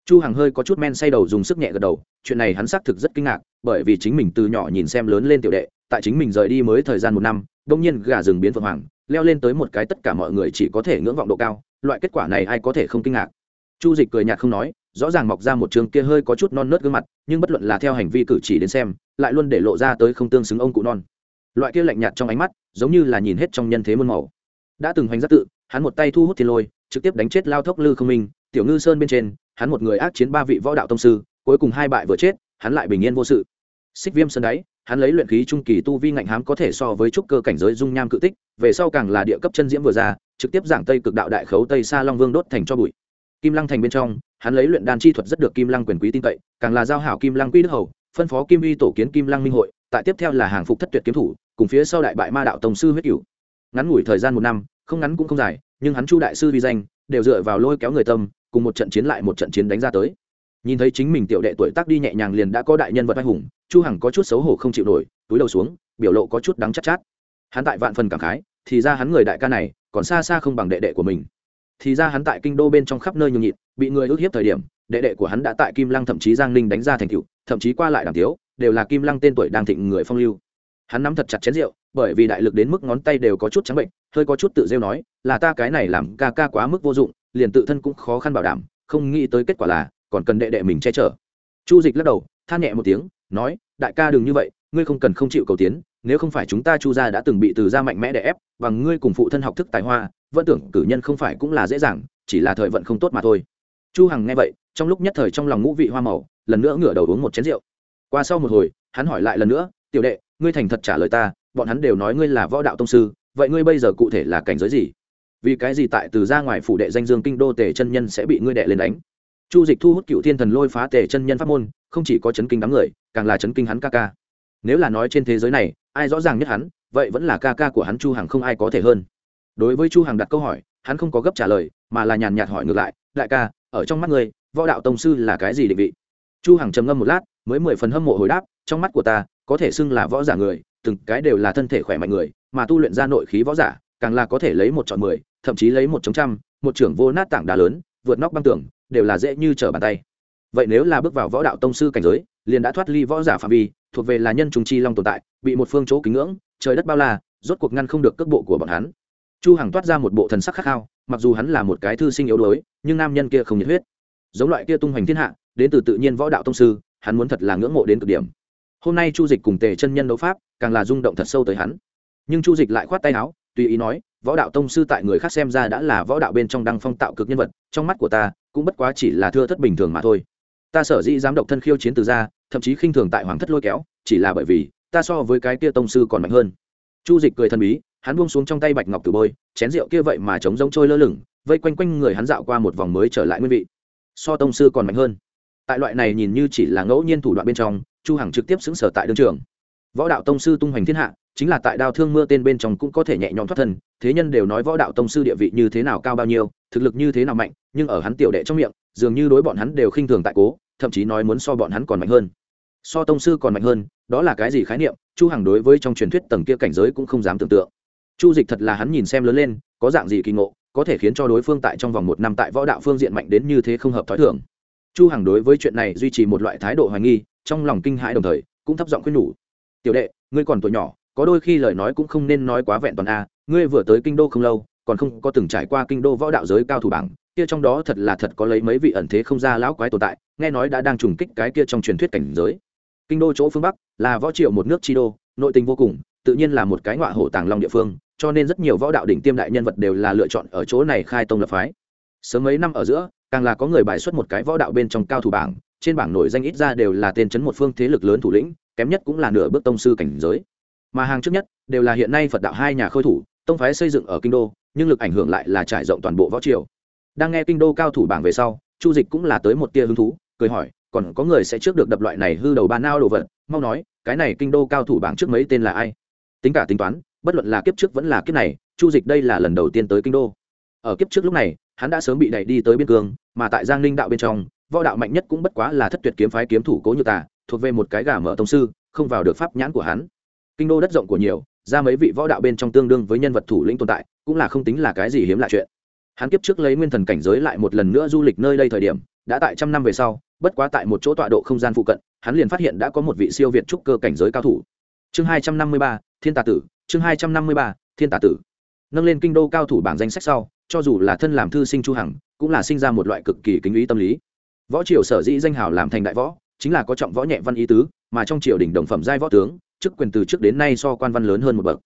A: Chu hằng hơi có chút men say đầu dùng sức nhẹ gật đầu, chuyện này hắn xác thực rất kinh ngạc, bởi vì chính mình từ nhỏ nhìn xem lớn lên tiểu đệ, tại chính mình rời đi mới thời gian một năm, đông nhiên gà rừng biến phượng hoàng leo lên tới một cái tất cả mọi người chỉ có thể ngưỡng vọng độ cao, loại kết quả này ai có thể không kinh ngạc. Chu dịch cười nhạt không nói, rõ ràng mọc ra một trường kia hơi có chút non nớt gương mặt, nhưng bất luận là theo hành vi cử chỉ đến xem, lại luôn để lộ ra tới không tương xứng ông cụ non. Loại kia lạnh nhạt trong ánh mắt, giống như là nhìn hết trong nhân thế muôn màu. Đã từng hoành giác tự, hắn một tay thu hút thiên lôi, trực tiếp đánh chết lao thốc lư không minh, tiểu ngư sơn bên trên, hắn một người ác chiến ba vị võ đạo tông sư, cuối cùng hai bại vừa chết, hắn lại bình yên vô sự. Xích viêm sơn đáy hắn lấy luyện khí trung kỳ tu vi ngạnh hám có thể so với trúc cơ cảnh giới dung nham cự tích, về sau càng là địa cấp chân diễm vừa ra, trực tiếp giảng tây cực đạo đại khấu tây sa long vương đốt thành cho bụi. Kim lăng thành bên trong, hắn lấy luyện đan chi thuật rất được kim lăng quyền quý tin cậy, càng là giao hảo kim lăng quy đức hầu, phân phó kim uy tổ kiến kim lăng minh hội, tại tiếp theo là hàng phục thất tuyệt kiếm thủ, cùng phía sau đại bại ma đạo tổng sư huyết cửu. Ngắn ngủi thời gian một năm, không ngắn cũng không dài, nhưng hắn chu đại sư vi danh, đều dựa vào lôi kéo người tâm, cùng một trận chiến lại một trận chiến đánh ra tới nhìn thấy chính mình tiểu đệ tuổi tác đi nhẹ nhàng liền đã có đại nhân vật anh hùng, chu hằng có chút xấu hổ không chịu nổi, túi đầu xuống, biểu lộ có chút đắng chát chát. Hắn tại vạn phần cảm khái, thì ra hắn người đại ca này, còn xa xa không bằng đệ đệ của mình. Thì ra hắn tại kinh đô bên trong khắp nơi nhường nhịn, bị người ước hiếp thời điểm, đệ đệ của hắn đã tại kim lăng thậm chí giang ninh đánh ra thành cựu thậm chí qua lại đàm tiếu, đều là kim lăng tên tuổi đang thịnh người phong lưu. Hắn nắm thật chặt chén rượu, bởi vì đại lực đến mức ngón tay đều có chút trắng bệnh, hơi có chút tự rêu nói, là ta cái này làm ca ca quá mức vô dụng, liền tự thân cũng khó khăn bảo đảm, không nghĩ tới kết quả là còn cần đệ đệ mình che chở. Chu dịch lắc đầu, than nhẹ một tiếng, nói, đại ca đừng như vậy, ngươi không cần không chịu cầu tiến, nếu không phải chúng ta chu gia đã từng bị từ gia mạnh mẽ đè ép và ngươi cùng phụ thân học thức tài hoa, vẫn tưởng cử nhân không phải cũng là dễ dàng, chỉ là thời vận không tốt mà thôi. Chu hằng nghe vậy, trong lúc nhất thời trong lòng ngũ vị hoa màu, lần nữa ngửa đầu uống một chén rượu. Qua sau một hồi, hắn hỏi lại lần nữa, tiểu đệ, ngươi thành thật trả lời ta, bọn hắn đều nói ngươi là võ đạo tông sư, vậy ngươi bây giờ cụ thể là cảnh giới gì? Vì cái gì tại từ ra ngoài phủ đệ danh dương kinh đô tề chân nhân sẽ bị ngươi đệ lên đánh? Chu dịch thu hút cựu thiên thần lôi phá tề chân nhân pháp môn, không chỉ có chấn kinh đám người, càng là chấn kinh hắn ca ca. Nếu là nói trên thế giới này, ai rõ ràng nhất hắn, vậy vẫn là ca ca của hắn chu hằng không ai có thể hơn. Đối với chu hằng đặt câu hỏi, hắn không có gấp trả lời, mà là nhàn nhạt hỏi ngược lại, đại ca, ở trong mắt ngươi, võ đạo tông sư là cái gì định vị? Chu hằng trầm ngâm một lát, mới mười phần hâm mộ hồi đáp, trong mắt của ta, có thể xưng là võ giả người, từng cái đều là thân thể khỏe mạnh người, mà tu luyện ra nội khí võ giả, càng là có thể lấy một chọn mười, thậm chí lấy một chống trăm, một trưởng vô nát tảng đá lớn, vượt nóc băng tường đều là dễ như trở bàn tay. Vậy nếu là bước vào võ đạo tông sư cảnh giới, liền đã thoát ly võ giả phạm vi, thuộc về là nhân trùng chi long tồn tại, bị một phương chỗ kính ngưỡng, trời đất bao la, rốt cuộc ngăn không được cước bộ của bọn hắn. Chu hằng toát ra một bộ thần sắc khắc khao, mặc dù hắn là một cái thư sinh yếu đuối, nhưng nam nhân kia không nhiệt huyết. Giống loại kia tung hoành thiên hạ, đến từ tự nhiên võ đạo tông sư, hắn muốn thật là ngưỡng mộ đến cực điểm. Hôm nay chu dịch cùng tề chân nhân đấu pháp, càng là rung động thật sâu tới hắn. Nhưng chu dịch lại khoát tay áo, tùy ý nói võ đạo tông sư tại người khác xem ra đã là võ đạo bên trong đăng phong tạo cực nhân vật, trong mắt của ta, cũng bất quá chỉ là thưa thất bình thường mà thôi. Ta sở dĩ dám độc thân khiêu chiến từ ra thậm chí khinh thường tại hoàng thất lôi kéo, chỉ là bởi vì, ta so với cái kia tông sư còn mạnh hơn. Chu dịch cười thần bí, hắn buông xuống trong tay bạch ngọc từ bôi, chén rượu kia vậy mà chống giống trôi lơ lửng, vây quanh quanh người hắn dạo qua một vòng mới trở lại nguyên vị. So tông sư còn mạnh hơn. Tại loại này nhìn như chỉ là ngẫu nhiên thủ đoạn bên trong, chu hằng trực tiếp xứng sở tại đương trường võ đạo tông sư tung hoành thiên hạ, chính là tại đao thương mưa tên bên trong cũng có thể nhẹ nhõm thoát thân, thế nhân đều nói võ đạo tông sư địa vị như thế nào cao bao nhiêu, thực lực như thế nào mạnh, nhưng ở hắn tiểu đệ trong miệng, dường như đối bọn hắn đều khinh thường tại cố, thậm chí nói muốn so bọn hắn còn mạnh hơn. So tông sư còn mạnh hơn, đó là cái gì khái niệm, chu hằng đối với trong truyền thuyết tầng kia cảnh giới cũng không dám tưởng tượng. Chu dịch thật là hắn nhìn xem lớn lên, có dạng gì kỳ ngộ, có thể khiến cho đối phương tại trong vòng một năm tại võ đạo phương diện mạnh đến như thế không hợp thói thường. Chu hằng đối với chuyện này duy trì một loại thái độ hoài nghi, trong lòng kinh hãi đồng thời, cũng thấp giọng khuyên nhủ tiểu đệ, ngươi còn tuổi nhỏ, có đôi khi lời nói cũng không nên nói quá vẹn toàn a, ngươi vừa tới kinh đô không lâu, còn không có từng trải qua kinh đô võ đạo giới cao thủ bảng, kia trong đó thật là thật có lấy mấy vị ẩn thế không ra lão quái tồn tại, nghe nói đã đang trùng kích cái kia trong truyền thuyết cảnh giới. Kinh đô chỗ phương bắc là võ triệu một nước chi đô, nội tình vô cùng, tự nhiên là một cái ngọa hổ tàng long địa phương, cho nên rất nhiều võ đạo đỉnh tiêm đại nhân vật đều là lựa chọn ở chỗ này khai tông lập phái. Sớm mấy năm ở giữa, càng là có người bài xuất một cái võ đạo bên trong cao thủ bảng, trên bảng nổi danh ít ra đều là tên chấn một phương thế lực lớn thủ lĩnh kém nhất cũng là nửa bước tông sư cảnh giới. Mà hàng trước nhất đều là hiện nay phật đạo hai nhà khôi thủ, tông phái xây dựng ở kinh đô, nhưng lực ảnh hưởng lại là trải rộng toàn bộ võ triều. Đang nghe kinh đô cao thủ bảng về sau, chu dịch cũng là tới một tia hứng thú, cười hỏi, còn có người sẽ trước được đập loại này hư đầu ba nao đồ vật, mau nói, cái này kinh đô cao thủ bảng trước mấy tên là ai? Tính cả tính toán, bất luận là kiếp trước vẫn là kiếp này, chu dịch đây là lần đầu tiên tới kinh đô. Ở kiếp trước lúc này, hắn đã sớm bị đẩy đi tới biên cương, mà tại giang ninh đạo bên trong, võ đạo mạnh nhất cũng bất quá là thất tuyệt kiếm phái kiếm thủ cố như tả thuộc về một cái gà mở tông sư, không vào được pháp nhãn của hắn. Kinh đô đất rộng của nhiều, ra mấy vị võ đạo bên trong tương đương với nhân vật thủ lĩnh tồn tại, cũng là không tính là cái gì hiếm lạ chuyện. Hắn kiếp trước lấy nguyên thần cảnh giới lại một lần nữa du lịch nơi đây thời điểm, đã tại trăm năm về sau, bất quá tại một chỗ tọa độ không gian phụ cận, hắn liền phát hiện đã có một vị siêu việt trúc cơ cảnh giới cao thủ. Chương hai trăm năm mươi ba, thiên tà tử, chương hai trăm năm mươi ba, thiên tà tử. Nâng lên kinh đô cao thủ bảng danh sách sau, cho dù là thân làm thư sinh chu hằng, cũng là sinh ra một loại cực kỳ kính ý tâm lý. Võ triều sở dĩ danh hào làm thành đại võ chính là có trọng võ nhẹ văn ý tứ, mà trong triều đình đồng phẩm giai võ tướng, chức quyền từ trước đến nay so quan văn lớn hơn một bậc.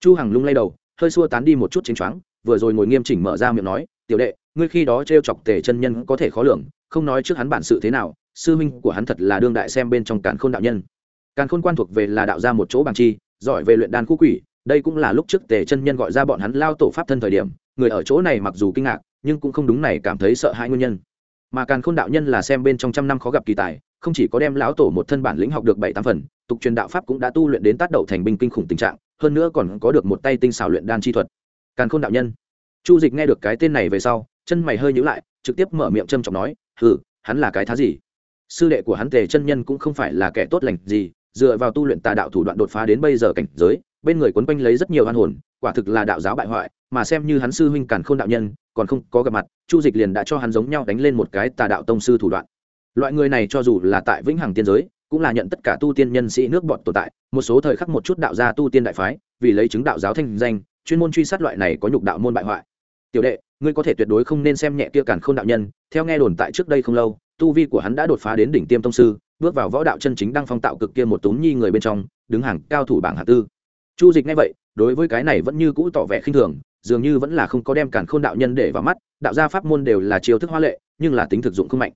A: Chu hằng lung lay đầu, hơi xua tán đi một chút chính choáng, vừa rồi ngồi nghiêm chỉnh mở ra miệng nói, tiểu đệ, ngươi khi đó trêu chọc tề chân nhân có thể khó lường, không nói trước hắn bản sự thế nào, sư minh của hắn thật là đương đại xem bên trong càn khôn đạo nhân. Càn khôn quan thuộc về là đạo ra một chỗ bằng chi, giỏi về luyện đan khu quỷ, đây cũng là lúc trước tề chân nhân gọi ra bọn hắn lao tổ pháp thân thời điểm, người ở chỗ này mặc dù kinh ngạc, nhưng cũng không đúng này cảm thấy sợ hãi nguyên nhân. Mà càn khôn đạo nhân là xem bên trong trăm năm khó gặp kỳ tài không chỉ có đem lão tổ một thân bản lĩnh học được bảy tám phần, tục truyền đạo pháp cũng đã tu luyện đến tác đậu thành binh kinh khủng tình trạng, hơn nữa còn có được một tay tinh xảo luyện đan chi thuật. Càn khôn đạo nhân. Chu dịch nghe được cái tên này về sau, chân mày hơi nhữ lại, trực tiếp mở miệng trâm trọng nói, hừ, hắn là cái thá gì? Sư đệ của hắn tề chân nhân cũng không phải là kẻ tốt lành gì, dựa vào tu luyện tà đạo thủ đoạn đột phá đến bây giờ cảnh giới, bên người quấn quanh lấy rất nhiều hoan hồn, quả thực là đạo giáo bại hoại, mà xem như hắn sư huynh càn khôn đạo nhân, còn không có gặp mặt, chu dịch liền đã cho hắn giống nhau đánh lên một cái tà đạo tông sư thủ đoạn loại người này cho dù là tại vĩnh hằng tiên giới, cũng là nhận tất cả tu tiên nhân sĩ nước bọn tồn tại, một số thời khắc một chút đạo gia tu tiên đại phái, vì lấy chứng đạo giáo thanh danh, chuyên môn truy sát loại này có nhục đạo môn bại hoại. Tiểu đệ, ngươi có thể tuyệt đối không nên xem nhẹ kia càn khôn đạo nhân, theo nghe đồn tại trước đây không lâu, tu vi của hắn đã đột phá đến đỉnh tiêm tông sư, bước vào võ đạo chân chính đang phong tạo cực kia một túm nhi người bên trong, đứng hàng cao thủ bảng hạ tư. Chu dịch nghe vậy, đối với cái này vẫn như cũ tỏ vẻ khinh thường, dường như vẫn là không có đem càn khôn đạo nhân để vào mắt, đạo gia pháp môn đều là chiêu thức hoa lệ, nhưng là tính thực dụng không mạnh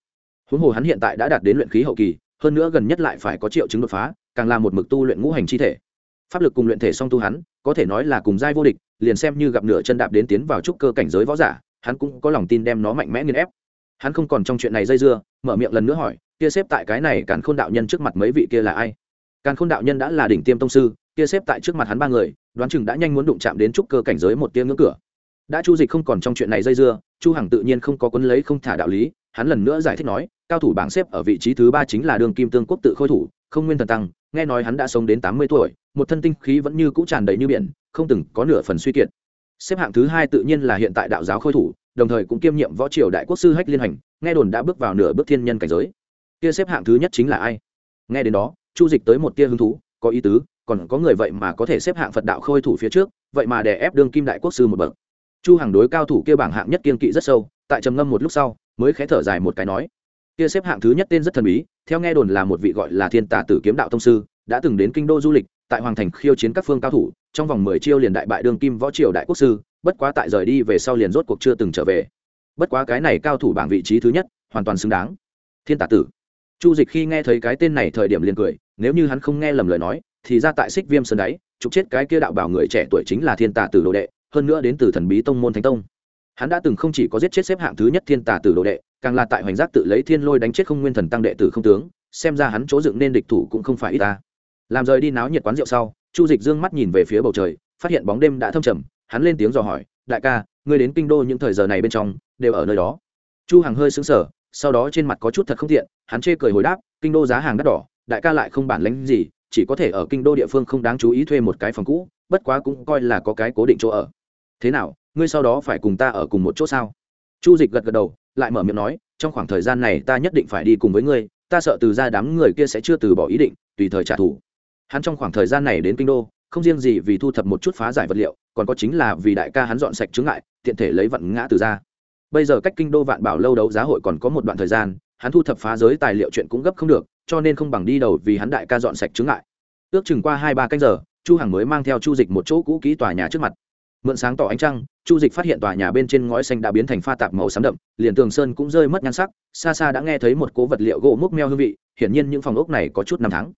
A: huống hồ hắn hiện tại đã đạt đến luyện khí hậu kỳ, hơn nữa gần nhất lại phải có triệu chứng đột phá, càng là một mực tu luyện ngũ hành chi thể. Pháp lực cùng luyện thể song tu hắn, có thể nói là cùng giai vô địch, liền xem như gặp nửa chân đạp đến tiến vào trúc cơ cảnh giới võ giả, hắn cũng có lòng tin đem nó mạnh mẽ nghiên ép. Hắn không còn trong chuyện này dây dưa, mở miệng lần nữa hỏi, kia xếp tại cái này càn khôn đạo nhân trước mặt mấy vị kia là ai? Càn khôn đạo nhân đã là đỉnh tiêm tông sư, kia xếp tại trước mặt hắn ba người, đoán chừng đã nhanh muốn đụng chạm đến trúc cơ cảnh giới một tiếng ngưỡng cửa. Đã chu dịch không còn trong chuyện này dây dưa, chu hằng tự nhiên không có quấn lấy không thả đạo lý hắn lần nữa giải thích nói, cao thủ bảng xếp ở vị trí thứ ba chính là đường kim tương quốc tự khôi thủ, không nguyên thần tăng, nghe nói hắn đã sống đến tám mươi tuổi, một thân tinh khí vẫn như cũ tràn đầy như biển, không từng có nửa phần suy kiệt. Xếp hạng thứ hai tự nhiên là hiện tại đạo giáo khôi thủ, đồng thời cũng kiêm nhiệm võ triều đại quốc sư hách liên hành, nghe đồn đã bước vào nửa bước thiên nhân cảnh giới. Kia xếp hạng thứ nhất chính là ai? Nghe đến đó, chu dịch tới một tia hứng thú, có ý tứ, còn có người vậy mà có thể xếp hạng phật đạo khôi thủ phía trước, vậy mà đè ép đương kim đại quốc sư một bậc. Chu hàng đối cao thủ kia bảng hạng nhất kiên kỵ rất sâu, tại trầm ngâm một lúc sau mới khé thở dài một cái nói, kia xếp hạng thứ nhất tên rất thần bí, theo nghe đồn là một vị gọi là thiên tà tử kiếm đạo thông sư, đã từng đến kinh đô du lịch, tại hoàng thành khiêu chiến các phương cao thủ, trong vòng mười chiêu liền đại bại đương kim võ triều đại quốc sư, bất quá tại rời đi về sau liền rốt cuộc chưa từng trở về. Bất quá cái này cao thủ bảng vị trí thứ nhất, hoàn toàn xứng đáng. Thiên tả tử. Chu dịch khi nghe thấy cái tên này thời điểm liền cười, nếu như hắn không nghe lầm lời nói, thì ra tại xích viêm sơn đáy trục chết cái kia đạo bảo người trẻ tuổi chính là thiên tả tử đồ đệ, hơn nữa đến từ thần bí tông môn thánh tông hắn đã từng không chỉ có giết chết xếp hạng thứ nhất thiên tả tử đồ đệ, càng là tại hoành giác tự lấy thiên lôi đánh chết không nguyên thần tăng đệ tử không tướng, xem ra hắn chỗ dựng nên địch thủ cũng không phải ít ta. Làm rời đi náo nhiệt quán rượu sau, chu dịch dương mắt nhìn về phía bầu trời, phát hiện bóng đêm đã thâm trầm, hắn lên tiếng dò hỏi, đại ca, ngươi đến kinh đô những thời giờ này bên trong, đều ở nơi đó? Chu hằng hơi sững sờ, sau đó trên mặt có chút thật không thiện hắn chê cười hồi đáp, kinh đô giá hàng đắt đỏ, đại ca lại không bản lãnh gì, chỉ có thể ở kinh đô địa phương không đáng chú ý thuê một cái phòng cũ, bất quá cũng coi là có cái cố định chỗ ở. Thế nào ngươi sau đó phải cùng ta ở cùng một chỗ sao? Chu dịch gật gật đầu, lại mở miệng nói, trong khoảng thời gian này ta nhất định phải đi cùng với ngươi, ta sợ từ ra đám người kia sẽ chưa từ bỏ ý định, tùy thời trả thù. Hắn trong khoảng thời gian này đến kinh đô, không riêng gì vì thu thập một chút phá giải vật liệu, còn có chính là vì đại ca hắn dọn sạch chướng ngại, tiện thể lấy vận ngã từ ra. Bây giờ cách kinh đô vạn bảo lâu đấu giá hội còn có một đoạn thời gian, hắn thu thập phá giới tài liệu chuyện cũng gấp không được, cho nên không bằng đi đầu vì hắn đại ca dọn sạch chướng ngại. Ước chừng qua hai ba canh giờ, chu hằng mới mang theo chu dịch một chỗ cũ kỹ tòa nhà trước mặt mượn sáng tỏ ánh trăng, chu dịch phát hiện tòa nhà bên trên ngói xanh đã biến thành pha tạp màu xám đậm, liền tường sơn cũng rơi mất nhan sắc, xa xa đã nghe thấy một cố vật liệu gỗ múc meo hương vị, hiển nhiên những phòng ốc này có chút năm tháng.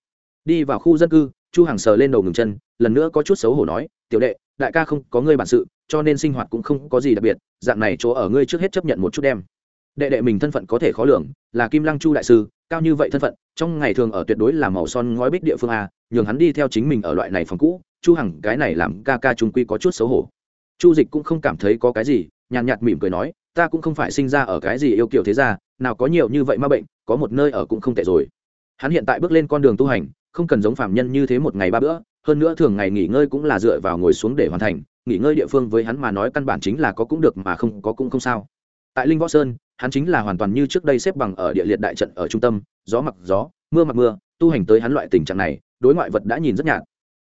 A: Đi vào khu dân cư, chu hàng sờ lên đầu ngừng chân, lần nữa có chút xấu hổ nói, tiểu đệ, đại ca không có ngươi bản sự, cho nên sinh hoạt cũng không có gì đặc biệt, dạng này chỗ ở ngươi trước hết chấp nhận một chút đem. Đệ đệ mình thân phận có thể khó lường, là kim lăng chu đại sư, cao như vậy thân phận, trong ngày thường ở tuyệt đối là màu son ngói bích địa phương a, nhường hắn đi theo chính mình ở loại này phòng cũ, chu hằng, cái này làm ca ca trung quy có chút xấu hổ chu dịch cũng không cảm thấy có cái gì, nhàn nhạt mỉm cười nói, ta cũng không phải sinh ra ở cái gì yêu kiểu thế ra nào có nhiều như vậy mà bệnh, có một nơi ở cũng không tệ rồi. Hắn hiện tại bước lên con đường tu hành, không cần giống phạm nhân như thế một ngày ba bữa, hơn nữa thường ngày nghỉ ngơi cũng là dựa vào ngồi xuống để hoàn thành, nghỉ ngơi địa phương với hắn mà nói căn bản chính là có cũng được mà không có cũng không sao. Tại linh võ sơn, hắn chính là hoàn toàn như trước đây xếp bằng ở địa liệt đại trận ở trung tâm, gió mặc gió, mưa mặc mưa, tu hành tới hắn loại tình trạng này, đối ngoại vật đã nhìn rất nhạt.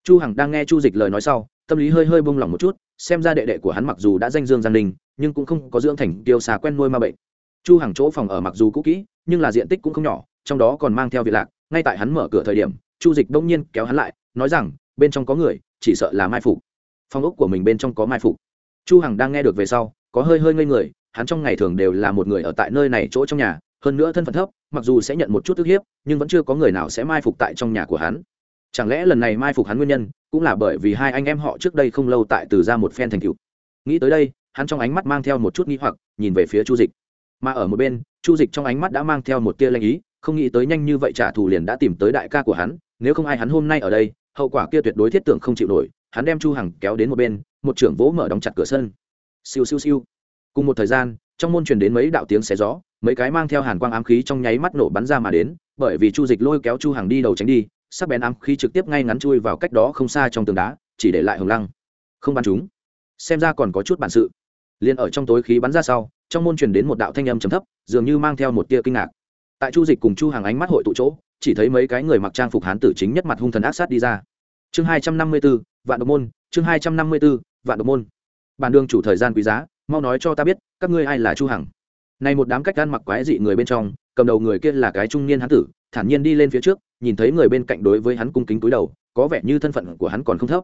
A: Chu hằng đang nghe chu dịch lời nói sau tâm lý hơi hơi bông lỏng một chút, xem ra đệ đệ của hắn mặc dù đã danh dương giang ninh, nhưng cũng không có dưỡng thành tiêu xà quen nuôi ma bệnh. Chu hàng chỗ phòng ở mặc dù cũ kỹ, nhưng là diện tích cũng không nhỏ, trong đó còn mang theo việc lạc, ngay tại hắn mở cửa thời điểm, chu dịch đông nhiên kéo hắn lại, nói rằng, bên trong có người, chỉ sợ là mai phục. Phòng ốc của mình bên trong có mai phục. Chu hằng đang nghe được về sau, có hơi hơi ngây người, hắn trong ngày thường đều là một người ở tại nơi này chỗ trong nhà, hơn nữa thân phận thấp, mặc dù sẽ nhận một chút ức hiếp, nhưng vẫn chưa có người nào sẽ mai phục tại trong nhà của hắn chẳng lẽ lần này mai phục hắn nguyên nhân cũng là bởi vì hai anh em họ trước đây không lâu tại từ ra một phen thành cựu nghĩ tới đây, hắn trong ánh mắt mang theo một chút nghĩ hoặc, nhìn về phía chu dịch. Mà ở một bên, chu dịch trong ánh mắt đã mang theo một tia lanh ý, không nghĩ tới nhanh như vậy trả thù liền đã tìm tới đại ca của hắn, nếu không ai hắn hôm nay ở đây, hậu quả kia tuyệt đối thiết tưởng không chịu nổi, hắn đem chu hằng kéo đến một bên, một trưởng vỗ mở đóng chặt cửa sân. Siêu siêu siêu. Cùng một thời gian, trong môn truyền đến mấy đạo tiếng xé gió, mấy cái mang theo hàn quang ám khí trong nháy mắt nổ bắn ra mà đến, bởi vì chu dịch lôi kéo chu hằng đi đầu tránh đi sắc bén ám khí trực tiếp ngay ngắn chui vào cách đó không xa trong tường đá, chỉ để lại hồng lăng. Không bắn chúng. Xem ra còn có chút bản sự. Liền ở trong tối khí bắn ra sau, trong môn truyền đến một đạo thanh âm trầm thấp, dường như mang theo một tia kinh ngạc. Tại chu dịch cùng chu hàng ánh mắt hội tụ chỗ, chỉ thấy mấy cái người mặc trang phục hán tử chính nhất mặt hung thần ác sát đi ra. Chương hai trăm năm mươi b ố vạn độc môn, chương hai trăm năm mươi b ố vạn độc môn. Bản đường chủ thời gian quý giá, mau nói cho ta biết, các ngươi ai là chu hằng? Này một đám cách gan mặc quái dị người bên trong, cầm đầu người kia là cái trung niên hán tử, thản nhiên đi lên phía trước nhìn thấy người bên cạnh đối với hắn cung kính cúi đầu, có vẻ như thân phận của hắn còn không thấp.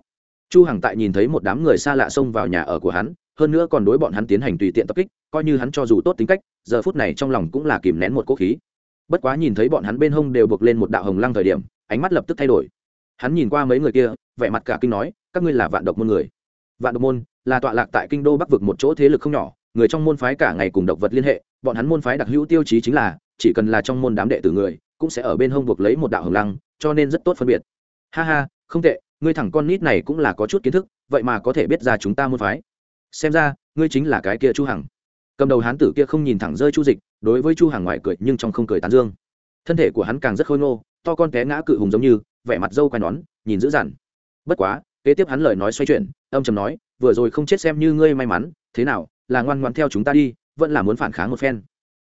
A: Chu hằng tại nhìn thấy một đám người xa lạ xông vào nhà ở của hắn, hơn nữa còn đối bọn hắn tiến hành tùy tiện tập kích, coi như hắn cho dù tốt tính cách, giờ phút này trong lòng cũng là kìm nén một cố khí. Bất quá nhìn thấy bọn hắn bên hông đều buộc lên một đạo hồng lăng thời điểm, ánh mắt lập tức thay đổi. Hắn nhìn qua mấy người kia, vẻ mặt cả kinh nói, các ngươi là vạn độc môn người. Vạn độc môn là tọa lạc tại kinh đô bắc vực một chỗ thế lực không nhỏ, người trong môn phái cả ngày cùng độc vật liên hệ, bọn hắn môn phái đặc hữu tiêu chí chính là, chỉ cần là trong môn đám đệ tử người cũng sẽ ở bên hông buộc lấy một đạo hồng lăng, cho nên rất tốt phân biệt. Ha ha, không tệ, ngươi thẳng con nít này cũng là có chút kiến thức, vậy mà có thể biết ra chúng ta muốn phái. Xem ra, ngươi chính là cái kia chu hằng. Cầm đầu hán tử kia không nhìn thẳng rơi chu dịch, đối với chu hằng ngoài cười nhưng trong không cười tán dương. Thân thể của hắn càng rất khôi ngô, to con té ngã cự hùng giống như, vẻ mặt dâu quai nón, nhìn dữ dằn. Bất quá, kế tiếp hắn lời nói xoay chuyển, âm trầm nói, vừa rồi không chết xem như ngươi may mắn, thế nào, là ngoan ngoan theo chúng ta đi, vẫn là muốn phản kháng một phen.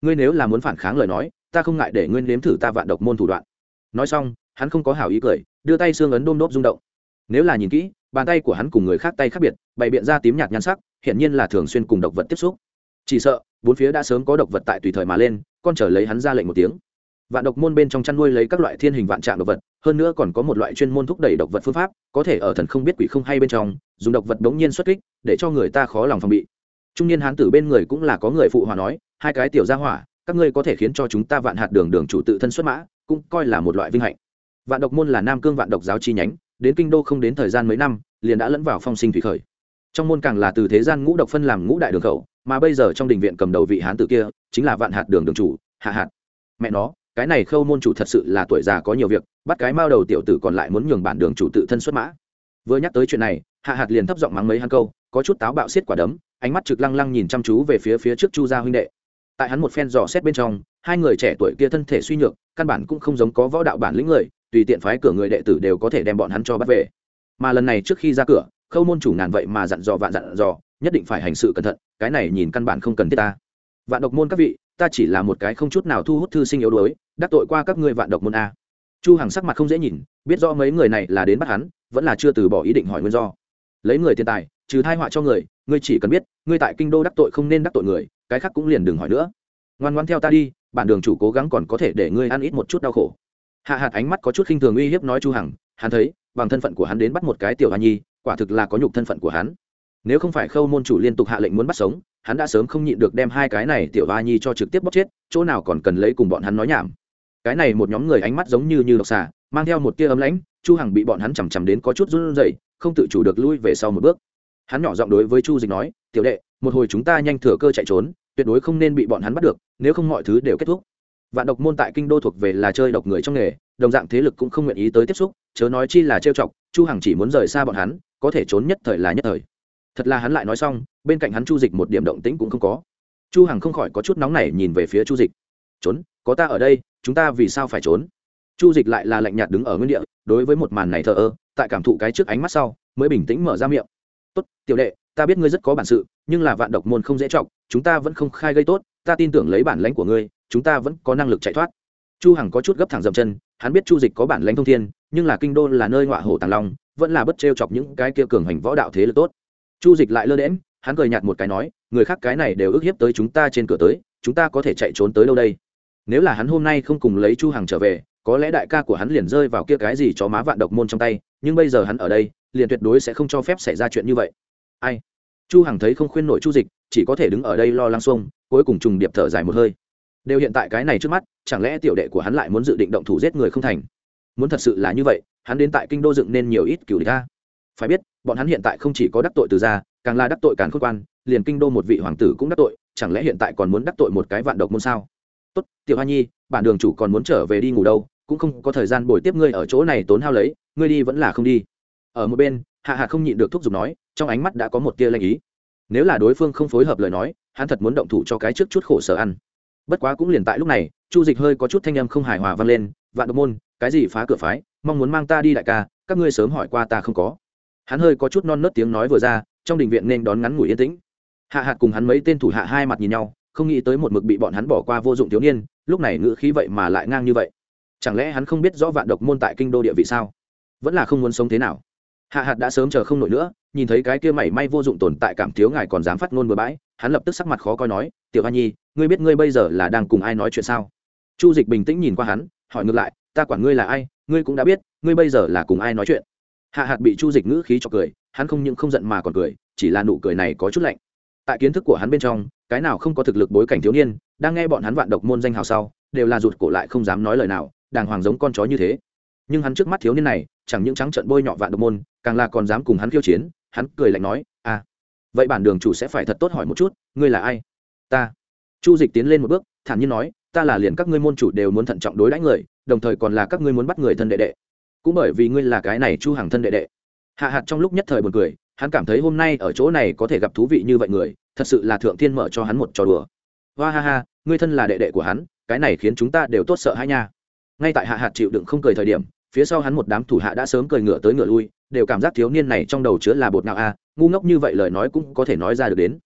A: Ngươi nếu là muốn phản kháng lời nói ta không ngại để ngươi nếm thử ta vạn độc môn thủ đoạn. Nói xong, hắn không có hảo ý cười, đưa tay xương ấn đôm đốp rung động. Nếu là nhìn kỹ, bàn tay của hắn cùng người khác tay khác biệt, bày biện ra tím nhạt nhan sắc, hiển nhiên là thường xuyên cùng độc vật tiếp xúc. Chỉ sợ, bốn phía đã sớm có độc vật tại tùy thời mà lên, con trở lấy hắn ra lệnh một tiếng. Vạn độc môn bên trong chăn nuôi lấy các loại thiên hình vạn trạng độc vật, hơn nữa còn có một loại chuyên môn thúc đẩy độc vật phương pháp, có thể ở thần không biết quỷ không hay bên trong, dùng độc vật đống nhiên xuất kích, để cho người ta khó lòng phòng bị. Trung niên hán tử bên người cũng là có người phụ hòa nói, hai cái tiểu gia hỏa các ngươi có thể khiến cho chúng ta vạn hạt đường đường chủ tự thân xuất mã, cũng coi là một loại vinh hạnh. Vạn độc môn là nam cương vạn độc giáo chi nhánh, đến kinh đô không đến thời gian mấy năm, liền đã lẫn vào phong sinh thủy khởi. Trong môn càng là từ thế gian ngũ độc phân làm ngũ đại đường khẩu, mà bây giờ trong đình viện cầm đầu vị hán tử kia, chính là vạn hạt đường đường chủ, hạ hạt. Mẹ nó, cái này khâu môn chủ thật sự là tuổi già có nhiều việc, bắt cái mao đầu tiểu tử còn lại muốn nhường bản đường chủ tự thân xuất mã. Vừa nhắc tới chuyện này, hạ hạt liền thấp giọng mắng mấy hắn câu, có chút táo bạo xiết quả đấm, ánh mắt trực lăng lăng nhìn chăm chú về phía phía trước chu gia huynh đệ tại hắn một phen dò xét bên trong, hai người trẻ tuổi kia thân thể suy nhược, căn bản cũng không giống có võ đạo bản lĩnh người, tùy tiện phái cửa người đệ tử đều có thể đem bọn hắn cho bắt về. Mà lần này trước khi ra cửa, khâu môn chủ ngàn vậy mà dặn dò vạn dặn dò, nhất định phải hành sự cẩn thận, cái này nhìn căn bản không cần thiết ta. Vạn độc môn các vị, ta chỉ là một cái không chút nào thu hút thư sinh yếu đuối, đắc tội qua các ngươi vạn độc môn a. Chu hằng sắc mặt không dễ nhìn, biết rõ mấy người này là đến bắt hắn, vẫn là chưa từ bỏ ý định hỏi nguyên do. Lấy người tiền tài trừ thai họa cho người, ngươi chỉ cần biết, ngươi tại kinh đô đắc tội không nên đắc tội người, cái khác cũng liền đừng hỏi nữa. Ngoan ngoan theo ta đi, bản đường chủ cố gắng còn có thể để ngươi ăn ít một chút đau khổ. Hạ hạt ánh mắt có chút khinh thường uy hiếp nói chu hằng, hắn thấy, bằng thân phận của hắn đến bắt một cái tiểu hoa nhi, quả thực là có nhục thân phận của hắn. Nếu không phải khâu môn chủ liên tục hạ lệnh muốn bắt sống, hắn đã sớm không nhịn được đem hai cái này tiểu hoa nhi cho trực tiếp bóc chết, chỗ nào còn cần lấy cùng bọn hắn nói nhảm. Cái này một nhóm người ánh mắt giống như như độc xà, mang theo một tia ấm lãnh, chu hằng bị bọn hắn chằm chằm đến có chút run rẩy, không tự chủ được lui về sau một bước hắn nhỏ giọng đối với chu dịch nói, tiểu đệ, một hồi chúng ta nhanh thừa cơ chạy trốn, tuyệt đối không nên bị bọn hắn bắt được, nếu không mọi thứ đều kết thúc. Vạn độc môn tại kinh đô thuộc về là chơi độc người trong nghề, đồng dạng thế lực cũng không nguyện ý tới tiếp xúc, chớ nói chi là trêu chọc, chu hằng chỉ muốn rời xa bọn hắn, có thể trốn nhất thời là nhất thời. Thật là hắn lại nói xong, bên cạnh hắn chu dịch một điểm động tĩnh cũng không có. Chu hằng không khỏi có chút nóng nảy nhìn về phía chu dịch. Trốn? Có ta ở đây, chúng ta vì sao phải trốn? Chu dịch lại là lạnh nhạt đứng ở nguyên địa, đối với một màn này thờ ơ, tại cảm thụ cái trước ánh mắt sau, mới bình tĩnh mở ra miệng tốt, tiểu đệ, ta biết ngươi rất có bản sự, nhưng là vạn độc môn không dễ trọng, chúng ta vẫn không khai gây tốt, ta tin tưởng lấy bản lãnh của ngươi, chúng ta vẫn có năng lực chạy thoát. Chu hằng có chút gấp thẳng dậm chân, hắn biết chu dịch có bản lãnh thông thiên, nhưng là kinh đô là nơi ngọa hổ tàng long, vẫn là bất trêu chọc những cái kia cường hành võ đạo thế lực tốt. Chu dịch lại lơ đễm hắn cười nhạt một cái nói, người khác cái này đều ức hiếp tới chúng ta trên cửa tới, chúng ta có thể chạy trốn tới đâu đây? Nếu là hắn hôm nay không cùng lấy chu hằng trở về, có lẽ đại ca của hắn liền rơi vào kia cái gì cho má vạn độc môn trong tay, nhưng bây giờ hắn ở đây liền tuyệt đối sẽ không cho phép xảy ra chuyện như vậy. Ai? Chu hằng thấy không khuyên nổi chu dịch, chỉ có thể đứng ở đây lo lắng xuông, cuối cùng trùng điệp thở dài một hơi. Đều hiện tại cái này trước mắt, chẳng lẽ tiểu đệ của hắn lại muốn dự định động thủ giết người không thành? Muốn thật sự là như vậy, hắn đến tại kinh đô dựng nên nhiều ít cửu địch ta phải biết, bọn hắn hiện tại không chỉ có đắc tội từ gia, càng là đắc tội càn khôn quan, liền kinh đô một vị hoàng tử cũng đắc tội, chẳng lẽ hiện tại còn muốn đắc tội một cái vạn độc môn sao? Tốt, tiểu hoa nhi, bản đường chủ còn muốn trở về đi ngủ đâu, cũng không có thời gian bồi tiếp ngươi ở chỗ này tốn hao lấy, ngươi đi vẫn là không đi ở một bên, hạ hạ không nhịn được thúc giục nói, trong ánh mắt đã có một tia lanh ý. Nếu là đối phương không phối hợp lời nói, hắn thật muốn động thủ cho cái trước chút khổ sở ăn. Bất quá cũng liền tại lúc này, chu dịch hơi có chút thanh âm không hài hòa vang lên, vạn độc môn, cái gì phá cửa phái, mong muốn mang ta đi đại ca, các ngươi sớm hỏi qua ta không có. Hắn hơi có chút non nớt tiếng nói vừa ra, trong đình viện nên đón ngắn ngủi yên tĩnh. Hạ hạt cùng hắn mấy tên thủ hạ hai mặt nhìn nhau, không nghĩ tới một mực bị bọn hắn bỏ qua vô dụng thiếu niên, lúc này ngữ khí vậy mà lại ngang như vậy. Chẳng lẽ hắn không biết rõ vạn độc môn tại kinh đô địa vị sao? Vẫn là không muốn sống thế nào? Hạ hạt đã sớm chờ không nổi nữa, nhìn thấy cái kia mảy may vô dụng tồn tại cảm thiếu ngài còn dám phát ngôn bừa bãi, hắn lập tức sắc mặt khó coi nói, tiểu hoa nhi, ngươi biết ngươi bây giờ là đang cùng ai nói chuyện sao? Chu dịch bình tĩnh nhìn qua hắn, hỏi ngược lại, ta quản ngươi là ai, ngươi cũng đã biết, ngươi bây giờ là cùng ai nói chuyện? Hạ hạt bị chu dịch ngữ khí cho cười, hắn không những không giận mà còn cười, chỉ là nụ cười này có chút lạnh. Tại kiến thức của hắn bên trong, cái nào không có thực lực bối cảnh thiếu niên, đang nghe bọn hắn vạn độc môn danh hào sau, đều là rụt cổ lại không dám nói lời nào, đàng hoàng giống con chó như thế nhưng hắn trước mắt thiếu niên này, chẳng những trắng trận bôi nhọ vạn độc môn, càng là còn dám cùng hắn khiêu chiến, hắn cười lạnh nói à vậy bản đường chủ sẽ phải thật tốt hỏi một chút, ngươi là ai? Ta. Chu dịch tiến lên một bước, thản nhiên nói, ta là liền các ngươi môn chủ đều muốn thận trọng đối đãi người, đồng thời còn là các ngươi muốn bắt người thân đệ đệ. Cũng bởi vì ngươi là cái này chu hàng thân đệ đệ. Hạ hạt trong lúc nhất thời buồn cười, hắn cảm thấy hôm nay ở chỗ này có thể gặp thú vị như vậy người, thật sự là thượng thiên mở cho hắn một trò đùa. Hoa ha ha, ngươi thân là đệ đệ của hắn, cái này khiến chúng ta đều tốt sợ hai nha. Ngay tại hạ hạt chịu đựng không cười thời điểm phía sau hắn một đám thủ hạ đã sớm cười ngựa tới ngựa lui, đều cảm giác thiếu niên này trong đầu chứa là bột nào a, ngu ngốc như vậy lời nói cũng có thể nói ra được đến.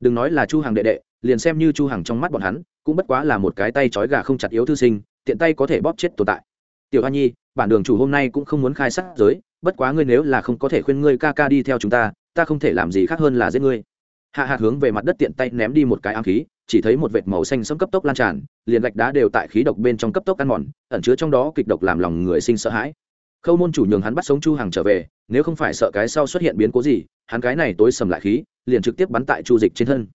A: Đừng nói là chu hàng đệ đệ, liền xem như chu hàng trong mắt bọn hắn, cũng bất quá là một cái tay trói gà không chặt yếu thư sinh, tiện tay có thể bóp chết tồn tại. Tiểu hoa nhi, bản đường chủ hôm nay cũng không muốn khai sát giới, bất quá ngươi nếu là không có thể khuyên ngươi ca ca đi theo chúng ta ta không thể làm gì khác hơn là giết ngươi. Hạ hạt hướng về mặt đất tiện tay ném đi một cái ám khí chỉ thấy một vệt màu xanh sẫm cấp tốc lan tràn liền gạch đá đều tại khí độc bên trong cấp tốc ăn mòn ẩn chứa trong đó kịch độc làm lòng người sinh sợ hãi. Khâu môn chủ nhường hắn bắt sống chu hằng trở về nếu không phải sợ cái sau xuất hiện biến cố gì hắn cái này tối sầm lại khí liền trực tiếp bắn tại chu dịch trên thân.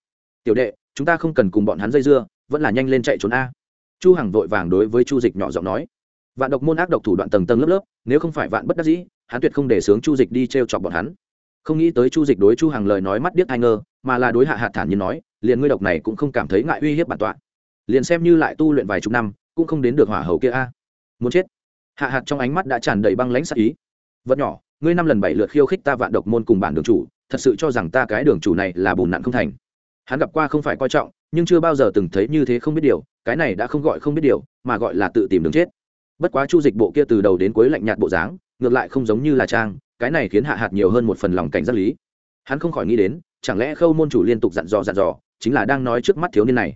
A: Tiểu đệ chúng ta không cần cùng bọn hắn dây dưa vẫn là nhanh lên chạy trốn a. Chu hằng vội vàng đối với chu dịch nhỏ giọng nói. Vạn độc môn ác độc thủ đoạn tầng tầng lớp lớp nếu không phải vạn bất đắc dĩ hắn tuyệt không để sướng chu dịch đi trêu chọc bọn hắn. Không nghĩ tới chu dịch đối chu hằng lời nói mắt điếc ai ngờ, mà là đối hạ hạt thản nhiên nói liền ngươi độc này cũng không cảm thấy ngại uy hiếp bản tọa. Liền xem như lại tu luyện vài chục năm, cũng không đến được hỏa hầu kia a. Muốn chết. Hạ hạt trong ánh mắt đã tràn đầy băng lãnh sắc ý. Vật nhỏ, ngươi năm lần bảy lượt khiêu khích ta vạn độc môn cùng bản đường chủ, thật sự cho rằng ta cái đường chủ này là bùn nặn không thành. Hắn gặp qua không phải coi trọng, nhưng chưa bao giờ từng thấy như thế không biết điều, cái này đã không gọi không biết điều, mà gọi là tự tìm đường chết. Bất quá chu dịch bộ kia từ đầu đến cuối lạnh nhạt bộ dáng, ngược lại không giống như là trang, cái này khiến hạ hạt nhiều hơn một phần lòng cảnh giác lý. Hắn không khỏi nghĩ đến, chẳng lẽ khâu môn chủ liên tục dặn dò dặn dò chính là đang nói trước mắt thiếu niên này.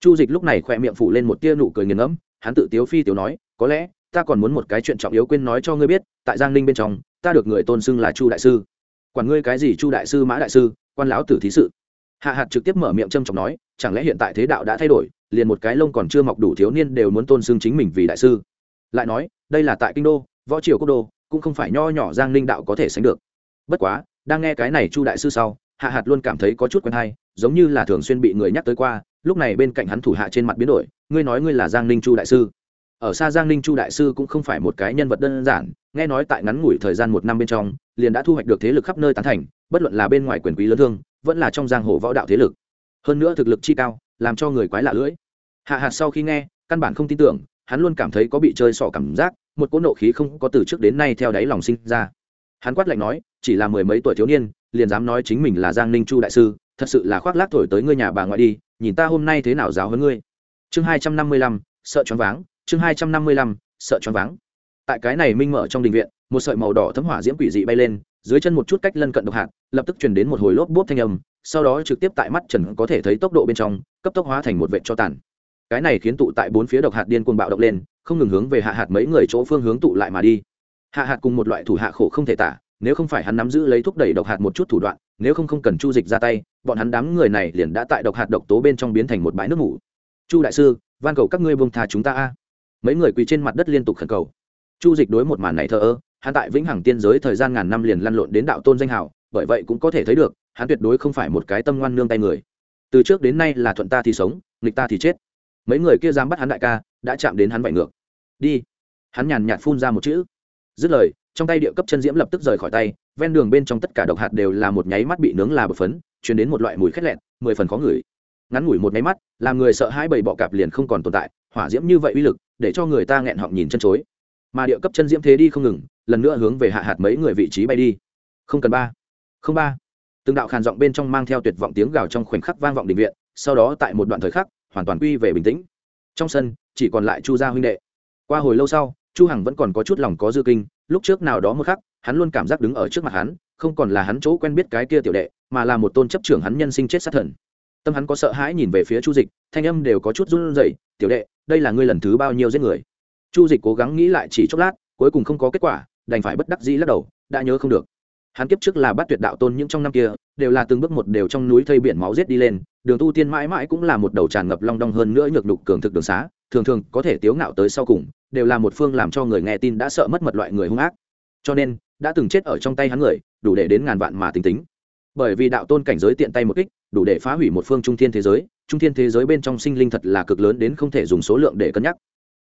A: Chu dịch lúc này khỏe miệng phủ lên một tia nụ cười nghiền ngẫm, hắn tự tiếu phi tiếu nói, có lẽ ta còn muốn một cái chuyện trọng yếu quên nói cho ngươi biết, tại giang ninh bên trong, ta được người tôn xưng là chu đại sư. Quản ngươi cái gì chu đại sư, mã đại sư, quan lão tử thí sự. Hạ hạt trực tiếp mở miệng trâm trọng nói, chẳng lẽ hiện tại thế đạo đã thay đổi, liền một cái lông còn chưa mọc đủ thiếu niên đều muốn tôn xưng chính mình vì đại sư? Lại nói, đây là tại kinh đô, võ triều quốc đô, cũng không phải nho nhỏ giang ninh đạo có thể sánh được. Bất quá, đang nghe cái này chu đại sư sau, hạ hạt luôn cảm thấy có chút quen hay giống như là thường xuyên bị người nhắc tới qua, lúc này bên cạnh hắn thủ hạ trên mặt biến đổi, ngươi nói ngươi là giang ninh chu đại sư. Ở xa giang ninh chu đại sư cũng không phải một cái nhân vật đơn giản, nghe nói tại ngắn ngủi thời gian một năm bên trong, liền đã thu hoạch được thế lực khắp nơi tán thành, bất luận là bên ngoài quyền quý lớn thương, vẫn là trong giang hồ võ đạo thế lực. Hơn nữa thực lực chi cao, làm cho người quái lạ lưỡi. Hạ hạt sau khi nghe, căn bản không tin tưởng, hắn luôn cảm thấy có bị chơi sỏ cảm giác, một cỗ nộ khí không có từ trước đến nay theo đáy lòng sinh ra. Hắn quát lạnh nói, chỉ là mười mấy tuổi thiếu niên, liền dám nói chính mình là giang ninh chu đại sư thật sự là khoác lác thổi tới ngươi nhà bà ngoại đi, nhìn ta hôm nay thế nào giáo hơn ngươi. Chương hai trăm năm mươi lăm, sợ choáng váng, chương hai trăm năm mươi lăm, sợ choáng váng. Tại cái này minh mở trong đình viện, một sợi màu đỏ thấm hỏa diễm quỷ dị bay lên, dưới chân một chút cách lân cận độc hạt, lập tức truyền đến một hồi lốp bốp thanh âm, sau đó trực tiếp tại mắt trần có thể thấy tốc độ bên trong, cấp tốc hóa thành một vệ cho tàn. Cái này khiến tụ tại bốn phía độc hạt điên cuồng bạo động lên, không ngừng hướng về hạ hạt mấy người chỗ phương hướng tụ lại mà đi. Hạ hạt cùng một loại thủ hạ khổ không thể tả, nếu không phải hắn nắm giữ lấy thúc đẩy độc hạt một chút thủ đoạn nếu không không cần chu dịch ra tay, bọn hắn đám người này liền đã tại độc hạt độc tố bên trong biến thành một bãi nước ngủ chu đại sư, van cầu các ngươi buông tha chúng ta a. Mấy người quỳ trên mặt đất liên tục khẩn cầu. Chu dịch đối một màn này thờ ơ, hắn tại vĩnh hằng tiên giới thời gian ngàn năm liền lăn lộn đến đạo tôn danh hào, bởi vậy cũng có thể thấy được, hắn tuyệt đối không phải một cái tâm ngoan nương tay người. Từ trước đến nay là thuận ta thì sống, nghịch ta thì chết. Mấy người kia dám bắt hắn đại ca, đã chạm đến hắn vạy ngược. Đi. Hắn nhàn nhạt phun ra một chữ. Dứt lời, trong tay địa cấp chân diễm lập tức rời khỏi tay ven đường bên trong tất cả độc hạt đều là một nháy mắt bị nướng là bột phấn chuyển đến một loại mùi khét lẹn mười phần khó ngửi. Ngắn ngủi một nháy mắt, làm người sợ hãi bầy bọ cạp liền không còn tồn tại, hỏa diễm như vậy uy lực, để cho người ta nghẹn họng nhìn chân chối. Mà địa cấp chân diễm thế đi không ngừng, lần nữa hướng về hạ hạt mấy người vị trí bay đi. Không cần ba, không ba. Từng đạo khàn giọng bên trong mang theo tuyệt vọng tiếng gào trong khoảnh khắc vang vọng định viện, sau đó tại một đoạn thời khắc, hoàn toàn quy về bình tĩnh. Trong sân, chỉ còn lại chu gia huynh đệ. Qua hồi lâu sau, chu hằng vẫn còn có chút lòng có dư kinh, lúc trước nào đó một khắc hắn luôn cảm giác đứng ở trước mặt hắn, không còn là hắn chỗ quen biết cái kia tiểu đệ, mà là một tôn chấp trưởng hắn nhân sinh chết sát thần. Tâm hắn có sợ hãi nhìn về phía chu dịch, thanh âm đều có chút run rẩy, tiểu đệ, đây là ngươi lần thứ bao nhiêu giết người? Chu dịch cố gắng nghĩ lại chỉ chốc lát, cuối cùng không có kết quả, đành phải bất đắc dĩ lắc đầu, đã nhớ không được. Hắn kiếp trước là bắt tuyệt đạo tôn những trong năm kia, đều là từng bước một đều trong núi thây biển máu giết đi lên, đường tu tiên mãi mãi cũng là một đầu tràn ngập long đong hơn nữa nhược nhục cường thực đường xá, thường thường có thể tiếu ngạo tới sau cùng, đều là một phương làm cho người nghe tin đã sợ mất mật loại người hung ác. Cho nên đã từng chết ở trong tay hắn người, đủ để đến ngàn vạn mà tính tính. Bởi vì đạo tôn cảnh giới tiện tay một kích, đủ để phá hủy một phương trung thiên thế giới, trung thiên thế giới bên trong sinh linh thật là cực lớn đến không thể dùng số lượng để cân nhắc.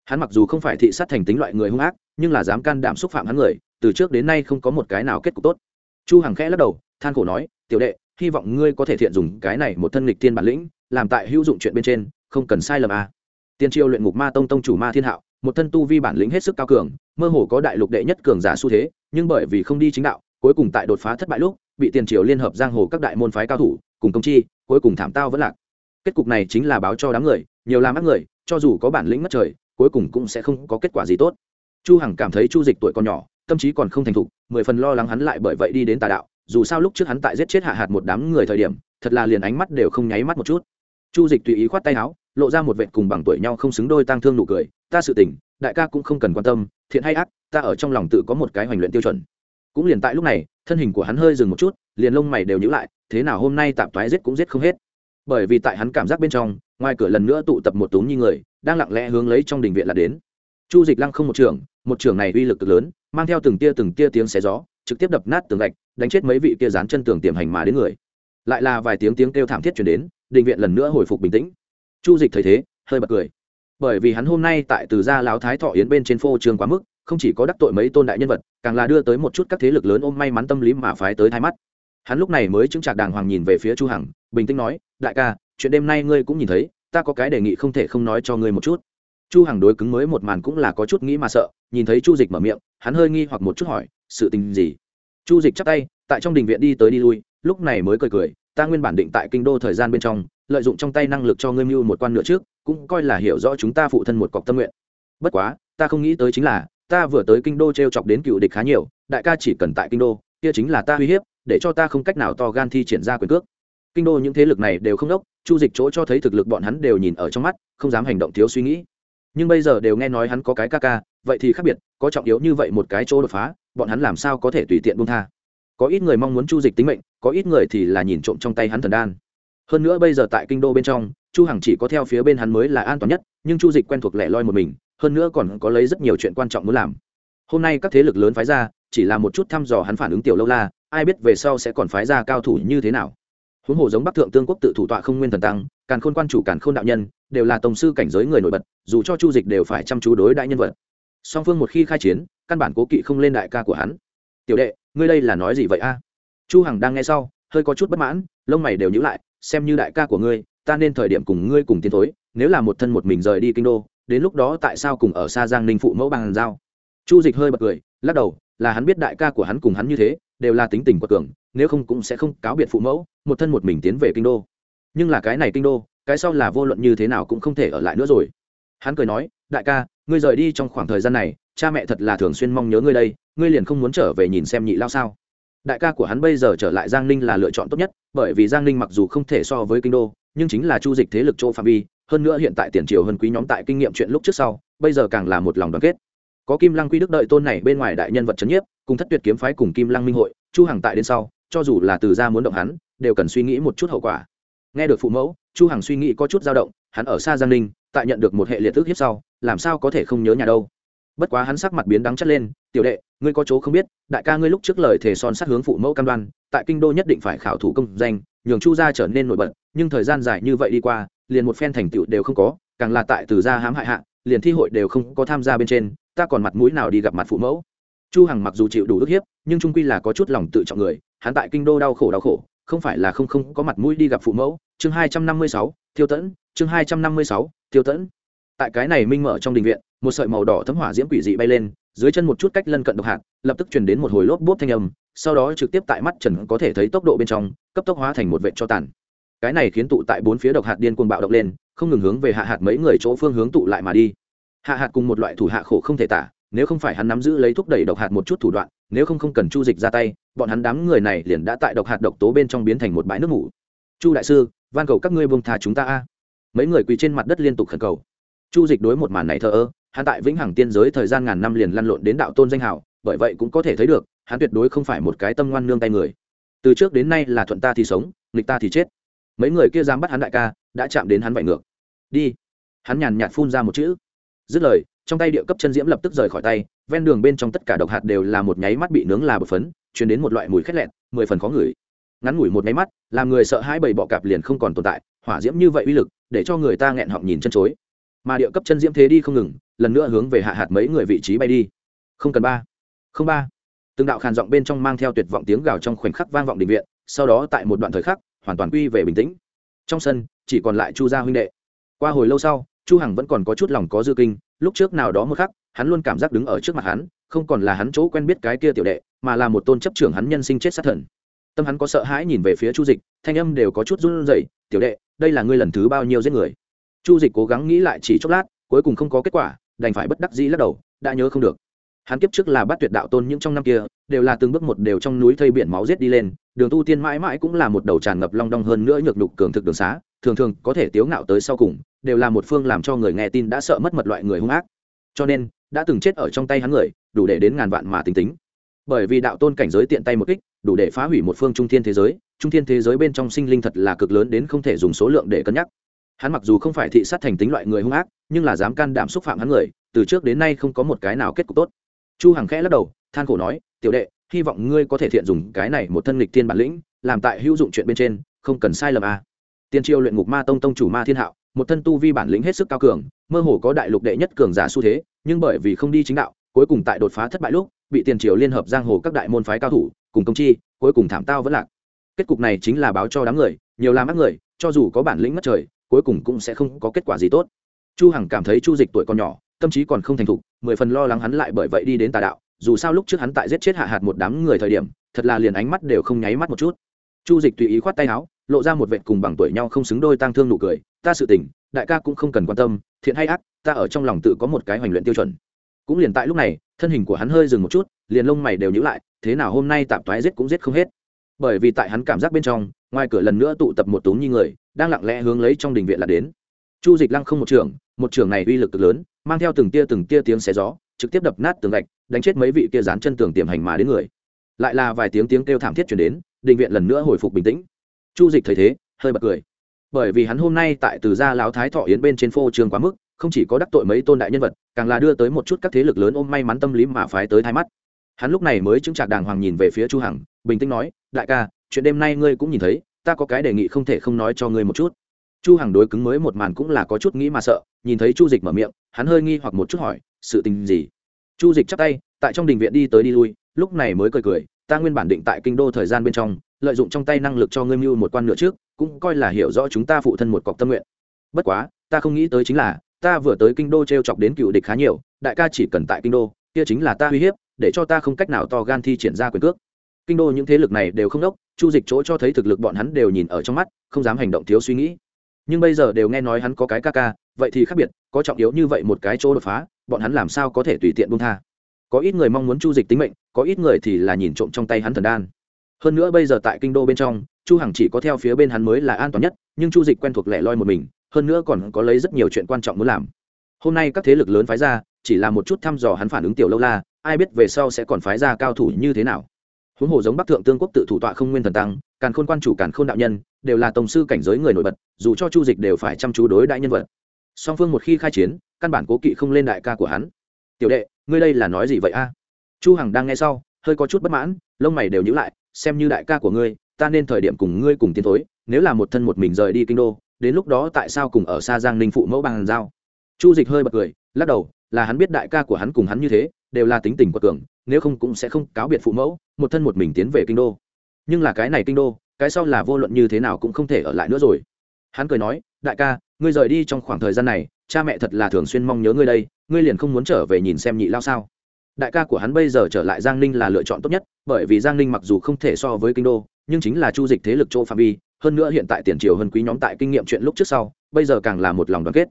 A: Hắn mặc dù không phải thị sát thành tính loại người hung ác, nhưng là dám can đảm xúc phạm hắn người, từ trước đến nay không có một cái nào kết cục tốt. Chu hằng khẽ lắc đầu, than khổ nói, tiểu đệ, hy vọng ngươi có thể thiện dùng cái này một thân lịch thiên bản lĩnh, làm tại hữu dụng chuyện bên trên, không cần sai lầm a à. tiên triều luyện ngục ma tông tông chủ ma thiên hạo một thân tu vi bản lĩnh hết sức cao cường, mơ hồ có đại lục đệ nhất cường giả xu thế, nhưng bởi vì không đi chính đạo, cuối cùng tại đột phá thất bại lúc, bị tiền triều liên hợp giang hồ các đại môn phái cao thủ, cùng công chi, cuối cùng thảm tao vẫn lạc. Kết cục này chính là báo cho đám người, nhiều làm ác người, cho dù có bản lĩnh mất trời, cuối cùng cũng sẽ không có kết quả gì tốt. Chu hằng cảm thấy chu dịch tuổi còn nhỏ, tâm trí còn không thành thục, mười phần lo lắng hắn lại bởi vậy đi đến tà đạo, dù sao lúc trước hắn tại giết chết hạ hạt một đám người thời điểm, thật là liền ánh mắt đều không nháy mắt một chút. Chu dịch tùy ý khoát tay áo lộ ra một vệ cùng bằng tuổi nhau không xứng đôi tang thương nụ cười, ta sự tình, đại ca cũng không cần quan tâm, thiện hay ác, ta ở trong lòng tự có một cái hoành luyện tiêu chuẩn. Cũng liền tại lúc này, thân hình của hắn hơi dừng một chút, liền lông mày đều nhữ lại, thế nào hôm nay tạm thoái giết cũng giết không hết. Bởi vì tại hắn cảm giác bên trong, ngoài cửa lần nữa tụ tập một túm như người, đang lặng lẽ hướng lấy trong đình viện là đến. Chu dịch lăng không một trường một trường này uy lực cực lớn, mang theo từng tia từng tia tiếng xé gió, trực tiếp đập nát tường gạch, đánh chết mấy vị kia dán chân tường tiềm hành mà đến người. Lại là vài tiếng tiếng kêu thảm thiết chuyển đến, đình viện lần nữa hồi phục bình tĩnh chu dịch thấy thế, hơi bật cười. Bởi vì hắn hôm nay tại từ gia lão thái thọ yến bên trên phô trường quá mức, không chỉ có đắc tội mấy tôn đại nhân vật, càng là đưa tới một chút các thế lực lớn ôm may mắn tâm lý mà phái tới thay mắt. Hắn lúc này mới chứng trạc đàng hoàng nhìn về phía chu hằng, bình tĩnh nói, đại ca, chuyện đêm nay ngươi cũng nhìn thấy, ta có cái đề nghị không thể không nói cho ngươi một chút. Chu hằng đối cứng mới một màn cũng là có chút nghĩ mà sợ, nhìn thấy chu dịch mở miệng, hắn hơi nghi hoặc một chút hỏi, sự tình gì? Chu dịch chắp tay, tại trong đình viện đi tới đi lui, lúc này mới cười cười, ta nguyên bản định tại kinh đô thời gian bên trong lợi dụng trong tay năng lực cho ngươi mưu một quan nửa trước, cũng coi là hiểu rõ chúng ta phụ thân một cọc tâm nguyện. Bất quá, ta không nghĩ tới chính là, ta vừa tới kinh đô t r e o chọc đến cựu địch khá nhiều, đại ca chỉ cần tại kinh đô, kia chính là ta uy hiếp, để cho ta không cách nào to gan thi triển ra quyền cước. Kinh đô những thế lực này đều không đốc, chu dịch chỗ cho thấy thực lực bọn hắn đều nhìn ở trong mắt, không dám hành động thiếu suy nghĩ. Nhưng bây giờ đều nghe nói hắn có cái ca ca, vậy thì khác biệt, có trọng yếu như vậy một cái chỗ đột phá, bọn hắn làm sao có thể tùy tiện buông tha? Có ít người mong muốn chu dịch tính mệnh, có ít người thì là nhìn trộm trong tay hắn thần đan hơn nữa bây giờ tại kinh đô bên trong, chu hằng chỉ có theo phía bên hắn mới là an toàn nhất, nhưng chu dịch quen thuộc lẻ loi một mình, hơn nữa còn có lấy rất nhiều chuyện quan trọng muốn làm. Hôm nay các thế lực lớn phái ra, chỉ là một chút thăm dò hắn phản ứng tiểu lâu la, ai biết về sau sẽ còn phái ra cao thủ như thế nào. Huống hồ giống bắc thượng tương quốc tự thủ tọa không nguyên thần tăng, càn khôn quan chủ càn khôn đạo nhân, đều là tổng sư cảnh giới người nổi bật, dù cho chu dịch đều phải chăm chú đối đại nhân vật. Song phương một khi khai chiến, căn bản cố kỵ không lên đại ca của hắn. Tiểu đệ, ngươi đây là nói gì vậy a? Chu hằng đang nghe sau, hơi có chút bất mãn, lông mày đều nhíu lại xem như đại ca của ngươi, ta nên thời điểm cùng ngươi cùng tiến thối, nếu là một thân một mình rời đi kinh đô, đến lúc đó tại sao cùng ở xa giang ninh phụ mẫu bằng giao? Chu dịch hơi bật cười, lắc đầu, là hắn biết đại ca của hắn cùng hắn như thế, đều là tính tình quật cường, nếu không cũng sẽ không cáo biệt phụ mẫu, một thân một mình tiến về kinh đô. Nhưng là cái này kinh đô, cái sau là vô luận như thế nào cũng không thể ở lại nữa rồi. Hắn cười nói, đại ca, ngươi rời đi trong khoảng thời gian này, cha mẹ thật là thường xuyên mong nhớ ngươi đây, ngươi liền không muốn trở về nhìn xem nhị lao sao? Đại ca của hắn bây giờ trở lại giang ninh là lựa chọn tốt nhất, bởi vì giang ninh mặc dù không thể so với kinh đô, nhưng chính là chu dịch thế lực chỗ phạm vi, hơn nữa hiện tại tiền triều hơn quý nhóm tại kinh nghiệm chuyện lúc trước sau, bây giờ càng là một lòng đoàn kết. Có kim lăng quy đức đợi tôn này bên ngoài đại nhân vật c nhiếp, cùng thất tuyệt kiếm phái cùng kim lăng minh hội, chu hằng tại đến sau, cho dù là từ gia muốn động hắn, đều cần suy nghĩ một chút hậu quả. Nghe được phụ mẫu, chu hằng suy nghĩ có chút dao động, hắn ở xa giang ninh, tại nhận được một hệ liệt tức hiếp sau, làm sao có thể không nhớ nhà đâu. Bất quá hắn sắc mặt biến đắng chất lên tiểu đệ ngươi có chỗ không biết đại ca ngươi lúc trước lời thề son sát hướng phụ mẫu cam đoan tại kinh đô nhất định phải khảo thủ công danh nhường chu gia trở nên nổi bật nhưng thời gian dài như vậy đi qua liền một phen thành tựu đều không có càng là tại từ gia hãm hại hạ liền thi hội đều không có tham gia bên trên ta còn mặt mũi nào đi gặp mặt phụ mẫu? Chu hằng mặc dù chịu đủ ức hiếp nhưng trung quy là có chút lòng tự trọng người hắn tại kinh đô đau khổ đau khổ không phải là không không có mặt mũi đi gặp phụ mẫu. Chương hai trăm năm mươi sáu, tiêu tẫn chương hai trăm năm mươi sáu, tiêu tẫn. Tại cái này minh mở trong đình viện một sợi màu đỏ thấm hỏa diễm quỷ dị bay lên dưới chân một chút cách lân cận độc hạt, lập tức truyền đến một hồi lốp bốp thanh âm, sau đó trực tiếp tại mắt trần có thể thấy tốc độ bên trong, cấp tốc hóa thành một vệ cho tàn. Cái này khiến tụ tại bốn phía độc hạt điên cuồng bạo động lên, không ngừng hướng về hạ hạt mấy người chỗ phương hướng tụ lại mà đi. Hạ hạt cùng một loại thủ hạ khổ không thể tả, nếu không phải hắn nắm giữ lấy thúc đẩy độc hạt một chút thủ đoạn, nếu không không cần chu dịch ra tay, bọn hắn đám người này liền đã tại độc hạt độc tố bên trong biến thành một bãi nước ngủ chu đại sư, van cầu các ngươi buông thà chúng ta a. Mấy người quỳ trên mặt đất liên tục khẩn cầu. Chu dịch đối một màn này thờ ơ hắn tại vĩnh hằng tiên giới thời gian ngàn năm liền lăn lộn đến đạo tôn danh hảo bởi vậy cũng có thể thấy được, hắn tuyệt đối không phải một cái tâm ngoan nương tay người. Từ trước đến nay là thuận ta thì sống, nghịch ta thì chết. Mấy người kia dám bắt hắn đại ca, đã chạm đến hắn vạy ngược. Đi. Hắn nhàn nhạt phun ra một chữ. Dứt lời, trong tay địa cấp chân diễm lập tức rời khỏi tay, ven đường bên trong tất cả độc hạt đều là một nháy mắt bị nướng là bột phấn chuyển đến một loại mùi khét lẹn mười phần khó ngửi. Ngắn ngủi một nháy mắt, làm người sợ hãi bầy bọ cạp liền không còn tồn tại, hỏa diễm như vậy uy lực, để cho người ta nghẹn họng nhìn chân chối. Mà địa cấp chân diễm thế đi không ngừng lần nữa hướng về hạ hạt mấy người vị trí bay đi. Không cần ba. Không ba. Từng đạo khàn giọng bên trong mang theo tuyệt vọng tiếng gào trong khoảnh khắc vang vọng định viện, sau đó tại một đoạn thời khắc, hoàn toàn quy về bình tĩnh. Trong sân, chỉ còn lại chu gia huynh đệ. Qua hồi lâu sau, chu hằng vẫn còn có chút lòng có dư kinh, lúc trước nào đó một khắc, hắn luôn cảm giác đứng ở trước mặt hắn, không còn là hắn chỗ quen biết cái kia tiểu đệ, mà là một tôn chấp trưởng hắn nhân sinh chết sát thần. Tâm hắn có sợ hãi nhìn về phía chu dịch, thanh âm đều có chút run rẩy, tiểu đệ, đây là ngươi lần thứ bao nhiêu giết người? Chu dịch cố gắng nghĩ lại chỉ chốc lát, cuối cùng không có kết quả đành phải bất đắc dĩ lắc đầu, đã nhớ không được. Hắn kiếp trước là bắt tuyệt đạo tôn những trong năm kia, đều là từng bước một đều trong núi thây biển máu giết đi lên, đường tu tiên mãi mãi cũng là một đầu tràn ngập long đong hơn nữa nhược nhục cường thực đường xá, thường thường có thể tiếu ngạo tới sau cùng, đều là một phương làm cho người nghe tin đã sợ mất mật loại người hung ác. Cho nên, đã từng chết ở trong tay hắn người, đủ để đến ngàn vạn mà tính tính. Bởi vì đạo tôn cảnh giới tiện tay một kích, đủ để phá hủy một phương trung thiên thế giới, trung thiên thế giới bên trong sinh linh thật là cực lớn đến không thể dùng số lượng để cân nhắc hắn mặc dù không phải thị sát thành tính loại người hung ác, nhưng là dám can đảm xúc phạm hắn người, từ trước đến nay không có một cái nào kết cục tốt chu hằng khẽ lắc đầu, than khổ nói, tiểu đệ, hy vọng ngươi có thể thiện dùng cái này một thân lịch thiên bản lĩnh, làm tại hữu dụng chuyện bên trên, không cần sai lầm à. tiên triều luyện ngục ma tông tông chủ ma thiên hạo, một thân tu vi bản lĩnh hết sức cao cường, mơ hồ có đại lục đệ nhất cường giả xu thế, nhưng bởi vì không đi chính đạo, cuối cùng tại đột phá thất bại lúc, bị tiền triều liên hợp giang hồ các đại môn phái cao thủ, cùng công chi, cuối cùng thảm tao vẫn lạc kết cục này chính là báo cho đám người, nhiều làm ác người, cho dù có bản lĩnh mất trời cuối cùng cũng sẽ không có kết quả gì tốt. Chu hằng cảm thấy chu dịch tuổi còn nhỏ, tâm trí còn không thành thục, mười phần lo lắng hắn lại bởi vậy đi đến tà đạo, dù sao lúc trước hắn tại giết chết hạ hạt một đám người thời điểm, thật là liền ánh mắt đều không nháy mắt một chút. Chu dịch tùy ý khoát tay áo, lộ ra một vệt cùng bằng tuổi nhau không xứng đôi tang thương nụ cười, ta sự tình, đại ca cũng không cần quan tâm, thiện hay ác, ta ở trong lòng tự có một cái hoành luyện tiêu chuẩn. Cũng liền tại lúc này, thân hình của hắn hơi dừng một chút, liền lông mày đều nhíu lại, thế nào hôm nay tạm toái giết cũng giết không hết. Bởi vì tại hắn cảm giác bên trong, ngoài cửa lần nữa tụ tập một túng nhi người đang lặng lẽ hướng lấy trong đình viện là đến. Chu dịch lăng không một trường một trường này uy lực cực lớn, mang theo từng tia từng tia tiếng xé gió, trực tiếp đập nát tường gạch, đánh chết mấy vị kia dán chân tường tiềm hành mà đến người. Lại là vài tiếng tiếng kêu thảm thiết chuyển đến, đình viện lần nữa hồi phục bình tĩnh. Chu dịch thấy thế, hơi bật cười. Bởi vì hắn hôm nay tại từ gia lão thái thọ yến bên trên phô trường quá mức, không chỉ có đắc tội mấy tôn đại nhân vật, càng là đưa tới một chút các thế lực lớn ôm may mắn tâm lý mà phái tới thái mắt. Hắn lúc này mới chứng trạc đàng hoàng nhìn về phía chu hằng, bình tĩnh nói, đại ca, chuyện đêm nay ngươi cũng nhìn thấy ta có cái đề nghị không thể không nói cho ngươi một chút. Chu hằng đối cứng mới một màn cũng là có chút nghĩ mà sợ, nhìn thấy chu dịch mở miệng, hắn hơi nghi hoặc một chút hỏi, sự tình gì? Chu dịch chắp tay, tại trong đình viện đi tới đi lui, lúc này mới cười cười, ta nguyên bản định tại kinh đô thời gian bên trong, lợi dụng trong tay năng lực cho ngươi mưu một quan nửa trước, cũng coi là hiểu rõ chúng ta phụ thân một cọc tâm nguyện. Bất quá, ta không nghĩ tới chính là, ta vừa tới kinh đô t r e o chọc đến cựu địch khá nhiều, đại ca chỉ cần tại kinh đô, kia chính là ta uy hiếp, để cho ta không cách nào to gan thi triển ra quyền cước kinh đô những thế lực này đều không đốc, chu dịch chỗ cho thấy thực lực bọn hắn đều nhìn ở trong mắt, không dám hành động thiếu suy nghĩ. Nhưng bây giờ đều nghe nói hắn có cái ca ca, vậy thì khác biệt, có trọng yếu như vậy một cái chỗ đột phá, bọn hắn làm sao có thể tùy tiện buông tha? Có ít người mong muốn chu dịch tính mệnh, có ít người thì là nhìn trộm trong tay hắn thần đan. Hơn nữa bây giờ tại kinh đô bên trong, chu hằng chỉ có theo phía bên hắn mới là an toàn nhất, nhưng chu dịch quen thuộc lẻ loi một mình, hơn nữa còn có lấy rất nhiều chuyện quan trọng muốn làm. Hôm nay các thế lực lớn phái ra, chỉ là một chút thăm dò hắn phản ứng tiểu lâu la, ai biết về sau sẽ còn phái ra cao thủ như thế nào huống hồ giống bắc thượng tương quốc tự thủ tọa không nguyên thần tăng, càn khôn quan chủ, càn khôn đạo nhân, đều là tổng sư cảnh giới người nổi bật, dù cho chu dịch đều phải chăm chú đối đại nhân vật. Song phương một khi khai chiến, căn bản cố kỵ không lên đại ca của hắn. Tiểu đệ, ngươi đây là nói gì vậy a? Chu hằng đang nghe sau, hơi có chút bất mãn, lông mày đều nhíu lại, xem như đại ca của ngươi, ta nên thời điểm cùng ngươi cùng tiến thối, nếu là một thân một mình rời đi kinh đô, đến lúc đó tại sao cùng ở xa giang ninh phụ mẫu bằng giao? Chu dịch hơi bật cười, lắc đầu, là hắn biết đại ca của hắn cùng hắn như thế đều là tính tình quật cường, nếu không cũng sẽ không cáo biệt phụ mẫu, một thân một mình tiến về kinh đô. Nhưng là cái này kinh đô, cái sau là vô luận như thế nào cũng không thể ở lại nữa rồi. Hắn cười nói, đại ca, ngươi rời đi trong khoảng thời gian này, cha mẹ thật là thường xuyên mong nhớ ngươi đây, ngươi liền không muốn trở về nhìn xem nhị lao sao? Đại ca của hắn bây giờ trở lại giang ninh là lựa chọn tốt nhất, bởi vì giang ninh mặc dù không thể so với kinh đô, nhưng chính là chu dịch thế lực chỗ phạm vi, hơn nữa hiện tại tiền triều hơn quý nhóm tại kinh nghiệm chuyện lúc trước sau, bây giờ càng là một lòng đoàn kết.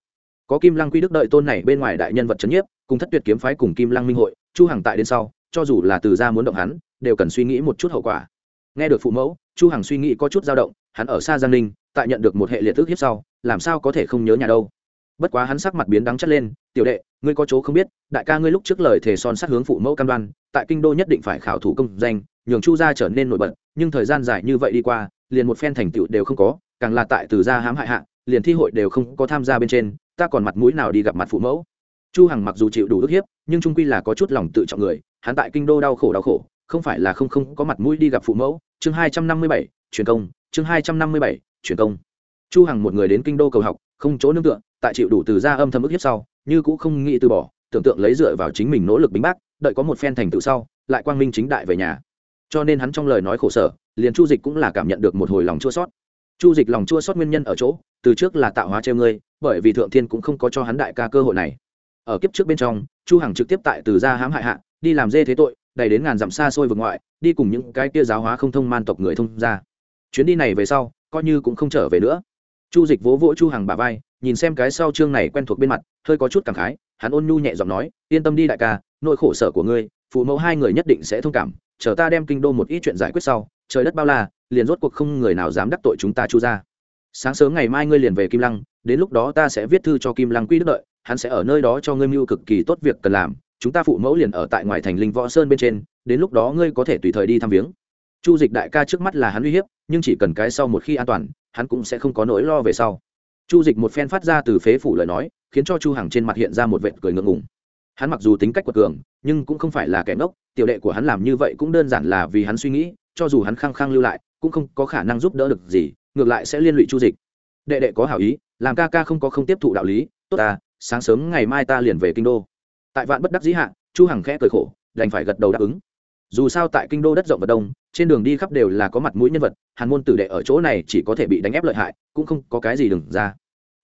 A: Có kim lăng quy đức đợi tôn này bên ngoài đại nhân vật c h ấ n nhiếp cùng thất tuyệt kiếm phái cùng kim lăng minh hội, chu hằng tại đến sau, cho dù là từ gia muốn động hắn, đều cần suy nghĩ một chút hậu quả. Nghe được phụ mẫu, chu hằng suy nghĩ có chút dao động, hắn ở xa giang ninh, tại nhận được một hệ liệt tức hiếp sau, làm sao có thể không nhớ nhà đâu? Bất quá hắn sắc mặt biến đắng chất lên, tiểu đệ, ngươi có chỗ không biết, đại ca ngươi lúc trước lời thề son sát hướng phụ mẫu cam đoan, tại kinh đô nhất định phải khảo thủ công danh, nhường chu gia trở nên nổi bật, nhưng thời gian dài như vậy đi qua, liền một phen thành tựu đều không có, càng là tại từ gia hãm hại hạ, liền thi hội đều không có tham gia bên trên, ta còn mặt mũi nào đi gặp mặt phụ mẫu? Chu hằng mặc dù chịu đủ ức hiếp, nhưng trung quy là có chút lòng tự trọng người, hắn tại kinh đô đau khổ đau khổ, không phải là không không có mặt mũi đi gặp phụ mẫu. Chương hai trăm năm mươi bảy truyền công, chương hai trăm năm mươi bảy truyền công. Chu hằng một người đến kinh đô cầu học, không chỗ nương tựa, tại chịu đủ từ gia âm thầm ức hiếp sau, như cũng không nghĩ từ bỏ, tưởng tượng lấy dựa vào chính mình nỗ lực bính bác, đợi có một phen thành tựu sau, lại quang minh chính đại về nhà. Cho nên hắn trong lời nói khổ sở, liền chu dịch cũng là cảm nhận được một hồi lòng chua sót chu dịch lòng chua sót nguyên nhân ở chỗ, từ trước là tạo hóa treo ngươi, bởi vì thượng thiên cũng không có cho hắn đại ca cơ hội này ở kiếp trước bên trong, chu hằng trực tiếp tại từ gia hãm hại hạ, đi làm dê thế tội đầy đến ngàn dặm xa xôi vực ngoại, đi cùng những cái kia giáo hóa không thông man tộc người thông ra chuyến đi này về sau, coi như cũng không trở về nữa. Chu dịch vỗ vỗ chu hằng bả vai, nhìn xem cái sau chương này quen thuộc bên mặt, hơi có chút cảm khái, hắn ôn nhu nhẹ giọng nói, yên tâm đi đại ca, nỗi khổ sở của ngươi, phụ mẫu hai người nhất định sẽ thông cảm, chờ ta đem kinh đô một ít chuyện giải quyết sau, trời đất bao la, liền rốt cuộc không người nào dám đắc tội chúng ta chu ra sáng sớm ngày mai ngươi liền về kim lăng, đến lúc đó ta sẽ viết thư cho kim lăng quy đức đợi hắn sẽ ở nơi đó cho ngươi mưu cực kỳ tốt việc cần làm, chúng ta phụ mẫu liền ở tại ngoài thành linh võ sơn bên trên, đến lúc đó ngươi có thể tùy thời đi thăm viếng. Chu dịch đại ca trước mắt là hắn uy hiếp, nhưng chỉ cần cái sau một khi an toàn, hắn cũng sẽ không có nỗi lo về sau. Chu dịch một phen phát ra từ phế phủ lời nói, khiến cho chu hằng trên mặt hiện ra một vệt cười ngượng ngùng. Hắn mặc dù tính cách quật cường, nhưng cũng không phải là kẻ ngốc, tiểu đệ của hắn làm như vậy cũng đơn giản là vì hắn suy nghĩ, cho dù hắn khăng khăng lưu lại, cũng không có khả năng giúp đỡ được gì, ngược lại sẽ liên lụy chu dịch. Đệ đệ có hảo ý, làm ca ca không có không tiếp thụ đạo lý, tốt ta sáng sớm ngày mai ta liền về kinh đô. Tại vạn bất đắc dĩ hạ, chu hằng khẽ cười khổ, đành phải gật đầu đáp ứng. Dù sao tại kinh đô đất rộng và đông, trên đường đi khắp đều là có mặt mũi nhân vật, hàn môn tử đệ ở chỗ này chỉ có thể bị đánh ép lợi hại, cũng không có cái gì đừng ra.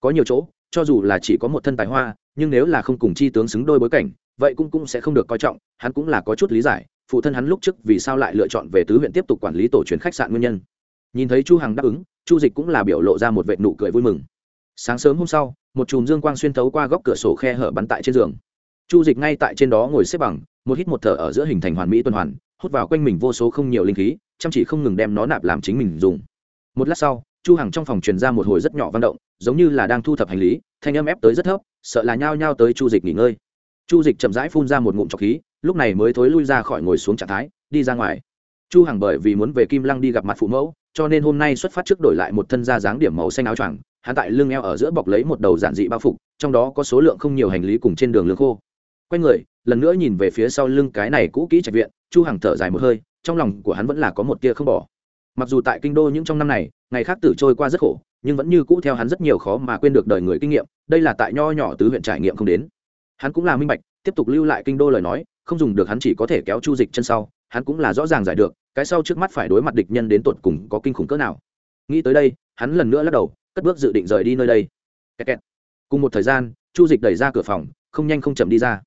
A: Có nhiều chỗ, cho dù là chỉ có một thân tài hoa, nhưng nếu là không cùng chi tướng xứng đôi bối cảnh, vậy cũng cũng sẽ không được coi trọng, hắn cũng là có chút lý giải, phụ thân hắn lúc trước vì sao lại lựa chọn về tứ huyện tiếp tục quản lý tổ chuyến khách sạn nguyên nhân. Nhìn thấy chu hằng đáp ứng, chu dịch cũng là biểu lộ ra một vệt nụ cười vui mừng. Sáng sớm hôm sau một chùm dương quang xuyên thấu qua góc cửa sổ khe hở bắn tại trên giường. Chu dịch ngay tại trên đó ngồi xếp bằng, một hít một thở ở giữa hình thành hoàn mỹ tuần hoàn, hút vào quanh mình vô số không nhiều linh khí, chăm chỉ không ngừng đem nó nạp làm chính mình dùng. Một lát sau, chu hằng trong phòng truyền ra một hồi rất nhỏ văn động, giống như là đang thu thập hành lý, thanh âm ép tới rất thấp, sợ là nhao nhao tới chu dịch nghỉ ngơi. Chu dịch chậm rãi phun ra một ngụm trọc khí, lúc này mới thối lui ra khỏi ngồi xuống trạng thái, đi ra ngoài. Chu hằng bởi vì muốn về kim lăng đi gặp mặt phụ mẫu, cho nên hôm nay xuất phát trước đổi lại một thân da dáng điểm màu xanh áo choàng hắn tại lưng eo ở giữa bọc lấy một đầu giản dị bao phục, trong đó có số lượng không nhiều hành lý cùng trên đường lương khô. Quay người, lần nữa nhìn về phía sau lưng cái này cũ kỹ trạch viện, chu hằng thở dài một hơi, trong lòng của hắn vẫn là có một tia không bỏ. Mặc dù tại kinh đô những trong năm này, ngày khác tử trôi qua rất khổ, nhưng vẫn như cũ theo hắn rất nhiều khó mà quên được đời người kinh nghiệm, đây là tại nho nhỏ tứ huyện trải nghiệm không đến. Hắn cũng là minh bạch, tiếp tục lưu lại kinh đô lời nói, không dùng được hắn chỉ có thể kéo chu dịch chân sau, hắn cũng là rõ ràng giải được, cái sau trước mắt phải đối mặt địch nhân đến tột cùng có kinh khủng cỡ nào. Nghĩ tới đây, hắn lần nữa lắc đầu cất bước dự định rời đi nơi đây. Kẹt kẹt. cùng một thời gian, chu dịch đẩy ra cửa phòng, không nhanh không chậm đi ra.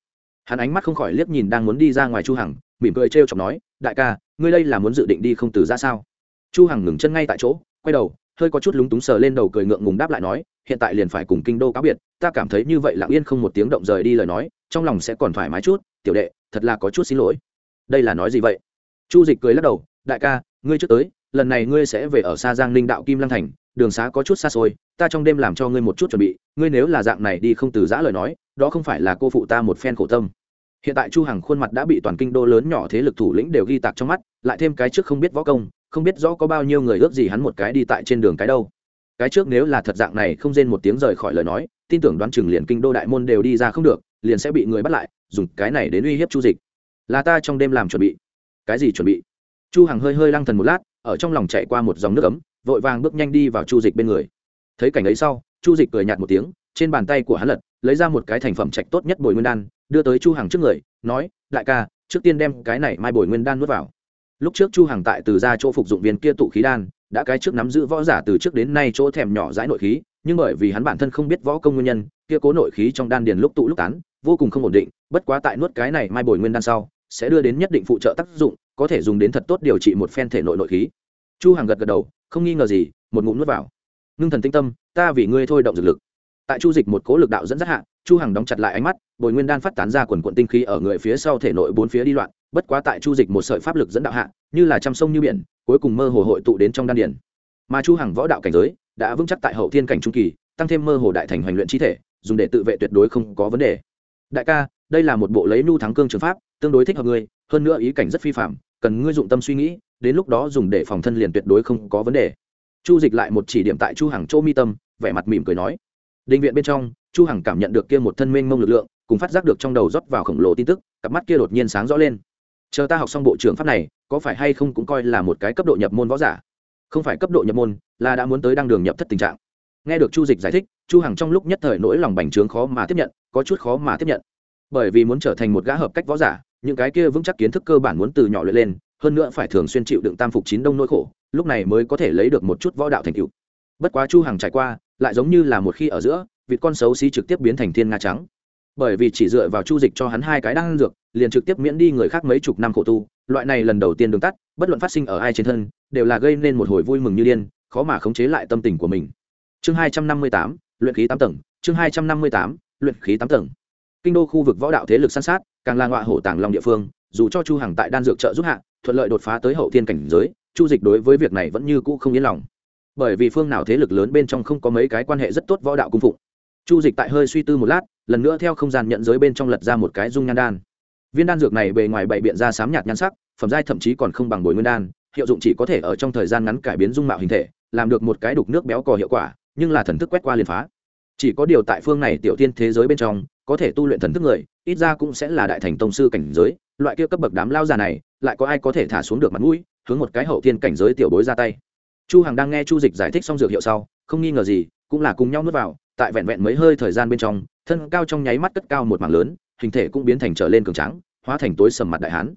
A: Hắn ánh mắt không khỏi liếc nhìn đang muốn đi ra ngoài chu hằng, mỉm cười trêu chọc nói, đại ca, ngươi đây là muốn dự định đi không từ ra sao? Chu hằng ngừng chân ngay tại chỗ, quay đầu, hơi có chút lúng túng sờ lên đầu cười ngượng ngùng đáp lại nói, hiện tại liền phải cùng kinh đô cáo biệt, ta cảm thấy như vậy lặng yên không một tiếng động rời đi lời nói, trong lòng sẽ còn thoải mái chút, tiểu đệ, thật là có chút xin lỗi. Đây là nói gì vậy? Chu dịch cười lắc đầu, đại ca, ngươi trước tới lần này ngươi sẽ về ở xa giang ninh đạo kim lăng thành, đường xá có chút xa xôi, ta trong đêm làm cho ngươi một chút chuẩn bị, ngươi nếu là dạng này đi không từ giã lời nói, đó không phải là cô phụ ta một phen khổ tâm. Hiện tại chu hằng khuôn mặt đã bị toàn kinh đô lớn nhỏ thế lực thủ lĩnh đều ghi tạc trong mắt, lại thêm cái trước không biết võ công, không biết rõ có bao nhiêu người ước gì hắn một cái đi tại trên đường cái đâu. Cái trước nếu là thật dạng này không rên một tiếng rời khỏi lời nói, tin tưởng đoán chừng liền kinh đô đại môn đều đi ra không được, liền sẽ bị người bắt lại, dùng cái này đến uy hiếp chu dịch. Là ta trong đêm làm chuẩn bị. Cái gì chuẩn bị? Chu hằng hơi hơi lăng thần một lát ở trong lòng chạy qua một dòng nước ấm, vội vàng bước nhanh đi vào chu dịch bên người. Thấy cảnh ấy sau, chu dịch cười nhạt một tiếng, trên bàn tay của hắn lật, lấy ra một cái thành phẩm trạch tốt nhất bồi nguyên đan, đưa tới chu hằng trước người, nói, đại ca, trước tiên đem cái này mai bồi nguyên đan nuốt vào. Lúc trước chu hằng tại từ ra chỗ phục dụng viên kia tụ khí đan, đã cái trước nắm giữ võ giả từ trước đến nay chỗ thèm nhỏ dãi nội khí, nhưng bởi vì hắn bản thân không biết võ công nguyên nhân, kia cố nội khí trong đan điền lúc tụ lúc tán, vô cùng không ổn định, bất quá tại nuốt cái này mai bồi nguyên đan sau, sẽ đưa đến nhất định phụ trợ tác dụng có thể dùng đến thật tốt điều trị một phen thể nội nội khí. Chu hằng gật gật đầu, không nghi ngờ gì, một ngụm nuốt vào. Ngưng thần tinh tâm, ta vì ngươi thôi động dược lực. Tại chu dịch một cố lực đạo dẫn dắt hạ, chu hằng đóng chặt lại ánh mắt, bồi nguyên đan phát tán ra quần quận tinh khí ở người phía sau thể nội bốn phía đi loạn, bất quá tại chu dịch một sợi pháp lực dẫn đạo hạ, như là trăm sông như biển, cuối cùng mơ hồ hội tụ đến trong đan điển mà chu hằng võ đạo cảnh giới đã vững chắc tại hậu thiên cảnh trung kỳ, tăng thêm mơ hồ đại thành hoành luyện chi thể, dùng để tự vệ tuyệt đối không có vấn đề. Đại ca, đây là một bộ lấy nu thắng cương trường pháp, tương đối thích hợp ngươi, hơn nữa ý cảnh rất phi phạm cần ngươi dụng tâm suy nghĩ, đến lúc đó dùng để phòng thân liền tuyệt đối không có vấn đề. Chu dịch lại một chỉ điểm tại chu hằng chỗ mi tâm, vẻ mặt mỉm cười nói. Định viện bên trong, chu hằng cảm nhận được kia một thân mênh mông lực lượng, cùng phát giác được trong đầu rót vào khổng lồ tin tức, cặp mắt kia đột nhiên sáng rõ lên. Chờ ta học xong bộ trưởng pháp này, có phải hay không cũng coi là một cái cấp độ nhập môn võ giả? Không phải cấp độ nhập môn, là đã muốn tới đăng đường nhập thất tình trạng. Nghe được chu dịch giải thích, chu hằng trong lúc nhất thời nỗi lòng bành trướng khó mà tiếp nhận, có chút khó mà tiếp nhận. Bởi vì muốn trở thành một gã hợp cách võ giả những cái kia vững chắc kiến thức cơ bản muốn từ nhỏ luyện lên, hơn nữa phải thường xuyên chịu đựng tam phục chín đông nỗi khổ, lúc này mới có thể lấy được một chút võ đạo thành tựu. Bất quá chu hằng trải qua, lại giống như là một khi ở giữa, vịt con xấu xí trực tiếp biến thành thiên nga trắng. Bởi vì chỉ dựa vào chu dịch cho hắn hai cái đang dược, liền trực tiếp miễn đi người khác mấy chục năm khổ tu, loại này lần đầu tiên đường tắt, bất luận phát sinh ở ai trên thân, đều là gây nên một hồi vui mừng như điên, khó mà khống chế lại tâm tình của mình. Chương hai trăm năm mươi tám, luyện khí tám tầng, chương hai trăm năm mươi tám, luyện khí tám tầng. Kinh đô khu vực võ đạo thế lực săn sát càng là ngọa hổ tàng long địa phương, dù cho chu hằng tại đan dược trợ giúp hạ, thuận lợi đột phá tới hậu thiên cảnh giới, chu dịch đối với việc này vẫn như cũ không yên lòng. Bởi vì phương nào thế lực lớn bên trong không có mấy cái quan hệ rất tốt võ đạo cung phụng. Chu dịch tại hơi suy tư một lát, lần nữa theo không gian nhận giới bên trong lật ra một cái dung nhan đan. Viên đan dược này bề ngoài bậy biện ra sám nhạt nhan sắc, phẩm giai thậm chí còn không bằng bồi nguyên đan, hiệu dụng chỉ có thể ở trong thời gian ngắn cải biến dung mạo hình thể, làm được một cái đục nước béo cò hiệu quả, nhưng là thần thức quét qua liền phá. Chỉ có điều tại phương này tiểu tiên thế giới bên trong có thể tu luyện thần thức người, ít ra cũng sẽ là đại thành tông sư cảnh giới, loại kia cấp bậc đám lao già này, lại có ai có thể thả xuống được mặt mũi, hướng một cái hậu thiên cảnh giới tiểu bối ra tay. Chu hằng đang nghe chu dịch giải thích xong dược hiệu sau, không nghi ngờ gì, cũng là cùng nhau nuốt vào, tại vẹn vẹn mấy hơi thời gian bên trong, thân cao trong nháy mắt cất cao một mảng lớn, hình thể cũng biến thành trở lên cường trắng hóa thành tối sầm mặt đại hán.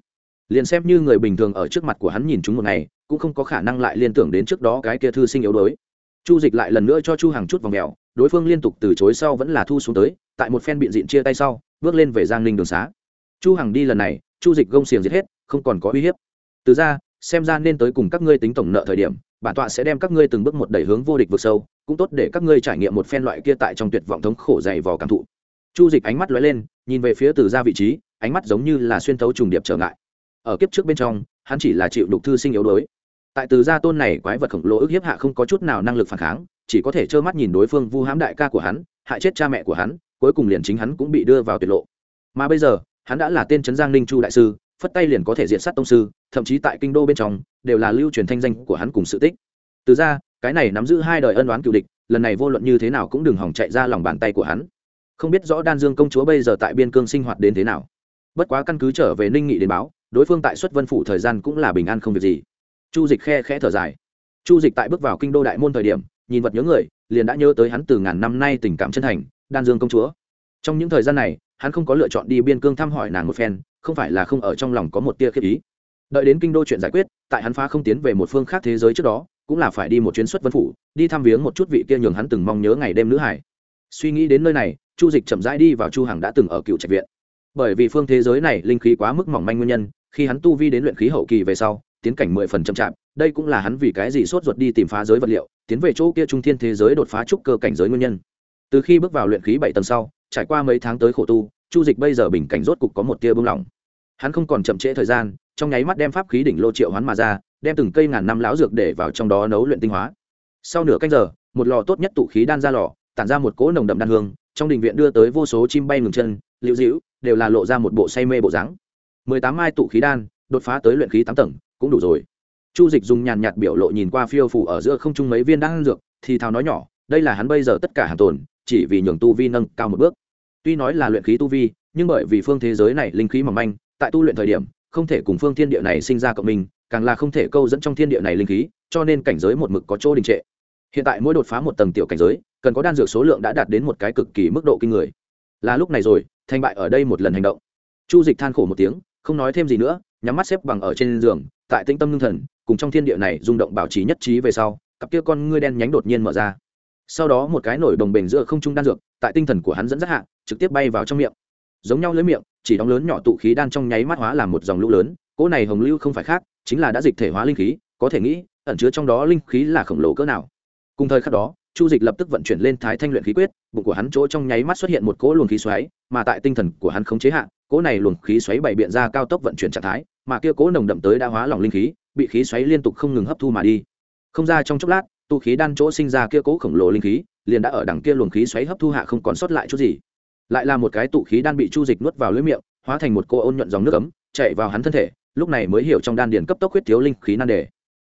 A: Liền xem như người bình thường ở trước mặt của hắn nhìn chúng một ngày, cũng không có khả năng lại liên tưởng đến trước đó cái kia thư sinh yếu đuối. Chu dịch lại lần nữa cho chu hàng chút vòng mèo đối phương liên tục từ chối sau vẫn là thu xuống tới, tại một phen biện diện chia tay sau, bước lên về giang ninh đường xá. Chu hằng đi lần này, chu dịch gông xiềng giết hết, không còn có uy hiếp. Từ ra, xem ra nên tới cùng các ngươi tính tổng nợ thời điểm, bản tọa sẽ đem các ngươi từng bước một đẩy hướng vô địch vực sâu, cũng tốt để các ngươi trải nghiệm một phen loại kia tại trong tuyệt vọng thống khổ dày vò cảm thụ. Chu dịch ánh mắt lóe lên, nhìn về phía từ ra vị trí, ánh mắt giống như là xuyên thấu trùng điệp trở ngại. Ở kiếp trước bên trong, hắn chỉ là chịu đục thư sinh yếu đuối tại từ gia tôn này quái vật khổng lồ ức hiếp hạ không có chút nào năng lực phản kháng, chỉ có thể trơ mắt nhìn đối phương vu hãm đại ca của hắn, hại chết cha mẹ của hắn, cuối cùng liền chính hắn cũng bị đưa vào tuyệt lộ. Mà bây giờ, hắn đã là tên trấn giang ninh chu đại sư, phất tay liền có thể diện sát tông sư, thậm chí tại kinh đô bên trong, đều là lưu truyền thanh danh của hắn cùng sự tích. Từ ra, cái này nắm giữ hai đời ân đoán cựu địch, lần này vô luận như thế nào cũng đừng hỏng chạy ra lòng bàn tay của hắn. Không biết rõ đan dương công chúa bây giờ tại biên cương sinh hoạt đến thế nào. Bất quá căn cứ trở về ninh nghị đến báo, đối phương tại xuất vân phủ thời gian cũng là bình an không việc gì chu dịch khe khẽ thở dài. Chu dịch tại bước vào kinh đô đại môn thời điểm, nhìn vật nhớ người, liền đã nhớ tới hắn từ ngàn năm nay tình cảm chân thành, đan dương công chúa. Trong những thời gian này, hắn không có lựa chọn đi biên cương thăm hỏi nàng một phen, không phải là không ở trong lòng có một tia khiếp ý. Đợi đến kinh đô chuyện giải quyết, tại hắn phá không tiến về một phương khác thế giới trước đó, cũng là phải đi một chuyến xuất vân phủ, đi thăm viếng một chút vị kia nhường hắn từng mong nhớ ngày đêm nữ hải. Suy nghĩ đến nơi này, chu dịch chậm rãi đi vào chu hằng đã từng ở cựu trạch viện. Bởi vì phương thế giới này linh khí quá mức mỏng manh nguyên nhân, khi hắn tu vi đến luyện khí hậu kỳ về sau tiến cảnh mười phần chậm chạp, đây cũng là hắn vì cái gì sốt ruột đi tìm phá giới vật liệu, tiến về chỗ kia trung thiên thế giới đột phá trúc cơ cảnh giới nguyên nhân. Từ khi bước vào luyện khí bảy tầng sau, trải qua mấy tháng tới khổ tu, chu dịch bây giờ bình cảnh rốt cục có một tia bưng lỏng hắn không còn chậm trễ thời gian, trong nháy mắt đem pháp khí đỉnh lô triệu hoán mà ra, đem từng cây ngàn năm lão dược để vào trong đó nấu luyện tinh hóa. Sau nửa canh giờ, một lò tốt nhất tụ khí đan ra lò, tản ra một cỗ nồng đậm đan hương, trong đình viện đưa tới vô số chim bay ngừng chân, liễu dĩu đều là lộ ra một bộ say mê bộ dáng. Mười tám mai tụ khí đan, đột phá tới luyện khí tám tầng cũng đủ rồi. Chu dịch dùng nhàn nhạt biểu lộ nhìn qua phiêu phủ ở giữa không trung mấy viên đan dược, thì thào nói nhỏ, đây là hắn bây giờ tất cả hàn tồn, chỉ vì nhường tu vi nâng cao một bước. Tuy nói là luyện khí tu vi, nhưng bởi vì phương thế giới này linh khí mỏng manh, tại tu luyện thời điểm, không thể cùng phương thiên địa này sinh ra cộng minh, càng là không thể câu dẫn trong thiên địa này linh khí, cho nên cảnh giới một mực có chỗ đình trệ. Hiện tại mỗi đột phá một tầng tiểu cảnh giới, cần có đan dược số lượng đã đạt đến một cái cực kỳ mức độ kinh người. Là lúc này rồi, thành bại ở đây một lần hành động. Chu dịch than khổ một tiếng, không nói thêm gì nữa, nhắm mắt xếp bằng ở trên giường tại tĩnh tâm ngưng thần, cùng trong thiên địa này rung động bảo trì nhất trí về sau, cặp kia con ngươi đen nhánh đột nhiên mở ra. Sau đó một cái nổi đồng bền giữa không trung đan dược, tại tinh thần của hắn dẫn dắt hạ, trực tiếp bay vào trong miệng. Giống nhau lưới miệng, chỉ đóng lớn nhỏ tụ khí đan trong nháy mắt hóa làm một dòng lũ lớn, cỗ này hồng lưu không phải khác, chính là đã dịch thể hóa linh khí, có thể nghĩ, ẩn chứa trong đó linh khí là khổng lồ cỡ nào. Cùng thời khắc đó, chu dịch lập tức vận chuyển lên thái thanh luyện khí quyết, bụng của hắn chỗ trong nháy mắt xuất hiện một cỗ luồng khí xoáy, mà tại tinh thần của hắn không chế hạn cỗ này luồng khí xoáy bày biện ra cao tốc vận chuyển trạng thái mà kia cố nồng đậm tới đã hóa lỏng linh khí, bị khí xoáy liên tục không ngừng hấp thu mà đi. Không ra trong chốc lát, tu khí đan chỗ sinh ra kia cố khổng lồ linh khí, liền đã ở đằng kia luồng khí xoáy hấp thu hạ không còn sót lại chút gì. Lại là một cái tụ khí đan bị chu dịch nuốt vào lưỡi miệng, hóa thành một cô ôn nhuận dòng nước ấm, chạy vào hắn thân thể, lúc này mới hiểu trong đan điền cấp tốc huyết thiếu linh khí nan đề.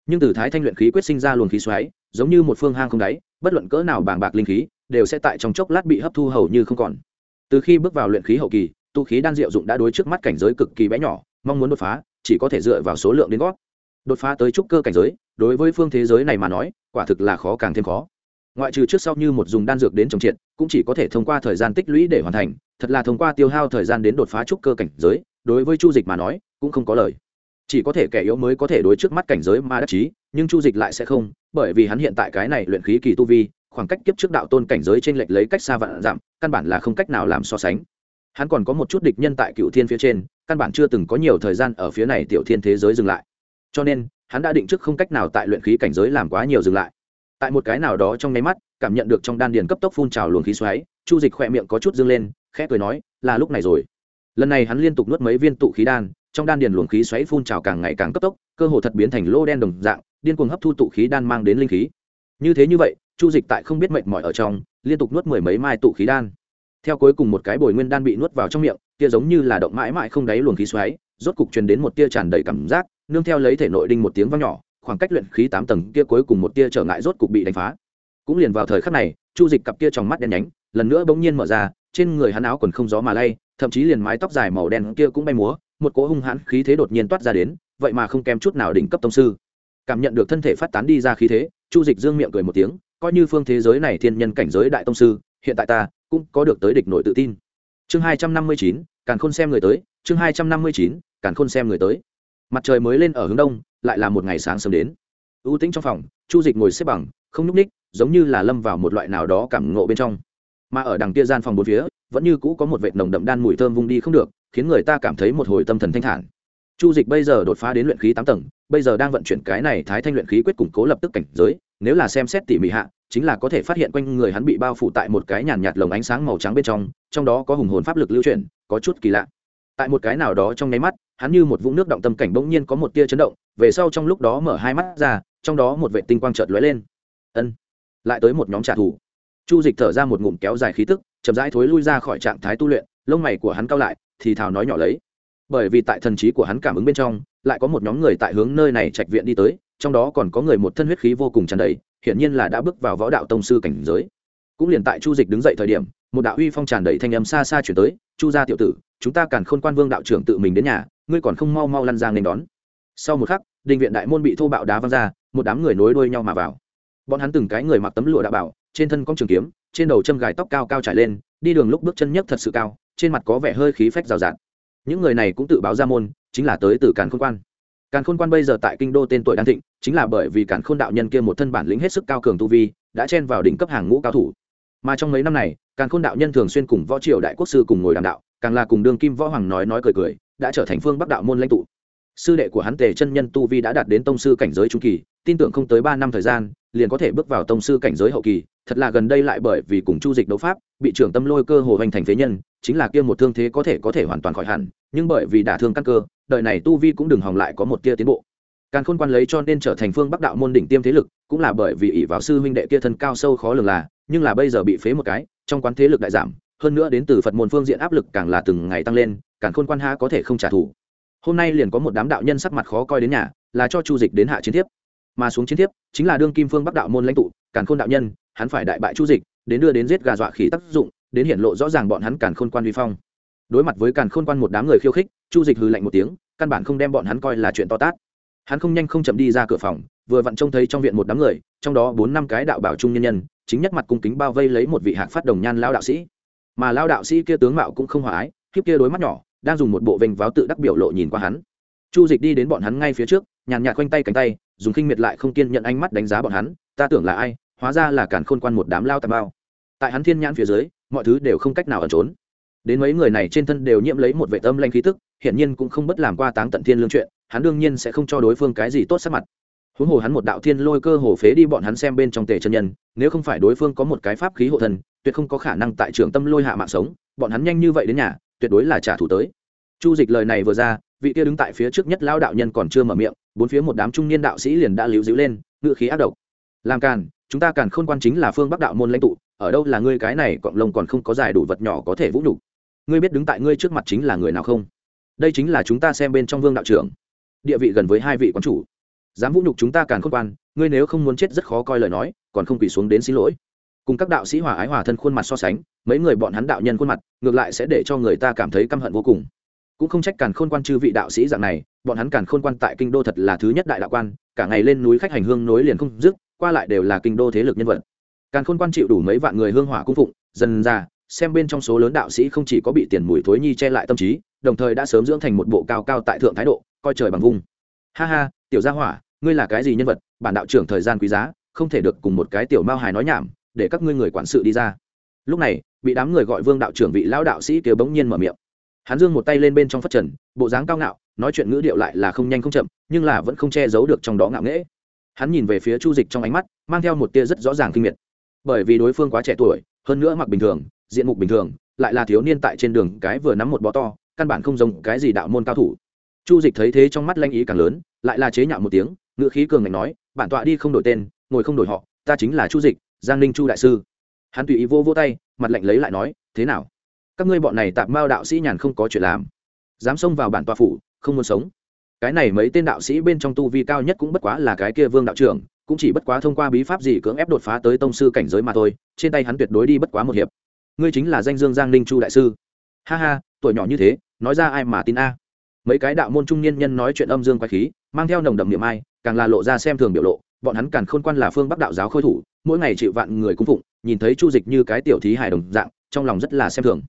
A: Nhưng từ thái thanh luyện khí quyết sinh ra luồng khí xoáy, giống như một phương hang không đáy, bất luận cỡ nào bàng bạc linh khí, đều sẽ tại trong chốc lát bị hấp thu hầu như không còn. Từ khi bước vào luyện khí hậu kỳ tu khí đan diệu dụng đã đối trước mắt cảnh giới cực kỳ bé nhỏ mong muốn đột phá, chỉ có thể dựa vào số lượng đến gót đột phá tới trúc cơ cảnh giới, đối với phương thế giới này mà nói, quả thực là khó càng thêm khó. Ngoại trừ trước sau như một dùng đan dược đến trồng triệt, cũng chỉ có thể thông qua thời gian tích lũy để hoàn thành, thật là thông qua tiêu hao thời gian đến đột phá trúc cơ cảnh giới, đối với chu dịch mà nói, cũng không có lời. Chỉ có thể kẻ yếu mới có thể đối trước mắt cảnh giới mà đắc chí, nhưng chu dịch lại sẽ không, bởi vì hắn hiện tại cái này luyện khí kỳ tu vi, khoảng cách kiếp trước đạo tôn cảnh giới trên lệch lấy cách xa vạn giảm, căn bản là không cách nào làm so sánh. Hắn còn có một chút địch nhân tại cựu thiên phía trên căn bản chưa từng có nhiều thời gian ở phía này tiểu thiên thế giới dừng lại. Cho nên, hắn đã định trước không cách nào tại luyện khí cảnh giới làm quá nhiều dừng lại. Tại một cái nào đó trong nháy mắt, cảm nhận được trong đan điền cấp tốc phun trào luồng khí xoáy, chu dịch khỏe miệng có chút dâng lên, khẽ cười nói, là lúc này rồi. Lần này hắn liên tục nuốt mấy viên tụ khí đan, trong đan điền luồng khí xoáy phun trào càng ngày càng cấp tốc, cơ hồ thật biến thành lô đen đồng dạng, điên cuồng hấp thu tụ khí đan mang đến linh khí. Như thế như vậy, chu dịch tại không biết mệnh mỏi ở trong, liên tục nuốt mười mấy mai tụ khí đan theo cuối cùng một cái bồi nguyên đan bị nuốt vào trong miệng tia giống như là động mãi mãi không đáy luồng khí xoáy, rốt cục truyền đến một tia tràn đầy cảm giác, nương theo lấy thể nội đinh một tiếng vang nhỏ, khoảng cách luyện khí tám tầng kia cuối cùng một tia trở ngại rốt cục bị đánh phá. Cũng liền vào thời khắc này, chu dịch cặp kia trong mắt đen nhánh, lần nữa bỗng nhiên mở ra, trên người hắn áo quần không gió mà lay, thậm chí liền mái tóc dài màu đen kia cũng bay múa, một cỗ hung hãn khí thế đột nhiên toát ra đến, vậy mà không kém chút nào đỉnh cấp tông sư. Cảm nhận được thân thể phát tán đi ra khí thế, chu dịch dương miệng cười một tiếng, coi như phương thế giới này thiên nhân cảnh giới đại tông sư, hiện tại ta cũng có được tới địch nội tự tin. Chương hai trăm năm mươi chín, càn khôn xem người tới. Chương hai trăm năm mươi chín, càn khôn xem người tới. Mặt trời mới lên ở hướng đông, lại là một ngày sáng sớm đến. Ưu tĩnh trong phòng, chu dịch ngồi xếp bằng, không nhúc ních giống như là lâm vào một loại nào đó cảm ngộ bên trong. Mà ở đằng kia gian phòng bốn phía, vẫn như cũ có một vệt nồng đậm đan mùi thơm vung đi không được, khiến người ta cảm thấy một hồi tâm thần thanh thản. Chu dịch bây giờ đột phá đến luyện khí tám tầng, bây giờ đang vận chuyển cái này thái thanh luyện khí quyết củng cố lập tức cảnh giới, nếu là xem xét tỉ mỉ hạ chính là có thể phát hiện quanh người hắn bị bao phủ tại một cái nhàn nhạt lồng ánh sáng màu trắng bên trong trong đó có hùng hồn pháp lực lưu chuyển, có chút kỳ lạ. Tại một cái nào đó trong nháy mắt, hắn như một vũng nước động tâm cảnh bỗng nhiên có một tia chấn động, về sau trong lúc đó mở hai mắt ra, trong đó một vệ tinh quang chợt lóe lên. Ân, lại tới một nhóm trả thù. Chu dịch thở ra một ngụm kéo dài khí tức, chậm rãi thối lui ra khỏi trạng thái tu luyện, lông mày của hắn cao lại, thì thào nói nhỏ lấy. Bởi vì tại thần trí của hắn cảm ứng bên trong, lại có một nhóm người tại hướng nơi này trạch viện đi tới trong đó còn có người một thân huyết khí vô cùng tràn đầy, hiển nhiên là đã bước vào võ đạo tông sư cảnh giới. Cũng liền tại chu dịch đứng dậy thời điểm, một đạo uy phong tràn đầy thanh âm xa xa chuyển tới, chu gia tiểu tử, chúng ta càn khôn quan vương đạo trưởng tự mình đến nhà, ngươi còn không mau mau lăn ra nên đón. Sau một khắc, đình viện đại môn bị thô bạo đá văng ra, một đám người nối đuôi nhau mà vào. Bọn hắn từng cái người mặc tấm lụa đã bảo, trên thân có trường kiếm, trên đầu châm gài tóc cao cao trải lên, đi đường lúc bước chân nhấc thật sự cao, trên mặt có vẻ hơi khí phách rào rạt. Những người này cũng tự báo ra môn, chính là tới từ càn khôn quan càn khôn quan bây giờ tại kinh đô tên tuổi đan thịnh, chính là bởi vì càn khôn đạo nhân kia một thân bản lĩnh hết sức cao cường tu vi, đã chen vào đỉnh cấp hàng ngũ cao thủ. Mà trong mấy năm này, càn khôn đạo nhân thường xuyên cùng võ triều đại quốc sư cùng ngồi đàm đạo, càng là cùng đương kim võ hoàng nói nói cười cười, đã trở thành phương bắc đạo môn lãnh tụ. Sư đệ của hắn tề chân nhân tu vi đã đạt đến tông sư cảnh giới trung kỳ, tin tưởng không tới ba năm thời gian, liền có thể bước vào tông sư cảnh giới hậu kỳ, thật là gần đây lại bởi vì cùng chu dịch đấu pháp, bị trưởng tâm lôi cơ hồ hành thành phế nhân, chính là kia một thương thế có thể có thể hoàn toàn khỏi hẳn, nhưng bởi vì đả thương căn cơ đời này tu vi cũng đừng hòng lại có một tia tiến bộ. Càn khôn quan lấy cho nên trở thành phương bắc đạo môn đỉnh tiêm thế lực, cũng là bởi vì ỷ vào sư huynh đệ kia thân cao sâu khó lường là, nhưng là bây giờ bị phế một cái, trong quán thế lực đại giảm, hơn nữa đến từ phật môn phương diện áp lực càng là từng ngày tăng lên, càn khôn quan ha có thể không trả thù. Hôm nay liền có một đám đạo nhân sắc mặt khó coi đến nhà, là cho chu dịch đến hạ chiến thiếp. Mà xuống chiến thiếp, chính là đương kim phương bắc đạo môn lãnh tụ, càn khôn đạo nhân, hắn phải đại bại chu dịch, đến đưa đến giết gà dọa khỉ tác dụng, đến hiện lộ rõ ràng bọn hắn càn khôn quan vi phong. Đối mặt với càn khôn quan một đám người khiêu khích chu dịch hừ lạnh một tiếng, căn bản không đem bọn hắn coi là chuyện to tát. Hắn không nhanh không chậm đi ra cửa phòng, vừa vặn trông thấy trong viện một đám người, trong đó bốn năm cái đạo bảo trung nhân nhân, chính nhất mặt cung kính bao vây lấy một vị hạc phát đồng nhan lao đạo sĩ. Mà lao đạo sĩ kia tướng mạo cũng không hòa ái kia đối mắt nhỏ, đang dùng một bộ vênh váo tự đắc biểu lộ nhìn qua hắn. Chu dịch đi đến bọn hắn ngay phía trước, nhàn nhạt quanh tay cánh tay, dùng khinh miệt lại không kiên nhận ánh mắt đánh giá bọn hắn, ta tưởng là ai, hóa ra là cản khôn quan một đám lao tà bao. Tại hắn thiên nhãn phía dưới, mọi thứ đều không cách nào ẩn trốn đến mấy người này trên thân đều nhiễm lấy một vệ tâm lanh khí tức hiển nhiên cũng không bất làm qua táng tận thiên lương chuyện hắn đương nhiên sẽ không cho đối phương cái gì tốt sắc mặt. Huống hồ hắn một đạo thiên lôi cơ hồ phế đi bọn hắn xem bên trong tề chân nhân nếu không phải đối phương có một cái pháp khí hộ thần, tuyệt không có khả năng tại trường tâm lôi hạ mạng sống bọn hắn nhanh như vậy đến nhà tuyệt đối là trả thù tới. Chu dịch lời này vừa ra vị kia đứng tại phía trước nhất lao đạo nhân còn chưa mở miệng bốn phía một đám trung niên đạo sĩ liền đã líu díu lên ngự khí ác độc. Làm càn chúng ta càn khôn quan chính là phương bắc đạo môn lãnh tụ ở đâu là ngươi cái này cộng lông còn không có dài đủ vật nhỏ có thể vũ nhục ngươi biết đứng tại ngươi trước mặt chính là người nào không? Đây chính là chúng ta xem bên trong vương đạo trưởng. Địa vị gần với hai vị quán chủ. Dám vũ nhục chúng ta càn khôn quan, ngươi nếu không muốn chết rất khó coi lời nói, còn không quỳ xuống đến xin lỗi. Cùng các đạo sĩ hòa ái hòa thân khuôn mặt so sánh, mấy người bọn hắn đạo nhân khuôn mặt, ngược lại sẽ để cho người ta cảm thấy căm hận vô cùng. Cũng không trách càn khôn quan chư vị đạo sĩ dạng này, bọn hắn càn khôn quan tại kinh đô thật là thứ nhất đại đạo quan, cả ngày lên núi khách hành hương nối liền không dứt, qua lại đều là kinh đô thế lực nhân vật. Càn khôn quan chịu đủ mấy vạn người hương hỏa cung phụng, dần ra xem bên trong số lớn đạo sĩ không chỉ có bị tiền mùi thối nhi che lại tâm trí, đồng thời đã sớm dưỡng thành một bộ cao cao tại thượng thái độ, coi trời bằng vung. Ha ha, tiểu gia hỏa, ngươi là cái gì nhân vật, bản đạo trưởng thời gian quý giá, không thể được cùng một cái tiểu mao hài nói nhảm, để các ngươi người quản sự đi ra. Lúc này, bị đám người gọi vương đạo trưởng vị lão đạo sĩ kia bỗng nhiên mở miệng. Hắn dương một tay lên bên trong phất trần, bộ dáng cao ngạo, nói chuyện ngữ điệu lại là không nhanh không chậm, nhưng là vẫn không che giấu được trong đó ngạo nghễ. Hắn nhìn về phía chu dịch trong ánh mắt, mang theo một tia rất rõ ràng kinh miệt. Bởi vì đối phương quá trẻ tuổi, hơn nữa mặc bình thường diện mục bình thường, lại là thiếu niên tại trên đường cái vừa nắm một bó to, căn bản không giống cái gì đạo môn cao thủ. Chu dịch thấy thế trong mắt lanh ý càng lớn, lại là chế nhạo một tiếng ngự khí cường ngạnh nói, bản tọa đi không đổi tên, ngồi không đổi họ, ta chính là chu dịch, giang ninh chu đại sư. Hắn tùy ý vô vô tay, mặt lạnh lấy lại nói, thế nào? Các ngươi bọn này tạp mao đạo sĩ nhàn không có chuyện làm. Dám xông vào bản tọa phủ, không muốn sống. Cái này mấy tên đạo sĩ bên trong tu vi cao nhất cũng bất quá là cái kia vương đạo trưởng, cũng chỉ bất quá thông qua bí pháp gì cưỡng ép đột phá tới tông sư cảnh giới mà thôi, trên tay hắn tuyệt đối đi bất quá một hiệp ngươi chính là danh dương giang ninh chu đại sư. Ha ha, tuổi nhỏ như thế, nói ra ai mà tin a? Mấy cái đạo môn trung niên nhân nói chuyện âm dương quái khí, mang theo nồng đậm niệm ai, càng là lộ ra xem thường biểu lộ, bọn hắn càng khôn quan là phương bắc đạo giáo khôi thủ, mỗi ngày chịu vạn người cung phụng, nhìn thấy chu dịch như cái tiểu thí hài đồng dạng, trong lòng rất là xem thường.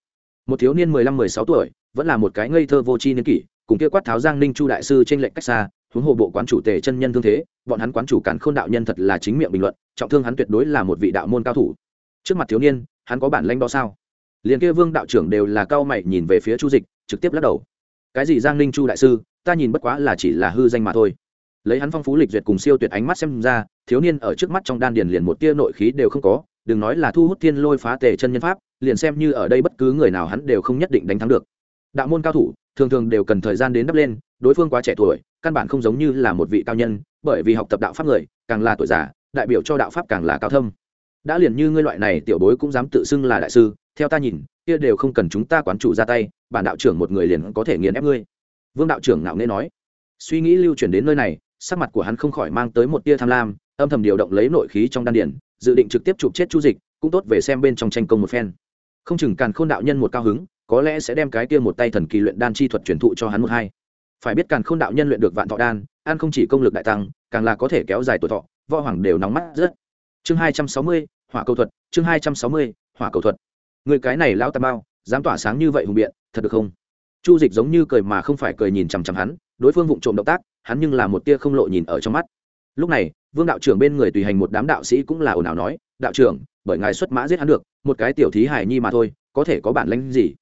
A: Một thiếu niên mười lăm, mười sáu tuổi, vẫn là một cái ngây thơ vô tri niên kỷ, cùng kia quát tháo giang ninh chu đại sư trên lệnh cách xa, huống hồ bộ quán chủ tề chân nhân thương thế, bọn hắn quán chủ cản khôn đạo nhân thật là chính miệng bình luận, trọng thương hắn tuyệt đối là một vị đạo môn cao thủ. Trước mặt thiếu niên hắn có bản lanh đó sao? Liền kia vương đạo trưởng đều là cao mày nhìn về phía chu dịch, trực tiếp lắc đầu. Cái gì giang ninh chu đại sư, ta nhìn bất quá là chỉ là hư danh mà thôi. Lấy hắn phong phú lịch duyệt cùng siêu tuyệt ánh mắt xem ra, thiếu niên ở trước mắt trong đan điền liền một tia nội khí đều không có, đừng nói là thu hút thiên lôi phá tề chân nhân pháp, liền xem như ở đây bất cứ người nào hắn đều không nhất định đánh thắng được. Đạo môn cao thủ, thường thường đều cần thời gian đến đắp lên, đối phương quá trẻ tuổi, căn bản không giống như là một vị cao nhân, bởi vì học tập đạo pháp người, càng là tuổi già, đại biểu cho đạo pháp càng là cao thâm đã liền như ngươi loại này tiểu bối cũng dám tự xưng là đại sư, theo ta nhìn, kia đều không cần chúng ta quán chủ ra tay, bản đạo trưởng một người liền có thể nghiền ép ngươi. Vương đạo trưởng ngạo nghễ nói. Suy nghĩ lưu chuyển đến nơi này, sắc mặt của hắn không khỏi mang tới một tia tham lam, âm thầm điều động lấy nội khí trong đan điển dự định trực tiếp chụp chết chu dịch, cũng tốt về xem bên trong tranh công một phen. Không chừng càn khôn đạo nhân một cao hứng, có lẽ sẽ đem cái kia một tay thần kỳ luyện đan chi thuật truyền thụ cho hắn một hai. Phải biết càn khôn đạo nhân luyện được vạn thọ đan, ăn không chỉ công lực đại tăng, càng là có thể kéo dài tuổi thọ, võ hoàng đều nóng mắt rất. Chương hai trăm sáu mươi hỏa cầu thuật chương hai trăm sáu mươi hỏa cầu thuật. Người cái này lão tà mao, dám tỏa sáng như vậy hùng biện thật được không? Chu dịch giống như cười mà không phải cười nhìn chằm chằm hắn đối phương vụng trộm động tác hắn nhưng là một tia không lộ nhìn ở trong mắt. Lúc này vương đạo trưởng bên người tùy hành một đám đạo sĩ cũng là ồn ào nói đạo trưởng bởi ngài xuất mã giết hắn được một cái tiểu thí hài nhi mà thôi có thể có bản lãnh gì?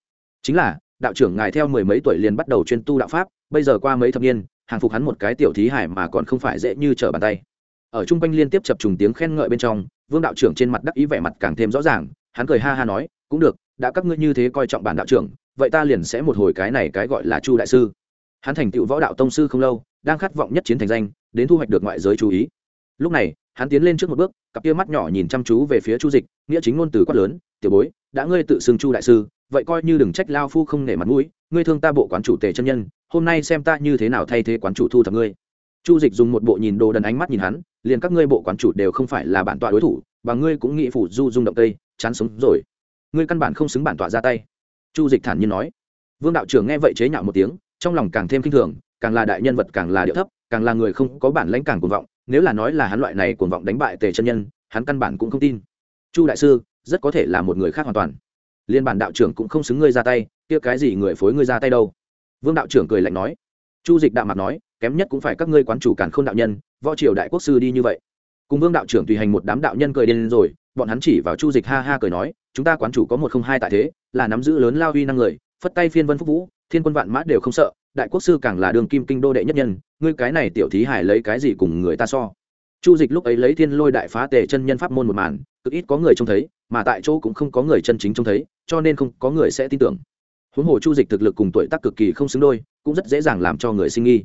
A: Chính là đạo trưởng ngài theo mười mấy tuổi liền bắt đầu chuyên tu đạo pháp bây giờ qua mấy thập niên hàng phục hắn một cái tiểu thí hải mà còn không phải dễ như trở bàn tay ở chung quanh liên tiếp chập trùng tiếng khen ngợi bên trong, vương đạo trưởng trên mặt đắc ý vẻ mặt càng thêm rõ ràng, hắn cười ha ha nói, cũng được, đã các ngươi như thế coi trọng bản đạo trưởng, vậy ta liền sẽ một hồi cái này cái gọi là chu đại sư. Hắn thành tựu võ đạo tông sư không lâu, đang khát vọng nhất chiến thành danh, đến thu hoạch được ngoại giới chú ý. Lúc này, hắn tiến lên trước một bước, cặp kia mắt nhỏ nhìn chăm chú về phía chu dịch, nghĩa chính ngôn từ quát lớn, tiểu bối, đã ngươi tự xưng chu đại sư, vậy coi như đừng trách lao phu không nể mặt mũi, ngươi thương ta bộ quán chủ tề chân nhân, hôm nay xem ta như thế nào thay thế quán chủ thu thập ngươi chu dịch dùng một bộ nhìn đồ đần ánh mắt nhìn hắn, liền các ngươi bộ quán chủ đều không phải là bản tọa đối thủ, và ngươi cũng nghĩ phủ du dung động tây, chán sống rồi. Ngươi căn bản không xứng bản tọa ra tay. Chu dịch thản nhiên nói. Vương đạo trưởng nghe vậy chế nhạo một tiếng, trong lòng càng thêm k i n h thường, càng là đại nhân vật càng là điệu thấp, càng là người không có bản lãnh càng cuồng vọng, nếu là nói là hắn loại này cuồng vọng đánh bại tề chân nhân, hắn căn bản cũng không tin. Chu đại sư, rất có thể là một người khác hoàn toàn. Liên bản đạo trưởng cũng không xứng ngươi ra tay, kia cái gì người phối ngươi ra tay đâu? Vương đạo trưởng cười lạnh nói chu dịch đạo mặt nói, kém nhất cũng phải các ngươi quán chủ càn k h ô n đạo nhân, võ triều đại quốc sư đi như vậy. Cùng vương đạo trưởng tùy hành một đám đạo nhân cười đến rồi, bọn hắn chỉ vào chu dịch ha ha cười nói, chúng ta quán chủ có một không hai tại thế, là nắm giữ lớn lao uy năng người, phất tay phiên vân phúc vũ, thiên quân vạn mã đều không sợ, đại quốc sư càng là đường kim kinh đô đệ nhất nhân, ngươi cái này tiểu thí hải lấy cái gì cùng người ta so? Chu dịch lúc ấy lấy thiên lôi đại phá tề chân nhân pháp môn một màn, cực ít có người trông thấy, mà tại chỗ cũng không có người chân chính trông thấy, cho nên không có người sẽ tin tưởng huống hồ chu dịch thực lực cùng tuổi tác cực kỳ không xứng đôi, cũng rất dễ dàng làm cho người sinh nghi.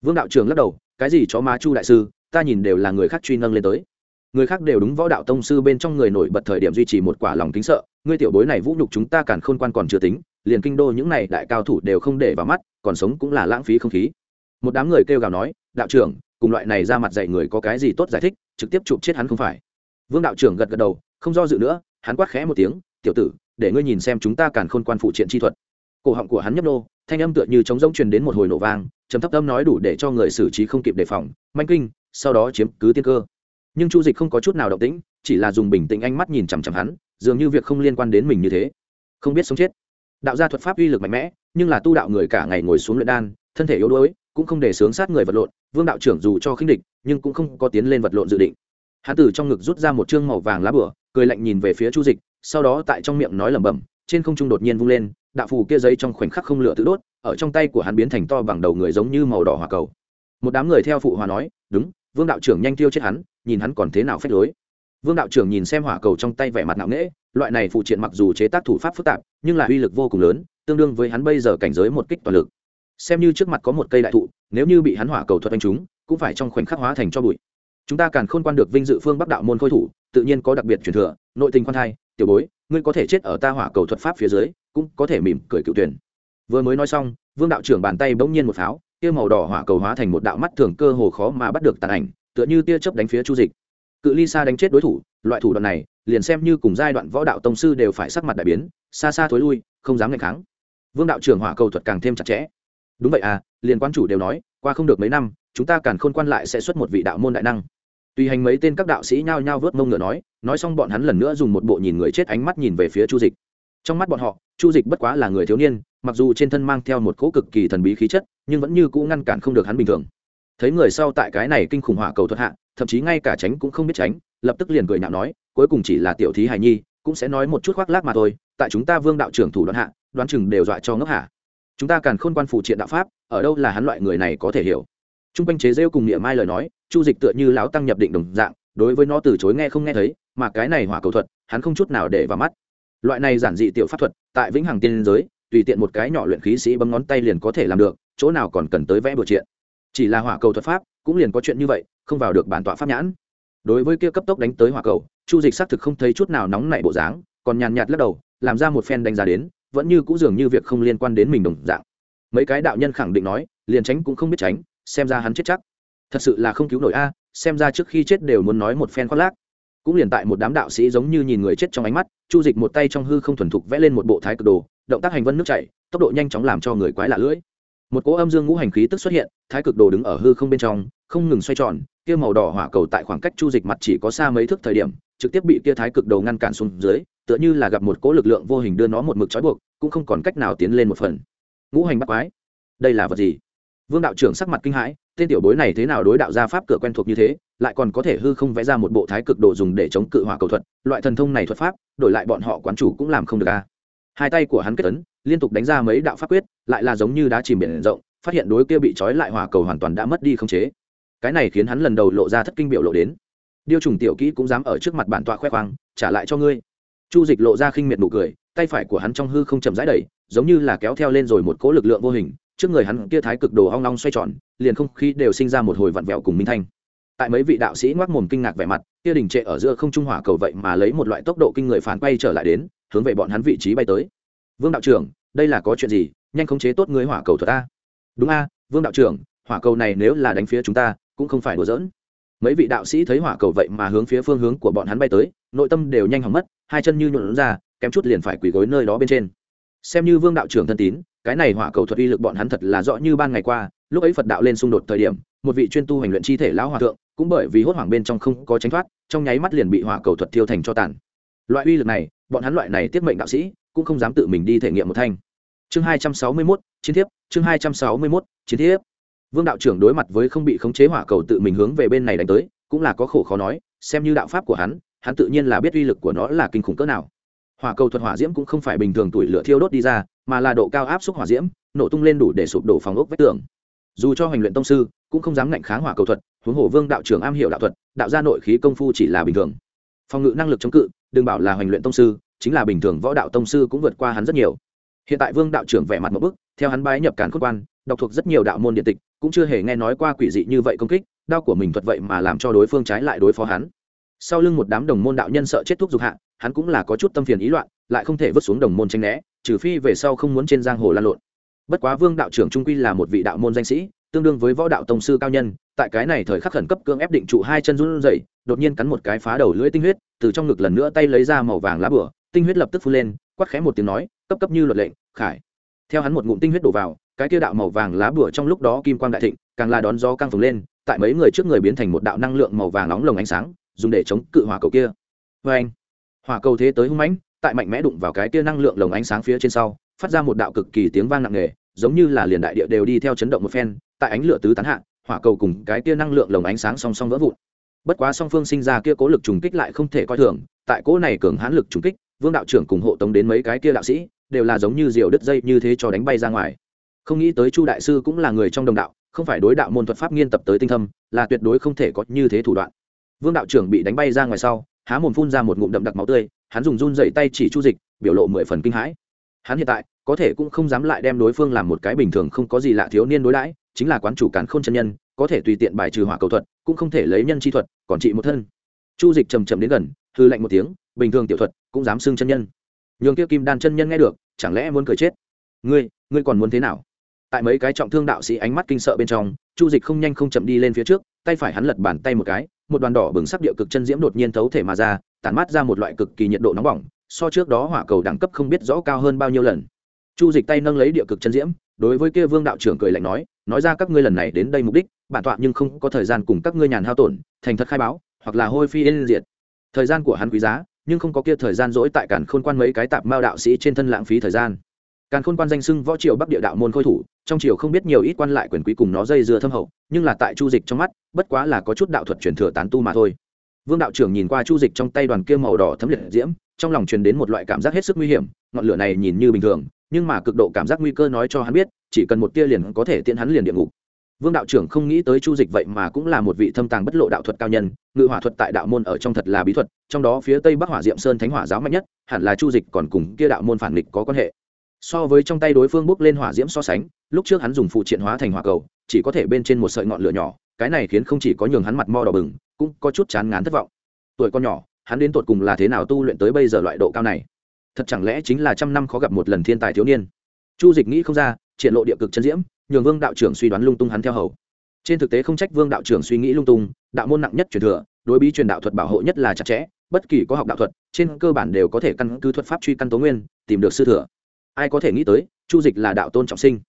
A: Vương đạo trưởng lắc đầu, cái gì chó má chu đại sư, ta nhìn đều là người khác truy nâng lên tới. Người khác đều đúng võ đạo tông sư bên trong người nổi bật thời điểm duy trì một quả lòng kính sợ, ngươi tiểu bối này vũ nhục chúng ta càn khôn quan còn chưa tính, liền kinh đô những này đại cao thủ đều không để vào mắt, còn sống cũng là lãng phí không khí. Một đám người kêu gào nói, đạo trưởng, cùng loại này ra mặt dạy người có cái gì tốt giải thích, trực tiếp chụp chết hắn không phải. Vương đạo trưởng gật gật đầu, không do dự nữa, hắn quát khẽ một tiếng, tiểu tử, để ngươi nhìn xem chúng ta càn khôn quan phụ triện chi thuật cổ họng của hắn nhấp nô, thanh âm tựa như trống rỗng truyền đến một hồi nổ vang, trầm thấp âm nói đủ để cho người xử trí không kịp đề phòng, manh kinh, sau đó chiếm cứ tiên cơ. Nhưng chu dịch không có chút nào động tĩnh, chỉ là dùng bình tĩnh ánh mắt nhìn chằm chằm hắn, dường như việc không liên quan đến mình như thế. Không biết sống chết. Đạo gia thuật pháp uy lực mạnh mẽ, nhưng là tu đạo người cả ngày ngồi xuống luyện đan, thân thể yếu đuối, cũng không để sướng sát người vật lộn, vương đạo trưởng dù cho khinh địch, nhưng cũng không có tiến lên vật lộn dự định. Hắn từ trong ngực rút ra một chương màu vàng lá bửa cười lạnh nhìn về phía chu dịch, sau đó tại trong miệng nói lẩm bẩm, trên không trung đột nhiên vung lên đạo phù kia giấy trong khoảnh khắc không lửa tự đốt, ở trong tay của hắn biến thành to bằng đầu người giống như màu đỏ hỏa cầu. Một đám người theo phụ hòa nói, đúng, vương đạo trưởng nhanh tiêu chết hắn, nhìn hắn còn thế nào phép lối. Vương đạo trưởng nhìn xem hỏa cầu trong tay vẻ mặt nặng nễ loại này phụ triện mặc dù chế tác thủ pháp phức tạp, nhưng là uy lực vô cùng lớn, tương đương với hắn bây giờ cảnh giới một kích toàn lực. Xem như trước mặt có một cây đại thụ, nếu như bị hắn hỏa cầu thuật anh chúng cũng phải trong khoảnh khắc hóa thành cho bụi. Chúng ta càng khôn quan được vinh dự phương bắc đạo môn khôi thủ, tự nhiên có đặc biệt truyền thừa, nội tình quan thai, tiểu bối, ngươi có thể chết ở ta hỏa cầu thuật pháp phía dưới cũng có thể mỉm cười cựu tuyển. Vừa mới nói xong, vương đạo trưởng bàn tay bỗng nhiên một pháo, tia màu đỏ hỏa cầu hóa thành một đạo mắt thường cơ hồ khó mà bắt được tàn ảnh, tựa như tia chớp đánh phía chu dịch. Cự ly xa đánh chết đối thủ, loại thủ đoạn này, liền xem như cùng giai đoạn võ đạo tông sư đều phải sắc mặt đại biến, xa xa thối lui, không dám ngày kháng. Vương đạo trưởng hỏa cầu thuật càng thêm chặt chẽ. Đúng vậy à liền quan chủ đều nói, qua không được mấy năm, chúng ta càng khôn quan lại sẽ xuất một vị đạo môn đại năng. Tùy hành mấy tên các đạo sĩ nhao nhao vớt mông ngựa nói nói xong bọn hắn lần nữa dùng một bộ nhìn người chết ánh mắt nhìn về phía chu dịch trong mắt bọn họ, chu dịch bất quá là người thiếu niên, mặc dù trên thân mang theo một cỗ cực kỳ thần bí khí chất, nhưng vẫn như cũ ngăn cản không được hắn bình thường. Thấy người sau tại cái này kinh khủng hỏa cầu thuật hạ, thậm chí ngay cả tránh cũng không biết tránh, lập tức liền cười nhạo nói, cuối cùng chỉ là tiểu thí hài nhi, cũng sẽ nói một chút khoác lác mà thôi, tại chúng ta vương đạo trưởng thủ đoạn hạ, đoán chừng đều dọa cho ngốc hạ chúng ta càng khôn quan phụ triện đạo pháp, ở đâu là hắn loại người này có thể hiểu? T r u n g quanh chế rêu cùng niệm mai lời nói, chu dịch tựa như láo tăng nhập định đồng dạng, đối với nó từ chối nghe không nghe thấy, mà cái này hỏa cầu thuật, hắn không chút nào để vào mắt loại này giản dị tiểu pháp thuật, tại vĩnh hằng tiên giới, tùy tiện một cái nhỏ luyện khí sĩ bấm ngón tay liền có thể làm được, chỗ nào còn cần tới vẽ bừa triện. Chỉ là hỏa cầu thuật pháp, cũng liền có chuyện như vậy, không vào được bản tọa pháp nhãn. Đối với kia cấp tốc đánh tới hỏa cầu, chu dịch xác thực không thấy chút nào nóng nảy bộ dáng, còn nhàn nhạt lắc đầu, làm ra một phen đánh giá đến, vẫn như cũng dường như việc không liên quan đến mình đồng dạng. Mấy cái đạo nhân khẳng định nói, liền tránh cũng không biết tránh, xem ra hắn chết chắc. Thật sự là không cứu nổi a, xem ra trước khi chết đều muốn nói một phen khoác lác cũng liền tại một đám đạo sĩ giống như nhìn người chết trong ánh mắt, chu dịch một tay trong hư không thuần thục vẽ lên một bộ thái cực đồ, động tác hành vân nước chảy, tốc độ nhanh chóng làm cho người quái lạ lưỡi. Một cỗ âm dương ngũ hành khí tức xuất hiện, thái cực đồ đứng ở hư không bên trong, không ngừng xoay tròn, kia màu đỏ hỏa cầu tại khoảng cách chu dịch mặt chỉ có xa mấy thước thời điểm, trực tiếp bị kia thái cực đồ ngăn cản xuống dưới, tựa như là gặp một cỗ lực lượng vô hình đưa nó một mực trói buộc, cũng không còn cách nào tiến lên một phần. Ngũ hành bắt quái, đây là vật gì? Vương đạo trưởng sắc mặt kinh hãi, tên tiểu bối này thế nào đối đạo gia pháp cửa quen thuộc như thế? Lại còn có thể hư không vẽ ra một bộ thái cực đồ dùng để chống cự hỏa cầu thuật, loại thần thông này thuật pháp, đổi lại bọn họ quán chủ cũng làm không được a. Hai tay của hắn kết ấn, liên tục đánh ra mấy đạo pháp quyết, lại là giống như đá chìm biển rộng, phát hiện đối kia bị trói lại hỏa cầu hoàn toàn đã mất đi không chế. Cái này khiến hắn lần đầu lộ ra thất kinh biểu lộ đến. Điêu trùng tiểu kỹ cũng dám ở trước mặt bản tọa khoe khoang, trả lại cho ngươi. Chu dịch lộ ra khinh miệt nụ cười, tay phải của hắn trong hư không chậm rãi đẩy, giống như là kéo theo lên rồi một cỗ lực lượng vô hình, trước người hắn kia thái cực đồ hong long xoay tròn, liền không khí đều sinh ra một hồi vặn vẹo cùng minh thanh tại mấy vị đạo sĩ ngoác mồm kinh ngạc vẻ mặt, kia đình trệ ở giữa không trung hỏa cầu vậy mà lấy một loại tốc độ kinh người phản quay trở lại đến, hướng về bọn hắn vị trí bay tới. Vương đạo trưởng, đây là có chuyện gì? Nhanh khống chế tốt người hỏa cầu thuật ta. đúng a, vương đạo trưởng, hỏa cầu này nếu là đánh phía chúng ta, cũng không phải đùa giỡn. Mấy vị đạo sĩ thấy hỏa cầu vậy mà hướng phía phương hướng của bọn hắn bay tới, nội tâm đều nhanh hỏng mất, hai chân như nhuộn ra, kém chút liền phải quỳ gối nơi đó bên trên. Xem như vương đạo trưởng thân tín, cái này hỏa cầu thuật uy lực bọn hắn thật là rõ như ban ngày qua, lúc ấy phật đạo lên xung đột thời điểm, một vị chuyên tu hành luyện chi thể lão hòa thượng cũng bởi vì hốt hoảng bên trong không có tránh thoát, trong nháy mắt liền bị hỏa cầu thuật thiêu thành cho tàn. Loại uy lực này, bọn hắn loại này tiết mệnh đạo sĩ, cũng không dám tự mình đi thể nghiệm một thanh. Chương hai trăm sáu mươi mốt, chiến thiếp, chương hai trăm sáu mươi mốt, chiến thiếp. Vương đạo trưởng đối mặt với không bị khống chế hỏa cầu tự mình hướng về bên này đánh tới, cũng là có khổ khó nói, xem như đạo pháp của hắn hắn tự nhiên là biết uy lực của nó là kinh khủng cỡ nào. Hỏa cầu thuật hỏa diễm cũng không phải bình thường tuổi lửa thiêu đốt đi ra, mà là độ cao áp suất hỏa diễm, nổ tung lên đủ để sụp đổ phòng ốc vách tường. Dù cho hành luyện tông sư cũng không dám ngạnh kháng hỏa cầu thuật huống hồ vương đạo trưởng am hiểu đạo thuật, đạo gia nội khí công phu chỉ là bình thường. Phòng ngự năng lực chống cự, đừng bảo là hoành luyện tông sư, chính là bình thường võ đạo tông sư cũng vượt qua hắn rất nhiều. Hiện tại vương đạo trưởng vẻ mặt một bức, theo hắn bái nhập cản cốt quan, đọc thuộc rất nhiều đạo môn điện tịch, cũng chưa hề nghe nói qua quỷ dị như vậy công kích, đao của mình thuật vậy mà làm cho đối phương trái lại đối phó hắn. Sau lưng một đám đồng môn đạo nhân sợ chết thuốc dục hạ, hắn cũng là có chút tâm phiền ý loạn, lại không thể vứt xuống đồng môn tranh né, trừ phi về sau không muốn trên giang hồ lan lộn. Bất quá vương đạo trưởng trung quy là một vị đạo môn danh sĩ tương đương với võ đạo tông sư cao nhân, tại cái này thời khắc khẩn cấp cưỡng ép định trụ hai chân run rẩy, đột nhiên cắn một cái phá đầu lưỡi tinh huyết, từ trong ngực lần nữa tay lấy ra màu vàng lá bửa, tinh huyết lập tức phun lên, quát khẽ một tiếng nói, cấp cấp như luật lệnh, khải. Theo hắn một ngụm tinh huyết đổ vào, cái kia đạo màu vàng lá bửa trong lúc đó kim quang đại thịnh, càng là đón gió căng phồng lên, tại mấy người trước người biến thành một đạo năng lượng màu vàng nóng lồng ánh sáng, dùng để chống cự hỏa cầu kia. Vê anh, hỏa cầu thế tới hung mãnh, tại mạnh mẽ đụng vào cái kia năng lượng lồng ánh sáng phía trên sau, phát ra một đạo cực kỳ tiếng vang nặng nề giống như là liền đại địa đều đi theo chấn động một phen, tại ánh lửa tứ tán hạ, hỏa cầu cùng cái kia năng lượng lồng ánh sáng song song vỡ vụn. Bất quá song phương sinh ra kia cố lực trùng kích lại không thể coi thường, tại cố này cường hãn lực trùng kích, vương đạo trưởng cùng hộ tống đến mấy cái kia đạo sĩ, đều là giống như diều đứt dây như thế cho đánh bay ra ngoài. Không nghĩ tới chu đại sư cũng là người trong đồng đạo, không phải đối đạo môn thuật pháp nghiên tập tới tinh thâm, là tuyệt đối không thể có như thế thủ đoạn. Vương đạo trưởng bị đánh bay ra ngoài sau, há mồm phun ra một ngụm đậm đặc máu tươi, hắn dùng run dậy tay chỉ chu dịch, biểu lộ mười phần kinh hãi. Hắn hiện tại có thể cũng không dám lại đem đối phương làm một cái bình thường không có gì lạ thiếu niên đối đãi, chính là quán chủ cán k h ô n chân nhân, có thể tùy tiện bài trừ hỏa cầu thuật, cũng không thể lấy nhân chi thuật, còn trị một thân. Chu dịch chầm trầm đến gần, hư lạnh một tiếng, bình thường tiểu thuật, cũng dám xưng chân nhân. Nhường kia kim đan chân nhân nghe được, chẳng lẽ muốn cười chết? Ngươi ngươi còn muốn thế nào? Tại mấy cái trọng thương đạo sĩ ánh mắt kinh sợ bên trong, chu dịch không nhanh không chậm đi lên phía trước, tay phải hắn lật bàn tay một cái, một đoàn đỏ bừng sắc địa cực chân diễm đột nhiên thấu thể mà ra, tản mát ra một loại cực kỳ nhiệt độ nóng bỏng, so trước đó hỏa cầu đẳng cấp không biết rõ cao hơn bao nhiêu lần chu dịch tay nâng lấy địa cực chân diễm, đối với kia vương đạo trưởng cười lạnh nói nói ra các ngươi lần này đến đây mục đích, bản tọa nhưng không có thời gian cùng các ngươi nhàn hao tổn, thành thật khai báo, hoặc là hôi phi yên diệt. Thời gian của hắn quý giá, nhưng không có kia thời gian dỗi tại cản khôn quan mấy cái tạp mao đạo sĩ trên thân lãng phí thời gian. Càn khôn quan danh sưng võ triều bắc địa đạo môn khôi thủ, trong triều không biết nhiều ít quan lại quyền quý cùng nó dây dưa thâm hậu, nhưng là tại chu dịch trong mắt, bất quá là có chút đạo thuật truyền thừa tán tu mà thôi. Vương đạo trưởng nhìn qua chu dịch trong tay đoàn kia màu đỏ thấm liệt diễm, trong lòng truyền đến một loại cảm giác hết sức nguy hiểm, ngọn lửa này nhìn như bình thường nhưng mà cực độ cảm giác nguy cơ nói cho hắn biết, chỉ cần một tia liền có thể tiện hắn liền địa ngục. Vương đạo trưởng không nghĩ tới chu dịch vậy mà cũng là một vị thâm tàng bất lộ đạo thuật cao nhân, ngự hỏa thuật tại đạo môn ở trong thật là bí thuật, trong đó phía tây bắc hỏa diệm sơn thánh hỏa giáo mạnh nhất, hẳn là chu dịch còn cùng kia đạo môn phản nghịch có quan hệ. So với trong tay đối phương bốc lên hỏa diễm so sánh, lúc trước hắn dùng phụ triện hóa thành hỏa cầu, chỉ có thể bên trên một sợi ngọn lửa nhỏ, cái này khiến không chỉ có nhường hắn mặt mo đỏ bừng, cũng có chút chán ngán thất vọng. Tuổi con nhỏ, hắn đến tột cùng là thế nào tu luyện tới bây giờ loại độ cao này? Thật chẳng lẽ chính là trăm năm khó gặp một lần thiên tài thiếu niên? Chu dịch nghĩ không ra triển lộ địa cực chân diễm nhường vương đạo trưởng suy đoán lung tung hắn theo hầu. Trên thực tế không trách vương đạo trưởng suy nghĩ lung tung đạo môn nặng nhất truyền thừa đối bí truyền đạo thuật bảo hộ nhất là chặt chẽ bất kỳ có học đạo thuật trên cơ bản đều có thể căn cứ thuật pháp truy căn tố nguyên tìm được sư thừa. Ai có thể nghĩ tới chu dịch là đạo tôn trọng sinh.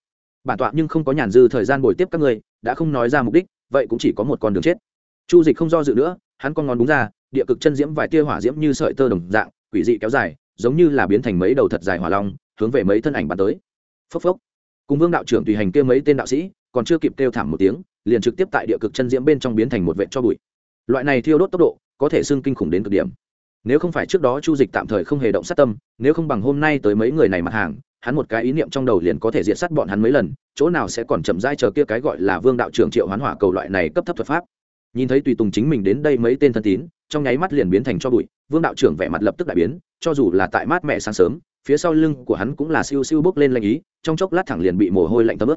A: Bản tọa nhưng không có nhàn dư thời gian bồi tiếp các người, đã không nói ra mục đích vậy cũng chỉ có một con đường chết. Chu dịch không do dự nữa hắn con ngón đúng ra địa cực chân diễm vài tia hỏa diễm như sợi tơ đồng dạng quỷ dị kéo dài giống như là biến thành mấy đầu thật dài hỏa long, hướng về mấy thân ảnh bắn tới. Phốc phốc. Cùng vương đạo trưởng tùy hành kia mấy tên đạo sĩ, còn chưa kịp kêu thảm một tiếng, liền trực tiếp tại địa cực chân diễm bên trong biến thành một vệ cho bụi. Loại này thiêu đốt tốc độ, có thể xưng kinh khủng đến cực điểm. Nếu không phải trước đó chu dịch tạm thời không hề động sát tâm, nếu không bằng hôm nay tới mấy người này mặt hàng, hắn một cái ý niệm trong đầu liền có thể diệt sát bọn hắn mấy lần, chỗ nào sẽ còn chậm rãi chờ kia cái gọi là vương đạo trưởng triệu hoán hỏa cầu loại này cấp thấp thuật pháp nhìn thấy tùy tùng chính mình đến đây mấy tên thân tín, trong nháy mắt liền biến thành cho bụi, vương đạo trưởng vẻ mặt lập tức đại biến, cho dù là tại mát mẹ sáng sớm, phía sau lưng của hắn cũng là siêu siêu bốc lên lanh ý, trong chốc lát thẳng liền bị mồ hôi lạnh tấm ướt.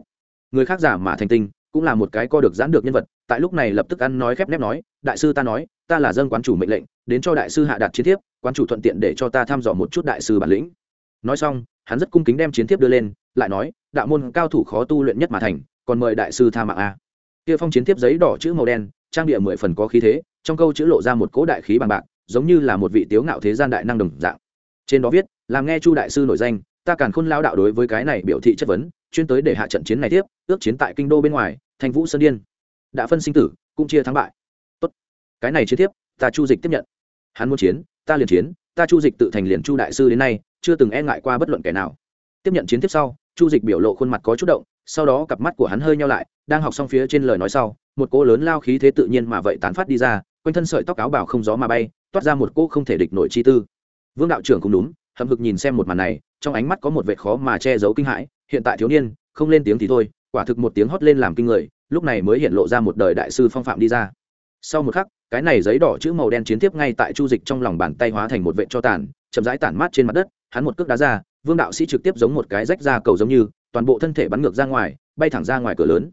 A: Người khác giả mà thành tinh, cũng là một cái co được giãn được nhân vật, tại lúc này lập tức ăn nói khép nép nói, đại sư ta nói, ta là dân quán chủ mệnh lệnh, đến cho đại sư hạ đạt chiến thiếp, quán chủ thuận tiện để cho ta thăm dò một chút đại sư bản lĩnh. Nói xong, hắn rất cung kính đem chiến thiếp đưa lên, lại nói, đạo môn cao thủ khó tu luyện nhất mà thành, còn mời đại sư tha mạng a kia phong chiến tiếp giấy đỏ chữ màu đen, trang địa mười phần có khí thế, trong câu chữ lộ ra một cỗ đại khí bằng bạc, giống như là một vị tiếu ngạo thế gian đại năng đồng dạng. Trên đó viết, làm nghe chu đại sư nổi danh, ta càn khôn lao đạo đối với cái này biểu thị chất vấn, chuyên tới để hạ trận chiến này tiếp, ước chiến tại kinh đô bên ngoài thành vũ sơn điên. Đã phân sinh tử, cũng chia thắng bại. Tốt, cái này chiến tiếp, ta chu dịch tiếp nhận. Hắn muốn chiến, ta liền chiến, ta chu dịch tự thành liền chu đại sư đến nay, chưa từng e ngại qua bất luận kẻ nào. Tiếp nhận chiến tiếp sau, chu dịch biểu lộ khuôn mặt có chút động sau đó cặp mắt của hắn hơi nhau lại, đang học xong phía trên lời nói sau, một cỗ lớn lao khí thế tự nhiên mà vậy tán phát đi ra, quanh thân sợi tóc áo bảo không gió mà bay, toát ra một cỗ không thể địch nổi chi tư. Vương đạo trưởng cũng đúng, hậm hực nhìn xem một màn này, trong ánh mắt có một vệ khó mà che giấu kinh hãi, hiện tại thiếu niên, không lên tiếng thì thôi, quả thực một tiếng hót lên làm kinh người, lúc này mới hiện lộ ra một đời đại sư phong phạm đi ra. Sau một khắc, cái này giấy đỏ chữ màu đen chiến tiếp ngay tại chu dịch trong lòng bàn tay hóa thành một vệ cho tàn, chậm rãi tản mát trên mặt đất, hắn một cước đá ra, vương đạo sĩ trực tiếp giống một cái rách ra cầu giống như toàn bộ thân thể bắn ngược ra ngoài, bay thẳng ra ngoài cửa lớn.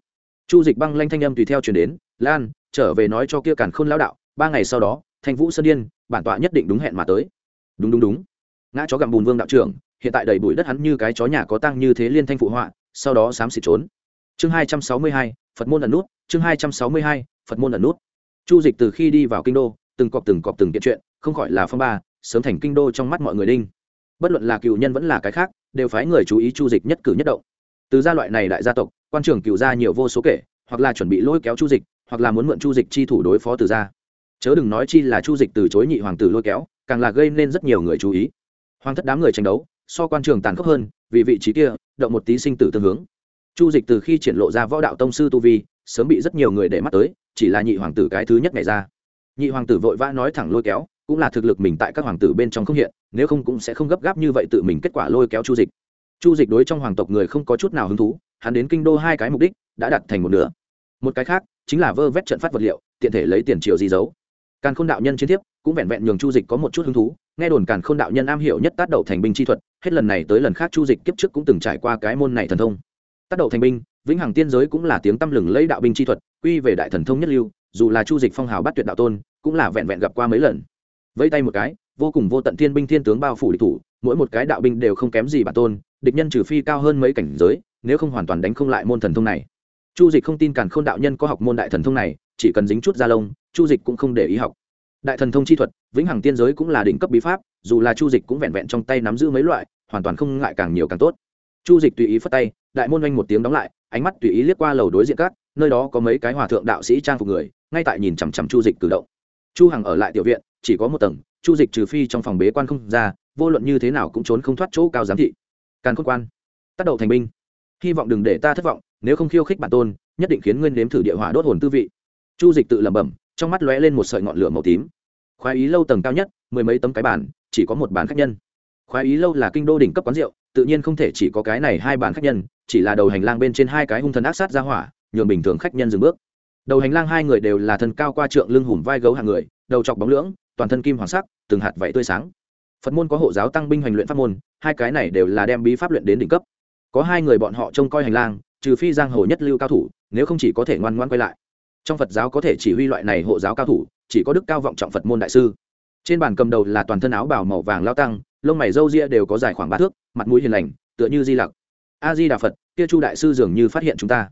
A: Chu dịch băng lanh thanh âm tùy theo chuyển đến, lan, trở về nói cho kia càn khôn lão đạo, ba ngày sau đó, thanh vũ sơn điên, bản tọa nhất định đúng hẹn mà tới. Đúng đúng đúng. Ngã chó gặm bùn vương đạo trưởng, hiện tại đầy bụi đất hắn như cái chó nhà có tăng như thế liên thanh phụ họa, sau đó xám xịt trốn. Chương hai trăm sáu mươi hai, phật môn ẩn nút, chương hai trăm sáu mươi hai, phật môn ẩn nút. Chu dịch từ khi đi vào kinh đô, từng cọp từng cọp từng kiện chuyện, không khỏi là phong ba, sớm thành kinh đô trong mắt mọi người đinh. Bất luận là cựu nhân vẫn là cái khác, đều phái người chú ý chu dịch nhất cử nhất động từ gia loại này đại gia tộc, quan trường cựu gia nhiều vô số kể, hoặc là chuẩn bị lôi kéo chu dịch, hoặc là muốn mượn chu dịch chi thủ đối phó từ gia. Chớ đừng nói chi là chu dịch từ chối nhị hoàng tử lôi kéo, càng là gây nên rất nhiều người chú ý. Hoàng thất đám người tranh đấu, so quan trường tàn khốc hơn, vì vị trí kia, động một tí sinh tử tương hướng. Chu dịch từ khi triển lộ ra võ đạo tông sư tu vi, sớm bị rất nhiều người để mắt tới, chỉ là nhị hoàng tử cái thứ nhất ngày ra. Nhị hoàng tử vội vã nói thẳng lôi kéo, cũng là thực lực mình tại các hoàng tử bên trong không hiện, nếu không cũng sẽ không gấp gáp như vậy tự mình kết quả lôi kéo chu dịch chu dịch đối trong hoàng tộc người không có chút nào hứng thú, hắn đến kinh đô hai cái mục đích, đã đặt thành một nửa. Một cái khác, chính là vơ vét trận phát vật liệu, tiện thể lấy tiền triệu di dấu. Càn khôn đạo nhân chiến tiếp cũng vẹn vẹn nhường chu dịch có một chút hứng thú, nghe đồn càn khôn đạo nhân am hiểu nhất tác đậu thành binh chi thuật, hết lần này tới lần khác chu dịch kiếp trước cũng từng trải qua cái môn này thần thông. Tác đậu thành binh, vĩnh hằng tiên giới cũng là tiếng tăm lừng lấy đạo binh chi thuật, quy về đại thần thông nhất lưu, dù là chu dịch phong hào bắt tuyệt đạo tôn, cũng là vẹn vẹn gặp qua mấy lần. Vẫy tay một cái, vô cùng vô tận thiên binh thiên tướng bao phủ địch thủ, mỗi một cái đạo binh đều không kém gì bản tôn địch nhân trừ phi cao hơn mấy cảnh giới, nếu không hoàn toàn đánh không lại môn thần thông này. Chu dịch không tin càn k h ô n đạo nhân có học môn đại thần thông này, chỉ cần dính chút da lông, chu dịch cũng không để ý học. Đại thần thông chi thuật, vĩnh hằng tiên giới cũng là đỉnh cấp bí pháp, dù là chu dịch cũng vẹn vẹn trong tay nắm giữ mấy loại, hoàn toàn không ngại càng nhiều càng tốt. Chu dịch tùy ý phất tay, đại môn oanh một tiếng đóng lại, ánh mắt tùy ý liếc qua lầu đối diện các, nơi đó có mấy cái hòa thượng đạo sĩ trang phục người, ngay tại nhìn chằm chằm chu dịch cử động. Chu hằng ở lại tiểu viện, chỉ có một tầng, chu dịch trừ phi trong phòng bế quan không ra, vô luận như thế nào cũng trốn không thoát chỗ cao giám thị càn khôn quan. Tác đầu thành binh. Hy vọng đừng để ta thất vọng, nếu không khiêu khích bản tôn, nhất định khiến nguyên đếm thử địa hỏa đốt hồn tư vị. Chu dịch tự lẩm bẩm, trong mắt lóe lên một sợi ngọn lửa màu tím. Khoái ý lâu tầng cao nhất, mười mấy tấm cái bàn, chỉ có một bàn khách nhân. Khoái ý lâu là kinh đô đỉnh cấp quán rượu, tự nhiên không thể chỉ có cái này hai bàn khách nhân, chỉ là đầu hành lang bên trên hai cái hung thần ác sát ra hỏa, nhường bình thường khách nhân dừng bước. Đầu hành lang hai người đều là thân cao qua trượng lưng hùm vai gấu hàng người, đầu chọc bóng lưỡng, toàn thân kim hoàng sắc, từng hạt vẫy tươi sáng phật môn có hộ giáo tăng binh hành luyện pháp môn, hai cái này đều là đem bí pháp luyện đến đỉnh cấp. Có hai người bọn họ trông coi hành lang, trừ phi giang hồ nhất lưu cao thủ, nếu không chỉ có thể ngoan ngoan quay lại. Trong phật giáo có thể chỉ huy loại này hộ giáo cao thủ, chỉ có đức cao vọng trọng phật môn đại sư. Trên bàn cầm đầu là toàn thân áo bảo màu vàng lao tăng, lông mày râu ria đều có dài khoảng ba thước, mặt mũi hiền lành, tựa như di lặc. A di đà phật, kia chu đại sư dường như phát hiện chúng ta.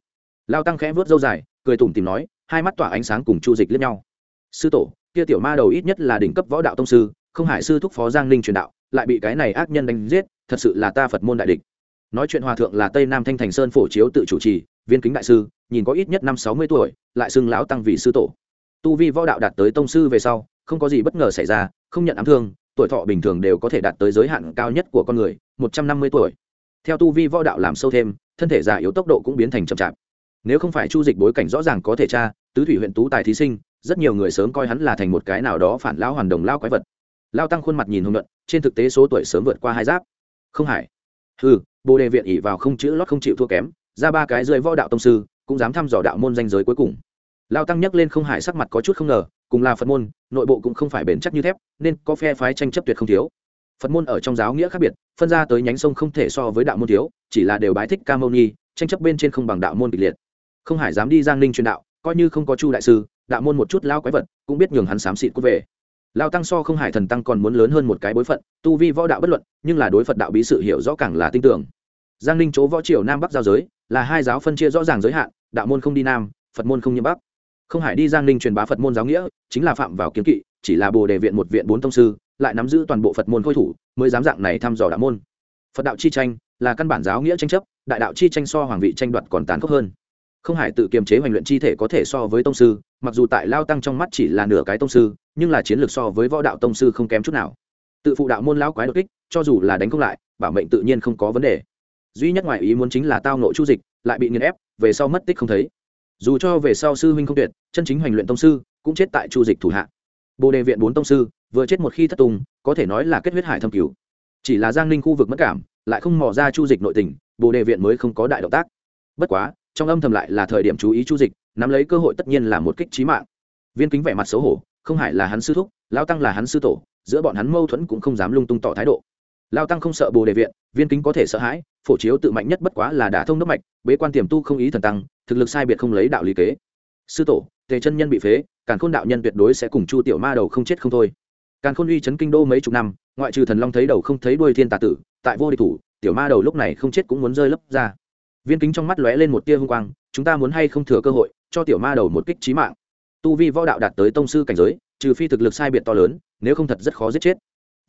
A: Lao tăng khẽ vớt râu dài, cười tủm tìm nói, hai mắt tỏa ánh sáng cùng chu dịch lẫn nhau. Sư tổ, kia tiểu ma đầu ít nhất là đỉnh cấp võ đạo tông sư không hải sư thúc phó giang ninh truyền đạo, lại bị cái này ác nhân đánh giết, thật sự là ta phật môn đại địch. Nói chuyện hòa thượng là tây nam thanh thành sơn phổ chiếu tự chủ trì, viên kính đại sư, nhìn có ít nhất năm sáu mươi tuổi, lại xưng lão tăng vị sư tổ. Tu vi võ đạo đạt tới tông sư về sau, không có gì bất ngờ xảy ra, không nhận ám thương, tuổi thọ bình thường đều có thể đạt tới giới hạn cao nhất của con người, một trăm năm mươi tuổi. Theo tu vi võ đạo làm sâu thêm, thân thể già yếu tốc độ cũng biến thành chậm chạp. Nếu không phải chu dịch bối cảnh rõ ràng có thể tra, tứ thủy huyện tú tài thí sinh, rất nhiều người sớm coi hắn là thành một cái nào đó phản lão hoàn đồng lao quái vật lao tăng khuôn mặt nhìn hồng luận, trên thực tế số tuổi sớm vượt qua hai giáp. Không hải. Ừ bồ đề viện ỉ vào không chữ lót không chịu thua kém, ra ba cái rơi võ đạo tông sư, cũng dám thăm dò đạo môn danh giới cuối cùng. Lao tăng nhắc lên không hải sắc mặt có chút không ngờ, cùng là phật môn, nội bộ cũng không phải bền chắc như thép, nên có phe phái tranh chấp tuyệt không thiếu. Phật môn ở trong giáo nghĩa khác biệt, phân ra tới nhánh sông không thể so với đạo môn thiếu, chỉ là đều bái thích ca mâu ni, tranh chấp bên trên không bằng đạo môn kịch liệt. Không hải dám đi giang ninh truyền đạo, coi như không có chu đại sư, đạo môn một chút lao quái vật, cũng biết nhường hắn xám xịt cút về lao tăng so không hải thần tăng còn muốn lớn hơn một cái bối phận, tu vi võ đạo bất luận, nhưng là đối phật đạo bí sự hiểu rõ càng là tin tưởng giang ninh chỗ võ triều nam bắc giao giới, là hai giáo phân chia rõ ràng giới hạn, đạo môn không đi nam, phật môn không nhiễm bắc. Không hải đi giang ninh truyền bá phật môn giáo nghĩa, chính là phạm vào kiến kỵ, chỉ là bồ đề viện một viện bốn tông sư, lại nắm giữ toàn bộ phật môn khôi thủ, mới dám dạng này thăm dò đạo môn. Phật đạo chi tranh, là căn bản giáo nghĩa tranh chấp, đại đạo chi tranh so hoàng vị tranh đoạt còn tán khốc hơn. Không hải tự kiềm chế hoành luyện chi thể có thể so với tông sư, mặc dù tại lao tăng trong mắt chỉ là nửa cái tông sư nhưng là chiến lược so với võ đạo tông sư không kém chút nào. Tự phụ đạo môn lão quái đột kích, cho dù là đánh không lại, bảo mệnh tự nhiên không có vấn đề. Duy nhất ngoài ý muốn chính là tao nội chu dịch, lại bị nghiền ép, về sau mất tích không thấy. Dù cho về sau sư huynh không tuyệt, chân chính hoành luyện tông sư, cũng chết tại chu dịch thủ hạ. Bồ đề viện bốn tông sư, vừa chết một khi thất tùng, có thể nói là kết huyết hải thâm cứu chỉ là giang ninh khu vực mất cảm, lại không mò ra chu dịch nội tình, bồ đề viện mới không có đại động tác. Bất quá, trong âm thầm lại là thời điểm chú ý chu dịch, nắm lấy cơ hội tất nhiên là một kích trí mạng. Viên kính vẻ mặt xấu hổ không hải là hắn sư thúc, lao tăng là hắn sư tổ, giữa bọn hắn mâu thuẫn cũng không dám lung tung tỏ thái độ. Lao tăng không sợ bồ đề viện, viên kính có thể sợ hãi, phổ chiếu tự mạnh nhất bất quá là đả thông nước mạch, bế quan tiềm tu không ý thần tăng, thực lực sai biệt không lấy đạo lý kế. Sư tổ, tề chân nhân bị phế, càn khôn đạo nhân tuyệt đối sẽ cùng chu tiểu ma đầu không chết không thôi. Càn khôn uy chấn kinh đô mấy chục năm, ngoại trừ thần long thấy đầu không thấy đuôi thiên tà tử, tại vô địch thủ, tiểu ma đầu lúc này không chết cũng muốn rơi lấp ra. Viên kính trong mắt lóe lên một tia hung quang, chúng ta muốn hay không thừa cơ hội, cho tiểu ma đầu một kích trí mạng? Tu vi võ đạo đạt tới tông sư cảnh giới, trừ phi thực lực sai biệt to lớn, nếu không thật rất khó giết chết.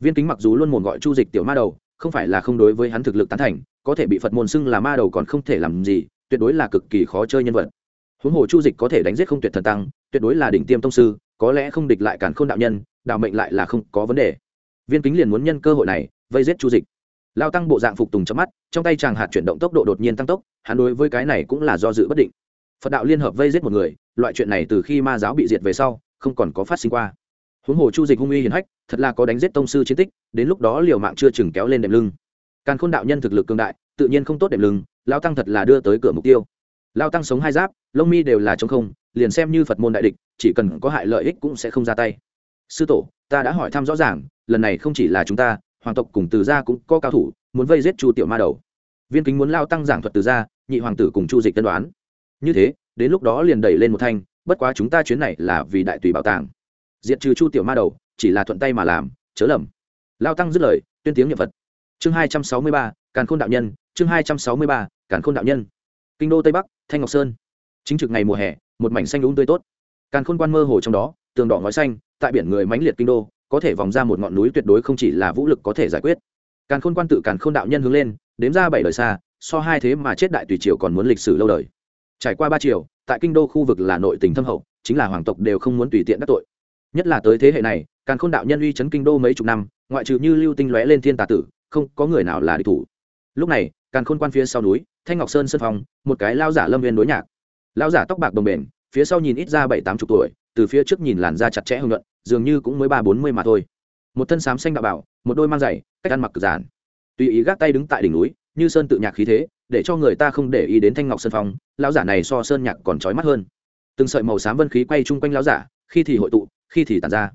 A: Viên kính mặc dù luôn mồm gọi chu dịch tiểu ma đầu, không phải là không đối với hắn thực lực tán thành, có thể bị phật môn xưng là ma đầu còn không thể làm gì, tuyệt đối là cực kỳ khó chơi nhân vật. Huống hồ chu dịch có thể đánh giết không tuyệt thần tăng, tuyệt đối là đỉnh tiêm tông sư, có lẽ không địch lại cản k đạo nhân, đạo mệnh lại là không có vấn đề. Viên kính liền muốn nhân cơ hội này, vây giết chu dịch. Lao tăng bộ dạng phục tùng chấm mắt, trong tay chàng hạt chuyển động tốc độ đột nhiên tăng tốc, hắn đối với cái này cũng là do dự bất định phật đạo liên hợp vây giết một người, loại chuyện này từ khi ma giáo bị diệt về sau, không còn có phát sinh qua. Huống hồ chu dịch hung uy hiển hách, thật là có đánh giết tông sư chiến tích, đến lúc đó liều mạng chưa chừng kéo lên đệm lưng. Càn khôn đạo nhân thực lực cường đại, tự nhiên không tốt đệm lưng, lao tăng thật là đưa tới cửa mục tiêu. Lao tăng sống hai giáp, lông mi đều là t không, liền xem như phật môn đại địch, chỉ cần có hại lợi ích cũng sẽ không ra tay. Sư tổ, ta đã hỏi thăm rõ ràng, lần này không chỉ là chúng ta, hoàng tộc cùng từ gia cũng có cao thủ, muốn vây giết chu tiểu ma đầu. Viên kính muốn lao tăng giảng thuật từ gia, nhị hoàng tử cùng chu dịch tân đoán như thế, đến lúc đó liền đẩy lên một thanh, bất quá chúng ta chuyến này là vì đại tùy bảo tàng. Diện trừ chu tiểu ma đầu, chỉ là thuận tay mà làm, chớ lầm. Lao tăng dứt lời, tuyên tiếng niệm phật. Chương hai trăm sáu mươi ba, càn khôn đạo nhân, chương hai trăm sáu mươi ba, càn khôn đạo nhân. Kinh đô tây bắc, thanh ngọc sơn. Chính trực ngày mùa hè, một mảnh xanh đúng tươi tốt. Càn khôn quan mơ hồ trong đó, tường đỏ ngói xanh, tại biển người mãnh liệt kinh đô, có thể vòng ra một ngọn núi tuyệt đối không chỉ là vũ lực có thể giải quyết. Càn khôn quan tự càn khôn đạo nhân hướng lên, đếm ra bảy đời xa, so hai thế mà chết đại tùy triều còn muốn lịch sử lâu đời trải qua ba triều, tại kinh đô khu vực là nội tình thâm hậu, chính là hoàng tộc đều không muốn tùy tiện đắc tội. Nhất là tới thế hệ này, càn khôn đạo nhân uy chấn kinh đô mấy chục năm, ngoại trừ như lưu tinh lóe lên thiên tà tử, không có người nào là địch thủ. Lúc này, càn khôn quan phía sau núi, thanh ngọc sơn sân phòng, một cái lao giả lâm viên đối nhạc. Lao giả tóc bạc đồng bền, phía sau nhìn ít ra bảy tám chục tuổi, từ phía trước nhìn làn da chặt chẽ hưng luận dường như cũng mới ba bốn mươi mà thôi. Một thân xám xanh đạo bảo, một đôi mang giày, cách ăn mặc cực giản. Tùy ý gác tay đứng tại đỉnh núi như sơn tự nhạc khí thế, để cho người ta không để ý đến thanh ngọc sơn phong, lão giả này so sơn nhạc còn trói mắt hơn. Từng sợi màu xám vân khí quay chung quanh lão giả, khi thì hội tụ, khi thì tàn ra.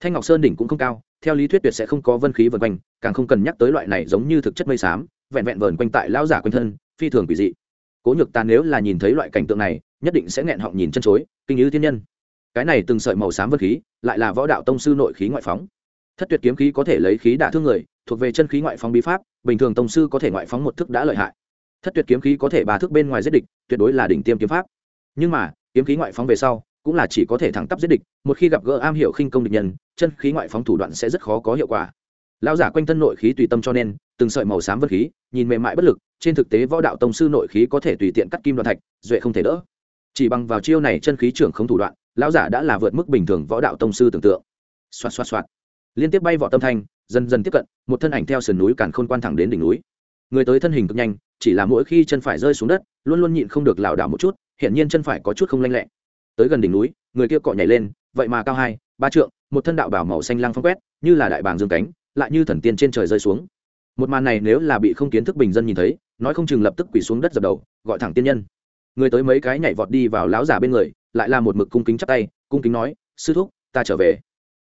A: Thanh ngọc sơn đỉnh cũng không cao, theo lý thuyết tuyệt sẽ không có vân khí vần quanh, càng không cần nhắc tới loại này giống như thực chất mây xám, vẹn vẹn vờn quanh tại lão giả quanh thân, phi thường quỷ dị. Cố nhược ta nếu là nhìn thấy loại cảnh tượng này, nhất định sẽ nghẹn họng nhìn chân chối, kinh như thiên nhân. Cái này từng sợi màu xám vân khí, lại là võ đạo tông sư nội khí ngoại phóng. Thất tuyệt kiếm khí có thể lấy khí đả thương người, thuộc về chân khí ngoại phóng bí pháp bình thường tông sư có thể ngoại phóng một thức đã lợi hại. Thất tuyệt kiếm khí có thể ba thức bên ngoài giết địch, tuyệt đối là đỉnh tiêm kiếm pháp. Nhưng mà, kiếm khí ngoại phóng về sau, cũng là chỉ có thể thẳng tắp giết địch, một khi gặp gỡ am hiểu khinh công địch nhân, chân khí ngoại phóng thủ đoạn sẽ rất khó có hiệu quả. Lão giả quanh thân nội khí tùy tâm cho nên, từng sợi màu xám vân khí, nhìn mềm mại bất lực, trên thực tế võ đạo tông sư nội khí có thể tùy tiện cắt kim đoạn thạch, duệ không thể đỡ. Chỉ bằng vào chiêu này chân khí trưởng không thủ đoạn, lão giả đã là vượt mức bình thường võ đạo tông sư tưởng tượng. Xoạt xoạt xoạt. Liên tiếp bay vỏ tâm thanh dần dần tiếp cận, một thân ảnh theo sườn núi càn khôn quan thẳng đến đỉnh núi. Người tới thân hình cực nhanh, chỉ là mỗi khi chân phải rơi xuống đất, luôn luôn nhịn không được lảo đảo một chút hiện nhiên chân phải có chút không lanh lẹ. Tới gần đỉnh núi, người kia cọ nhảy lên, vậy mà cao hai, ba trượng, một thân đạo bảo màu xanh lăng phong quét, như là đại bàng dương cánh, lại như thần tiên trên trời rơi xuống. Một màn này nếu là bị không kiến thức bình dân nhìn thấy, nói không chừng lập tức quỳ xuống đất dập đầu, gọi thẳng tiên nhân. Người tới mấy cái nhảy vọt đi vào láo giả bên người, lại là một mực cung kính chắp tay, cung kính nói, sư thúc, ta trở về.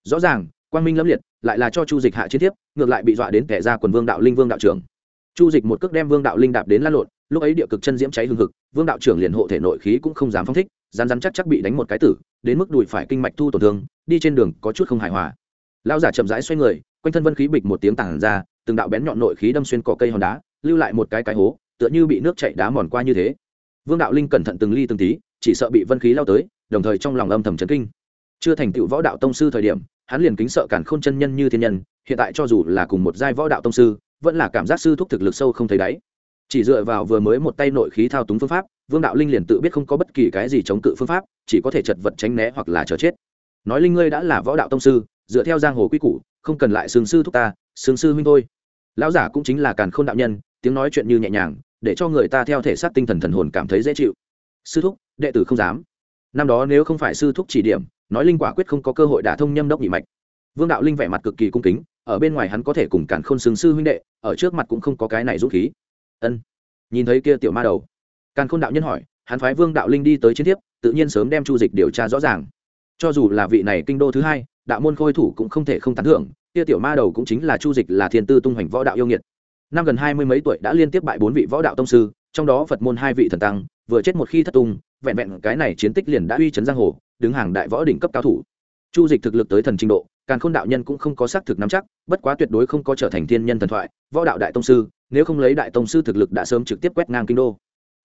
A: Rõ ràng, quang minh lâm liệt lại là cho chu dịch hạ chiến tiếp ngược lại bị dọa đến kẻ ra quần vương đạo linh vương đạo trưởng. Chu dịch một cước đem vương đạo linh đạp đến lăn lộn, lúc ấy địa cực chân diễm cháy hừng hực, vương đạo trưởng liền hộ thể nội khí cũng không dám phong thích rán rán chắc chắc bị đánh một cái tử, đến mức đùi phải kinh mạch thu tổn thương, đi trên đường có chút không hài hòa. Lao giả chậm rãi xoay người, quanh thân vân khí bịch một tiếng tản ra, từng đạo bén nhọn nội khí đâm xuyên cỏ cây hòn đá, lưu lại một cái cái hố, tựa như bị nước chảy đá mòn qua như thế. Vương đạo linh cẩn thận từng ly từng tí, chỉ sợ bị vân khí lao tới, đồng thời trong lòng âm thầm chấn kinh. Chưa thành tựu võ đạo tông sư thời điểm hắn liền kính sợ cản khôn chân nhân như thiên nhân, hiện tại cho dù là cùng một giai võ đạo tông sư, vẫn là cảm giác sư thúc thực lực sâu không thấy đáy. Chỉ dựa vào vừa mới một tay nội khí thao túng phương pháp, vương đạo linh liền tự biết không có bất kỳ cái gì chống cự phương pháp, chỉ có thể chật vật tránh né hoặc là chờ chết. Nói linh ngươi đã là võ đạo tông sư, dựa theo giang hồ quy củ, không cần lại sướng sư thúc ta sướng sư huynh thôi. Lão giả cũng chính là càn khôn đạo nhân, tiếng nói chuyện như nhẹ nhàng, để cho người ta theo thể xác tinh thần thần hồn cảm thấy dễ chịu. Sư thúc, đệ tử không dám. Năm đó nếu không phải sư thúc chỉ điểm nói linh quả quyết không có cơ hội đả thông nhâm đốc nhị mạch. Vương đạo linh vẻ mặt cực kỳ cung kính, ở bên ngoài hắn có thể cùng càn khôn xứng sư huynh đệ, ở trước mặt cũng không có cái này dũng khí. Ân. Nhìn thấy kia tiểu ma đầu, càn khôn đạo nhân hỏi, hắn phái vương đạo linh đi tới chiến tiếp tự nhiên sớm đem chu dịch điều tra rõ ràng. Cho dù là vị này kinh đô thứ hai, đạo môn khôi thủ cũng không thể không tán thưởng, kia tiểu ma đầu cũng chính là chu dịch là thiên tư tung hoành võ đạo yêu nghiệt. Năm gần hai mươi mấy tuổi đã liên tiếp bại bốn vị võ đạo tông sư, trong đó phật môn hai vị thần tăng, vừa chết một khi thất tung vẹn vẹn cái này chiến tích liền đã uy chấn giang hồ, đứng hàng đại võ đỉnh cấp cao thủ. Chu dịch thực lực tới thần trình độ, càn khôn đạo nhân cũng không có xác thực nắm chắc, bất quá tuyệt đối không có trở thành thiên nhân thần thoại, võ đạo đại tông sư, nếu không lấy đại tông sư thực lực đã sớm trực tiếp quét ngang kinh đô.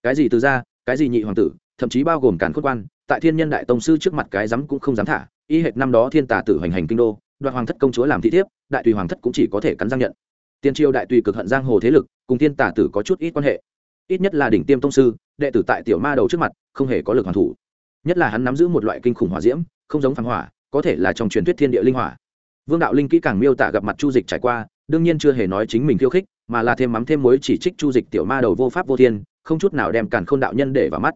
A: Cái gì từ ra cái gì nhị hoàng tử, thậm chí bao gồm càn khôn quan, tại thiên nhân đại tông sư trước mặt cái dám cũng không dám thả, y hệt năm đó thiên tả tử hoành hành kinh đô, đoạt hoàng thất công chúa làm thị thiếp, đại tùy hoàng thất cũng chỉ có thể cắn răng nhận. Tiên triều đại tùy cực hận giang hồ thế lực, cùng thiên tả tử có chút ít quan hệ. Ít nhất là đỉnh tiêm tông sư đệ tử tại tiểu ma đầu trước mặt, không hề có lực hoàn thủ. Nhất là hắn nắm giữ một loại kinh khủng hỏa diễm, không giống phán hỏa, có thể là trong truyền thuyết thiên địa linh hỏa. Vương đạo linh kỹ càng miêu tả gặp mặt chu dịch trải qua, đương nhiên chưa hề nói chính mình khiêu khích, mà là thêm mắm thêm muối chỉ trích chu dịch tiểu ma đầu vô pháp vô thiên, không chút nào đem càn khôn đạo nhân để vào mắt.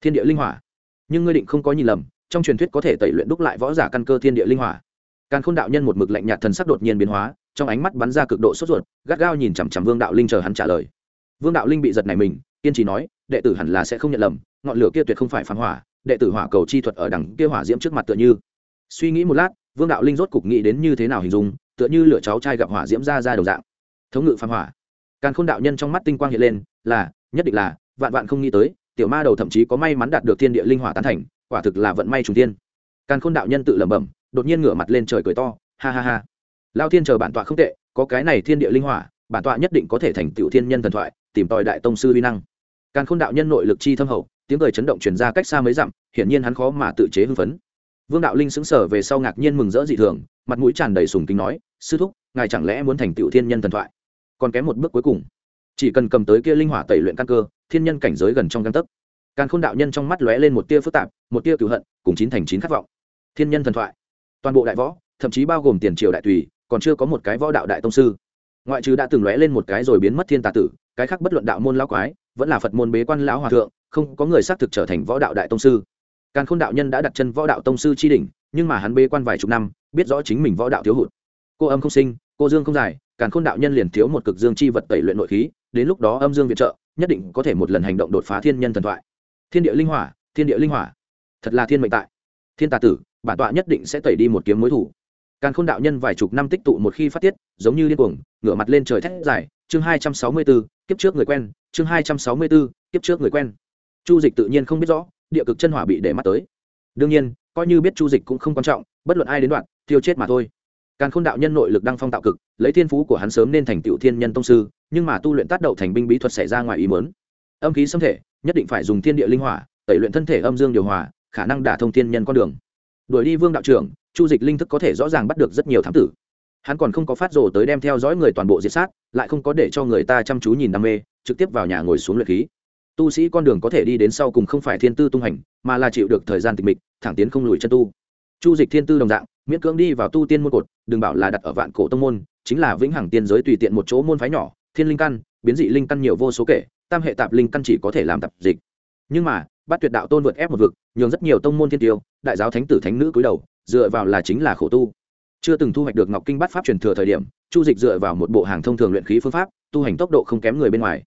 A: Thiên địa linh hỏa. Nhưng ngươi định không có nhìn lầm, trong truyền thuyết có thể tẩy luyện đúc lại võ giả căn cơ thiên địa linh hỏa. Càn khôn đạo nhân một mực lạnh nhạt thần sắc đột nhiên biến hóa, trong ánh mắt bắn ra cực độ sốt ruột, gắt gao nhìn chằm chằm vương đạo linh chờ hắn trả lời. Vương đạo linh bị giật này mình kiên trì nói, đệ tử hẳn là sẽ không nhận lầm, ngọn lửa kia tuyệt không phải phán hỏa, đệ tử hỏa cầu chi thuật ở đằng kia hỏa diễm trước mặt tựa như. Suy nghĩ một lát, vương đạo linh rốt cục nghĩ đến như thế nào hình dung, tựa như lửa cháu trai gặp hỏa diễm ra ra đồng dạng. Thống ngự phản hỏa. Càn khôn đạo nhân trong mắt tinh quang hiện lên, là, nhất định là, vạn vạn không nghĩ tới, tiểu ma đầu thậm chí có may mắn đạt được thiên địa linh hỏa tán thành, quả thực là vận may trùng tiên càn khôn đạo nhân tự lẩm bẩm, đột nhiên ngửa mặt lên trời cười to, ha ha ha. Lao thiên chờ bản tọa không tệ, có cái này thiên địa linh hỏa, bản tọa nhất định có thể thành tiểu thiên nhân thần thoại, tìm tòi đại tông sư vi năng càn khôn đạo nhân nội lực chi thâm hậu, tiếng cười chấn động truyền ra cách xa mấy dặm, hiển nhiên hắn khó mà tự chế hưng phấn. Vương đạo linh sững sờ về sau ngạc nhiên mừng rỡ dị thường, mặt mũi tràn đầy sùng kính nói, sư thúc, ngài chẳng lẽ muốn thành tiểu thiên nhân thần thoại? Còn kém một bước cuối cùng. Chỉ cần cầm tới kia linh hỏa tẩy luyện căn cơ, thiên nhân cảnh giới gần trong găng tấc. Càn khôn đạo nhân trong mắt lóe lên một tia phức tạp, một tia cửu hận, cùng chín thành chín khát vọng. Thiên nhân thần thoại. Toàn bộ đại võ, thậm chí bao gồm tiền triều đại tùy, còn chưa có một cái võ đạo đại tông sư. Ngoại trừ đã từng lóe lên một cái rồi biến mất thiên tà tử cái khác bất luận đạo môn lão quái vẫn là phật môn bế quan lão hòa thượng không có người xác thực trở thành võ đạo đại tông sư. Càn khôn đạo nhân đã đặt chân võ đạo tông sư chi đỉnh nhưng mà hắn bế quan vài chục năm biết rõ chính mình võ đạo thiếu hụt. Cô âm không sinh cô dương không dài càn khôn đạo nhân liền thiếu một cực dương chi vật tẩy luyện nội khí đến lúc đó âm dương viện trợ nhất định có thể một lần hành động đột phá thiên nhân thần thoại. Thiên địa linh hỏa thiên địa linh hỏa. Thật là thiên mệnh tại. Thiên tà tử bản tọa nhất định sẽ tẩy đi một kiếm mối thủ. Càn khôn đạo nhân vài chục năm tích tụ một khi phát tiết giống như điên cuồng ngửa mặt lên trời thét dài. Chương hai trăm sáu mươi 264, kiếp trước người quen chương hai trăm sáu mươi 264, kiếp trước người quen. Chu dịch tự nhiên không biết rõ địa cực chân hỏa bị để mắt tới. Đương nhiên coi như biết chu dịch cũng không quan trọng bất luận ai đến đoạn tiêu chết mà thôi. Càn khôn đạo nhân nội lực đăng phong tạo cực lấy thiên phú của hắn sớm nên thành tựu thiên nhân tông sư nhưng mà tu luyện tác đậu thành binh bí thuật xảy ra ngoài ý mớn âm khí xâm thể nhất định phải dùng thiên địa linh hỏa tẩy luyện thân thể âm dương điều hòa khả năng đả thông thiên nhân con đường. Đuổi đi vương đạo trưởng chu dịch linh thức có thể rõ ràng bắt được rất nhiều thám tử hắn còn không có phát rồ tới đem theo dõi người toàn bộ diệt sát, lại không có để cho người ta chăm chú nhìn đam mê, trực tiếp vào nhà ngồi xuống luyện khí. Tu sĩ con đường có thể đi đến sau cùng không phải thiên tư tung hành, mà là chịu được thời gian tịch mịch, thẳng tiến không lùi chân tu. Chu dịch thiên tư đồng dạng, miễn cưỡng đi vào tu tiên môn cột, đừng bảo là đặt ở vạn cổ tông môn, chính là vĩnh hằng tiên giới tùy tiện một chỗ môn phái nhỏ, thiên linh căn, biến dị linh căn nhiều vô số kể, tam hệ tạp linh căn chỉ có thể làm tập dịch. Nhưng mà, bắt tuyệt đạo tôn vượt ép một vực, nhường rất nhiều tông môn thiên tiêu, đại giáo thánh tử thánh nữ cúi đầu, dựa vào là chính là khổ tu chưa từng thu hoạch được ngọc kinh bát pháp truyền thừa thời điểm, chu dịch dựa vào một bộ hàng thông thường luyện khí phương pháp, tu hành tốc độ không kém người bên ngoài.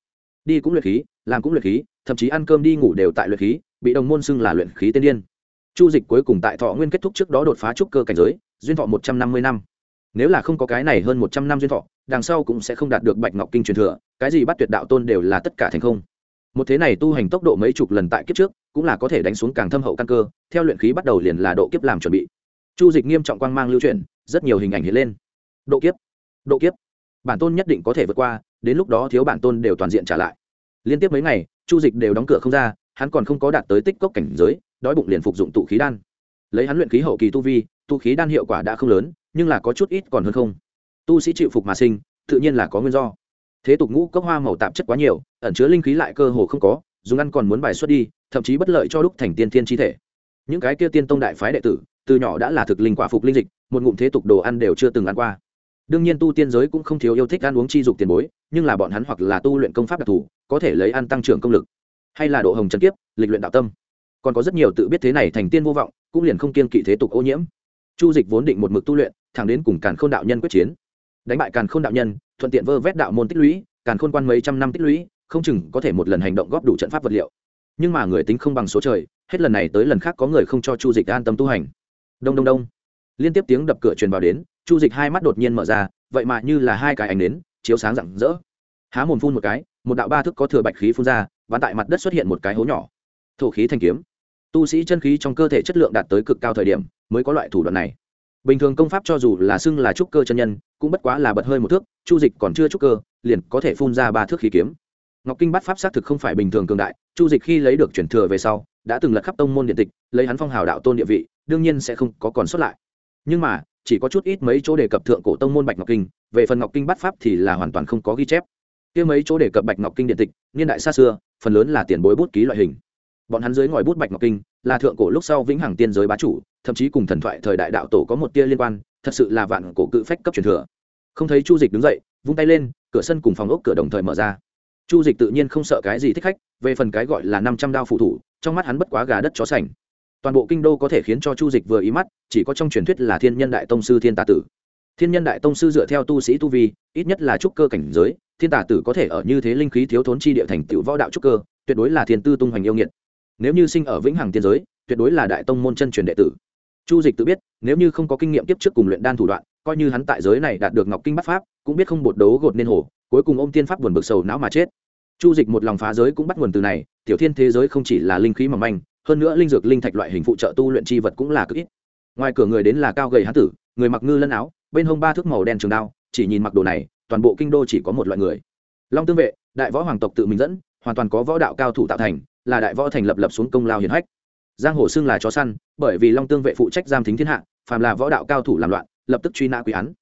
A: Đi cũng luyện khí, làm cũng luyện khí, thậm chí ăn cơm đi ngủ đều tại luyện khí, bị đồng môn xưng là luyện khí tiên điên. Chu dịch cuối cùng tại thọ nguyên kết thúc trước đó đột phá trúc cơ cảnh giới, duyên thọ một trăm năm mươi năm. Nếu là không có cái này hơn một trăm năm duyên thọ, đằng sau cũng sẽ không đạt được bạch ngọc kinh truyền thừa, cái gì bắt tuyệt đạo tôn đều là tất cả thành không. Một thế này tu hành tốc độ mấy chục lần tại kiếp trước, cũng là có thể đánh xuống càng thâm hậu căn cơ, theo luyện khí bắt đầu liền là độ kiếp làm chuẩn bị. Chu dịch nghiêm trọng quang mang lưu truyền rất nhiều hình ảnh hiện lên. Độ kiếp độ kiếp. Bản tôn nhất định có thể vượt qua, đến lúc đó thiếu bản tôn đều toàn diện trả lại. Liên tiếp mấy ngày, chu dịch đều đóng cửa không ra, hắn còn không có đạt tới tích cốc cảnh giới, đói bụng liền phục dụng tụ khí đan. Lấy hắn luyện khí hậu kỳ tu vi, tụ khí đan hiệu quả đã không lớn, nhưng là có chút ít còn hơn không. Tu sĩ chịu phục mà sinh, tự nhiên là có nguyên do. Thế tục ngũ cốc hoa màu tạp chất quá nhiều, ẩn chứa linh khí lại cơ hồ không có, dùng ăn còn muốn bài xuất đi, thậm chí bất lợi cho lúc thành tiên thiên chi thể. Những cái kia tiên tông đại phái đệ tử từ nhỏ đã là thực linh quả phục linh dịch, một ngụm thế tục đồ ăn đều chưa từng ăn qua. Đương nhiên tu tiên giới cũng không thiếu yêu thích ăn uống chi dục tiền bối, nhưng là bọn hắn hoặc là tu luyện công pháp đặc thù, có thể lấy ăn tăng trưởng công lực. Hay là độ hồng chân kiếp, lịch luyện đạo tâm. Còn có rất nhiều tự biết thế này thành tiên vô vọng, cũng liền không kiên kỵ thế tục ô nhiễm. Chu dịch vốn định một mực tu luyện, thẳng đến cùng càn k h ô n đạo nhân quyết chiến. Đánh bại càn k h ô n đạo nhân, thuận tiện vơ vét đạo môn tích lũy, càn khôn quan mấy trăm năm tích lũy, không chừng có thể một lần hành động góp đủ trận pháp vật liệu. Nhưng mà người tính không bằng số trời, hết lần này tới lần khác có người không cho chu dịch an tâm tu hành đông đông đông. Liên tiếp tiếng đập cửa truyền vào đến, chu dịch hai mắt đột nhiên mở ra, vậy mà như là hai cái ánh nến, chiếu sáng rạng rỡ. Há mồm phun một cái, một đạo ba thức có thừa bạch khí phun ra và tại mặt đất xuất hiện một cái hố nhỏ. Thổ khí thanh kiếm. Tu sĩ chân khí trong cơ thể chất lượng đạt tới cực cao thời điểm, mới có loại thủ đoạn này. Bình thường công pháp cho dù là xưng là trúc cơ chân nhân, cũng bất quá là bật hơi một thước, chu dịch còn chưa trúc cơ, liền có thể phun ra ba thước khí kiếm. Ngọc kinh bắt pháp xác thực không phải bình thường cường đại, chu dịch khi lấy được chuyển thừa về sau, đã từng lật khắp tông môn điện tịch, lấy hắn phong hào đạo tôn địa vị đương nhiên sẽ không có còn xuất lại. Nhưng mà, chỉ có chút ít mấy chỗ đề cập thượng cổ tông môn bạch ngọc kinh, về phần ngọc kinh bắt pháp thì là hoàn toàn không có ghi chép. Kia mấy chỗ đề cập bạch ngọc kinh điện tịch, niên đại xa xưa, phần lớn là tiền bối bút ký loại hình. Bọn hắn dưới ngòi bút bạch ngọc kinh, là thượng cổ lúc sau vĩnh hằng tiên giới bá chủ, thậm chí cùng thần thoại thời đại đạo tổ có một tia liên quan, thật sự là vạn cổ cự phách cấp truyền thừa. Không thấy chu dịch đứng dậy, vung tay lên, cửa sân cùng phòng ốc cửa đồng thời mở ra. Chu dịch tự nhiên không sợ cái gì thích khách, về phần cái gọi là năm trăm đao phụ thủ, trong mắt hắn bất quá gà đất chó sành toàn bộ kinh đô có thể khiến cho chu dịch vừa ý mắt, chỉ có trong truyền thuyết là thiên nhân đại tông sư thiên tà tử. Thiên nhân đại tông sư dựa theo tu sĩ tu vi, ít nhất là trúc cơ cảnh giới, thiên tà tử có thể ở như thế linh khí thiếu thốn chi địa thành tựu võ đạo trúc cơ, tuyệt đối là thiên tư tung hoành yêu nghiệt. Nếu như sinh ở vĩnh hằng tiên giới, tuyệt đối là đại tông môn chân truyền đệ tử. Chu dịch tự biết, nếu như không có kinh nghiệm tiếp trước cùng luyện đan thủ đoạn, coi như hắn tại giới này đạt được ngọc kinh bắt pháp, cũng biết không bột đấu gột nên hổ, cuối cùng ôm tiên pháp buồn bực sầu não mà chết. Chu dịch một lòng phá giới cũng bắt nguồn từ này, tiểu thiên thế giới không chỉ là linh khí mỏng manh hơn nữa linh dược linh thạch loại hình phụ trợ tu luyện chi vật cũng là cực ít. Ngoài cửa người đến là cao gầy hán tử, người mặc ngư lân áo, bên hông ba thước màu đen trường đao, chỉ nhìn mặc đồ này, toàn bộ kinh đô chỉ có một loại người. Long tương vệ, đại võ hoàng tộc tự mình dẫn, hoàn toàn có võ đạo cao thủ tạo thành, là đại võ thành lập lập xuống công lao hiển hách. Giang hồ xưng là chó săn, bởi vì long tương vệ phụ trách giam thính thiên hạ, phàm là võ đạo cao thủ làm loạn, lập tức truy nã quý án.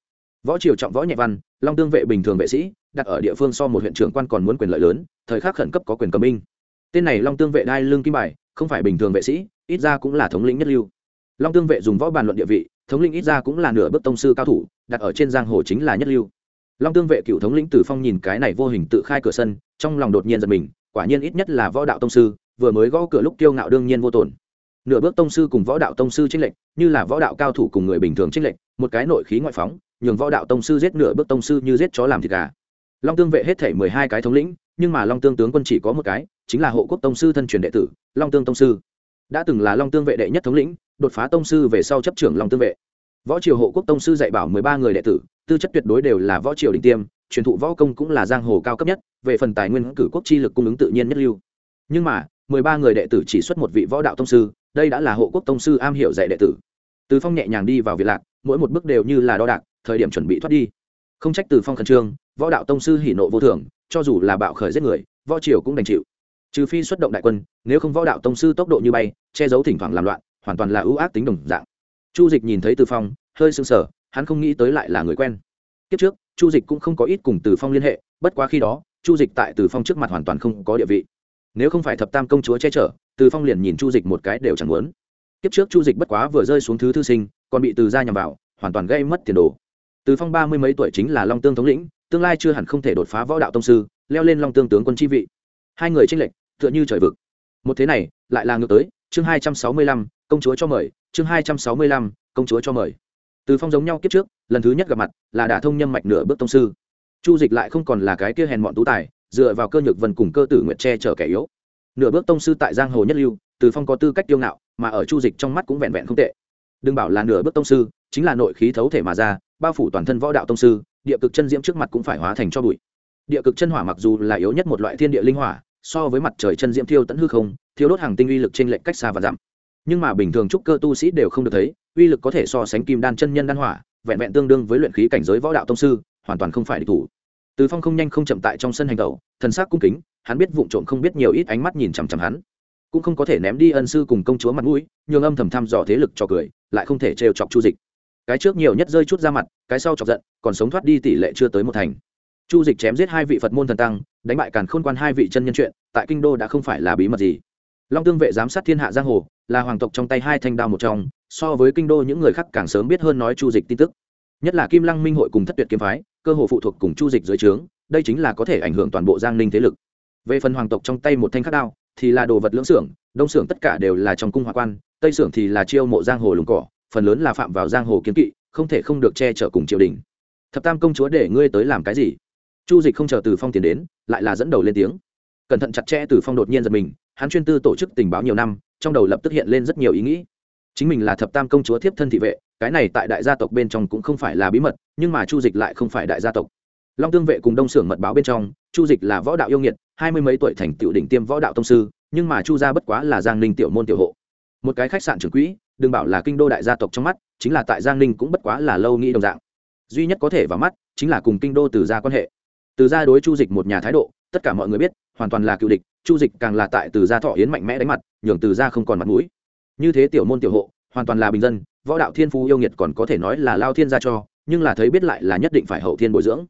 A: Võ triều trọng võ nhẹ văn, long tương vệ bình thường vệ sĩ, đặt ở địa phương so một huyện trưởng quan còn muốn quyền lợi lớn, thời khắc khẩn cấp có quyền cầm binh. Tên này long tương vệ đai lương kim bài không phải bình thường vệ sĩ, ít ra cũng là thống lĩnh nhất lưu. Long tương vệ dùng võ bàn luận địa vị, thống lĩnh ít ra cũng là nửa bước tông sư cao thủ, đặt ở trên giang hồ chính là nhất lưu. Long tương vệ cựu thống lĩnh tử phong nhìn cái này vô hình tự khai cửa sân, trong lòng đột nhiên giật mình, quả nhiên ít nhất là võ đạo tông sư, vừa mới gõ cửa lúc kiêu ngạo đương nhiên vô tổn. Nửa bước tông sư cùng võ đạo tông sư trinh lệnh như là võ đạo cao thủ cùng người bình thường trinh lệnh một cái nội khí ngoại phóng, nhường võ đạo tông sư giết nửa bước tông sư như giết chó làm thịt gà. Long tương vệ hết thể mười hai cái thống lĩnh nhưng mà long tương tướng quân chỉ có một cái, chính là hộ quốc tông sư thân truyền đệ tử, long tương tông sư. Đã từng là long tương vệ đệ nhất thống lĩnh, đột phá tông sư về sau chấp trưởng long tương vệ. Võ triều hộ quốc tông sư dạy bảo mười ba người đệ tử, tư chất tuyệt đối đều là võ triều đỉnh tiêm, truyền thụ võ công cũng là giang hồ cao cấp nhất, về phần tài nguyên cử quốc chi lực cung ứng tự nhiên nhất lưu. Nhưng mà, mười ba người đệ tử chỉ xuất một vị võ đạo tông sư, đây đã là hộ quốc tông sư am hiểu dạy đệ tử. Từ phong nhẹ nhàng đi vào việt lạc, mỗi một bước đều như là đo đạc, thời điểm chuẩn bị thoát đi. Không trách từ phong khẩn trương, võ đạo tông sư hỉ nộ vô thường cho dù là bạo khởi giết người, võ triều cũng đành chịu. Trừ phi xuất động đại quân, nếu không võ đạo tông sư tốc độ như bay, che giấu thỉnh thoảng làm loạn, hoàn toàn là ưu ác tính đồng dạng. Chu dịch nhìn thấy từ phong, hơi sưng sở hắn không nghĩ tới lại là người quen. Kiếp trước, chu dịch cũng không có ít cùng từ phong liên hệ, bất quá khi đó, chu dịch tại từ phong trước mặt hoàn toàn không có địa vị. Nếu không phải thập tam công chúa che chở, từ phong liền nhìn chu dịch một cái đều chẳng muốn. Kiếp trước chu dịch bất quá vừa rơi xuống thứ thư sinh, còn bị từ ra nhằm vào, hoàn toàn gây mất tiền đồ. Từ phong ba mươi mấy tuổi chính là long tương thống lĩnh tương lai chưa hẳn không thể đột phá võ đạo tông sư, leo lên long tương tướng quân chi vị. Hai người tranh lệch, tựa như trời vực. Một thế này, lại là ngược tới, chương hai trăm sáu mươi lăm, công chúa cho mời, chương hai trăm sáu mươi lăm, công chúa cho mời. Từ phong giống nhau kiếp trước, lần thứ nhất gặp mặt là đả thông nhâm mạch nửa bước tông sư. Chu dịch lại không còn là cái kia hèn mọn tú tài, dựa vào cơ nhược vần cùng cơ tử nguyệt che chở kẻ yếu. Nửa bước tông sư tại giang hồ nhất lưu, từ phong có tư cách tiêu ngạo, mà ở chu dịch trong mắt cũng vẹn vẹn không tệ. Đừng bảo là nửa bước tông sư, chính là nội khí thấu thể mà ra, bao phủ toàn thân võ đạo tông sư địa cực chân diễm trước mặt cũng phải hóa thành cho bụi. Địa cực chân hỏa mặc dù là yếu nhất một loại thiên địa linh hỏa, so với mặt trời chân diễm thiêu tận hư không thiếu đốt hàng tinh uy lực trên lệnh cách xa và giảm. Nhưng mà bình thường trúc cơ tu sĩ đều không được thấy, uy lực có thể so sánh kim đan chân nhân đan hỏa, vẹn vẹn tương đương với luyện khí cảnh giới võ đạo tông sư, hoàn toàn không phải địch thủ. Từ phong không nhanh không chậm tại trong sân hành tẩu, thần sắc cung kính, hắn biết vụng trộm không biết nhiều ít ánh mắt nhìn chằm chằm hắn. Cũng không có thể ném đi ân sư cùng công chúa mặt mũi, nhường âm thầm thăm dò thế lực cho cười, lại không thể trêu chọc chu dịch cái trước nhiều nhất rơi chút ra mặt, cái sau chọc giận, còn sống thoát đi tỷ lệ chưa tới một thành. Chu dịch chém giết hai vị phật môn thần tăng, đánh bại càn khôn quan hai vị chân nhân chuyện, tại kinh đô đã không phải là bí mật gì. Long tương vệ giám sát thiên hạ giang hồ, là hoàng tộc trong tay hai thanh đao một trong, so với kinh đô những người khác càng sớm biết hơn nói chu dịch tin tức. Nhất là kim lăng minh hội cùng thất tuyệt kiếm phái, cơ hồ phụ thuộc cùng chu dịch dưới trướng, đây chính là có thể ảnh hưởng toàn bộ giang ninh thế lực. Về phần hoàng tộc trong tay một thanh khắc đao, thì là đồ vật lưỡng xưởng, đông xưởng tất cả đều là trong cung hòa quan, tây xưởng thì là chiêu mộ giang hồ lùng cỏ phần lớn là phạm vào giang hồ kiến kỵ, không thể không được che chở cùng triều đình. Thập tam công chúa để ngươi tới làm cái gì? Chu dịch không chờ từ phong tiền đến, lại là dẫn đầu lên tiếng. Cẩn thận chặt chẽ, từ phong đột nhiên giật mình, hắn chuyên tư tổ chức tình báo nhiều năm, trong đầu lập tức hiện lên rất nhiều ý nghĩ. Chính mình là thập tam công chúa thiếp thân thị vệ, cái này tại đại gia tộc bên trong cũng không phải là bí mật, nhưng mà chu dịch lại không phải đại gia tộc. Long tương vệ cùng đông xưởng mật báo bên trong, chu dịch là võ đạo yêu nghiệt, hai mươi mấy tuổi thành tựu đỉnh tiêm võ đạo tông sư, nhưng mà chu gia bất quá là giang ninh tiểu môn tiểu hộ. Một cái khách sạn trưởng quỹ đừng bảo là kinh đô đại gia tộc trong mắt, chính là tại giang ninh cũng bất quá là lâu nghĩ đồng dạng. Duy nhất có thể vào mắt, chính là cùng kinh đô từ gia quan hệ. Từ gia đối chu dịch một nhà thái độ, tất cả mọi người biết, hoàn toàn là cựu địch, chu dịch càng là tại từ gia thọ yến mạnh mẽ đánh mặt, nhường từ gia không còn mặt mũi. Như thế tiểu môn tiểu hộ, hoàn toàn là bình dân, võ đạo thiên phú yêu nghiệt còn có thể nói là lao thiên gia cho, nhưng là thấy biết lại là nhất định phải hậu thiên bồi dưỡng.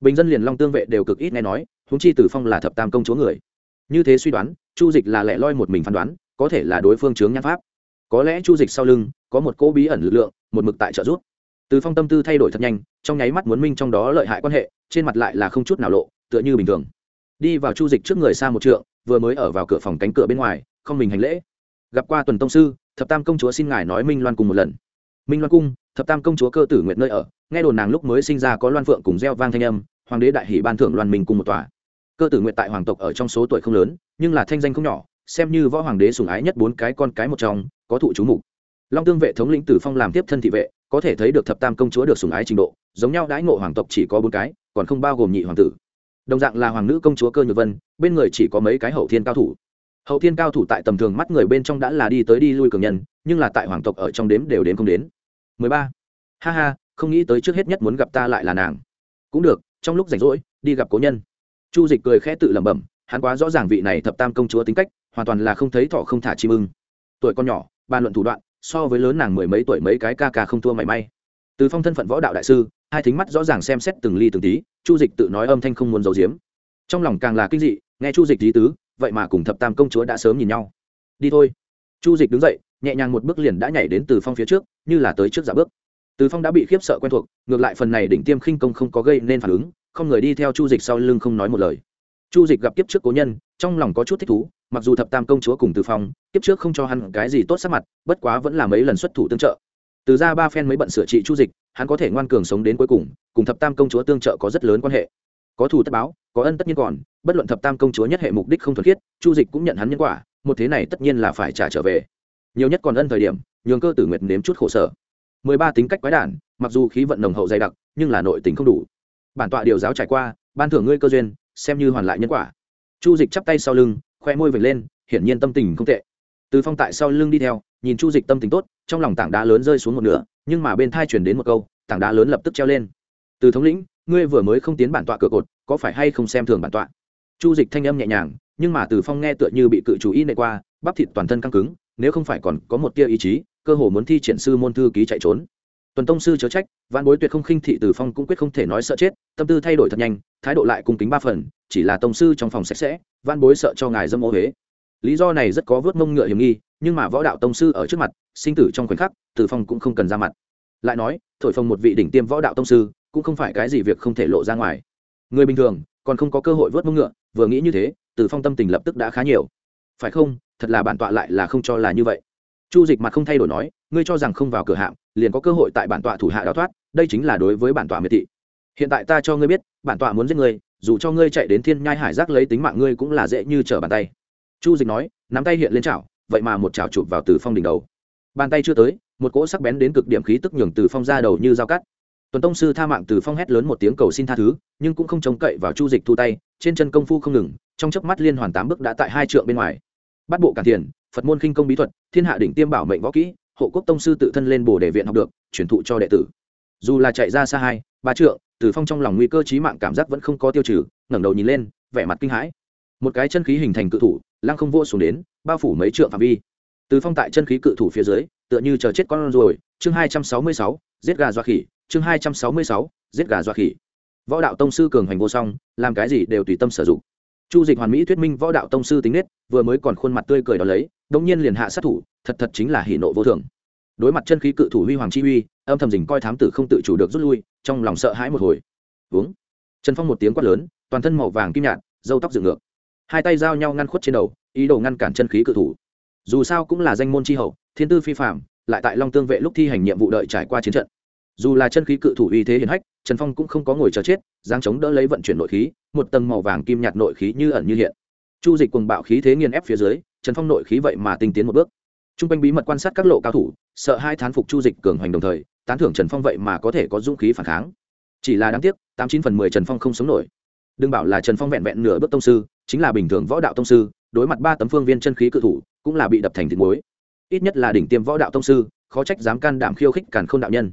A: Bình dân liền long tương vệ đều cực ít nghe nói húng chi tử phong là thập tam công chúa người. Như thế suy đoán, chu dịch là lẻ loi một mình phán đoán, có thể là đối phương chướng nhãn pháp có lẽ chu dịch sau lưng có một cỗ bí ẩn lực lượng, một mực tại trợ giúp. Từ phong tâm tư thay đổi thật nhanh, trong nháy mắt muốn minh trong đó lợi hại quan hệ, trên mặt lại là không chút nào lộ, tựa như bình thường. Đi vào chu dịch trước người xa một trượng, vừa mới ở vào cửa phòng cánh cửa bên ngoài, không mình hành lễ. Gặp qua tuần tông sư, thập tam công chúa xin ngài nói minh loan cùng một lần. Minh loan cung, thập tam công chúa cơ tử nguyện nơi ở, nghe đồn nàng lúc mới sinh ra có loan phượng cùng gieo vang thanh âm, hoàng đế đại hỷ ban thưởng loan minh cùng một tòa. Cơ tử nguyện tại hoàng tộc ở trong số tuổi không lớn, nhưng là thanh danh không nhỏ, xem như võ hoàng đế sùng ái nhất bốn cái con cái một trong có thụ chú mục. Long tương vệ thống lĩnh tử phong làm tiếp thân thị vệ, có thể thấy được thập tam công chúa được sủng ái trình độ, giống nhau đãi ngộ hoàng tộc chỉ có bốn cái, còn không bao gồm nhị hoàng tử. Đồng dạng là hoàng nữ công chúa cơ nhược vân, bên người chỉ có mấy cái hậu thiên cao thủ. Hậu thiên cao thủ tại tầm thường mắt người bên trong đã là đi tới đi lui cường nhân, nhưng là tại hoàng tộc ở trong đếm đều đến không đến. 13. ha ha, không nghĩ tới trước hết nhất muốn gặp ta lại là nàng. Cũng được, trong lúc rảnh rỗi, đi gặp cố nhân. Chu dịch cười khẽ tự lẩm bẩm, hắn quá rõ ràng vị này thập tam công chúa tính cách, hoàn toàn là không thấy thọ không thả chim ưng. Tuổi con nhỏ bàn luận thủ đoạn, so với lớn nàng mười mấy tuổi mấy cái ca ca không thua mảy may. Từ phong thân phận võ đạo đại sư, hai thính mắt rõ ràng xem xét từng ly từng tí, chu dịch tự nói âm thanh không muốn giấu giếm. Trong lòng càng là kinh dị, nghe chu dịch lý tứ, vậy mà cùng thập tam công chúa đã sớm nhìn nhau. Đi thôi. Chu dịch đứng dậy, nhẹ nhàng một bước liền đã nhảy đến từ phong phía trước, như là tới trước giả bước. Từ phong đã bị khiếp sợ quen thuộc, ngược lại phần này đỉnh tiêm khinh công không có gây nên phản ứng, không người đi theo chu dịch sau lưng không nói một lời chu dịch gặp kiếp trước cố nhân, trong lòng có chút thích thú, mặc dù thập tam công chúa cùng từ phong, kiếp trước không cho hắn cái gì tốt sắc mặt, bất quá vẫn là mấy lần xuất thủ tương trợ. Từ ra ba phen mới bận sửa trị chu dịch, hắn có thể ngoan cường sống đến cuối cùng cùng thập tam công chúa tương trợ có rất lớn quan hệ. Có thù tất báo, có ân tất nhiên còn, bất luận thập tam công chúa nhất hệ mục đích không thuần khiết, chu dịch cũng nhận hắn nhân quả, một thế này tất nhiên là phải trả trở về. Nhiều nhất còn ân thời điểm, nhường cơ tử nguyệt nếm chút khổ sở. Mười ba tính cách quái đản, mặc dù khí vận nồng hậu dày đặc, nhưng là nội tình không đủ. Bản tọa điều giáo trải qua, ban thưởng ngươi cơ duyên xem như hoàn lại nhân quả. Chu dịch chắp tay sau lưng, khoe môi vệt lên, hiển nhiên tâm tình không tệ. Từ phong tại sau lưng đi theo, nhìn chu dịch tâm tình tốt, trong lòng tảng đá lớn rơi xuống một nửa, nhưng mà bên thai chuyển đến một câu, tảng đá lớn lập tức treo lên. Từ thống lĩnh, ngươi vừa mới không tiến bản tọa cửa cột, có phải hay không xem thường bản tọa? Chu dịch thanh âm nhẹ nhàng, nhưng mà từ phong nghe tựa như bị cự chủ ý nệ qua, bắp thịt toàn thân căng cứng, nếu không phải còn có một tia ý chí, cơ hồ muốn thi triển sư môn thư ký chạy trốn tuần tông sư chớ trách văn bối tuyệt không khinh thị từ phong cũng quyết không thể nói sợ chết, tâm tư thay đổi thật nhanh, thái độ lại cung kính ba phần, chỉ là tông sư trong phòng sạch sẽ văn bối sợ cho ngài dâm ô huế. Lý do này rất có vớt mông ngựa hiểm nghi, nhưng mà võ đạo tông sư ở trước mặt, sinh tử trong khoảnh khắc, từ phong cũng không cần ra mặt. Lại nói, thổi phồng một vị đỉnh tiêm võ đạo tông sư, cũng không phải cái gì việc không thể lộ ra ngoài. Người bình thường, còn không có cơ hội vớt mông ngựa, vừa nghĩ như thế, từ phong tâm tình lập tức đã khá nhiều. Phải không, thật là bản tọa lại là không cho là như vậy chu dịch mặt không thay đổi nói, ngươi cho rằng không vào cửa hạm, liền có cơ hội tại bản tọa thủ hạ đào thoát, đây chính là đối với bản tọa miệt thị. Hiện tại ta cho ngươi biết, bản tọa muốn giết ngươi, dù cho ngươi chạy đến thiên nhai hải giác lấy tính mạng ngươi cũng là dễ như trở bàn tay. Chu dịch nói, nắm tay hiện lên chảo, vậy mà một chảo chụp vào từ phong đỉnh đầu. Bàn tay chưa tới, một cỗ sắc bén đến cực điểm khí tức nhường từ phong ra đầu như dao cắt. Tuần tông sư tha mạng từ phong hét lớn một tiếng cầu xin tha thứ, nhưng cũng không trông cậy vào chu dịch thu tay, trên chân công phu không ngừng, trong chớp mắt liên hoàn tám bước đã tại hai trượng bên ngoài. Bắt bộ cản thiền phật môn khinh công bí thuật, thiên hạ đỉnh tiêm bảo mệnh võ kỹ, hộ quốc tông sư tự thân lên bồ đề viện học được, truyền thụ cho đệ tử. Dù là chạy ra xa hai, ba trượng, từ phong trong lòng nguy cơ trí mạng cảm giác vẫn không có tiêu trừ, ngẩng đầu nhìn lên, vẻ mặt kinh hãi. Một cái chân khí hình thành cự thủ, lăng không vô xuống đến, bao phủ mấy trượng phạm vi. Từ phong tại chân khí cự thủ phía dưới, tựa như chờ chết con rồi chương hai trăm sáu mươi sáu, giết gà doa khỉ, chương hai trăm sáu mươi sáu, giết gà doa khỉ. Võ đạo tông sư cường hành vô song, làm cái gì đều tùy tâm sử dụng chu dịch hoàn mỹ thuyết minh võ đạo tông sư tính nết, vừa mới còn khuôn mặt tươi cười đó lấy đông nhiên liền hạ sát thủ, thật thật chính là hỉ nộ vô thường. Đối mặt chân khí cự thủ huy hoàng chi uy, âm thầm dình coi thám tử không tự chủ được rút lui, trong lòng sợ hãi một hồi. Uống. Trần phong một tiếng quát lớn, toàn thân màu vàng kim nhạt dâu tóc dựng ngược. Hai tay giao nhau ngăn khuất trên đầu, ý đồ ngăn cản chân khí cự thủ. Dù sao cũng là danh môn tri hậu, thiên tư phi phạm lại tại long tương vệ lúc thi hành nhiệm vụ đợi trải qua chiến trận. Dù là chân khí cự thủ uy thế hiển hách, trần phong cũng không có ngồi chờ chết giang chống đỡ lấy vận chuyển nội khí một tầng màu vàng kim nhạt nội khí như ẩn như hiện. Chu dịch cùng bạo khí thế nghiền ép phía dưới, trần phong nội khí vậy mà tinh tiến một bước. T r u n g quanh bí mật quan sát các lộ cao thủ, sợ hai thán phục chu dịch cường hoành đồng thời, tán thưởng trần phong vậy mà có thể có dũng khí phản kháng. Chỉ là đáng tiếc, tám chín phần mười trần phong không sống nổi. Đừng bảo là trần phong vẹn vẹn nửa bước tông sư, chính là bình thường võ đạo tông sư, đối mặt ba tấm phương viên chân khí cự thủ, cũng là bị đập thành thịt muối. Ít nhất là đỉnh tiêm võ đạo tông sư, khó trách dám can đảm khiêu khích càn k h ô n đạo nhân.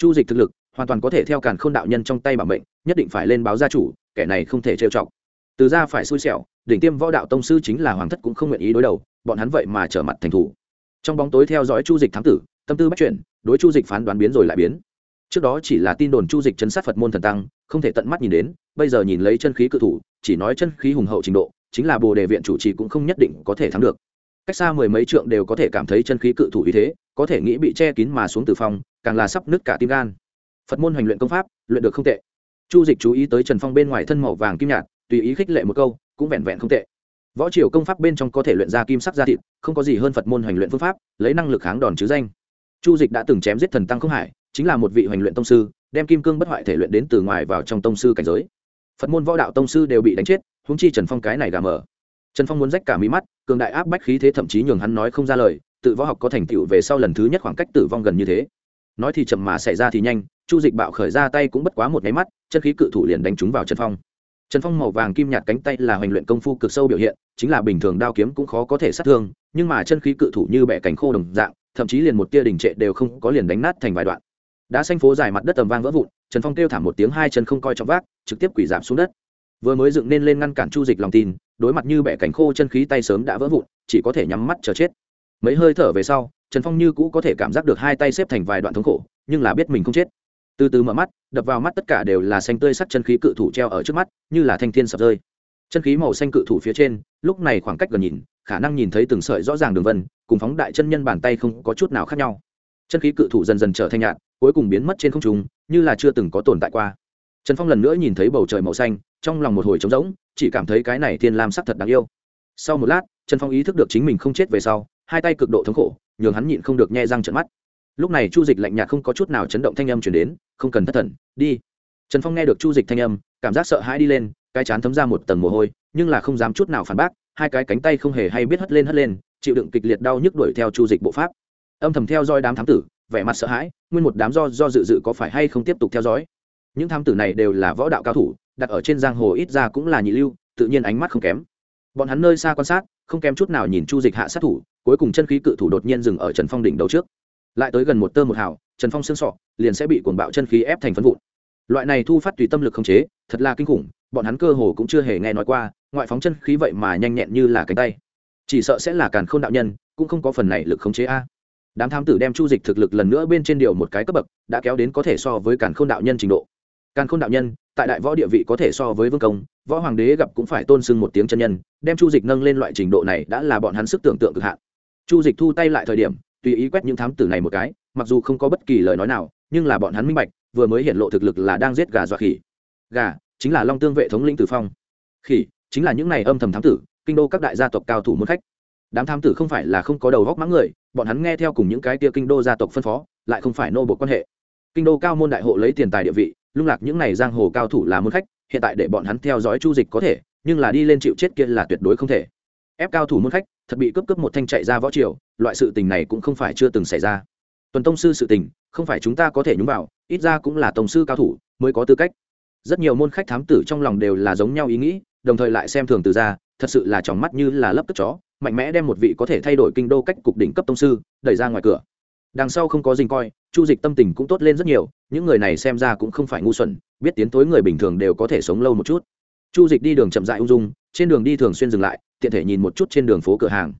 A: Chu dịch thực lực, hoàn toàn có thể theo càn k h ô n đạo nhân trong tay bảo mệnh, nhất định phải lên báo gia chủ kẻ này không thể trêu chọc. Từ ra phải xui xẻo đỉnh tiêm võ đạo tông sư chính là hoàng thất cũng không nguyện ý đối đầu bọn hắn vậy mà trở mặt thành thủ. Trong bóng tối theo dõi chu dịch thám tử tâm tư bắt chuyển đối chu dịch phán đoán biến rồi lại biến. Trước đó chỉ là tin đồn chu dịch chấn sát phật môn thần tăng không thể tận mắt nhìn đến bây giờ nhìn lấy chân khí cự thủ chỉ nói chân khí hùng hậu trình độ chính là bồ đề viện chủ trì cũng không nhất định có thể thắng được. Cách xa mười mấy trượng đều có thể cảm thấy chân khí cự thủ ý thế có thể nghĩ bị che kín mà xuống từ phòng, càng là sắp nứt cả tim gan. Phật môn hoành luyện công pháp luyện được không tệ chu dịch chú ý tới trần phong bên ngoài thân màu vàng kim nhạt, tùy ý khích lệ một câu, cũng vẹn vẹn không tệ. Võ triều công pháp bên trong có thể luyện ra kim sắc gia thịt, không có gì hơn phật môn hoành luyện phương pháp, lấy năng lực kháng đòn chứ danh. Chu dịch đã từng chém giết thần tăng không hải, chính là một vị hoành luyện tông sư, đem kim cương bất hoại thể luyện đến từ ngoài vào trong tông sư cảnh giới. Phật môn võ đạo tông sư đều bị đánh chết húng chi trần phong cái này gà mở trần phong muốn rách cả mí mắt, cường đại áp bách khí thế thậm chí nhường hắn nói không ra lời, tự võ học có thành tựu về sau lần thứ nhất khoảng cách tử vong gần như thế nói thì chậm mà xảy ra thì nhanh, chu dịch bạo khởi ra tay cũng bất quá một nháy mắt, chân khí cự thủ liền đánh trúng vào trần phong. Trần phong màu vàng kim nhạt cánh tay là hoành luyện công phu cực sâu biểu hiện, chính là bình thường đao kiếm cũng khó có thể sát thương, nhưng mà chân khí cự thủ như bẻ cánh khô đồng dạng, thậm chí liền một tia đình trệ đều không có liền đánh nát thành vài đoạn. Đã xanh phố dài mặt đất tầm vang vỡ vụn, trần phong kêu thảm một tiếng hai chân không coi trong vác, trực tiếp quỷ giảm xuống đất. Vừa mới dựng nên lên ngăn cản chu dịch lòng tin, đối mặt như bẻ cánh khô chân khí tay sớm đã vỡ vụn, chỉ có thể nhắm mắt chờ chết. Mấy hơi thở về sau trần phong như cũ có thể cảm giác được hai tay xếp thành vài đoạn thống khổ, nhưng là biết mình không chết. Từ từ mở mắt, đập vào mắt tất cả đều là xanh tươi sắc chân khí cự thủ treo ở trước mắt, như là thanh thiên sập rơi. Chân khí màu xanh cự thủ phía trên, lúc này khoảng cách gần nhìn, khả năng nhìn thấy từng sợi rõ ràng đường vân, cùng phóng đại chân nhân bàn tay không có chút nào khác nhau. Chân khí cự thủ dần dần trở thành nhạt, cuối cùng biến mất trên không trung, như là chưa từng có tồn tại qua. Trần phong lần nữa nhìn thấy bầu trời màu xanh, trong lòng một hồi trống rỗng, chỉ cảm thấy cái này thiên lam sắc thật đáng yêu. Sau một lát, trần phong ý thức được chính mình không chết về sau, hai tay cực độ thống khổ nhường hắn nhịn không được nhe răng trận mắt. Lúc này chu dịch lạnh nhạt không có chút nào chấn động thanh âm chuyển đến, không cần thất thần, đi. Trần phong nghe được chu dịch thanh âm, cảm giác sợ hãi đi lên, cái chán thấm ra một tầng mồ hôi, nhưng là không dám chút nào phản bác, hai cái cánh tay không hề hay biết hất lên hất lên, chịu đựng kịch liệt đau nhức đuổi theo chu dịch bộ pháp. Âm thầm theo dõi đám thám tử, vẻ mặt sợ hãi, nguyên một đám do do dự dự có phải hay không tiếp tục theo dõi. Những thám tử này đều là võ đạo cao thủ, đặt ở trên giang hồ ít ra cũng là nhị lưu, tự nhiên ánh mắt không kém. Bọn hắn nơi xa quan sát, không kém chút nào nhìn chu dịch hạ sát thủ cuối cùng chân khí cự thủ đột nhiên dừng ở trần phong đỉnh đầu trước. Lại tới gần một tơ một hào, trần phong xương sọ, liền sẽ bị cuồng bạo chân khí ép thành phân vụn. Loại này thu phát tùy tâm lực không chế, thật là kinh khủng, bọn hắn cơ hồ cũng chưa hề nghe nói qua, ngoại phóng chân khí vậy mà nhanh nhẹn như là cánh tay. Chỉ sợ sẽ là càn k h ô n đạo nhân, cũng không có phần này lực khống chế a. Đám tham tử đem chu dịch thực lực lần nữa bên trên điều một cái cấp bậc, đã kéo đến có thể so với càn k h ô n đạo nhân trình độ. Càn k h ô n đạo nhân, tại đại võ địa vị có thể so với vương công, võ hoàng đế gặp cũng phải tôn sưng một tiếng chân nhân, đem chu dịch nâng lên loại trình độ này đã là bọn hắn sức tưởng tượng cực hạn chu dịch thu tay lại thời điểm, tùy ý quét những thám tử này một cái, mặc dù không có bất kỳ lời nói nào, nhưng là bọn hắn minh bạch, vừa mới hiện lộ thực lực là đang giết gà dọa khỉ. Gà chính là long tương vệ thống lĩnh tử phong. Khỉ chính là những này âm thầm thám tử, kinh đô các đại gia tộc cao thủ muốn khách. Đám thám tử không phải là không có đầu góc mắng người, bọn hắn nghe theo cùng những cái tia kinh đô gia tộc phân phó, lại không phải nô bộ quan hệ. Kinh đô cao môn đại hộ lấy tiền tài địa vị, lung lạc những này giang hồ cao thủ là muốn khách, hiện tại để bọn hắn theo dõi chu dịch có thể, nhưng là đi lên chịu chết kia là tuyệt đối không thể. Ép cao thủ muốn khách thật bị cướp cướp một thanh chạy ra võ triều, loại sự tình này cũng không phải chưa từng xảy ra. Tuần tông sư sự tình, không phải chúng ta có thể nhúng vào, ít ra cũng là tổng sư cao thủ, mới có tư cách. Rất nhiều môn khách thám tử trong lòng đều là giống nhau ý nghĩ, đồng thời lại xem thường từ ra thật sự là tròng mắt như là lấp tức chó, mạnh mẽ đem một vị có thể thay đổi kinh đô cách cục đỉnh cấp tông sư, đẩy ra ngoài cửa. Đằng sau không có dình coi, chu dịch tâm tình cũng tốt lên rất nhiều, những người này xem ra cũng không phải ngu xuẩn, biết tiến tối người bình thường đều có thể sống lâu một chút. Chu dịch đi đường chậm dại ung dung, trên đường đi thường xuyên dừng lại tiện thể nhìn một chút trên đường phố cửa hàng.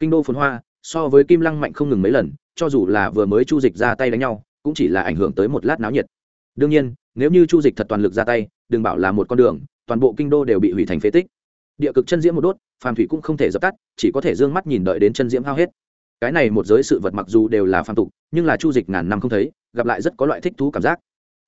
A: Kinh đô phồn hoa, so với kim lăng mạnh không ngừng mấy lần, cho dù là vừa mới chu dịch ra tay đánh nhau, cũng chỉ là ảnh hưởng tới một lát náo nhiệt. Đương nhiên, nếu như chu dịch thật toàn lực ra tay, đừng bảo là một con đường, toàn bộ kinh đô đều bị hủy thành phế tích. Địa cực chân diễm một đốt, phàm thủy cũng không thể dập tắt, chỉ có thể d ư ơ n g mắt nhìn đợi đến chân diễm hao hết. Cái này một giới sự vật mặc dù đều là phàm tục, nhưng là chu dịch ngàn năm không thấy, gặp lại rất có loại thích thú cảm giác.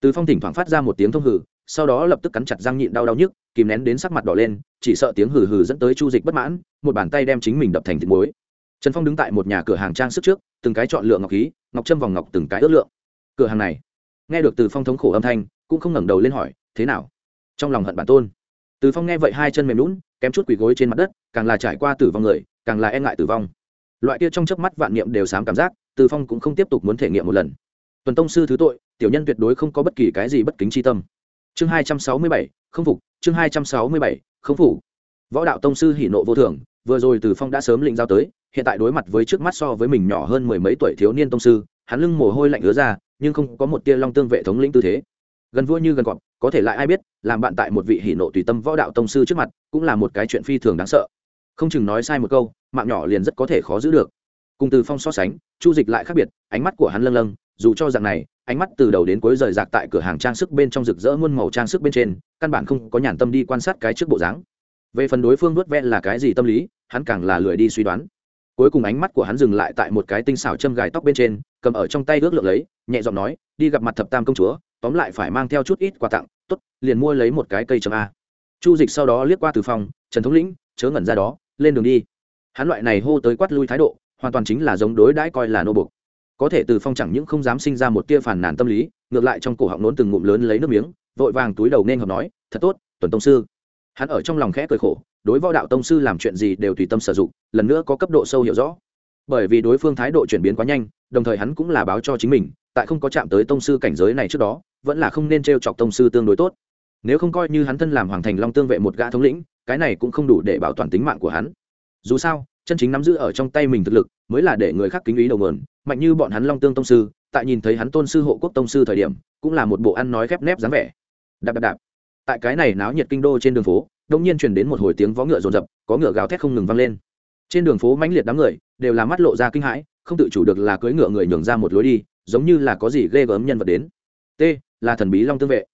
A: Từ phong thỉnh thoảng phát ra một tiếng thông hử sau đó lập tức cắn chặt răng nhịn đau đau nhức, kìm nén đến sắc mặt đỏ lên, chỉ sợ tiếng hừ hừ dẫn tới chu dịch bất mãn, một bàn tay đem chính mình đập thành thịt muối. Trần phong đứng tại một nhà cửa hàng trang sức trước, từng cái chọn lựa ngọc khí, ngọc trâm vòng ngọc từng cái ước lượng. Cửa hàng này, nghe được từ phong thống khổ âm thanh, cũng không ngẩng đầu lên hỏi, thế nào? Trong lòng hận bản tôn. Từ phong nghe vậy hai chân mềm lún kém chút quỳ gối trên mặt đất, càng là trải qua tử vong người, càng là e ngại tử vong. Loại kia trong chớp mắt vạn niệm đều sám cảm giác, từ phong cũng không tiếp tục muốn thể nghiệm một lần. Tuần tông sư thứ tội, tiểu nhân tuyệt đối không có bất kỳ cái gì bất kính chi tâm chương hai trăm sáu mươi bảy, không phục. Chương hai trăm sáu mươi bảy, không phục. Võ đạo tông sư hỉ nộ vô thường, vừa rồi từ phong đã sớm lĩnh giao tới, hiện tại đối mặt với trước mắt so với mình nhỏ hơn mười mấy tuổi thiếu niên tông sư, hắn lưng mồ hôi lạnh ứa ra, nhưng không có một tia long tương vệ thống lĩnh tư thế. Gần vua như gần cọp, có thể lại ai biết, làm bạn tại một vị hỷ nộ tùy tâm võ đạo tông sư trước mặt, cũng là một cái chuyện phi thường đáng sợ. Không chừng nói sai một câu, mạng nhỏ liền rất có thể khó giữ được. Cùng từ phong so sánh, chu dịch lại khác biệt, ánh mắt của hắn lâng lâng, dù cho rằng này ánh mắt từ đầu đến cuối rời rạc tại cửa hàng trang sức bên trong rực rỡ muôn màu trang sức bên trên, căn bản không có nhàn tâm đi quan sát cái trước bộ dáng. Về phần đối phương vớt vẽ là cái gì tâm lý, hắn càng là lười đi suy đoán. Cuối cùng ánh mắt của hắn dừng lại tại một cái tinh xảo châm gài tóc bên trên, cầm ở trong tay ước lượng lấy, nhẹ giọng nói, đi gặp mặt thập tam công chúa, tóm lại phải mang theo chút ít quà tặng t ố t liền mua lấy một cái cây châm a. Chu dịch sau đó liếc qua từ phòng trần thống lĩnh, chớ ngẩn ra đó, lên đường đi. Hắn loại này hô tới quát lui thái độ, hoàn toàn chính là giống đối đãi coi là nô bục có thể từ phong chẳng những không dám sinh ra một tia phản nàn tâm lý, ngược lại trong cổ họng nốn từng ngụm lớn lấy nước miếng, vội vàng túi đầu nên hợp nói, thật tốt, tuần tông sư. Hắn ở trong lòng khẽ cười khổ, đối võ đạo tông sư làm chuyện gì đều tùy tâm sử dụng, lần nữa có cấp độ sâu hiểu rõ. Bởi vì đối phương thái độ chuyển biến quá nhanh, đồng thời hắn cũng là báo cho chính mình, tại không có chạm tới tông sư cảnh giới này trước đó, vẫn là không nên t r e o chọc tông sư tương đối tốt. Nếu không coi như hắn thân làm hoàng thành long tương vệ một gã thống lĩnh, cái này cũng không đủ để bảo toàn tính mạng của hắn. Dù sao chân chính nắm giữ ở trong tay mình thực lực, mới là để người khác kính ý đầu mườn mạnh như bọn hắn long tương tông sư, tại nhìn thấy hắn tôn sư hộ quốc tông sư thời điểm, cũng là một bộ ăn nói khép nép dáng vẻ. Đạp đạp đạp. Tại cái này náo nhiệt kinh đô trên đường phố đông nhiên truyền đến một hồi tiếng vó ngựa rồn rập, có ngựa gào thét không ngừng vang lên. Trên đường phố mãnh liệt đám người, đều là mắt lộ ra kinh hãi, không tự chủ được là cưỡi ngựa người nhường ra một lối đi, giống như là có gì ghê gớm nhân vật đến. T, là thần bí long tương vệ.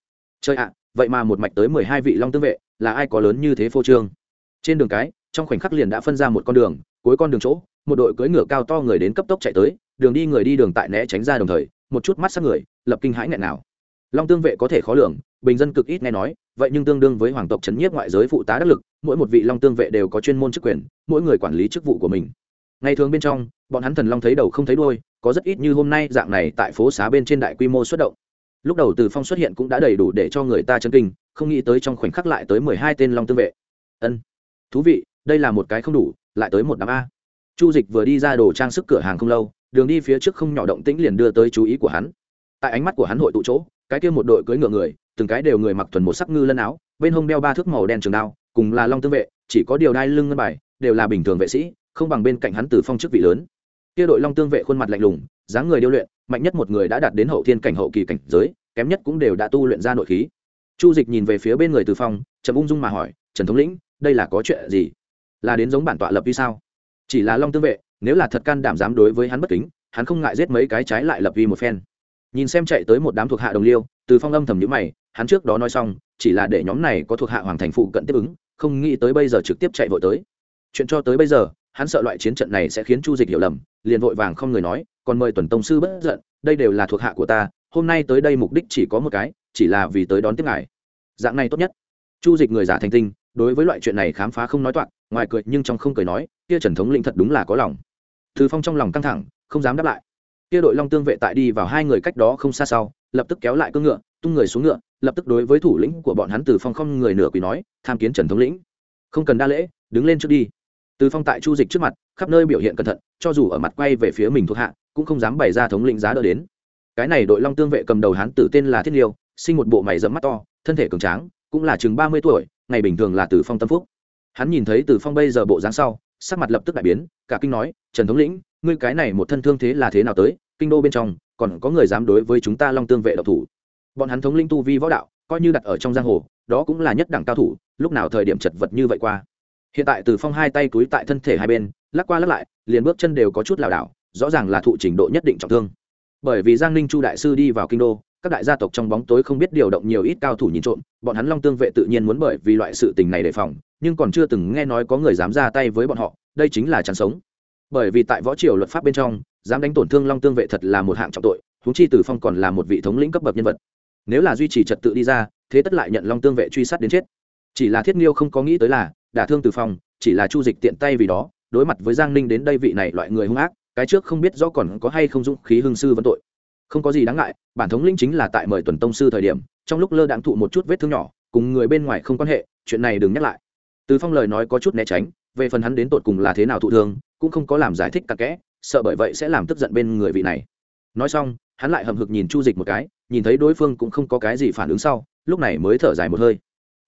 A: Chơi ạ, vậy mà một mạch tới mười hai vị long tương vệ, là ai có lớn như thế phô trương? Trên đường cái trong khoảnh khắc liền đã phân ra một con đường, cuối con đường chỗ, một đội cưỡi ngựa cao to người đến cấp tốc chạy tới, đường đi người đi đường tại né tránh ra đồng thời, một chút mắt sắc người, lập kinh hãi nghẹn nào. Long tương vệ có thể khó lường, bình dân cực ít nghe nói, vậy nhưng tương đương với hoàng tộc trấn nhiếp ngoại giới phụ tá đắc lực, mỗi một vị long tương vệ đều có chuyên môn chức quyền, mỗi người quản lý chức vụ của mình. Ngày thường bên trong, bọn hắn thần long thấy đầu không thấy đôi có rất ít như hôm nay dạng này tại phố xá bên trên đại quy mô xuất động. Lúc đầu từ phong xuất hiện cũng đã đầy đủ để cho người ta chân kinh, không nghĩ tới trong khoảnh khắc lại tới mười hai tên long tương vệ. Ân, thú vị đây là một cái không đủ, lại tới một đám a. Chu dịch vừa đi ra đồ trang sức cửa hàng không lâu, đường đi phía trước không nhỏ động tĩnh liền đưa tới chú ý của hắn. Tại ánh mắt của hắn hội tụ chỗ, cái kia một đội cưỡi ngựa người, từng cái đều người mặc thuần một sắc ngư lân áo, bên hông đeo ba thước màu đen trường đao, cùng là long tương vệ, chỉ có điều đai lưng ngân bài, đều là bình thường vệ sĩ, không bằng bên cạnh hắn từ phong chức vị lớn. Kia đội long tương vệ khuôn mặt lạnh lùng, dáng người điêu luyện, mạnh nhất một người đã đạt đến hậu thiên cảnh hậu kỳ cảnh giới, kém nhất cũng đều đã tu luyện ra nội khí. Chu dịch nhìn về phía bên người từ phong trầm ung dung mà hỏi, trần thống lĩnh, đây là có chuyện gì? Là đến giống bản tọa lập vi sao? Chỉ là long tương vệ, nếu là thật can đảm dám đối với hắn bất kính, hắn không ngại giết mấy cái trái lại lập vi một phen. Nhìn xem chạy tới một đám thuộc hạ đồng liêu, từ phong âm thầm nhữ mày, hắn trước đó nói xong, chỉ là để nhóm này có thuộc hạ hoàng thành phụ cận tiếp ứng, không nghĩ tới bây giờ trực tiếp chạy vội tới. Chuyện cho tới bây giờ, hắn sợ loại chiến trận này sẽ khiến chu dịch hiểu lầm, liền vội vàng không người nói, còn mời tuần tông sư bất giận, đây đều là thuộc hạ của ta, hôm nay tới đây mục đích chỉ có một cái, chỉ là vì tới đón tiếp ngài. Dạng này tốt nhất. Chu dịch người giả thành tinh đối với loại chuyện này khám phá không nói toạc, ngoài cười nhưng trong không cười nói, kia trần thống lĩnh thật đúng là có lòng. Thư phong trong lòng căng thẳng, không dám đáp lại. Kia đội long tương vệ tại đi vào hai người cách đó không xa sau, lập tức kéo lại cưỡng ngựa, tung người xuống ngựa, lập tức đối với thủ lĩnh của bọn hắn từ phong không người nửa quỳ nói, tham kiến trần thống lĩnh. Không cần đa lễ, đứng lên trước đi. Từ phong tại chu dịch trước mặt, khắp nơi biểu hiện cẩn thận, cho dù ở mặt quay về phía mình thuộc hạ, cũng không dám bày ra thống lĩnh giá đỡ đến. Cái này đội long tương vệ cầm đầu hắn tử tên là thiết liêu, sinh một bộ mày dẫm mắt to, thân thể cường tráng cũng là chừng ba mươi tuổi, ngày bình thường là từ phong tâm phúc. Hắn nhìn thấy từ phong bây giờ bộ dáng sau, sắc mặt lập tức đại biến, cả kinh nói, trần thống lĩnh, ngươi cái này một thân thương thế là thế nào tới? Kinh đô bên trong, còn có người dám đối với chúng ta long tương vệ độc thủ? Bọn hắn thống linh tu vi võ đạo, coi như đặt ở trong giang hồ, đó cũng là nhất đẳng cao thủ, lúc nào thời điểm chật vật như vậy qua. Hiện tại từ phong hai tay túi tại thân thể hai bên, lắc qua lắc lại, liền bước chân đều có chút lảo đảo, rõ ràng là thụ trình độ nhất định trọng thương. Bởi vì giang ninh chu đại sư đi vào kinh đô các đại gia tộc trong bóng tối không biết điều động nhiều ít cao thủ nhìn trộm, bọn hắn long tương vệ tự nhiên muốn bởi vì loại sự tình này đề phòng, nhưng còn chưa từng nghe nói có người dám ra tay với bọn họ, đây chính là chắn sống. Bởi vì tại võ triều luật pháp bên trong, dám đánh tổn thương long tương vệ thật là một hạng trọng tội, huống chi tử phong còn là một vị thống lĩnh cấp bậc nhân vật. Nếu là duy trì trật tự đi ra, thế tất lại nhận long tương vệ truy sát đến chết. Chỉ là thiết nghiêu không có nghĩ tới là, đả thương tử phong, chỉ là chu dịch tiện tay vì đó, đối mặt với giang ninh đến đây vị này loại người hung ác, cái trước không biết rõ còn có hay không dũng khí hương sư vấn tội không có gì đáng ngại, bản thống linh chính là tại mời tuần tông sư thời điểm, trong lúc lơ đãng thụ một chút vết thương nhỏ, cùng người bên ngoài không quan hệ, chuyện này đừng nhắc lại. Từ phong lời nói có chút né tránh, về phần hắn đến tột cùng là thế nào thụ thương, cũng không có làm giải thích cặn kẽ, sợ bởi vậy sẽ làm tức giận bên người vị này. Nói xong, hắn lại hầm hực nhìn chu dịch một cái, nhìn thấy đối phương cũng không có cái gì phản ứng sau, lúc này mới thở dài một hơi.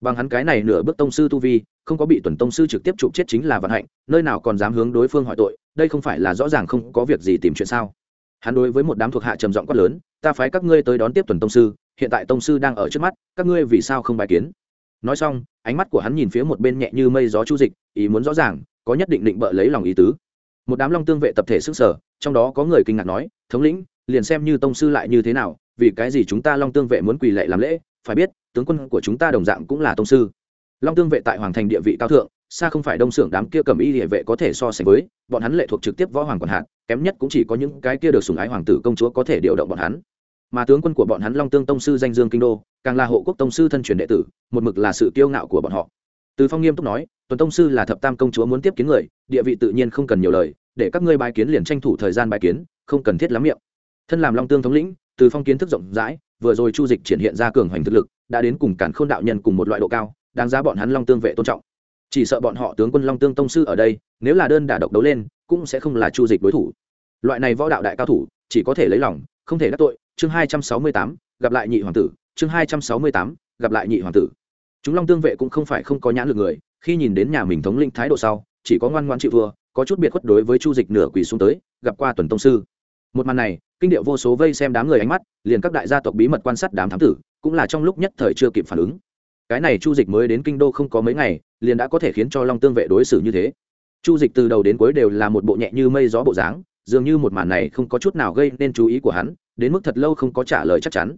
A: Bằng hắn cái này nửa bước tông sư tu vi, không có bị tuần tông sư trực tiếp chụp chết chính là vận hạnh, nơi nào còn dám hướng đối phương hỏi tội, đây không phải là rõ ràng không có việc gì tìm chuyện sao? Hắn đối với một đám thuộc hạ trầm giọng quát lớn, ta phái các ngươi tới đón tiếp tuần tông sư, hiện tại tông sư đang ở trước mắt, các ngươi vì sao không bài kiến? Nói xong, ánh mắt của hắn nhìn phía một bên nhẹ như mây gió chu dịch, ý muốn rõ ràng, có nhất định định bợ lấy lòng ý tứ. Một đám long tương vệ tập thể sức sở trong đó có người kinh ngạc nói, thống lĩnh, liền xem như tông sư lại như thế nào, vì cái gì chúng ta long tương vệ muốn quỳ lệ làm lễ? Phải biết, tướng quân của chúng ta đồng dạng cũng là tông sư. Long tương vệ tại hoàng thành địa vị cao thượng xa không phải đông xưởng đám kia cầm y địa vệ có thể so sánh với, bọn hắn lệ thuộc trực tiếp võ hoàng còn hạn kém nhất cũng chỉ có những cái kia được sùng ái hoàng tử công chúa có thể điều động bọn hắn. Mà tướng quân của bọn hắn long tương tông sư danh dương kinh đô, càng là hộ quốc tông sư thân truyền đệ tử, một mực là sự kiêu ngạo của bọn họ. Từ phong nghiêm túc nói, tuần tông sư là thập tam công chúa muốn tiếp kiến người, địa vị tự nhiên không cần nhiều lời, để các ngươi bài kiến liền tranh thủ thời gian bài kiến, không cần thiết lắm miệng. Thân làm long tương thống lĩnh, từ phong kiến thức rộng rãi, vừa rồi chu dịch triển hiện ra cường hoành thực lực, đã đến cùng cản khôn đạo nhân cùng một loại độ cao, đáng giá bọn hắn long tương vệ tôn trọng chỉ sợ bọn họ tướng quân long tương tông sư ở đây, nếu là đơn đả độc đấu lên, cũng sẽ không là chu dịch đối thủ. Loại này võ đạo đại cao thủ, chỉ có thể lấy lòng, không thể đắc tội. Chương hai trăm sáu mươi tám, gặp lại nhị hoàng tử. Chương hai trăm sáu mươi tám, gặp lại nhị hoàng tử. Chúng long tương vệ cũng không phải không có nhãn lực người, khi nhìn đến nhà mình thống linh thái độ sau, chỉ có ngoan ngoan chịu vừa có chút biệt khuất đối với chu dịch nửa quỳ xuống tới, gặp qua tuần tông sư. Một màn này, kinh điệu vô số vây xem đám người ánh mắt, liền các đại gia tộc bí mật quan sát đám thám tử, cũng là trong lúc nhất thời chưa kịp phản ứng. Cái này chu dịch mới đến kinh đô không có mấy ngày liền đã có thể khiến cho long tương vệ đối xử như thế. Chu dịch từ đầu đến cuối đều là một bộ nhẹ như mây gió bộ dáng, dường như một màn này không có chút nào gây nên chú ý của hắn, đến mức thật lâu không có trả lời chắc chắn.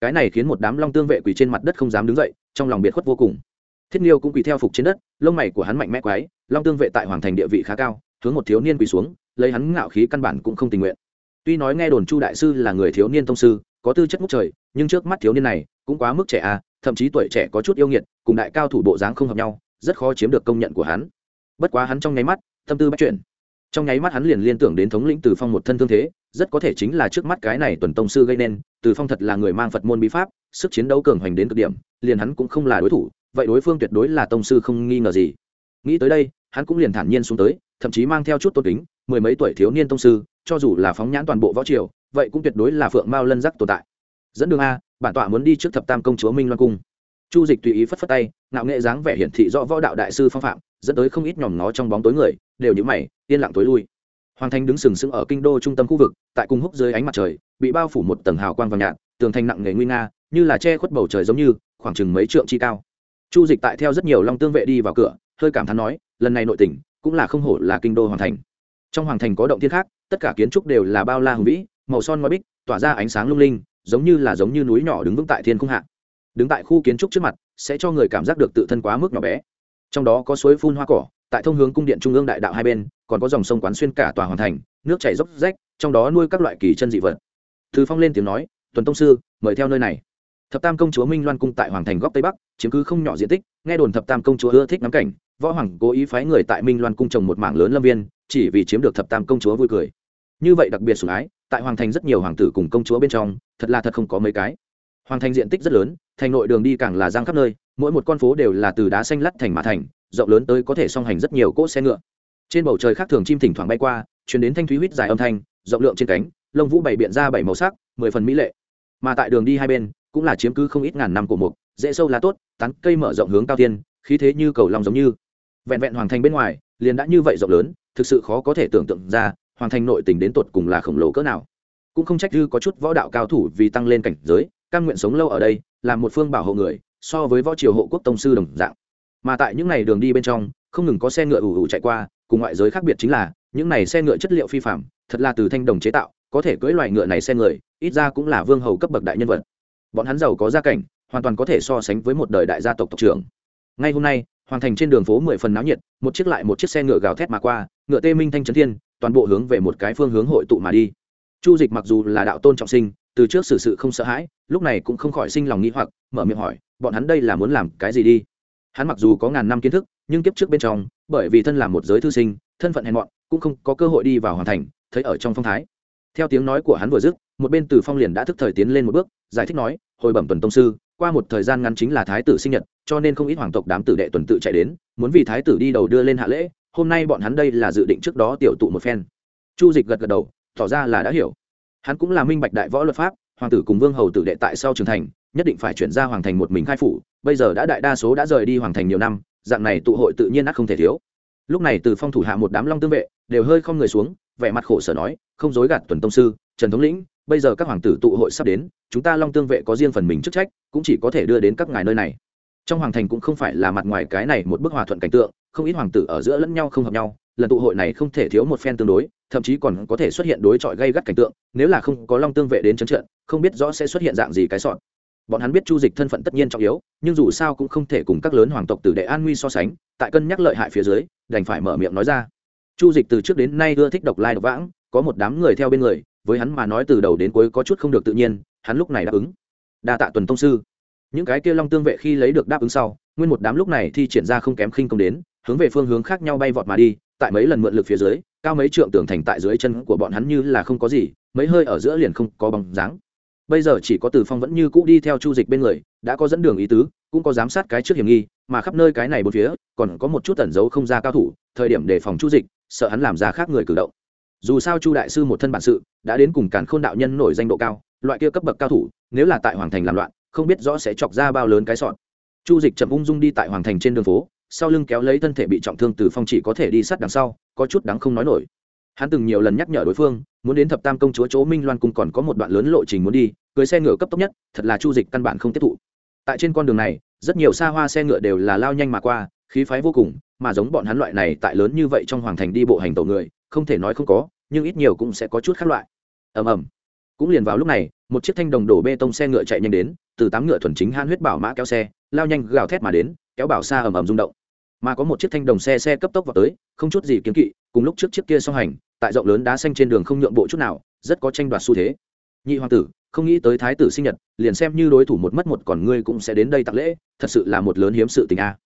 A: Cái này khiến một đám long tương vệ quỳ trên mặt đất không dám đứng dậy, trong lòng biệt khuất vô cùng. Thiết nghiêu cũng quỳ theo phục trên đất, lông mày của hắn mạnh mẽ quái, long tương vệ tại hoàng thành địa vị khá cao, hướng một thiếu niên quỳ xuống, lấy hắn ngạo khí căn bản cũng không tình nguyện. Tuy nói nghe đồn chu đại sư là người thiếu niên thông sư, có tư chất ngút trời, nhưng trước mắt thiếu niên này cũng quá mức trẻ à thậm chí tuổi trẻ có chút yêu nghiệt, cùng đại cao thủ bộ dáng không hợp nhau rất khó chiếm được công nhận của hắn. Bất quá hắn trong nháy mắt, tâm tư bắt chuyển. Trong nháy mắt hắn liền liên tưởng đến thống lĩnh từ phong một thân thương thế, rất có thể chính là trước mắt cái này tuần tông sư gây nên, từ phong thật là người mang phật môn bí pháp, sức chiến đấu cường hoành đến cực điểm, liền hắn cũng không là đối thủ, vậy đối phương tuyệt đối là tông sư không nghi ngờ gì. Nghĩ tới đây, hắn cũng liền thản nhiên xuống tới, thậm chí mang theo chút tôn kính, mười mấy tuổi thiếu niên tông sư, cho dù là phóng nhãn toàn bộ võ triều, vậy cũng tuyệt đối là phượng mao lân giác tồn tại. Dẫn đường a, bản tọa muốn đi trước thập tam công chúa minh loan cung chu dịch tùy ý phất phất tay, ngạo nghệ dáng vẻ hiển thị rõ võ đạo đại sư phong phạm, dẫn tới không ít nhòm nó trong bóng tối người, đều nhữ mày, yên lặng tối lui. Hoàng thành đứng sừng sững ở kinh đô trung tâm khu vực, tại cung húc dưới ánh mặt trời, bị bao phủ một tầng hào quang vàng nhạt, tường thành nặng nghề nguy nga, như là che khuất bầu trời giống như, khoảng chừng mấy trượng chi cao. Chu dịch tại theo rất nhiều long tương vệ đi vào cửa, hơi cảm thán nói, lần này nội tỉnh cũng là không hổ là kinh đô hoàng thành. Trong hoàng thành có động thiên khác, tất cả kiến trúc đều là bao la hùng vĩ, màu son ngói bích, tỏa ra ánh sáng lung linh, giống như là giống như núi nhỏ đứng vững tại thiên cung hạ đứng tại khu kiến trúc trước mặt, sẽ cho người cảm giác được tự thân quá mức nhỏ bé. Trong đó có suối phun hoa cỏ, tại thông hướng cung điện trung ương đại đạo hai bên, còn có dòng sông quán xuyên cả tòa hoàn thành, nước chảy dốc rách, trong đó nuôi các loại kỳ chân dị vật. Thư phong lên tiếng nói, tuần tông sư, mời theo nơi này. Thập tam công chúa minh loan cung tại hoàng thành góc tây bắc, chiếm cứ không nhỏ diện tích, nghe đồn thập tam công chúa ưa thích ngắm cảnh, võ hoàng cố ý phái người tại minh loan cung trồng một mảng lớn lâm viên, chỉ vì chiếm được thập tam công chúa vui cười. Như vậy đặc biệt sủng ái, tại hoàng thành rất nhiều hoàng tử cùng công chúa bên trong, thật là thật không có mấy cái. Hoàng thành diện tích rất lớn thành nội đường đi càng là giang khắp nơi, mỗi một con phố đều là từ đá xanh lắt thành mã thành, rộng lớn tới có thể song hành rất nhiều cỗ xe ngựa. Trên bầu trời khác thường chim thỉnh thoảng bay qua chuyển đến thanh thúy huýt dài âm thanh, rộng lượng trên cánh, lông vũ bảy biện ra bảy màu sắc, mười phần mỹ lệ. Mà tại đường đi hai bên, cũng là chiếm cứ không ít ngàn năm của mục, dễ sâu lá tốt, tán cây mở rộng hướng cao tiên, khí thế như cầu lòng giống như. Vẹn vẹn hoàng thành bên ngoài, liền đã như vậy rộng lớn, thực sự khó có thể tưởng tượng ra, hoàng thành nội tình đến tột cùng là khổng lồ cỡ nào. Cũng không trách dư có chút võ đạo cao thủ vì tăng lên cảnh giới căn nguyện sống lâu ở đây làm một phương bảo hộ người, so với võ triều hộ quốc tông sư đồng dạng. Mà tại những ngày đường đi bên trong, không ngừng có xe ngựa ủ ủ chạy qua, cùng ngoại giới khác biệt chính là, những này xe ngựa chất liệu phi phạm thật là từ thanh đồng chế tạo, có thể cưỡi loài ngựa này xe người, ít ra cũng là vương hầu cấp bậc đại nhân vật. Bọn hắn giàu có gia cảnh, hoàn toàn có thể so sánh với một đời đại gia tộc tộc trưởng. Ngay hôm nay, hoàng thành trên đường phố mười phần náo nhiệt, một chiếc lại một chiếc xe ngựa gào thét mà qua, ngựa tê minh thanh trấn thiên, toàn bộ hướng về một cái phương hướng hội tụ mà đi. Chu dịch mặc dù là đạo tôn trọng sinh từ trước xử sự không sợ hãi, lúc này cũng không khỏi sinh lòng nghĩ hoặc, mở miệng hỏi, bọn hắn đây là muốn làm cái gì đi? Hắn mặc dù có ngàn năm kiến thức, nhưng kiếp trước bên trong, bởi vì thân làm một giới thư sinh, thân phận hèn mọn, cũng không có cơ hội đi vào hoàn thành, thấy ở trong phong thái. Theo tiếng nói của hắn vừa dứt, một bên từ phong liền đã thức thời tiến lên một bước, giải thích nói, hồi bẩm tuần tông sư, qua một thời gian ngắn chính là thái tử sinh nhật, cho nên không ít hoàng tộc đám tử đệ tuần tự chạy đến, muốn vì thái tử đi đầu đưa lên hạ lễ, hôm nay bọn hắn đây là dự định trước đó tiểu tụ một phen. Chu dịch gật gật đầu, tỏ ra là đã hiểu hắn cũng là minh bạch đại võ luật pháp, hoàng tử cùng vương hầu tử đệ tại sau trường thành, nhất định phải chuyển ra hoàng thành một mình khai phủ, bây giờ đã đại đa số đã rời đi hoàng thành nhiều năm, dạng này tụ hội tự nhiên ắt không thể thiếu. Lúc này từ phong thủ hạ một đám long tương vệ, đều hơi không người xuống, vẻ mặt khổ sở nói, không dối gạt tuần tông sư, trần thống lĩnh, bây giờ các hoàng tử tụ hội sắp đến, chúng ta long tương vệ có riêng phần mình chức trách, cũng chỉ có thể đưa đến các ngài nơi này. Trong hoàng thành cũng không phải là mặt ngoài cái này một bức hòa thuận cảnh tượng, không ít hoàng tử ở giữa lẫn nhau không hợp nhau lần tụ hội này không thể thiếu một phen tương đối, thậm chí còn có thể xuất hiện đối chọi gây gắt cảnh tượng, nếu là không có long tương vệ đến trấn trận, không biết rõ sẽ xuất hiện dạng gì cái sọn bọn hắn biết chu dịch thân phận tất nhiên trọng yếu, nhưng dù sao cũng không thể cùng các lớn hoàng tộc tử đệ an nguy so sánh, tại cân nhắc lợi hại phía dưới, đành phải mở miệng nói ra. Chu dịch từ trước đến nay ưa thích độc lai độc vãng, có một đám người theo bên người, với hắn mà nói từ đầu đến cuối có chút không được tự nhiên, hắn lúc này đáp ứng. Đa tạ tuần tông sư. Những cái kia long tương vệ khi lấy được đáp ứng sau, nguyên một đám lúc này thi triển ra không kém khinh công đến, hướng về phương hướng khác nhau bay vọt mà đi tại mấy lần mượn lực phía dưới, cao mấy trượng tường thành tại dưới chân của bọn hắn như là không có gì, mấy hơi ở giữa liền không có bóng dáng. Bây giờ chỉ có từ phong vẫn như cũ đi theo chu dịch bên người, đã có dẫn đường ý tứ, cũng có giám sát cái trước hiểm nghi, mà khắp nơi cái này một phía, còn có một chút tẩn giấu không ra cao thủ, thời điểm đề phòng chu dịch, sợ hắn làm ra khác người cử động. Dù sao chu đại sư một thân bản sự, đã đến cùng càn khôn đạo nhân nổi danh độ cao, loại kia cấp bậc cao thủ, nếu là tại hoàng thành làm loạn, không biết rõ sẽ chọc ra bao lớn cái sọn. Chu dịch chậm ung dung đi tại hoàng thành trên đường phố sau lưng kéo lấy thân thể bị trọng thương từ phong chỉ có thể đi sát đằng sau, có chút đáng không nói nổi. Hắn từng nhiều lần nhắc nhở đối phương, muốn đến thập tam công chúa chỗ minh loan cung còn có một đoạn lớn lộ trình muốn đi, cưới xe ngựa cấp tốc nhất, thật là chu dịch căn bản không tiếp thụ. Tại trên con đường này, rất nhiều xa hoa xe ngựa đều là lao nhanh mà qua, khí phái vô cùng, mà giống bọn hắn loại này tại lớn như vậy trong hoàng thành đi bộ hành tổ người, không thể nói không có, nhưng ít nhiều cũng sẽ có chút khác loại. Ầm ầm. Cũng liền vào lúc này, một chiếc thanh đồng đổ bê tông xe ngựa chạy nhanh đến, từ tám ngựa thuần chính han huyết bảo mã kéo xe, lao nhanh gào thét mà đến, kéo bảo xa ầm ầm rung động mà có một chiếc thanh đồng xe xe cấp tốc vào tới, không chút gì kiến kỵ, cùng lúc trước chiếc kia song hành, tại rộng lớn đá xanh trên đường không nhượng bộ chút nào, rất có tranh đoạt xu thế. Nhị hoàng tử, không nghĩ tới thái tử sinh nhật, liền xem như đối thủ một mất một còn ngươi cũng sẽ đến đây tặng lễ, thật sự là một lớn hiếm sự tình a.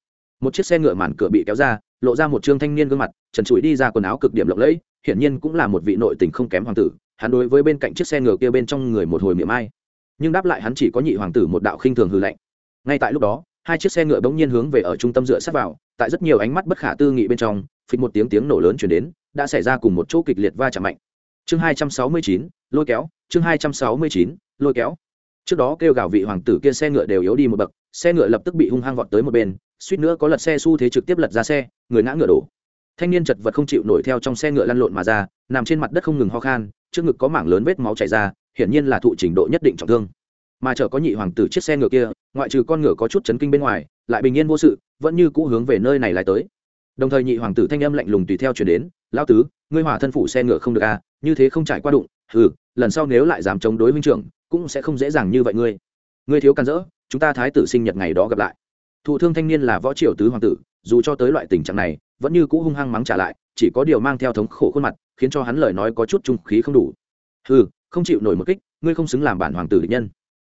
A: Một chiếc xe ngựa màn cửa bị kéo ra, lộ ra một trương thanh niên gương mặt, trần trụi đi ra quần áo cực điểm lộng lẫy, hiển nhiên cũng là một vị nội tình không kém hoàng tử, hắn đối với bên cạnh chiếc xe ngựa kia bên trong người một hồi miệng ai nhưng đáp lại hắn chỉ có nhị hoàng tử một đạo khinh thường hư lạnh. Ngay tại lúc đó hai chiếc xe ngựa bỗng nhiên hướng về ở trung tâm dựa sát vào, tại rất nhiều ánh mắt bất khả tư nghị bên trong, phịch một tiếng tiếng nổ lớn chuyển đến, đã xảy ra cùng một chỗ kịch liệt va chạm mạnh. Chương hai trăm sáu mươi chín, lôi kéo, chương hai trăm sáu mươi chín, lôi kéo. Trước đó kêu gào vị hoàng tử kia xe ngựa đều yếu đi một bậc, xe ngựa lập tức bị hung hăng vọt tới một bên, suýt nữa có lật xe xu thế trực tiếp lật ra xe, người ngã ngựa đổ. Thanh niên chật vật không chịu nổi theo trong xe ngựa lăn lộn mà ra, nằm trên mặt đất không ngừng ho khan, trước ngực có mảng lớn vết máu chảy ra, hiển nhiên là thụ trình độ nhất định trọng thương mà chở có nhị hoàng tử chiếc xe ngựa kia, ngoại trừ con ngựa có chút chấn kinh bên ngoài, lại bình yên vô sự, vẫn như cũ hướng về nơi này lại tới. Đồng thời nhị hoàng tử thanh âm lạnh lùng tùy theo chuyển đến, lão tứ, ngươi hỏa thân phủ xe ngựa không được à như thế không trải qua đụng ừ lần sau nếu lại dám chống đối minh trưởng, cũng sẽ không dễ dàng như vậy ngươi. Ngươi thiếu can dỡ, chúng ta thái tử sinh nhật ngày đó gặp lại. Thụ thương thanh niên là võ triều tứ hoàng tử, dù cho tới loại tình trạng này, vẫn như cũ hung hăng mắng trả lại, chỉ có điều mang theo thống khổ khuôn mặt, khiến cho hắn lời nói có chút trung khí không đủ. Ừ không chịu nổi một kích, ngươi không xứng làm bản hoàng tử địch nhân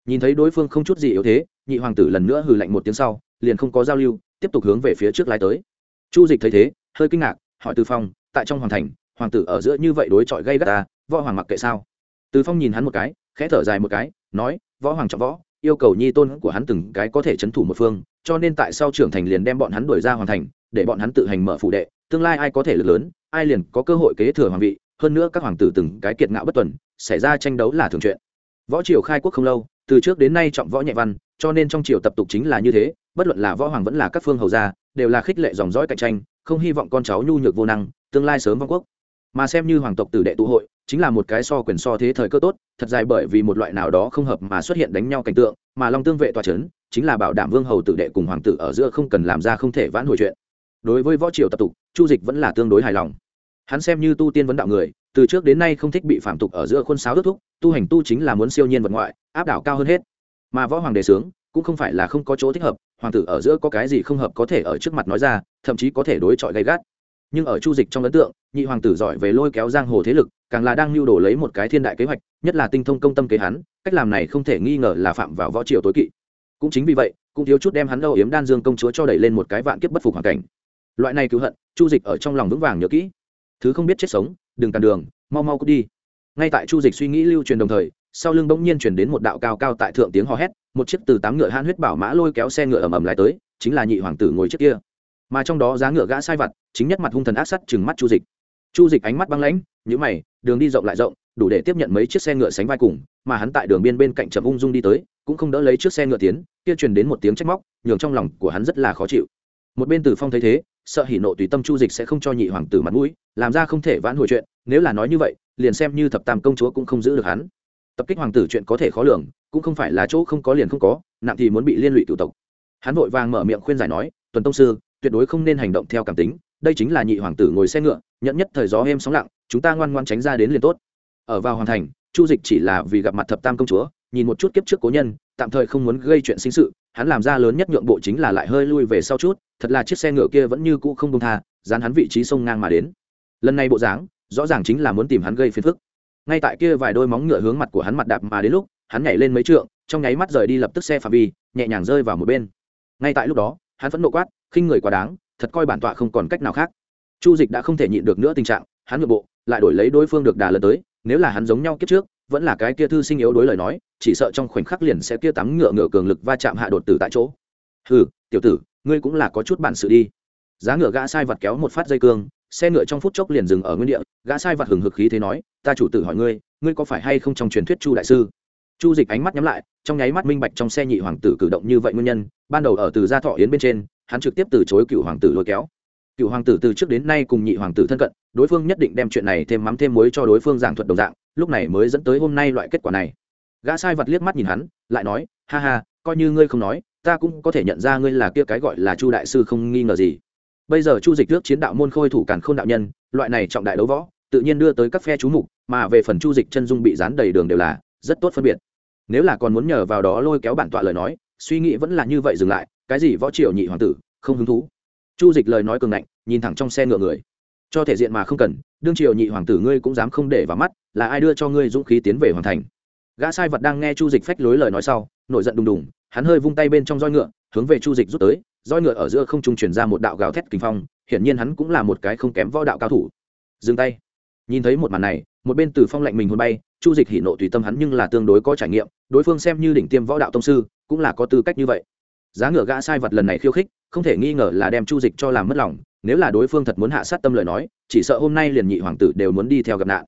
A: nhìn thấy đối phương không chút gì yếu thế, nhị hoàng tử lần nữa hừ lạnh một tiếng sau, liền không có giao lưu, tiếp tục hướng về phía trước lái tới. Chu dịch thấy thế, hơi kinh ngạc, hỏi từ phong, tại trong hoàng thành, hoàng tử ở giữa như vậy đối chọi gây gắt ta, võ hoàng mặc kệ sao? Từ phong nhìn hắn một cái, khẽ thở dài một cái, nói, võ hoàng trọng võ, yêu cầu nhi tôn của hắn từng cái có thể c h ấ n thủ một phương, cho nên tại sau trưởng thành liền đem bọn hắn đuổi ra hoàng thành, để bọn hắn tự hành mở phụ đệ, tương lai ai có thể lực lớn, ai liền có cơ hội kế thừa hoàng vị, hơn nữa các hoàng tử từng cái kiệt ngạo bất tuần, xảy ra tranh đấu là thường chuyện. Võ triều khai quốc không lâu từ trước đến nay trọng võ nhẹ văn, cho nên trong triều tập tục chính là như thế, bất luận là võ hoàng vẫn là các phương hầu gia, đều là khích lệ dòng dõi cạnh tranh, không hy vọng con cháu nhu nhược vô năng, tương lai sớm vong quốc. Mà xem như hoàng tộc tử đệ tụ hội, chính là một cái so quyền so thế thời cơ tốt, thật dài bởi vì một loại nào đó không hợp mà xuất hiện đánh nhau cảnh tượng, mà long tương vệ tòa c h ấ n chính là bảo đảm vương hầu tử đệ cùng hoàng tử ở giữa không cần làm ra không thể vãn hồi chuyện. Đối với võ triều tập tục, chu dịch vẫn là tương đối hài lòng. Hắn xem như tu tiên vấn đạo người từ trước đến nay không thích bị phạm tục ở giữa khuôn sáo đốt thúc, tu hành tu chính là muốn siêu nhiên vật ngoại, áp đảo cao hơn hết. Mà võ hoàng đề sướng, cũng không phải là không có chỗ thích hợp, hoàng tử ở giữa có cái gì không hợp có thể ở trước mặt nói ra, thậm chí có thể đối chọi gay gắt. Nhưng ở chu dịch trong ấn tượng, nhị hoàng tử giỏi về lôi kéo giang hồ thế lực, càng là đang lưu đồ lấy một cái thiên đại kế hoạch, nhất là tinh thông công tâm kế hắn, cách làm này không thể nghi ngờ là phạm vào võ triều tối kỵ. Cũng chính vì vậy, cũng thiếu chút đem hắn âu yếm đan dương công chúa cho đẩy lên một cái vạn kiếp bất phục hoàn cảnh. Loại này cứu hận, chu dịch ở trong lòng vững vàng nhớ kỹ thứ không biết chết sống, đừng cản đường, mau mau cút đi. Ngay tại chu dịch suy nghĩ lưu truyền đồng thời, sau lưng bỗng nhiên chuyển đến một đạo cao cao tại thượng tiếng hò hét, một chiếc từ tám ngựa han huyết bảo mã lôi kéo xe ngựa ầm ầm lại tới, chính là nhị hoàng tử ngồi trước kia. Mà trong đó giá ngựa gã sai vặt, chính nhất mặt hung thần ác sắt chừng mắt chu dịch. Chu dịch ánh mắt băng lãnh nhữ mày, đường đi rộng lại rộng, đủ để tiếp nhận mấy chiếc xe ngựa sánh vai cùng, mà hắn tại đường biên bên cạnh chậm ung dung đi tới, cũng không đỡ lấy chiếc xe ngựa tiến, kia truyền đến một tiếng trách móc, nhường trong lòng của hắn rất là khó chịu. Một bên tử phong thấy thế sợ hỉ nộ tùy tâm chu dịch sẽ không cho nhị hoàng tử mặt mũi, làm ra không thể vãn hồi chuyện, nếu là nói như vậy, liền xem như thập tam công chúa cũng không giữ được hắn. Tập kích hoàng tử chuyện có thể khó lường, cũng không phải là chỗ không có liền không có, nặng thì muốn bị liên lụy cựu tộc. Hắn vội vàng mở miệng khuyên giải nói, tuần tông sư, tuyệt đối không nên hành động theo cảm tính, đây chính là nhị hoàng tử ngồi xe ngựa nhận nhất thời gió êm sóng lặng, chúng ta ngoan ngoan tránh ra đến liền tốt. Ở vào hoàng thành, chu dịch chỉ là vì gặp mặt thập tam công chúa nhìn một chút kiếp trước cố nhân, tạm thời không muốn gây chuyện sinh sự, hắn làm ra lớn nhất nhượng bộ chính là lại hơi lui về sau chút, thật là chiếc xe ngựa kia vẫn như cũ không công tha, dán hắn vị trí sông ngang mà đến. Lần này bộ dáng, rõ ràng chính là muốn tìm hắn gây phiền phức. Ngay tại kia vài đôi móng ngựa hướng mặt của hắn mặt đạp mà đến lúc, hắn nhảy lên mấy trượng, trong nháy mắt rời đi lập tức xe phạm vi, nhẹ nhàng rơi vào một bên. Ngay tại lúc đó, hắn vẫn nộ quát, khinh người quá đáng, thật coi bản tọa không còn cách nào khác. Chu dịch đã không thể nhịn được nữa tình trạng, hắn nội bộ, lại đổi lấy đối phương được đà lần tới, nếu là hắn giống nhau kiếp trước, vẫn là cái kia thư sinh yếu đối lời nói chỉ sợ trong khoảnh khắc liền sẽ kia tắm ngựa ngựa cường lực va chạm hạ đột tử tại chỗ. Hừ, tiểu tử, ngươi cũng là có chút bản sự đi. Giá ngựa gã sai vật kéo một phát dây cương, xe ngựa trong phút chốc liền dừng ở nguyên địa, gã sai vật hừng hực khí thế nói, ta chủ tử hỏi ngươi ngươi có phải hay không trong truyền thuyết chu đại sư? Chu dịch ánh mắt nhắm lại, trong nháy mắt minh bạch trong xe nhị hoàng tử cử động như vậy nguyên nhân, ban đầu ở từ gia thọ yến bên trên, hắn trực tiếp từ chối cựu hoàng tử lôi kéo. Cựu hoàng tử từ trước đến nay cùng nhị hoàng tử thân cận, đối phương nhất định đem chuyện này thêm mắm thêm muối cho đối phương giảng thuật đồng dạng, lúc này mới dẫn tới hôm nay loại kết quả này gã sai vật liếc mắt nhìn hắn, lại nói, ha ha, coi như ngươi không nói, ta cũng có thể nhận ra ngươi là kia cái gọi là chu đại sư không nghi ngờ gì. Bây giờ chu dịch trước chiến đạo môn khôi thủ càn k h ô n đạo nhân, loại này trọng đại đấu võ, tự nhiên đưa tới các phe chú mục, mà về phần chu dịch chân dung bị dán đầy đường đều là rất tốt phân biệt. Nếu là còn muốn nhờ vào đó lôi kéo bản tọa lời nói, suy nghĩ vẫn là như vậy dừng lại, cái gì võ triều nhị hoàng tử, không hứng thú. Chu dịch lời nói cường ngạnh, nhìn thẳng trong xe ngựa người. Cho thể diện mà không cần, đương triều nhị hoàng tử ngươi cũng dám không để vào mắt, là ai đưa cho ngươi dũng khí tiến về hoàn thành? Gã sai vật đang nghe chu dịch phách lối lời nói sau, nổi giận đùng đùng, hắn hơi vung tay bên trong roi ngựa, hướng về chu dịch rút tới. Roi ngựa ở giữa không trung chuyển ra một đạo gào thét kinh phong, hiển nhiên hắn cũng là một cái không kém võ đạo cao thủ. Dừng tay. Nhìn thấy một màn này, một bên từ phong lạnh mình hôn bay, chu dịch hỉ nộ tùy tâm hắn nhưng là tương đối có trải nghiệm, đối phương xem như đỉnh tiêm võ đạo tông sư, cũng là có tư cách như vậy. Giá ngựa gã sai vật lần này khiêu khích, không thể nghi ngờ là đem chu dịch cho làm mất lòng, nếu là đối phương thật muốn hạ sát tâm lời nói, chỉ sợ hôm nay liền nhị hoàng tử đều muốn đi theo gặp nạn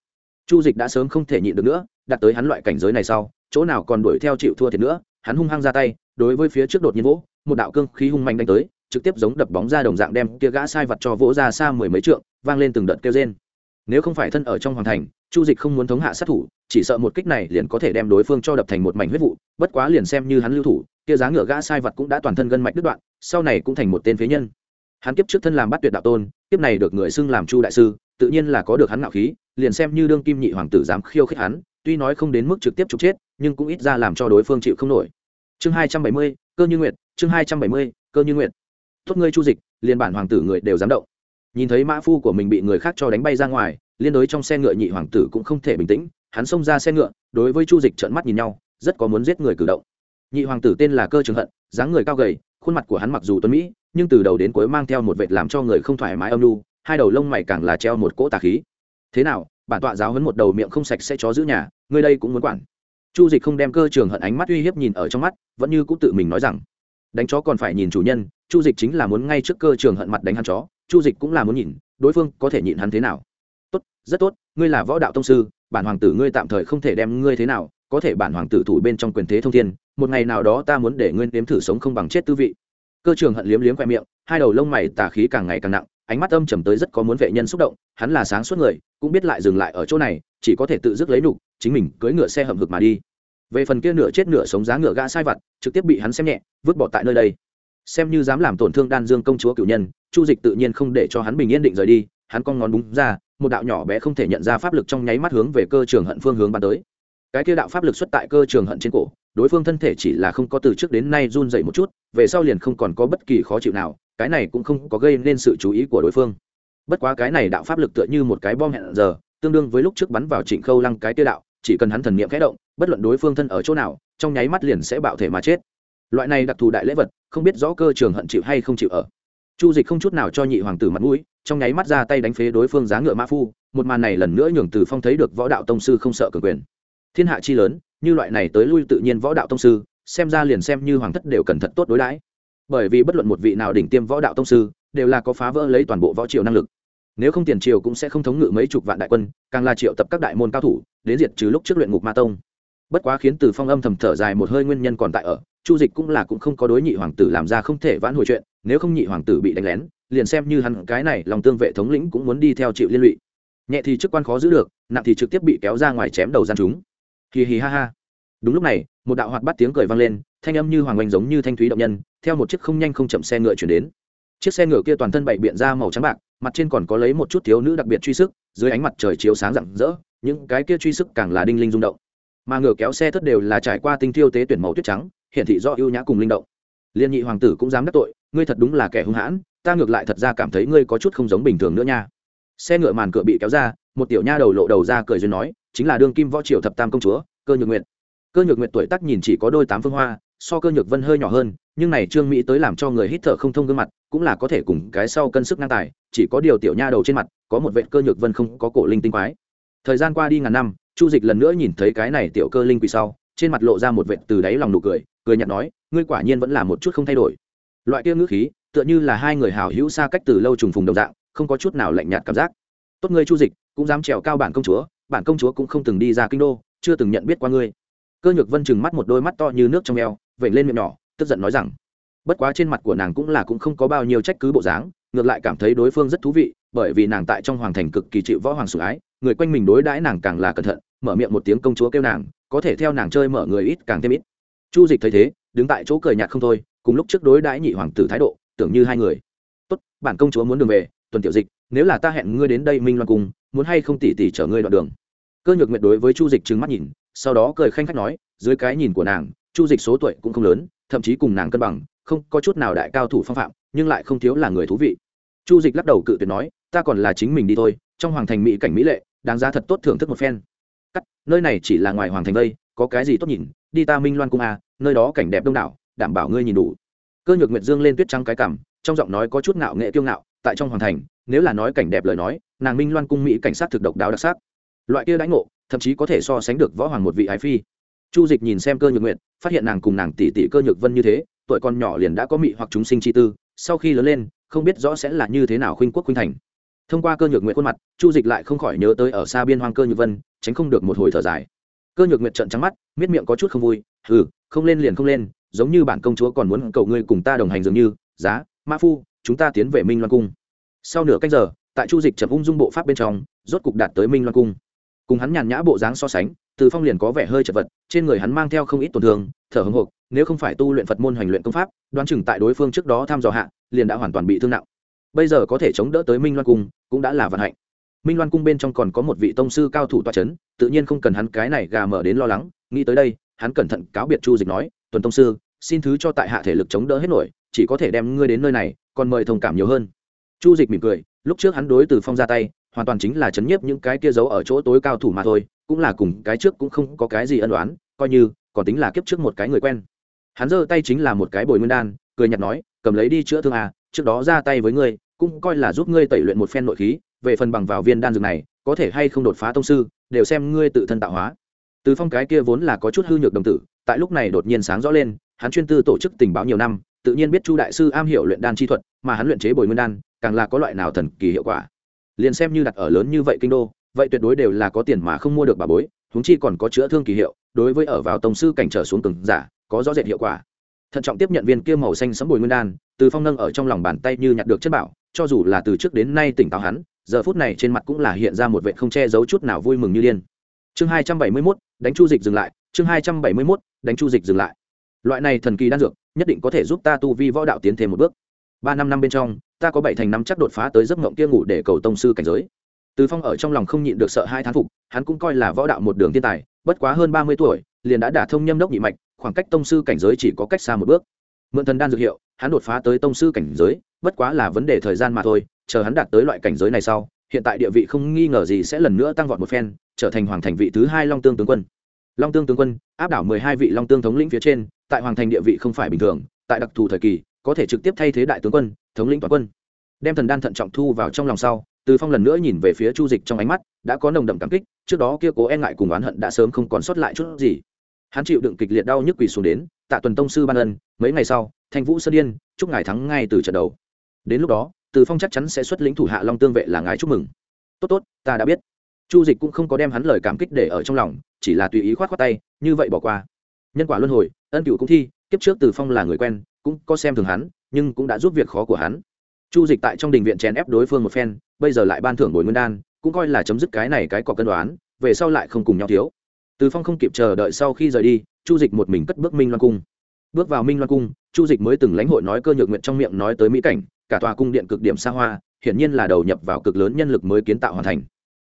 A: chu dịch đã sớm không thể nhịn được nữa đạt tới hắn loại cảnh giới này sau, chỗ nào còn đuổi theo chịu thua thiệt nữa, hắn hung hăng ra tay, đối với phía trước đột nhiên vỗ, một đạo cương khí hung mạnh đánh tới, trực tiếp giống đập bóng ra đồng dạng đem kia gã sai vật cho vỗ ra xa mười mấy trượng, vang lên từng đợt kêu rên. Nếu không phải thân ở trong hoàng thành, chu dịch không muốn thống hạ sát thủ, chỉ sợ một kích này liền có thể đem đối phương cho đập thành một mảnh huyết vụ, bất quá liền xem như hắn lưu thủ, kia giá ngựa gã sai vật cũng đã toàn thân gân mạch đứt đoạn, sau này cũng thành một tên phế nhân hắn kiếp trước thân làm bắt tuyệt đạo tôn, kiếp này được người xưng làm chu đại sư, tự nhiên là có được hắn ngạo khí, liền xem như đương kim nhị hoàng tử dám khiêu khích hắn, tuy nói không đến mức trực tiếp trục chết, nhưng cũng ít ra làm cho đối phương chịu không nổi chương hai trăm bảy mươi, cơ như nguyện. chương hai trăm bảy mươi, cơ như nguyện. tốt ngươi chu dịch, liền bản hoàng tử người đều dám động nhìn thấy mã phu của mình bị người khác cho đánh bay ra ngoài, liên đối trong xe ngựa nhị hoàng tử cũng không thể bình tĩnh, hắn xông ra xe ngựa, đối với chu dịch trợn mắt nhìn nhau, rất có muốn giết người cử động nhị hoàng tử tên là cơ trường hận, dáng người cao gầy, khuôn mặt của hắn mặc dù tuấn mỹ nhưng từ đầu đến cuối mang theo một vệt làm cho người không thoải mái âm nu, hai đầu lông mày càng là treo một cỗ tà khí. Thế nào bản tọa giáo hấn một đầu miệng không sạch sẽ chó giữ nhà ngươi đây cũng muốn quản. Chu dịch không đem cơ trường hận ánh mắt uy hiếp nhìn ở trong mắt vẫn như cũng tự mình nói rằng đánh chó còn phải nhìn chủ nhân chu dịch chính là muốn ngay trước cơ trường hận mặt đánh hắn chó chu dịch cũng là muốn nhìn đối phương có thể nhịn hắn thế nào. Tốt rất tốt ngươi là võ đạo tông sư bản hoàng tử ngươi tạm thời không thể đem ngươi thế nào có thể bản hoàng tử thủ bên trong quyền thế thông thiên một ngày nào đó ta muốn để ngươi nếm thử sống không bằng chết tư vị cơ trường hận liếm liếm khoe miệng, hai đầu lông mày tà khí càng ngày càng nặng, ánh mắt âm trầm tới rất có muốn vệ nhân xúc động, hắn là sáng suốt người, cũng biết lại dừng lại ở chỗ này, chỉ có thể tự dứt lấy nục chính mình cưỡi ngựa xe hầm hực mà đi. Về phần kia nửa chết nửa sống giá ngựa gã sai vặt, trực tiếp bị hắn xem nhẹ, vứt bỏ tại nơi đây. Xem như dám làm tổn thương đan dương công chúa cựu nhân, chu dịch tự nhiên không để cho hắn bình yên định rời đi, hắn con ngón búng ra, một đạo nhỏ bé không thể nhận ra pháp lực trong nháy mắt hướng về cơ trường hận phương hướng bắn tới. Cái kia đạo pháp lực xuất tại cơ trường hận trên cổ đối phương thân thể chỉ là không có từ trước đến nay run dậy một chút, về sau liền không còn có bất kỳ khó chịu nào, cái này cũng không có gây nên sự chú ý của đối phương. Bất quá cái này đạo pháp lực tựa như một cái bom hẹn giờ, tương đương với lúc trước bắn vào trịnh khâu lăng cái tiêu đạo, chỉ cần hắn thần niệm khẽ động, bất luận đối phương thân ở chỗ nào, trong nháy mắt liền sẽ bạo thể mà chết. Loại này đặc thù đại lễ vật, không biết rõ cơ trường hận chịu hay không chịu ở. Chu dịch không chút nào cho nhị hoàng tử mặt mũi, trong nháy mắt ra tay đánh phế đối phương giá ngựa mã phu, một màn này lần nữa nhường từ phong thấy được võ đạo tông sư không sợ cường quyền. Thiên hạ chi lớn như loại này tới lui tự nhiên võ đạo tông sư, xem ra liền xem như hoàng thất đều cần thật tốt đối đãi. Bởi vì bất luận một vị nào đỉnh tiêm võ đạo tông sư, đều là có phá vỡ lấy toàn bộ võ triều năng lực. Nếu không tiền triều cũng sẽ không thống ngự mấy chục vạn đại quân, càng là triệu tập các đại môn cao thủ, đến diệt trừ lúc trước luyện ngục ma tông. Bất quá khiến từ phong âm thầm thở dài một hơi nguyên nhân còn tại ở, chu dịch cũng là cũng không có đối nhị hoàng tử làm ra không thể vãn hồi chuyện, nếu không nhị hoàng tử bị đánh lén, liền xem như hắn cái này lòng tương vệ thống lĩnh cũng muốn đi theo chịu liên lụy. Nhẹ thì chức quan khó giữ được, nặng thì trực tiếp bị kéo ra ngoài chém đầu gian chúng hì hì ha ha. Đúng lúc này, một đạo hoạt bắt tiếng cười vang lên, thanh âm như hoàng oanh giống như thanh thúy động nhân, theo một chiếc không nhanh không chậm xe ngựa chuyển đến. Chiếc xe ngựa kia toàn thân bậy biện ra màu trắng bạc, mặt trên còn có lấy một chút thiếu nữ đặc biệt truy sức, dưới ánh mặt trời chiếu sáng rạng rỡ, những cái kia truy sức càng là đinh linh rung động. Mà ngựa kéo xe thất đều là trải qua tinh thiêu tế tuyển màu tuyết trắng hiện thị do ưu nhã cùng linh động. Liên nhị hoàng tử cũng dám đắc tội, ngươi thật đúng là kẻ hung hãn, ta ngược lại thật ra cảm thấy ngươi có chút không giống bình thường nữa nha. Xe ngựa màn cửa bị kéo ra, một tiểu nha đầu lộ đầu ra cười duyên nói chính là đương kim võ triều thập tam công chúa, cơ nhược nguyện cơ nhược nguyện tuổi tác nhìn chỉ có đôi tám phương hoa, so cơ nhược vân hơi nhỏ hơn, nhưng này trương mỹ tới làm cho người hít thở không thông gương mặt, cũng là có thể cùng cái sau cân sức ngang tài, chỉ có điều tiểu nha đầu trên mặt, có một vệ cơ nhược vân không có cổ linh tinh quái. Thời gian qua đi ngàn năm, chu dịch lần nữa nhìn thấy cái này tiểu cơ linh quỳ sau, trên mặt lộ ra một vệ từ đáy lòng nụ cười cười nhạt nói, ngươi quả nhiên vẫn là một chút không thay đổi. Loại kia ngữ khí, tựa như là hai người hào hữu xa cách từ lâu trùng phùng đồng dạng, không có chút nào lạnh nhạt cảm giác. Tốt ngươi chu dịch, cũng dám trèo cao bản công chúa bản công chúa cũng không từng đi ra kinh đô, chưa từng nhận biết qua ngươi. Cơ nhược vân chừng mắt một đôi mắt to như nước trong eo vẩy lên miệng nhỏ, tức giận nói rằng, bất quá trên mặt của nàng cũng là cũng không có bao nhiêu trách cứ bộ dáng, ngược lại cảm thấy đối phương rất thú vị, bởi vì nàng tại trong hoàng thành cực kỳ chịu võ hoàng sủng ái, người quanh mình đối đãi nàng càng là cẩn thận, mở miệng một tiếng công chúa kêu nàng, có thể theo nàng chơi mở người ít càng thêm ít. Chu dịch thấy thế, đứng tại chỗ cười nhạt không thôi, cùng lúc trước đối đãi nhị hoàng tử thái độ, tưởng như hai người. Tốt, bản công chúa muốn đường về, tuần tiểu dịch, nếu là ta hẹn ngươi đến đây minh loan cung, muốn hay không tỉ tỉ chở ngươi đoạn đường? Cơ nhược nguyệt đối với chu dịch trừng mắt nhìn, sau đó cười khanh khách nói, dưới cái nhìn của nàng, chu dịch số tuổi cũng không lớn, thậm chí cùng nàng cân bằng, không có chút nào đại cao thủ phong phạm, nhưng lại không thiếu là người thú vị. Chu dịch lắc đầu cự tuyệt nói, ta còn là chính mình đi thôi, trong hoàng thành mỹ cảnh mỹ lệ, đáng giá thật tốt thưởng thức một phen. Cắt, nơi này chỉ là ngoài hoàng thành đây, có cái gì tốt nhìn? Đi ta minh loan cung à nơi đó cảnh đẹp đông đảo, đảm bảo ngươi nhìn đủ. Cơ nhược nguyệt dương lên tuyết trắng cái cằm, trong giọng nói có chút ngạo nghệ kiêu ngạo, tại trong hoàng thành, nếu là nói cảnh đẹp lời nói, nàng minh loan cung mỹ cảnh sát thực độc đáo đặc sắc loại kia đánh ngộ, thậm chí có thể so sánh được võ hoàng một vị ái phi. Chu dịch nhìn xem cơ nhược nguyệt, phát hiện nàng cùng nàng tỷ tỷ cơ nhược vân như thế, tuổi con nhỏ liền đã có mị hoặc chúng sinh chi tư, sau khi lớn lên, không biết rõ sẽ là như thế nào khuynh quốc khuynh thành. Thông qua cơ nhược nguyệt khuôn mặt, chu dịch lại không khỏi nhớ tới ở xa biên hoang cơ nhược vân, tránh không được một hồi thở dài. Cơ nhược nguyệt trận trắng mắt, miết miệng có chút không vui ừ không lên liền không lên, giống như bản công chúa còn muốn cầu ngươi cùng ta đồng hành dường như, giá, mã phu, chúng ta tiến về minh loan cung. Sau nửa cách giờ, tại chu dịch chậm ung dung bộ pháp bên trong, rốt cục đạt tới minh loan cung cùng hắn nhàn nhã bộ dáng so sánh, từ phong liền có vẻ hơi chật vật, trên người hắn mang theo không ít tổn thương, thở hưng hộp nếu không phải tu luyện phật môn hoành luyện công pháp, đoán chừng tại đối phương trước đó thăm dò hạ, liền đã hoàn toàn bị thương nặng. Bây giờ có thể chống đỡ tới minh loan cung, cũng đã là vận hạnh. Minh loan cung bên trong còn có một vị tông sư cao thủ toa c h ấ n tự nhiên không cần hắn cái này gà mở đến lo lắng, nghĩ tới đây, hắn cẩn thận cáo biệt chu dịch nói, tuần tông sư, xin thứ cho tại hạ thể lực chống đỡ hết nổi, chỉ có thể đem ngươi đến nơi này, còn mời thông cảm nhiều hơn. Chu dịch mỉm cười, lúc trước hắn đối từ phong ra tay hoàn toàn chính là chấn nhiếp những cái kia giấu ở chỗ tối cao thủ mà thôi, cũng là cùng cái trước cũng không có cái gì ân đoán coi như, còn tính là kiếp trước một cái người quen. Hắn giơ tay chính là một cái bồi nguyên đan, cười nhặt nói, cầm lấy đi chữa thương à trước đó ra tay với ngươi, cũng coi là giúp ngươi tẩy luyện một phen nội khí, về phần bằng vào viên đan dược này, có thể hay không đột phá tông sư, đều xem ngươi tự thân tạo hóa. Từ phong cái kia vốn là có chút hư nhược đồng tử, tại lúc này đột nhiên sáng rõ lên, hắn chuyên tư tổ chức tình báo nhiều năm, tự nhiên biết chu đại sư am hiểu luyện đan chi thuật, mà hắn luyện chế bồi nguyên đan, càng là có loại nào thần kỳ hiệu quả liền xem như đặt ở lớn như vậy kinh đô, vậy tuyệt đối đều là có tiền mà không mua được bà bối, huống chi còn có chữa thương kỳ hiệu, đối với ở vào tông sư cảnh trở xuống từng giả, có rõ rệt hiệu quả. Thận trọng tiếp nhận viên kia màu xanh sấm bồi nguyên đan, từ phong nâng ở trong lòng bàn tay như nhặt được chất bảo, cho dù là từ trước đến nay tỉnh táo hắn, giờ phút này trên mặt cũng là hiện ra một vệ không che giấu chút nào vui mừng như điên. Chương hai trăm bảy mươi mốt, đánh chu dịch dừng lại, chương hai trăm bảy mươi mốt, đánh chu dịch dừng lại. Loại này thần kỳ đan dược, nhất định có thể giúp ta tu vi võ đạo tiến thêm một bước. Ba năm năm bên trong ta có bảy thành năm chắc đột phá tới giấc mộng kia ngủ để cầu tông sư cảnh giới. Từ phong ở trong lòng không nhịn được sợ hai thán phục, hắn cũng coi là võ đạo một đường thiên tài, bất quá hơn ba mươi tuổi, liền đã đả thông nhâm đốc nhị mạch, khoảng cách tông sư cảnh giới chỉ có cách xa một bước. Mượn thần đan dược hiệu, hắn đột phá tới tông sư cảnh giới, bất quá là vấn đề thời gian mà thôi, chờ hắn đạt tới loại cảnh giới này sau, hiện tại địa vị không nghi ngờ gì sẽ lần nữa tăng vọt một phen, trở thành hoàng thành vị thứ hai long tương tướng quân. Long tương tướng quân, áp đảo mười hai vị long tương thống lĩnh phía trên, tại hoàng thành địa vị không phải bình thường, tại đặc thù thời kỳ có thể trực tiếp thay thế đại tướng quân, thống lĩnh toàn quân. Đem thần đan thận trọng thu vào trong lòng sau, từ phong lần nữa nhìn về phía chu dịch trong ánh mắt, đã có nồng đậm cảm kích, trước đó kia cố e ngại cùng oán hận đã sớm không còn sót lại chút gì. Hắn chịu đựng kịch liệt đau nhức quỳ xuống đến, tạ tuần tông sư ban ân, mấy ngày sau, thanh vũ sơn điên chúc ngài thắng ngay từ trận đầu. Đến lúc đó, từ phong chắc chắn sẽ xuất lĩnh thủ hạ long tương vệ là ngài chúc mừng. Tốt tốt, ta đã biết. Chu dịch cũng không có đem hắn lời cảm kích để ở trong lòng, chỉ là tùy ý khoát khoát tay, như vậy bỏ qua. Nhân quả luân hồi, ân cựu cũng thi, kiếp trước từ phong là người quen cũng có xem thường hắn, nhưng cũng đã giúp việc khó của hắn. Chu dịch tại trong đình viện chèn ép đối phương một phen, bây giờ lại ban thưởng bồi nguyên đan, cũng coi là chấm dứt cái này cái cọc cân đoán, về sau lại không cùng nhau thiếu. Từ phong không kịp chờ đợi sau khi rời đi, chu dịch một mình cất bước minh loan cung. Bước vào minh loan cung, chu dịch mới từng lãnh hội nói cơ nhược nguyện trong miệng nói tới mỹ cảnh, cả tòa cung điện cực điểm xa hoa, hiển nhiên là đầu nhập vào cực lớn nhân lực mới kiến tạo hoàn thành.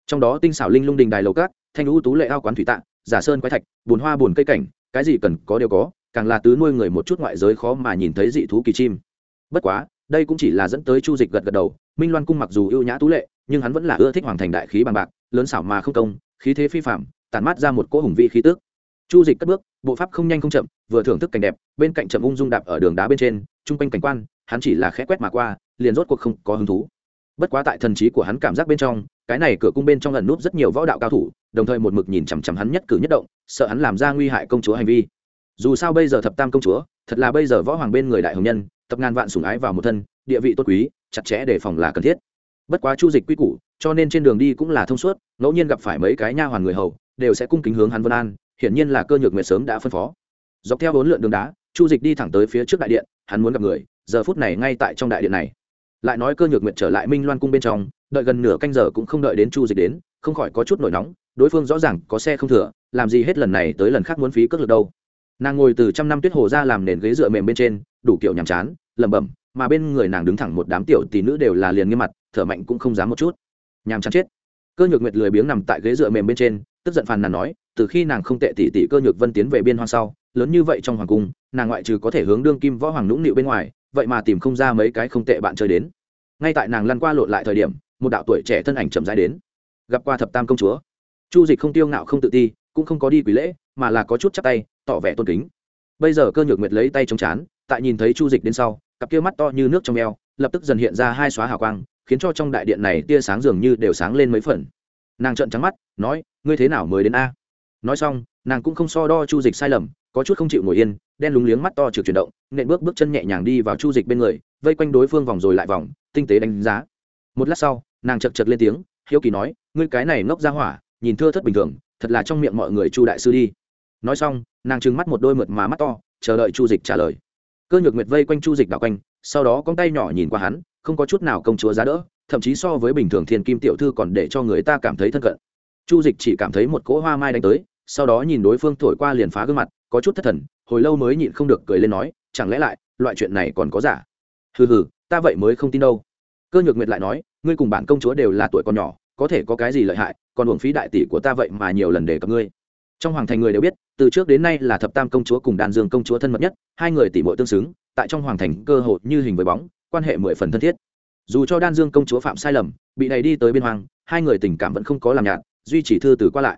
A: Trong đó tinh xảo linh lung đình đài lầu cát thanh lũ tú lệ ao quán thủy tạ, giả sơn quái thạch bùn hoa bùn cây cảnh, cái gì cần có đều có càng là tứ nuôi người một chút ngoại giới khó mà nhìn thấy dị thú kỳ chim. Bất quá, đây cũng chỉ là dẫn tới chu dịch gật gật đầu, minh loan cung mặc dù ưu nhã tú lệ, nhưng hắn vẫn là ưa thích hoàng thành đại khí bằng bạc, lớn xảo mà không công, khí thế phi phạm tản mát ra một cỗ hùng vị khí tước chu dịch cất bước, bộ pháp không nhanh không chậm, vừa thưởng thức cảnh đẹp, bên cạnh chậm ung dung đạp ở đường đá bên trên chung quanh cảnh quan, hắn chỉ là khẽ quét mà qua, liền rốt cuộc không có hứng thú. Bất quá tại thần trí của hắn cảm giác bên trong, cái này cửa cung bên trong lần núp rất nhiều võ đạo cao thủ, đồng thời một mực nhìn chằm chằm hắn nhất cử nhất động, sợ hắn làm ra nguy hại công chúa hành vi dù sao bây giờ thập tam công chúa, thật là bây giờ võ hoàng bên người đại hồng nhân, tập ngàn vạn sủng ái vào một thân, địa vị tốt quý, chặt chẽ đề phòng là cần thiết. Bất quá chu dịch quy củ, cho nên trên đường đi cũng là thông suốt, ngẫu nhiên gặp phải mấy cái nha hoàn người hầu, đều sẽ cung kính hướng hắn vân an, hiển nhiên là cơ nhược nguyệt sớm đã phân phó. Dọc theo bốn lượn đường đá, chu dịch đi thẳng tới phía trước đại điện, hắn muốn gặp người, giờ phút này ngay tại trong đại điện này. Lại nói cơ nhược nguyệt trở lại minh loan cung bên trong, đợi gần nửa canh giờ cũng không đợi đến chu dịch đến, không khỏi có chút nổi nóng, đối phương rõ ràng có xe không thừa, làm gì hết lần này tới lần khác muốn phí cước lực đâu nàng ngồi từ trăm năm tuyết hồ ra làm nền ghế dựa mềm bên trên, đủ kiểu nhàm chán, lẩm bẩm, mà bên người nàng đứng thẳng một đám tiểu tỷ nữ đều là liền nghiêm mặt, thở mạnh cũng không dám một chút. Nhàm chán chết. Cơ nhược nguyệt lười biếng nằm tại ghế dựa mềm bên trên, tức giận phàn nàn nói, từ khi nàng không tệ tỷ tỷ cơ nhược vân tiến về biên hoang sau, lớn như vậy trong hoàng cung, nàng ngoại trừ có thể hướng đương kim võ hoàng nũng nịu bên ngoài, vậy mà tìm không ra mấy cái không tệ bạn chơi đến. Ngay tại nàng lăn qua lộn lại thời điểm, một đạo tuổi trẻ thân ảnh chậm rãi đến. Gặp qua thập tam công chúa. Chu dịch không tiêu ngạo không tự ti, cũng không có đi quỷ lễ mà là có chút chắc tay, tỏ vẻ tôn kính. Bây giờ cơ nhược nguyệt lấy tay chống chán, tại nhìn thấy chu dịch đến sau, cặp kia mắt to như nước trong eo, lập tức dần hiện ra hai xóa hào quang, khiến cho trong đại điện này tia sáng dường như đều sáng lên mấy phần. Nàng trợn trắng mắt, nói, ngươi thế nào mới đến a? Nói xong, nàng cũng không so đo chu dịch sai lầm, có chút không chịu ngồi yên, đen lúng liếng mắt to trực chuyển động, nện bước bước chân nhẹ nhàng đi vào chu dịch bên người, vây quanh đối phương vòng rồi lại vòng, tinh tế đánh giá. Một lát sau, nàng chật chật lên tiếng, hiếu kỳ nói, ngươi cái này ngốc ra hỏa, nhìn thưa thất bình thường, thật là trong miệng mọi người chu đại sư đi nói xong, nàng trừng mắt một đôi mượt mà mắt to, chờ đợi chu dịch trả lời. Cơ nhược nguyệt vây quanh chu dịch đảo quanh, sau đó con tay nhỏ nhìn qua hắn, không có chút nào công chúa giá đỡ, thậm chí so với bình thường thiên kim tiểu thư còn để cho người ta cảm thấy thân cận. Chu dịch chỉ cảm thấy một cỗ hoa mai đánh tới, sau đó nhìn đối phương thổi qua liền phá gương mặt, có chút thất thần, hồi lâu mới nhịn không được cười lên nói, chẳng lẽ lại, loại chuyện này còn có giả? Hừ hừ, ta vậy mới không tin đâu. Cơ nhược nguyệt lại nói, ngươi cùng bản công chúa đều là tuổi còn nhỏ, có thể có cái gì lợi hại, còn uổng phí đại tỷ của ta vậy mà nhiều lần đề cập ngươi trong hoàng thành người đều biết, từ trước đến nay là thập tam công chúa cùng đàn dương công chúa thân mật nhất, hai người tỷ muội tương xứng, tại trong hoàng thành cơ hội như hình với bóng, quan hệ mười phần thân thiết. Dù cho đan dương công chúa phạm sai lầm, bị đẩy đi tới biên hoàng, hai người tình cảm vẫn không có làm nhạt, duy trì thư từ qua lại.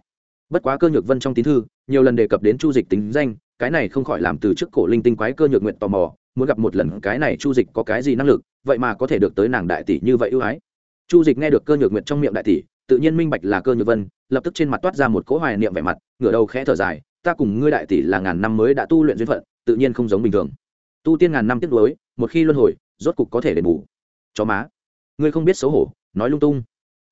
A: Bất quá cơ nhược vân trong tín thư, nhiều lần đề cập đến chu dịch tính danh, cái này không khỏi làm từ trước cổ linh tinh quái cơ nhược nguyện tò mò, muốn gặp một lần cái này chu dịch có cái gì năng lực, vậy mà có thể được tới nàng đại tỷ như vậy ưu ái. Chu dịch nghe được cơ nhược nguyện trong miệng đại tỷ tự nhiên minh bạch là cơ nhược vân, lập tức trên mặt toát ra một cỗ hoài niệm vẻ mặt, ngửa đầu khẽ thở dài, ta cùng ngươi đại tỷ là ngàn năm mới đã tu luyện duyên phận, tự nhiên không giống bình thường. Tu tiên ngàn năm tiếp nối một khi luân hồi, rốt cục có thể đền bù. Chó má, ngươi không biết xấu hổ, nói lung tung.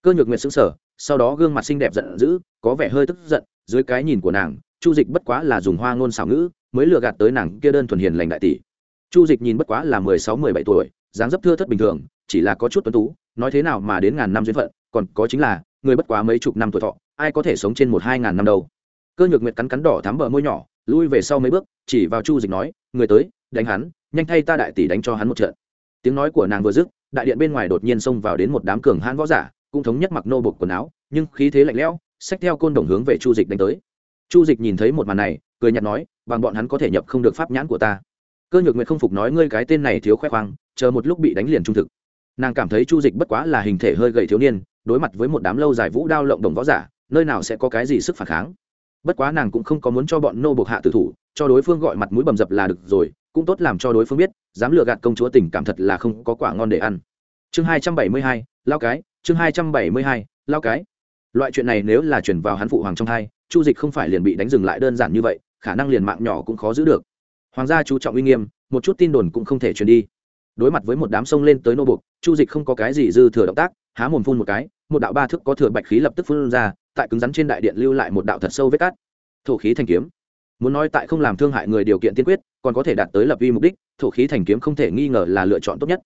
A: Cơ nhược nguyệt xứng sở sau đó gương mặt xinh đẹp giận dữ, có vẻ hơi tức giận, dưới cái nhìn của nàng, chu dịch bất quá là dùng hoa ngôn xảo ngữ, mới lừa gạt tới nàng kia đơn thuần hiền lành đại tỷ. Chu dịch nhìn bất quá là mười sáu, mười bảy tuổi, dáng dấp thưa thất bình thường, chỉ là có chút tuấn tú, nói thế nào mà đến ngàn năm duyên phận còn có chính là, người bất quá mấy chục năm tuổi thọ, ai có thể sống trên một hai ngàn năm đâu. Cơ nhược nguyệt cắn cắn đỏ thắm bờ môi nhỏ, lui về sau mấy bước, chỉ vào chu dịch nói, người tới, đánh hắn, nhanh thay ta đại tỷ đánh cho hắn một trận. Tiếng nói của nàng vừa dứt, đại điện bên ngoài đột nhiên xông vào đến một đám cường hãn võ giả, cũng thống nhất mặc nô bột quần áo, nhưng khí thế lạnh lẽo, xách theo côn đồng hướng về chu dịch đánh tới. Chu dịch nhìn thấy một màn này, cười nhạt nói, bằng bọn hắn có thể nhập không được pháp nhãn của ta. Cơ nhược nguyệt không phục nói, ngươi cái tên này thiếu khoe khoang, chờ một lúc bị đánh liền trung thực. Nàng cảm thấy chu dịch bất quá là hình thể hơi gầy thiếu niên đối mặt với một đám lâu dài vũ đao lộng đồng võ giả, nơi nào sẽ có cái gì sức phản kháng? Bất quá nàng cũng không có muốn cho bọn nô buộc hạ tử thủ, cho đối phương gọi mặt mũi bầm dập là được rồi, cũng tốt làm cho đối phương biết, dám lừa gạt công chúa tình cảm thật là không có quả ngon để ăn. Chương hai trăm bảy mươi hai, lao cái, chương hai trăm bảy mươi hai, lao cái. Loại chuyện này nếu là chuyển vào hắn phụ hoàng trong thai chu dịch không phải liền bị đánh dừng lại đơn giản như vậy, khả năng liền mạng nhỏ cũng khó giữ được. Hoàng gia chú trọng uy nghiêm, một chút tin đồn cũng không thể truyền đi. Đối mặt với một đám sông lên tới nô buộc chu dịch không có cái gì dư thừa động tác há mồm phun một cái, một đạo ba thức có thừa bạch khí lập tức phun ra, tại cứng rắn trên đại điện lưu lại một đạo thật sâu vết cát. Thổ khí thành kiếm. Muốn nói tại không làm thương hại người điều kiện tiên quyết, còn có thể đạt tới lập vi mục đích, thổ khí thành kiếm không thể nghi ngờ là lựa chọn tốt nhất.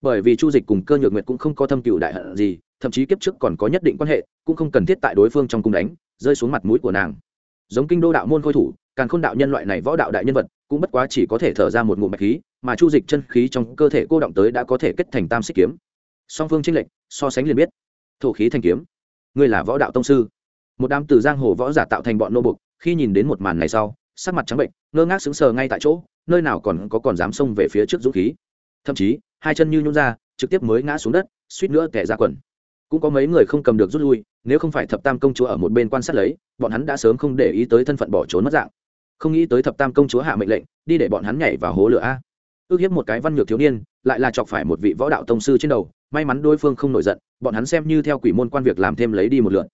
A: Bởi vì chu dịch cùng cơ nhược nguyệt cũng không có thâm cựu đại hận gì, thậm chí kiếp trước còn có nhất định quan hệ, cũng không cần thiết tại đối phương trong cung đánh, rơi xuống mặt mũi của nàng. Giống kinh đô đạo môn khôi thủ càng khôn đạo nhân loại này võ đạo đại nhân vật, cũng bất quá chỉ có thể thở ra một ngụm bạch khí, mà chu dịch chân khí trong cơ thể cô động tới đã có thể kết thành tam xích kiếm song phương tranh lệch, so sánh liền biết. Thổ khí thanh kiếm. Ngươi là võ đạo tông sư. Một đám từ giang hồ võ giả tạo thành bọn nô bục khi nhìn đến một màn này sau, sắc mặt trắng bệnh, ngơ ngác sững sờ ngay tại chỗ, nơi nào còn có còn dám xông về phía trước dũng khí. Thậm chí, hai chân như nhún ra, trực tiếp mới ngã xuống đất, suýt nữa kẻ ra quần. Cũng có mấy người không cầm được rút lui, nếu không phải thập tam công chúa ở một bên quan sát lấy, bọn hắn đã sớm không để ý tới thân phận bỏ trốn mất dạng. Không nghĩ tới thập tam công chúa hạ mệnh lệnh, đi để bọn hắn nhảy vào hố lửa a. Ước hiếp một cái văn nhược thiếu niên, lại là chọc phải một vị võ đạo tông sư trên đầu may mắn đối phương không nổi giận, bọn hắn xem như theo quỷ môn quan việc làm thêm lấy đi một lượn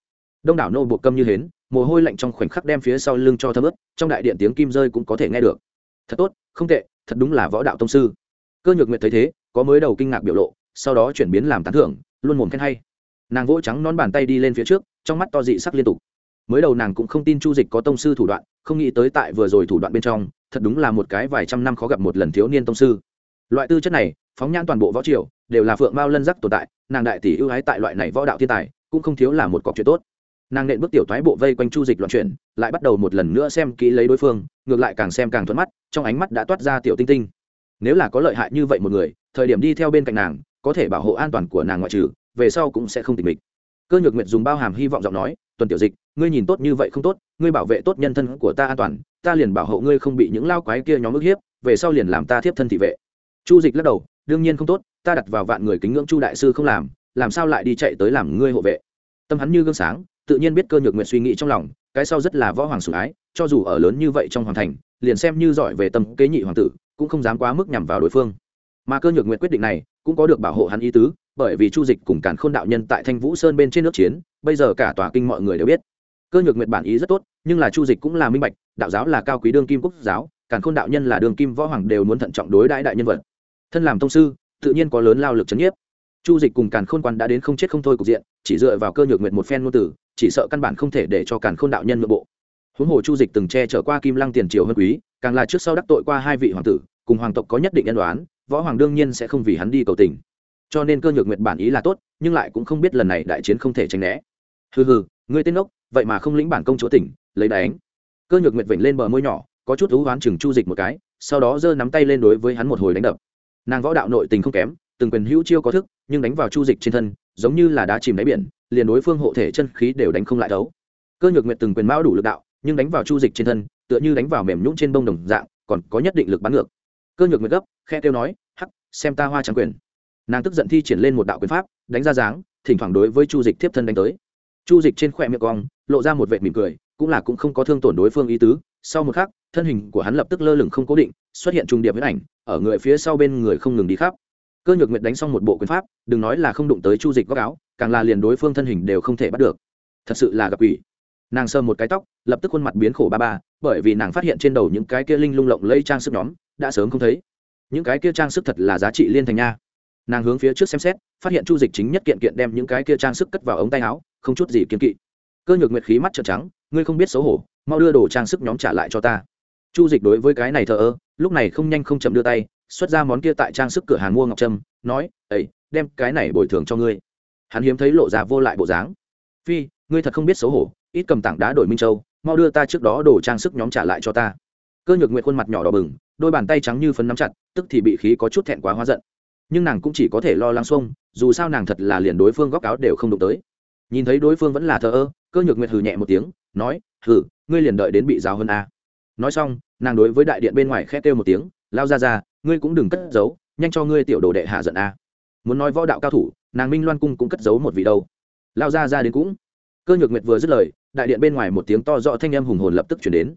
A: đông đảo nô buộc câm như hến, mồ hôi lạnh trong khoảnh khắc đem phía sau lưng cho thấm ướt, trong đại điện tiếng kim rơi cũng có thể nghe được. Thật tốt, không tệ, thật đúng là võ đạo tông sư. Cơ nhược nguyệt thấy thế, có mới đầu kinh ngạc biểu lộ, sau đó chuyển biến làm tán thưởng, luôn mồm khen hay. Nàng vỗ trắng non bàn tay đi lên phía trước, trong mắt to dị sắc liên tục. Mới đầu nàng cũng không tin chu dịch có tông sư thủ đoạn, không nghĩ tới tại vừa rồi thủ đoạn bên trong, thật đúng là một cái vài trăm năm khó gặp một lần thiếu niên tông sư. Loại tư chất này, phóng nhãn toàn bộ võ triều đều là phượng mao lân giác tồn tại, nàng đại tỷ ưu ái tại loại này võ đạo thiên tài, cũng không thiếu là một cọc chuyện tốt. Nàng nện bước tiểu thoái bộ vây quanh chu dịch loạn chuyển, lại bắt đầu một lần nữa xem kỹ lấy đối phương, ngược lại càng xem càng thuận mắt, trong ánh mắt đã toát ra tiểu tinh tinh. Nếu là có lợi hại như vậy một người, thời điểm đi theo bên cạnh nàng, có thể bảo hộ an toàn của nàng ngoại trừ, về sau cũng sẽ không tình mịch. Cơ nhược nguyện dùng bao hàm hy vọng giọng nói, tuần tiểu dịch, ngươi nhìn tốt như vậy không tốt, ngươi bảo vệ tốt nhân thân của ta an toàn, ta liền bảo hộ ngươi không bị những lao quái kia nhóm ức hiếp, về sau liền làm ta thiếp thân thị vệ. Chu dịch lắc đầu, đương nhiên không tốt ta đặt vào vạn người kính ngưỡng chu đại sư không làm làm sao lại đi chạy tới làm ngươi hộ vệ? Tâm hắn như gương sáng, tự nhiên biết cơ nhược nguyện suy nghĩ trong lòng, cái sau rất là võ hoàng sủng ái, cho dù ở lớn như vậy trong hoàng thành, liền xem như giỏi về tâm kế nhị hoàng tử, cũng không dám quá mức nhằm vào đối phương. Mà cơ nhược nguyện quyết định này, cũng có được bảo hộ hắn ý tứ, bởi vì chu dịch cùng cản khôn đạo nhân tại thanh vũ sơn bên trên nước chiến, bây giờ cả tòa kinh mọi người đều biết. Cơ nhược nguyện bản ý rất tốt, nhưng là chu dịch cũng là minh bạch, đạo giáo là cao quý đương kim quốc giáo cản khôn đạo nhân là đường kim võ hoàng đều muốn thận trọng đối đãi đại nhân vật. Thân làm thông sư tự nhiên có lớn lao lực chấn nhiếp. Chu dịch cùng càn khôn quan đã đến không chết không thôi cục diện, chỉ dựa vào cơ nhược nguyện một phen ngôn tử chỉ sợ căn bản không thể để cho càn khôn đạo nhân nội bộ. Huống hồ chu dịch từng che chở qua kim lăng tiền triều hơn quý, càng là trước sau đắc tội qua hai vị hoàng tử, cùng hoàng tộc có nhất định nhân đoán võ hoàng đương nhiên sẽ không vì hắn đi cầu tình. Cho nên cơ nhược nguyện bản ý là tốt, nhưng lại cũng không biết lần này đại chiến không thể tránh né. Hừ hừ, ngươi tên ốc vậy mà không lĩnh bản công chỗ tỉnh, lấy đánh. Cơ nhược nguyện vểnh lên bờ môi nhỏ, có chút thú hoán chừng chu dịch một cái, sau đó giơ nắm tay lên đối với hắn một hồi đánh đập nàng võ đạo nội tình không kém, từng quyền hữu chiêu có thức, nhưng đánh vào chu dịch trên thân, giống như là đá chìm đáy biển, liền đối phương hộ thể chân khí đều đánh không lại đấu cơ nhược nguyện từng quyền mão đủ lực đạo, nhưng đánh vào chu dịch trên thân, tựa như đánh vào mềm nhũng trên bông đồng dạng, còn có nhất định lực bắn ngược. Cơ nhược nguyện gấp, khe kêu nói, hắc, xem ta hoa trắng quyền. Nàng tức giận thi triển lên một đạo quyền pháp, đánh ra dáng, thỉnh thoảng đối với chu dịch tiếp thân đánh tới. Chu dịch trên khỏe miệng cong, lộ ra một vệt mỉm cười, cũng là cũng không có thương tổn đối phương ý tứ sau một khắc, thân hình của hắn lập tức lơ lửng không cố định, xuất hiện trùng điệp với ảnh, ở người phía sau bên người không ngừng đi khắp. Cơ nhược nguyệt đánh xong một bộ quyền pháp, đừng nói là không đụng tới chu dịch góc áo, càng là liền đối phương thân hình đều không thể bắt được. Thật sự là gặp ủy nàng sơ một cái tóc, lập tức khuôn mặt biến khổ ba ba, bởi vì nàng phát hiện trên đầu những cái kia linh lung lộng lây trang sức nhóm, đã sớm không thấy. Những cái kia trang sức thật là giá trị liên thành nha. Nàng hướng phía trước xem xét, phát hiện chu dịch chính nhất kiện kiện đem những cái kia trang sức cất vào ống tay áo, không chút gì kiên kỵ. Cơ nhược nguyệt khí mắt trợn trắng ngươi không biết xấu hổ, mau đưa đồ trang sức nhóm trả lại cho ta. Chu dịch đối với cái này thờ ơ, lúc này không nhanh không chậm đưa tay, xuất ra món kia tại trang sức cửa hàng mua ngọc trâm, nói ấy đem cái này bồi thường cho ngươi. Hắn hiếm thấy lộ ra vô lại bộ dáng. Phi, ngươi thật không biết xấu hổ, ít cầm tảng đá đổi minh châu, mau đưa ta trước đó đồ trang sức nhóm trả lại cho ta. Cơ nhược nguyện khuôn mặt nhỏ đỏ bừng, đôi bàn tay trắng như phấn nắm chặt, tức thì bị khí có chút thẹn quá hóa giận. Nhưng nàng cũng chỉ có thể lo lắng xuông, dù sao nàng thật là liền đối phương góc áo đều không đụng tới. Nhìn thấy đối phương vẫn là thờ ơ, cơ nhược nguyệt hừ nhẹ một tiếng nói thử ngươi liền đợi đến bị giáo hơn a. Nói xong, nàng đối với đại điện bên ngoài khét kêu một tiếng, lao ra ra, ngươi cũng đừng cất giấu, nhanh cho ngươi tiểu đồ đệ hạ giận a. Muốn nói võ đạo cao thủ, nàng minh loan cung cũng cất giấu một vị đâu. Lao ra ra đến cũng. Cơ nhược nguyệt vừa dứt lời, đại điện bên ngoài một tiếng to rõ thanh âm hùng hồn lập tức chuyển đến.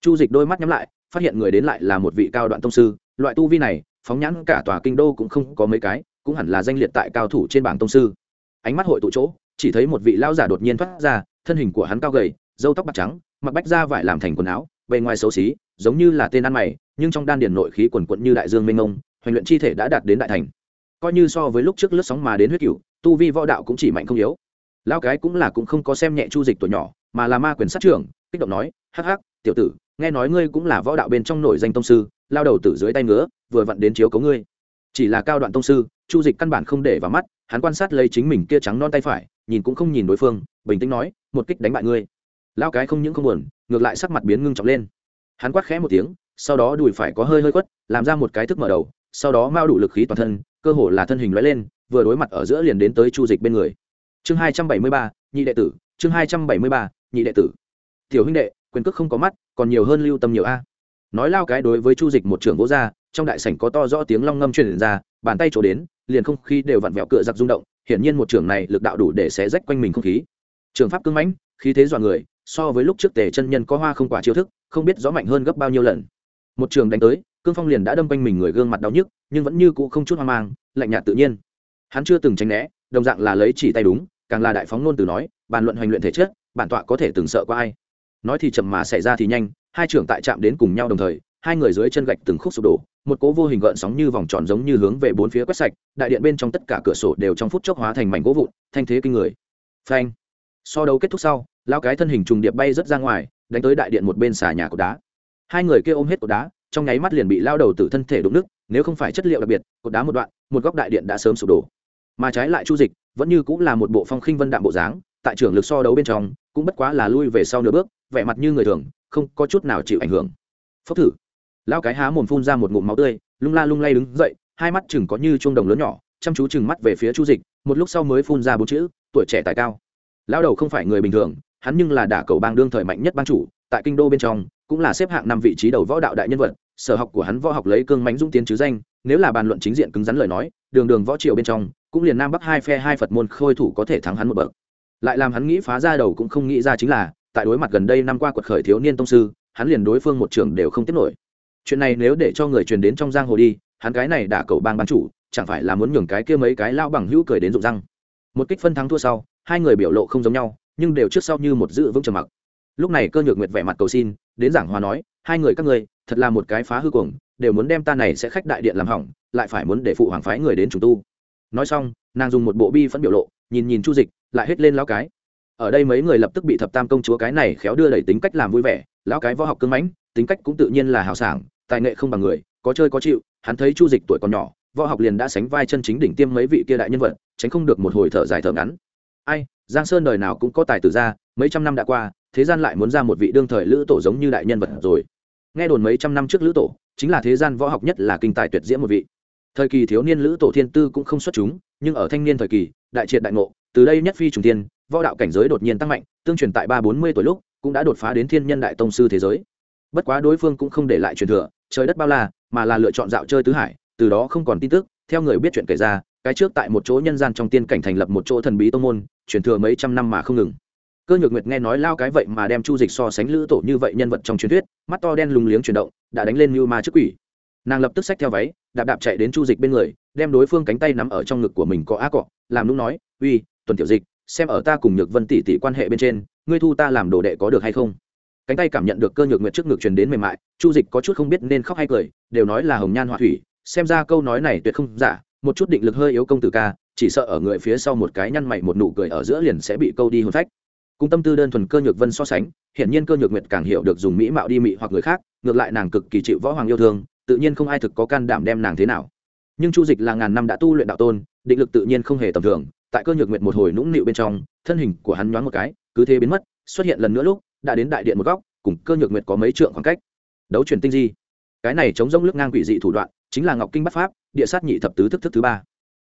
A: Chu dịch đôi mắt nhắm lại, phát hiện người đến lại là một vị cao đoạn tông sư, loại tu vi này, phóng nhãn cả tòa kinh đô cũng không có mấy cái, cũng hẳn là danh liệt tại cao thủ trên bảng tông sư. Ánh mắt hội tụ chỗ, chỉ thấy một vị lao giả đột nhiên thoát ra, thân hình của hắn cao gầy dâu tóc bạc trắng, mặc bách da vải làm thành quần áo, bề ngoài xấu xí, giống như là tên ăn mày, nhưng trong đan điền nội khí quần quận như đại dương mênh mông, hoành luyện chi thể đã đạt đến đại thành. Coi như so với lúc trước lướt sóng mà đến huyết cửu, tu vi võ đạo cũng chỉ mạnh không yếu. Lao cái cũng là cũng không có xem nhẹ chu dịch tuổi nhỏ, mà là ma quyền sát trưởng, kích động nói, hắc hắc, tiểu tử, nghe nói ngươi cũng là võ đạo bên trong nổi danh tông sư, lao đầu tử dưới tay ngứa, vừa vặn đến chiếu cấu ngươi. Chỉ là cao đoạn tông sư, chu dịch căn bản không để vào mắt, hắn quan sát lấy chính mình kia trắng non tay phải, nhìn cũng không nhìn đối phương, bình tĩnh nói, một kích đánh bại ngươi lao cái không những không buồn, ngược lại sắc mặt biến ngưng trọng lên. Hắn quát khẽ một tiếng, sau đó đùi phải có hơi hơi quất làm ra một cái thức mở đầu, sau đó mao đủ lực khí toàn thân, cơ hồ là thân hình lóe lên, vừa đối mặt ở giữa liền đến tới chu dịch bên người. Chương hai trăm bảy mươi ba, nhị đệ tử, chương hai trăm bảy mươi ba, nhị đệ tử. Tiểu huynh đệ, quyền cước không có mắt, còn nhiều hơn lưu tâm nhiều a. Nói lao cái đối với chu dịch một trưởng vỗ ra, trong đại sảnh có to rõ tiếng long ngâm truyền ra, bàn tay chỗ đến, liền không khí đều vặn vẹo cựa giặc rung động, hiển nhiên một trưởng này lực đạo đủ để xé rách quanh mình không khí. Trường pháp cưng mãnh, khí thế dọa người so với lúc trước tề chân nhân có hoa không quả chiêu thức, không biết rõ mạnh hơn gấp bao nhiêu lần. Một trường đánh tới, cương phong liền đã đâm quanh mình người gương mặt đau nhức, nhưng vẫn như cũ không chút hoang mang, lạnh nhạt tự nhiên. Hắn chưa từng tránh né, đồng dạng là lấy chỉ tay đúng, càng là đại phóng nôn từ nói, bàn luận hoành luyện thể chất, bản tọa có thể từng sợ qua ai? Nói thì chậm mà xảy ra thì nhanh, hai trưởng tại chạm đến cùng nhau đồng thời, hai người dưới chân gạch từng khúc sụp đổ, một cỗ vô hình gợn sóng như vòng tròn giống như hướng về bốn phía quét sạch, đại điện bên trong tất cả cửa sổ đều trong phút chốc hóa thành mảnh gỗ vụn, thanh thế kinh người. Phanh. So đấu kết thúc sau lao cái thân hình trùng điệp bay rất ra ngoài, đánh tới đại điện một bên xà nhà cột đá. Hai người kia ôm hết cột đá, trong nháy mắt liền bị lao đầu từ thân thể đụng nước nếu không phải chất liệu đặc biệt, cột đá một đoạn, một góc đại điện đã sớm sụp đổ. Mà trái lại chu dịch, vẫn như cũng là một bộ phong khinh vân đạm bộ dáng, tại trưởng lực so đấu bên trong, cũng bất quá là lui về sau nửa bước, vẻ mặt như người thường, không có chút nào chịu ảnh hưởng. Phốc thử. Lao cái há mồm phun ra một ngụm máu tươi, lung la lung lay đứng dậy, hai mắt chừng có như chuông đồng lớn nhỏ, chăm chú chừng mắt về phía chu dịch, một lúc sau mới phun ra bốn chữ, tuổi trẻ tài cao. Lao đầu không phải người bình thường hắn nhưng là đả cầu bang đương thời mạnh nhất ban chủ, tại kinh đô bên trong, cũng là xếp hạng năm vị trí đầu võ đạo đại nhân vật, sở học của hắn võ học lấy cương mánh dũng tiến chứ danh, nếu là bàn luận chính diện cứng rắn lời nói, đường đường võ triều bên trong, cũng liền nam bắc hai phe hai phật môn khôi thủ có thể thắng hắn một bậc. Lại làm hắn nghĩ phá ra đầu cũng không nghĩ ra chính là, tại đối mặt gần đây năm qua quật khởi thiếu niên tông sư, hắn liền đối phương một trường đều không tiếp nổi. Chuyện này nếu để cho người truyền đến trong giang hồ đi, hắn cái này đả cầu bang ban chủ, chẳng phải là muốn nhường cái kia mấy cái lao bằng hữu cười đến rụng răng. Một kích phân thắng thua sau, hai người biểu lộ không giống nhau nhưng đều trước sau như một dự vững trầm mặc. Lúc này cơ nhược nguyệt vẻ mặt cầu xin, đến giảng hòa nói, hai người các ngươi, thật là một cái phá hư cuồng, đều muốn đem ta này sẽ khách đại điện làm hỏng, lại phải muốn để phụ hoàng phái người đến trùng tu. Nói xong, nàng dùng một bộ bi phẫn biểu lộ, nhìn nhìn chu dịch, lại hết lên lão cái. Ở đây mấy người lập tức bị thập tam công chúa cái này khéo đưa đẩy tính cách làm vui vẻ, lão cái võ học cưng mãnh, tính cách cũng tự nhiên là hào sảng, tài nghệ không bằng người, có chơi có chịu, hắn thấy chu dịch tuổi còn nhỏ, võ học liền đã sánh vai chân chính đỉnh tiêm mấy vị kia đại nhân vật, tránh không được một hồi thở dài thở ngắn. Ai giang sơn đời nào cũng có tài tử ra, mấy trăm năm đã qua, thế gian lại muốn ra một vị đương thời lữ tổ giống như đại nhân vật rồi. Nghe đồn mấy trăm năm trước lữ tổ, chính là thế gian võ học nhất là kinh tài tuyệt diễm một vị. Thời kỳ thiếu niên lữ tổ thiên tư cũng không xuất chúng, nhưng ở thanh niên thời kỳ, đại triệt đại ngộ, từ đây nhất phi trùng tiên võ đạo cảnh giới đột nhiên tăng mạnh, tương truyền tại ba bốn mươi tuổi lúc, cũng đã đột phá đến thiên nhân đại tông sư thế giới. Bất quá đối phương cũng không để lại truyền thừa, trời đất bao la, mà là lựa chọn dạo chơi tứ hải, từ đó không còn tin tức, theo người biết chuyện kể ra cái trước tại một chỗ nhân gian trong tiên cảnh thành lập một chỗ thần bí tông môn, truyền thừa mấy trăm năm mà không ngừng. Cơ nhược nguyệt nghe nói lao cái vậy mà đem chu dịch so sánh lữ tổ như vậy nhân vật trong truyền thuyết, mắt to đen lùng liếng chuyển động, đã đánh lên như ma trước quỷ. Nàng lập tức xách theo váy, đạp đạp chạy đến chu dịch bên người, đem đối phương cánh tay nắm ở trong ngực của mình có á cọ, làm lúc nói, uy, tuần tiểu dịch, xem ở ta cùng nhược vân tỷ tỷ quan hệ bên trên, ngươi thu ta làm đồ đệ có được hay không? Cánh tay cảm nhận được cơ nhược nguyệt trước ngực truyền đến mềm mại, chu dịch có chút không biết nên khóc hay cười, đều nói là hồng nhan họa thủy, xem ra câu nói này tuyệt không giả một chút định lực hơi yếu công tử ca, chỉ sợ ở người phía sau một cái nhăn mày một nụ cười ở giữa liền sẽ bị câu đi hồn phách. Cùng tâm tư đơn thuần cơ nhược vân so sánh, hiển nhiên cơ nhược nguyệt càng hiểu được dùng mỹ mạo đi mị hoặc người khác, ngược lại nàng cực kỳ chịu võ hoàng yêu thương, tự nhiên không ai thực có can đảm đem nàng thế nào. Nhưng chu dịch là ngàn năm đã tu luyện đạo tôn, định lực tự nhiên không hề tầm thường, tại cơ nhược nguyệt một hồi nũng nịu bên trong, thân hình của hắn nhoáng một cái, cứ thế biến mất, xuất hiện lần nữa lúc, đã đến đại điện một góc, cùng cơ nhược nguyệt có mấy trượng khoảng cách. Đấu chuyển tinh di. Cái này chống rông lướt ngang quỷ dị thủ đoạn, chính là ngọc kinh bắc pháp địa sát nhị thập tứ thức thức thứ ba.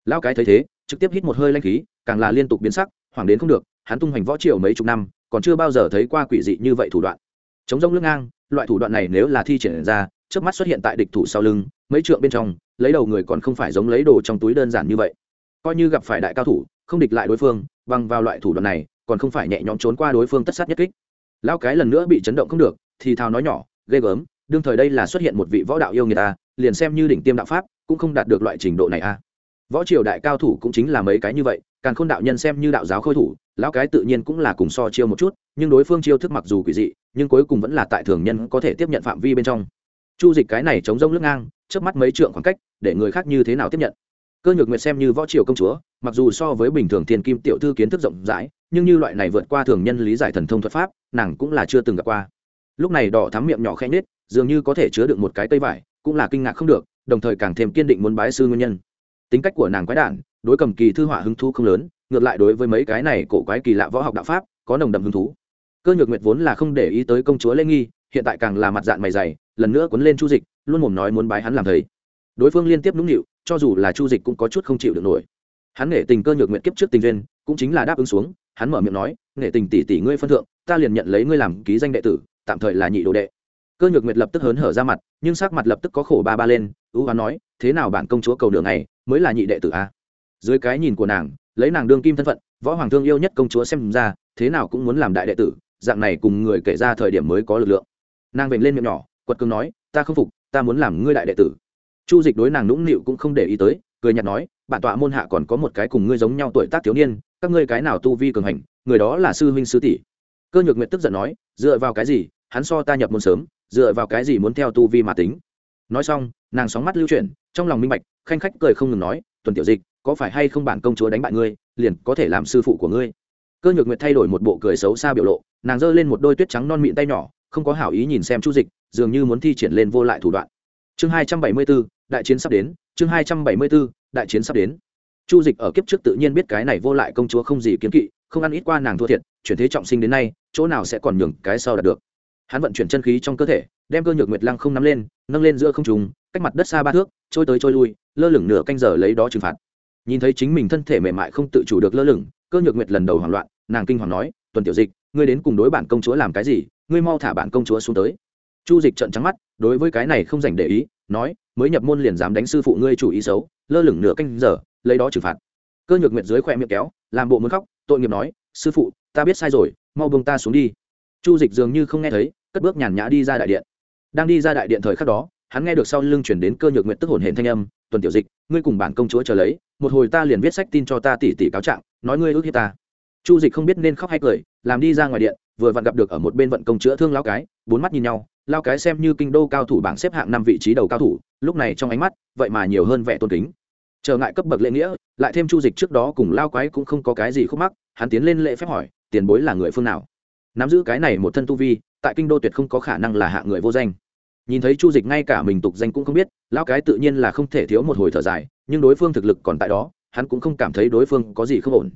A: Lao cái thấy thế, trực tiếp hít một hơi lanh khí, càng là liên tục biến sắc, hoảng đến không được, hắn tung hoành võ triều mấy chục năm, còn chưa bao giờ thấy qua quỷ dị như vậy thủ đoạn. Chống rông lưng ngang, loại thủ đoạn này nếu là thi triển ra trước mắt xuất hiện tại địch thủ sau lưng, mấy trượng bên trong, lấy đầu người còn không phải giống lấy đồ trong túi đơn giản như vậy. Coi như gặp phải đại cao thủ, không địch lại đối phương bằng vào loại thủ đoạn này, còn không phải nhẹ nhõm trốn qua đối phương tất sát nhất kích. Lao cái lần nữa bị chấn động không được, thì thào nói nhỏ, ghê gớm, đương thời đây là xuất hiện một vị võ đạo yêu người ta, liền xem như đỉnh tiêm đạo pháp cũng không đạt được loại trình độ này a võ triều đại cao thủ cũng chính là mấy cái như vậy càng khôn đạo nhân xem như đạo giáo khôi thủ, lão cái tự nhiên cũng là cùng so chiêu một chút, nhưng đối phương chiêu thức mặc dù quỷ dị, nhưng cuối cùng vẫn là tại thường nhân có thể tiếp nhận phạm vi bên trong. Chu dịch cái này chống rông lưng ngang trước mắt mấy trượng khoảng cách, để người khác như thế nào tiếp nhận? Cơ nhược nguyệt xem như võ triều công chúa, mặc dù so với bình thường thiên kim tiểu thư kiến thức rộng rãi, nhưng như loại này vượt qua thường nhân lý giải thần thông thuật pháp, nàng cũng là chưa từng gặp qua. Lúc này đỏ thắm miệng nhỏ khẽ nết dường như có thể chứa được một cái cây vải, cũng là kinh ngạc không được đồng thời càng thêm kiên định muốn bái sư nguyên nhân. Tính cách của nàng quái đản, đối cầm kỳ thư họa hứng thú không lớn, ngược lại đối với mấy cái này cổ quái kỳ lạ võ học đạo pháp, có nồng đậm hứng thú. Cơ nhược nguyệt vốn là không để ý tới công chúa lê nghi, hiện tại càng là mặt dạng mày dày, lần nữa quấn lên chu dịch, luôn mồm nói muốn bái hắn làm thầy. Đối phương liên tiếp nũng nịu, cho dù là chu dịch cũng có chút không chịu được nổi. Hắn nghệ tình cơ nhược nguyện kiếp trước tình duyên, cũng chính là đáp ứng xuống, hắn mở miệng nói nghệ tình tỷ tỷ ngươi phân thượng, ta liền nhận lấy ngươi làm ký danh đệ tử, tạm thời là nhị đồ đệ cơ nhược nguyệt lập tức hớn hở ra mặt, nhưng sắc mặt lập tức có khổ ba ba lên, ưu hoán nói, thế nào bản công chúa cầu đường này mới là nhị đệ tử a? Dưới cái nhìn của nàng, lấy nàng đương kim thân phận, võ hoàng thương yêu nhất công chúa xem ra, thế nào cũng muốn làm đại đệ tử, dạng này cùng người kể ra thời điểm mới có lực lượng. Nàng vểnh lên miệng nhỏ, quật cường nói, ta không phục, ta muốn làm ngươi đại đệ tử. Chu dịch đối nàng nũng nịu cũng không để ý tới, cười nhạt nói, bản tọa môn hạ còn có một cái cùng ngươi giống nhau tuổi tác thiếu niên, các ngươi cái nào tu vi cường hành, người đó là sư huynh sư tỷ. Cơ nhược nguyệt tức giận nói, dựa vào cái gì, hắn so ta nhập môn sớm dựa vào cái gì muốn theo tu vi mà tính. Nói xong, nàng sóng mắt lưu chuyển, trong lòng minh bạch, khanh khách cười không ngừng nói, tuần tiểu dịch, có phải hay không bản công chúa đánh bại ngươi, liền có thể làm sư phụ của ngươi? Cơ nhược nguyệt thay đổi một bộ cười xấu xa biểu lộ, nàng giơ lên một đôi tuyết trắng non mịn tay nhỏ, không có hảo ý nhìn xem chu dịch, dường như muốn thi triển lên vô lại thủ đoạn. Chương hai trăm bảy mươi b ố đại chiến sắp đến, chương hai trăm bảy mươi b ố đại chiến sắp đến. Chu dịch ở kiếp trước tự nhiên biết cái này vô lại công chúa không gì kiếm kỵ, không ăn ít qua nàng thua thiệt, chuyển thế trọng sinh đến nay, chỗ nào sẽ còn nhường cái sau đạt được hắn vận chuyển chân khí trong cơ thể, đem cơ nhược nguyệt lăng không nắm lên, nâng lên giữa không trùng cách mặt đất xa ba thước, trôi tới trôi lui, lơ lửng nửa canh giờ lấy đó trừng phạt. Nhìn thấy chính mình thân thể mềm mại không tự chủ được lơ lửng, cơ nhược nguyệt lần đầu hoảng loạn, nàng kinh hoàng nói, tuần tiểu dịch, ngươi đến cùng đối bản công chúa làm cái gì? Ngươi mau thả bản công chúa xuống tới. Chu dịch trận trắng mắt, đối với cái này không dành để ý, nói, mới nhập môn liền dám đánh sư phụ ngươi chủ ý xấu, lơ lửng nửa canh giờ, lấy đó trừng phạt. Cơ nhược nguyệt dưới khoe miệng kéo, làm bộ muốn khóc, tội nghiệp nói, sư phụ, ta biết sai rồi, mau bông ta xuống đi chu dịch dường như không nghe thấy, cất bước nhàn nhã đi ra đại điện. Đang đi ra đại điện thời khắc đó, hắn nghe được sau lưng chuyển đến cơ nhược nguyện tức hồn hển thanh âm, tuần tiểu dịch, ngươi cùng bản công chúa chờ lấy, một hồi ta liền viết sách tin cho ta tỉ tỉ cáo trạng, nói ngươi ước hiếp ta. Chu dịch không biết nên khóc hay cười, làm đi ra ngoài điện, vừa vặn gặp được ở một bên vận công chữa thương lao cái, bốn mắt nhìn nhau lao cái xem như kinh đô cao thủ bảng xếp hạng năm vị trí đầu cao thủ, lúc này trong ánh mắt, vậy mà nhiều hơn vẻ tôn kính. Trở ngại cấp bậc lễ nghĩa, lại thêm chu dịch trước đó cùng lao quái cũng không có cái gì khúc mắc, hắn tiến lên lễ phép hỏi, tiền bối là người phương nào? Nắm giữ cái này một thân tu vi, tại kinh đô tuyệt không có khả năng là hạ người vô danh. Nhìn thấy chu dịch ngay cả mình tục danh cũng không biết, lão cái tự nhiên là không thể thiếu một hồi thở dài, nhưng đối phương thực lực còn tại đó, hắn cũng không cảm thấy đối phương có gì không ổn.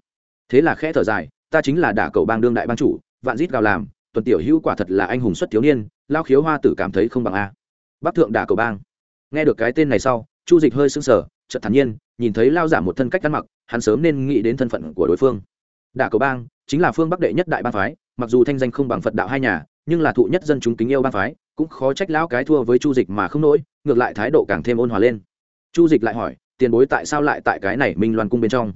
A: Thế là khẽ thở dài, ta chính là đả cầu bang đương đại bang chủ, vạn dít gào làm, tuần tiểu hữu quả thật là anh hùng xuất thiếu niên lao khiếu hoa tử cảm thấy không bằng a. Bắc thượng đả cầu bang. Nghe được cái tên này sau, chu dịch hơi sưng sở chợt thản nhiên, nhìn thấy lao giả một thân cách ăn mặc, hắn sớm nên nghĩ đến thân phận của đối phương. Đả cầu bang chính là phương bắc đệ nhất đại bang phái mặc dù thanh danh không bằng phật đạo hai nhà nhưng là thụ nhất dân chúng kính yêu bang phái cũng khó trách lão cái thua với chu dịch mà không nổi, ngược lại thái độ càng thêm ôn hòa lên. chu dịch lại hỏi, tiền bối tại sao lại tại cái này minh loan cung bên trong?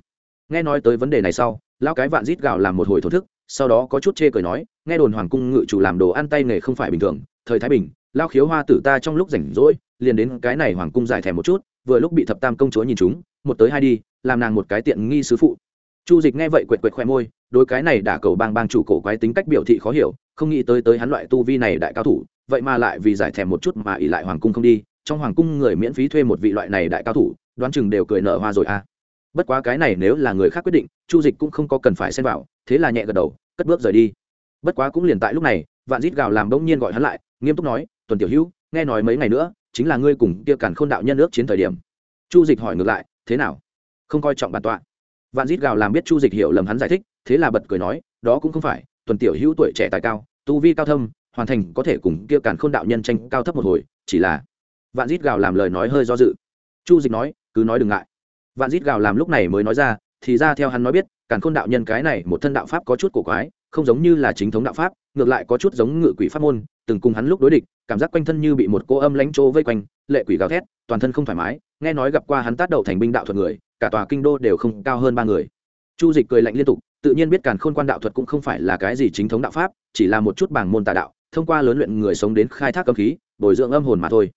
A: nghe nói tới vấn đề này sau, lão cái vạn rít gạo làm một hồi thổ thức, sau đó có chút chê cười nói, nghe đồn hoàng cung ngự chủ làm đồ ăn tay nghề không phải bình thường, thời thái bình lao khiếu hoa tử ta trong lúc rảnh rỗi, liền đến cái này hoàng cung giải thèm một chút, vừa lúc bị thập tam công chúa nhìn chúng, một tới hai đi, làm nàng một cái tiện nghi sứ phụ chu dịch nghe vậy quệt quệt khoe môi, đối cái này đả cầu bang bang chủ cổ quái tính cách biểu thị khó hiểu, không nghĩ tới tới hắn loại tu vi này đại cao thủ, vậy mà lại vì giải thèm một chút mà ỉ lại hoàng cung không đi, trong hoàng cung người miễn phí thuê một vị loại này đại cao thủ, đoán chừng đều cười nở hoa rồi à. Bất quá cái này nếu là người khác quyết định, chu dịch cũng không có cần phải xen vào, thế là nhẹ gật đầu, cất bước rời đi. Bất quá cũng liền tại lúc này, vạn rít gào làm bỗng nhiên gọi hắn lại, nghiêm túc nói, tuần tiểu hữu, nghe nói mấy ngày nữa, chính là ngươi cùng kia càn Khôn đạo nhân ước chiến thời điểm. Chu dịch hỏi ngược lại, thế nào? Không coi trọng bản tọa vạn dít gào làm biết chu dịch hiểu lầm hắn giải thích, thế là bật cười nói, đó cũng không phải, tuần tiểu hữu tuổi trẻ tài cao, tu vi cao thâm, hoàn thành có thể cùng kia càn k h ô n đạo nhân tranh cao thấp một hồi, chỉ là vạn dít gào làm lời nói hơi do dự. Chu dịch nói, cứ nói đừng ngại. Vạn dít gào làm lúc này mới nói ra, thì ra theo hắn nói biết, càn khôn đạo nhân cái này một thân đạo pháp có chút cổ quái, không giống như là chính thống đạo pháp, ngược lại có chút giống ngự quỷ pháp môn, từng cùng hắn lúc đối địch, cảm giác quanh thân như bị một cô âm lãnh trô vây quanh, lệ quỷ gào thét, toàn thân không thoải mái, nghe nói gặp qua hắn tát đầu thành binh đạo thuật người cả tòa kinh đô đều không cao hơn ba người. Chu dịch cười lạnh liên tục, tự nhiên biết càn khôn quan đạo thuật cũng không phải là cái gì chính thống đạo pháp, chỉ là một chút bảng môn tà đạo, thông qua lớn luyện người sống đến khai thác âm khí, bồi dưỡng âm hồn mà thôi.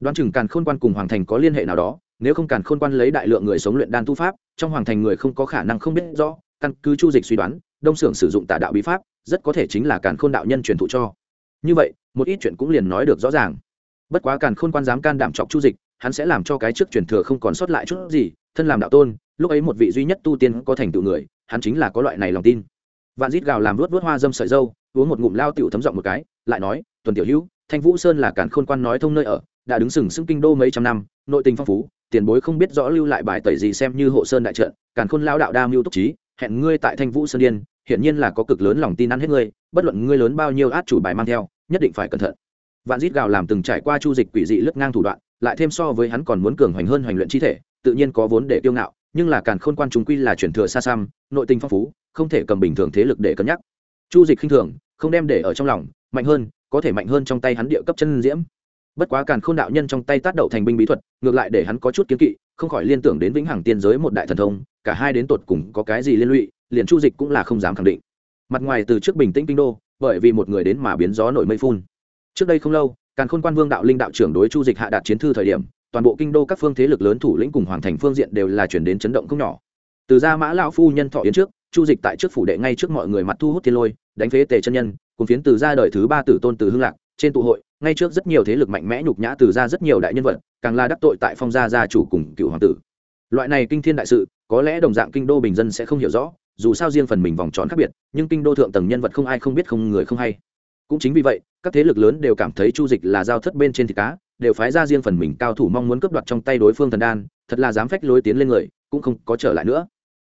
A: Đoán chừng càn khôn quan cùng hoàng thành có liên hệ nào đó, nếu không càn khôn quan lấy đại lượng người sống luyện đan tu pháp, trong hoàng thành người không có khả năng không biết rõ, căn cứ chu dịch suy đoán, đông xưởng sử dụng tà đạo bí pháp, rất có thể chính là càn khôn đạo nhân truyền thụ cho. Như vậy, một ít chuyện cũng liền nói được rõ ràng. Bất quá càn khôn quan dám can đảm chọc chu dịch, hắn sẽ làm cho cái trước truyền thừa không còn sót lại chút gì thân làm đạo tôn, lúc ấy một vị duy nhất tu tiên có thành tựu người, hắn chính là có loại này lòng tin. Vạn rít gào làm vớt vớt hoa dâm sợi dâu, uống một ngụm lao tiểu thấm giọng một cái, lại nói, tuần tiểu hữu, thanh vũ sơn là càn khôn quan nói thông nơi ở, đã đứng sừng sững kinh đô mấy trăm năm, nội tình phong phú, tiền bối không biết rõ lưu lại bài tẩy gì xem như hộ sơn đại trận, càn khôn lao đạo đa mưu túc trí, hẹn ngươi tại thanh vũ sơn điên, hiển nhiên là có cực lớn lòng tin ăn hết ngươi, bất luận ngươi lớn bao nhiêu át chủ bài mang theo, nhất định phải cẩn thận vạn dít gào làm từng trải qua chu dịch quỷ dị lướt ngang thủ đoạn, lại thêm so với hắn còn muốn cường hoành hơn hoành luyện chi thể, tự nhiên có vốn để tiêu ngạo, nhưng là càn khôn quan chúng quy là chuyển thừa xa xăm, nội tình phong phú, không thể cầm bình thường thế lực để cân nhắc. Chu dịch khinh thường, không đem để ở trong lòng, mạnh hơn, có thể mạnh hơn trong tay hắn địa cấp chân diễm. Bất quá càn khôn đạo nhân trong tay tác đậu thành binh bí thuật, ngược lại để hắn có chút kiến kỵ, không khỏi liên tưởng đến vĩnh hằng tiên giới một đại thần thông, cả hai đến tột cùng có cái gì liên lụy, liền chu dịch cũng là không dám khẳng định. Mặt ngoài từ trước bình tĩnh kinh đô, bởi vì một người đến mà biến gió nổi mây phun trước đây không lâu, càn khôn quan vương đạo linh đạo trưởng đối chu dịch hạ đạt chiến thư thời điểm, toàn bộ kinh đô các phương thế lực lớn thủ lĩnh cùng hoàng thành phương diện đều là chuyển đến chấn động không nhỏ. Từ ra mã lão phu nhân thọ yến trước, chu dịch tại trước phủ đệ ngay trước mọi người mặt thu hút thiên lôi, đánh phế tề chân nhân, cùng phiến từ ra đời thứ ba tử tôn từ hưng lạc, trên tụ hội, ngay trước rất nhiều thế lực mạnh mẽ nhục nhã từ ra rất nhiều đại nhân vật, càng là đắc tội tại phong gia gia chủ cùng cựu hoàng tử. Loại này kinh thiên đại sự, có lẽ đồng dạng kinh đô bình dân sẽ không hiểu rõ, dù sao riêng phần mình vòng tròn khác biệt, nhưng kinh đô thượng tầng nhân vật không ai không biết không người không hay. Cũng chính vì vậy các thế lực lớn đều cảm thấy chu dịch là giao thất bên trên thịt cá, đều phái ra riêng phần mình cao thủ mong muốn cướp đoạt trong tay đối phương thần đan, thật là dám phách lối tiến lên người, cũng không có trở lại nữa.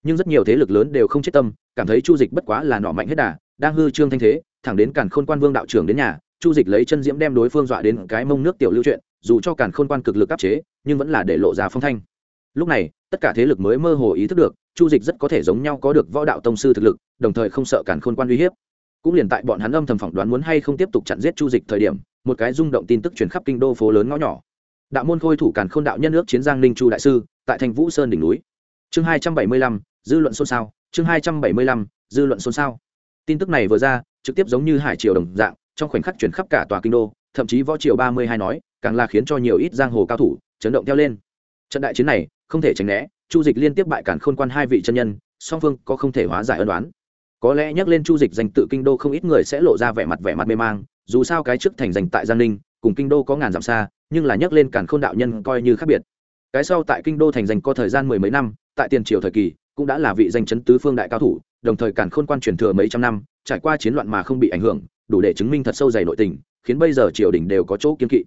A: Nhưng rất nhiều thế lực lớn đều không chết tâm, cảm thấy chu dịch bất quá là nọ mạnh hết đà, đang hư trương thanh thế, thẳng đến càn khôn quan vương đạo trưởng đến nhà, chu dịch lấy chân diễm đem đối phương dọa đến cái mông nước tiểu lưu chuyện, dù cho càn khôn quan cực lực áp chế, nhưng vẫn là để lộ ra phong thanh. Lúc này, tất cả thế lực mới mơ hồ ý thức được, chu dịch rất có thể giống nhau có được võ đạo tông sư thực lực, đồng thời không sợ càn khôn quan uy hiếp cũng liền tại bọn hắn âm thầm phỏng đoán muốn hay không tiếp tục chặn giết chu dịch thời điểm, một cái rung động tin tức truyền khắp kinh đô phố lớn ngõ nhỏ. Đạo môn khôi thủ càn khôn đạo nhân nước chiến giang ninh chu đại sư, tại thành vũ sơn đỉnh núi. Chương hai trăm bảy mươi lăm, dư luận xôn xao, chương hai trăm bảy mươi lăm, dư luận xôn xao. Tin tức này vừa ra, trực tiếp giống như hải triều đồng dạng, trong khoảnh khắc chuyển khắp cả tòa kinh đô, thậm chí võ triều ba mươi hai nói, càng là khiến cho nhiều ít giang hồ cao thủ chấn động theo lên. Trận đại chiến này, không thể tránh né, chu dịch liên tiếp bại cản khôn quan hai vị chân nhân, song phương có không thể hóa giải ân đoán có lẽ nhắc lên chu dịch danh tự kinh đô không ít người sẽ lộ ra vẻ mặt vẻ mặt mê mang, dù sao cái trước thành danh tại giang ninh, cùng kinh đô có ngàn dặm xa, nhưng là nhắc lên cản khôn đạo nhân coi như khác biệt. Cái sau tại kinh đô thành danh có thời gian mười mấy năm, tại tiền triều thời kỳ, cũng đã là vị danh chấn tứ phương đại cao thủ, đồng thời cản khôn quan truyền thừa mấy trăm năm, trải qua chiến loạn mà không bị ảnh hưởng, đủ để chứng minh thật sâu dày nội tình, khiến bây giờ triều đình đều có chỗ kiên kỵ.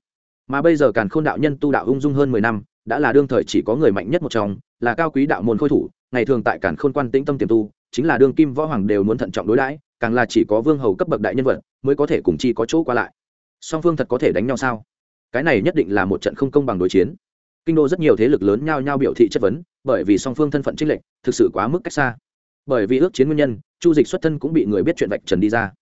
A: Mà bây giờ càn khôn đạo nhân tu đạo ung dung hơn mười năm, đã là đương thời chỉ có người mạnh nhất một trong, là cao quý đạo môn khôi thủ ngày thường tại cản khôn quan tĩnh tâm tiềm tu, chính là đương kim võ hoàng đều muốn thận trọng đối đãi, càng là chỉ có vương hầu cấp bậc đại nhân vật mới có thể cùng chi có chỗ qua lại. Song phương thật có thể đánh nhau sao? Cái này nhất định là một trận không công bằng đối chiến. Kinh đô rất nhiều thế lực lớn nhao nhao biểu thị chất vấn, bởi vì song phương thân phận trích lệch thực sự quá mức cách xa. Bởi vì ước chiến nguyên nhân, chu dịch xuất thân cũng bị người biết chuyện vạch trần đi ra.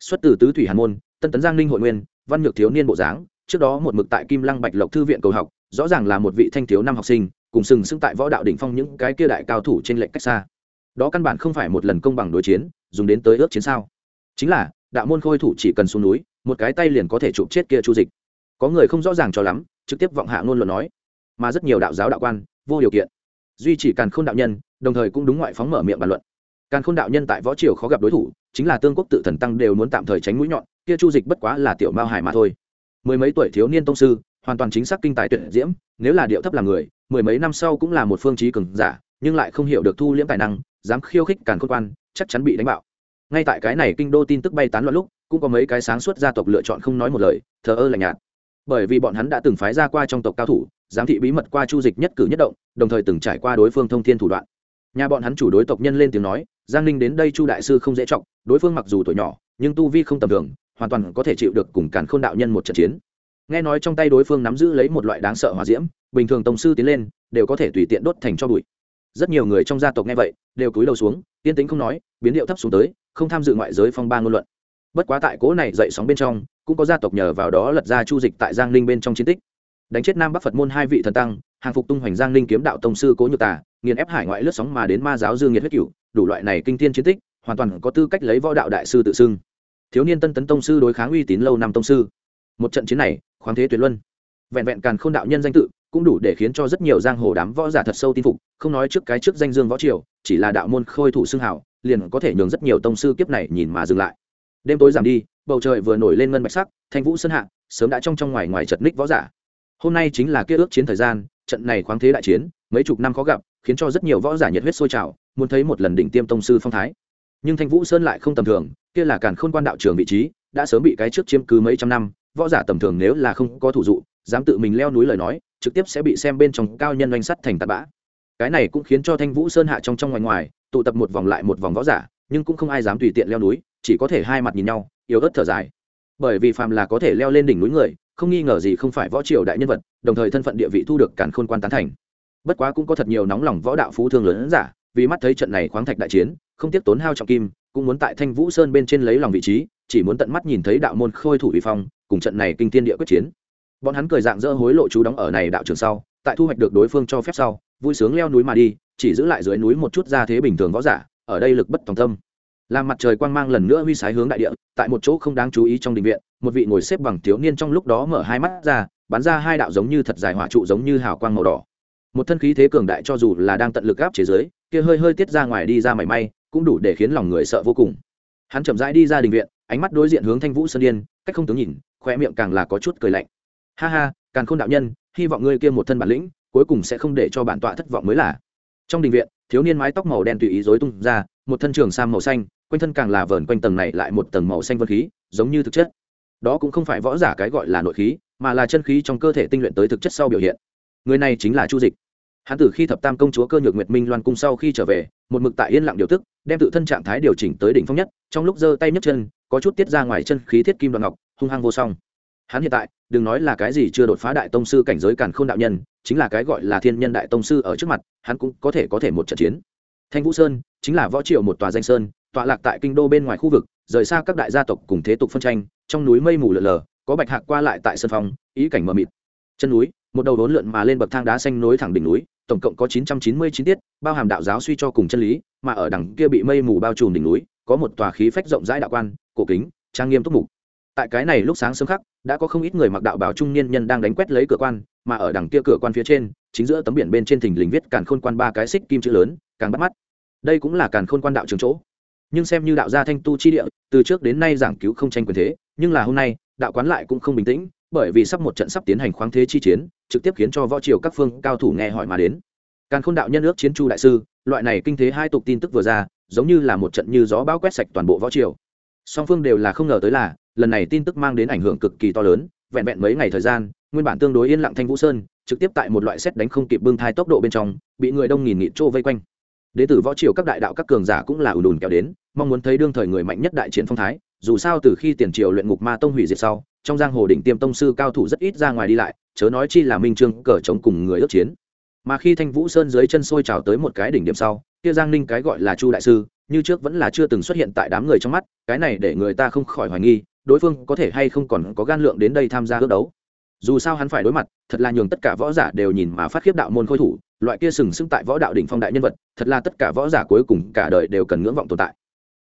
A: Xuất từ tứ thủy hàn môn, tân tấn giang ninh hội nguyên, văn nhược thiếu niên bộ dáng, trước đó một mực tại kim lăng bạch lộc thư viện cầu học, rõ ràng là một vị thanh thiếu năm học sinh cùng sừng sững tại võ đạo đỉnh phong những cái kia đại cao thủ trên lệnh cách xa. Đó căn bản không phải một lần công bằng đối chiến, dùng đến tới ước chiến sao. Chính là, đạo môn khôi thủ chỉ cần xuống núi, một cái tay liền có thể chụp chết kia chu dịch. Có người không rõ ràng cho lắm, trực tiếp vọng hạ ngôn luận nói. Mà rất nhiều đạo giáo đạo quan, vô điều kiện. Duy chỉ càn khôn đạo nhân, đồng thời cũng đúng ngoại phóng mở miệng bàn luận. Càn khôn đạo nhân tại võ triều khó gặp đối thủ, chính là tương quốc tự thần tăng đều muốn tạm thời tránh mũi nhọn, kia chu dịch bất quá là tiểu mao hải mà thôi. Mười mấy tuổi thiếu niên tông sư, hoàn toàn chính xác kinh tài tuyệt diễm, nếu là điệu thấp làm người mười mấy năm sau cũng là một phương trí cường giả, nhưng lại không hiểu được thu liễm tài năng, dám khiêu khích càn khôn quan, chắc chắn bị đánh bạo. Ngay tại cái này kinh đô tin tức bay tán loạn lúc, cũng có mấy cái sáng suốt gia tộc lựa chọn không nói một lời, thờ ơ lạnh nhạt. Bởi vì bọn hắn đã từng phái ra qua trong tộc cao thủ, giám thị bí mật qua chu dịch nhất cử nhất động, đồng thời từng trải qua đối phương thông thiên thủ đoạn. Nhà bọn hắn chủ đối tộc nhân lên tiếng nói, giang ninh đến đây chu đại sư không dễ trọng, đối phương mặc dù tuổi nhỏ, nhưng tu vi không tầm thường, hoàn toàn có thể chịu được cùng càn khôn đạo nhân một trận chiến nghe nói trong tay đối phương nắm giữ lấy một loại đáng sợ hỏa diễm, bình thường tổng sư tiến lên, đều có thể tùy tiện đốt thành cho bụi. Rất nhiều người trong gia tộc nghe vậy, đều cúi đầu xuống, yên tĩnh không nói, biến điệu thấp xuống tới, không tham dự ngoại giới phong ba ngôn luận. Bất quá tại cố này dậy sóng bên trong, cũng có gia tộc nhờ vào đó lật ra chu dịch tại giang ninh bên trong chiến tích. Đánh chết nam bắc phật môn hai vị thần tăng, hàng phục tung hoành giang ninh kiếm đạo tông sư cố nhược tà, nghiền ép hải ngoại lướt sóng mà đến ma giáo dương nhiệt huyết cửu, đủ loại này kinh thiên chiến tích, hoàn toàn có tư cách lấy võ đạo đại sư tự xưng. Thiếu niên tân tấn tông sư đối kháng uy tín lâu năm tông sư. Một trận chiến này khoáng thế tuyệt luân. Vẹn vẹn càn k h ô n đạo nhân danh tự cũng đủ để khiến cho rất nhiều giang hồ đám võ giả thật sâu tin phục, không nói trước cái trước danh dương võ triều, chỉ là đạo môn khôi thủ xương hảo liền có thể nhường rất nhiều tông sư kiếp này nhìn mà dừng lại. Đêm tối giảm đi, bầu trời vừa nổi lên ngân bạch sắc, thanh vũ sơn hạ sớm đã trong trong ngoài ngoài chật ních võ giả. Hôm nay chính là kia ước chiến thời gian, trận này khoáng thế đại chiến, mấy chục năm khó gặp, khiến cho rất nhiều võ giả nhiệt huyết sôi trào, muốn thấy một lần đỉnh tiêm tông sư phong thái. Nhưng thanh vũ sơn lại không tầm thường, kia là càn khôn quan đạo trường vị trí, đã sớm bị cái trước chiếm cứ mấy trăm năm võ giả tầm thường nếu là không có thủ dụ, dám tự mình leo núi lời nói, trực tiếp sẽ bị xem bên trong cao nhân oanh sắt thành tạt bã. Cái này cũng khiến cho thanh vũ sơn hạ trong trong ngoài ngoài, tụ tập một vòng lại một vòng võ giả, nhưng cũng không ai dám tùy tiện leo núi, chỉ có thể hai mặt nhìn nhau, yếu ớt thở dài. Bởi vì phàm là có thể leo lên đỉnh núi người, không nghi ngờ gì không phải võ triều đại nhân vật, đồng thời thân phận địa vị thu được cản khôn quan tán thành. Bất quá cũng có thật nhiều nóng lòng võ đạo phú thương lớn giả, vì mắt thấy trận này khoáng thạch đại chiến, không tiếp tốn hao trọng kim, cũng muốn tại thanh vũ sơn bên trên lấy lòng vị trí chỉ muốn tận mắt nhìn thấy đạo môn khôi thủ vi phong, cùng trận này kinh tiên địa quyết chiến. Bọn hắn cười dạng dỡ hối lộ chú đóng ở này đạo trường sau, tại thu hoạch được đối phương cho phép sau, vui sướng leo núi mà đi, chỉ giữ lại dưới núi một chút ra thế bình thường võ giả, ở đây lực bất tòng tâm. Làm mặt trời quang mang lần nữa huy sái hướng đại địa, tại một chỗ không đáng chú ý trong đình viện, một vị ngồi xếp bằng thiếu niên trong lúc đó mở hai mắt ra, bắn ra hai đạo giống như thật dài hỏa trụ giống như hào quang màu đỏ. Một thân khí thế cường đại cho dù là đang tận lực áp chế giới kia hơi hơi tiết ra ngoài đi ra mảy may, cũng đủ để khiến lòng người sợ vô cùng. Hắn chậm rãi đi ra đình viện ánh mắt đối diện hướng thanh vũ sơn điên, cách không tướng nhìn khoe miệng càng là có chút cười lạnh. Ha ha càng khôn đạo nhân, hy vọng ngươi kia một thân bản lĩnh, cuối cùng sẽ không để cho bản tọa thất vọng mới là. Trong đình viện, thiếu niên mái tóc màu đen tùy ý dối tung ra, một thân trường sam màu xanh, quanh thân càng là vờn quanh tầng này lại một tầng màu xanh vân khí, giống như thực chất. Đó cũng không phải võ giả cái gọi là nội khí, mà là chân khí trong cơ thể tinh luyện tới thực chất sau biểu hiện. Người này chính là chu dịch. Hắn từ khi thập tam công chúa cơ nhược nguyệt minh loan cung sau khi trở về, một mực tại yên lặng điều tức, đem tự thân trạng thái điều chỉnh tới đỉnh phong nhất, trong lúc giơ tay nhấc chân có chút tiết ra ngoài chân khí thiết kim đoạn ngọc, hung hăng vô song. Hắn hiện tại, đừng nói là cái gì chưa đột phá đại tông sư cảnh giới càn k h ô n đạo nhân, chính là cái gọi là thiên nhân đại tông sư ở trước mặt, hắn cũng có thể có thể một trận chiến. Thanh vũ sơn, chính là võ triệu một tòa danh sơn, tọa lạc tại kinh đô bên ngoài khu vực, rời xa các đại gia tộc cùng thế tục phân tranh, trong núi mây mù lờ lờ, có bạch hạc qua lại tại sân phong, ý cảnh mờ mịt. Chân núi, một đầu đốn lượn mà lên bậc thang đá xanh nối thẳng đỉnh núi, tổng cộng có chín trăm chín mươi chín tiết, bao hàm đạo giáo suy cho cùng chân lý, mà ở đằng kia bị mây mù bao trùm đỉnh núi, có một tòa khí phách rộng rãi đạo quan cổ kính, trang nghiêm túc mục. Tại cái này lúc sáng sớm khắc, đã có không ít người mặc đạo bảo trung niên nhân đang đánh quét lấy cửa quan, mà ở đằng kia cửa quan phía trên, chính giữa tấm biển bên trên thình lình viết càn khôn quan ba cái xích kim chữ lớn, càng bắt mắt. Đây cũng là càn khôn quan đạo trường chỗ. Nhưng xem như đạo gia thanh tu chi địa, từ trước đến nay giảng cứu không tranh quyền thế, nhưng là hôm nay, đạo quán lại cũng không bình tĩnh, bởi vì sắp một trận sắp tiến hành khoáng thế chi chiến, trực tiếp khiến cho võ triều các phương cao thủ nghe hỏi mà đến. Càn khôn đạo nhân ước chiến chu đại sư, loại này kinh thế hai tục tin tức vừa ra, giống như là một trận như gió bão quét sạch toàn bộ võ triều song phương đều là không ngờ tới là, lần này tin tức mang đến ảnh hưởng cực kỳ to lớn, vẹn vẹn mấy ngày thời gian, nguyên bản tương đối yên lặng thanh vũ sơn, trực tiếp tại một loại xét đánh không kịp bưng thai tốc độ bên trong, bị người đông nghìn nghịt trô vây quanh. Đế tử võ triều các đại đạo các cường giả cũng là ùn ùn kéo đến, mong muốn thấy đương thời người mạnh nhất đại chiến phong thái, dù sao từ khi tiền triều luyện ngục ma tông hủy diệt sau, trong giang hồ đỉnh tiêm tông sư cao thủ rất ít ra ngoài đi lại, chớ nói chi là minh trương cờ chống cùng người ước chiến. Mà khi thanh vũ sơn dưới chân sôi trào tới một cái đỉnh điểm sau, kia giang ninh cái gọi là chu đại sư như trước vẫn là chưa từng xuất hiện tại đám người trong mắt, cái này để người ta không khỏi hoài nghi, đối phương có thể hay không còn có gan lượng đến đây tham gia ước đấu. Dù sao hắn phải đối mặt, thật là nhường tất cả võ giả đều nhìn mà phát khiếp đạo môn khôi thủ, loại kia sừng sững tại võ đạo đỉnh phong đại nhân vật, thật là tất cả võ giả cuối cùng cả đời đều cần ngưỡng vọng tồn tại.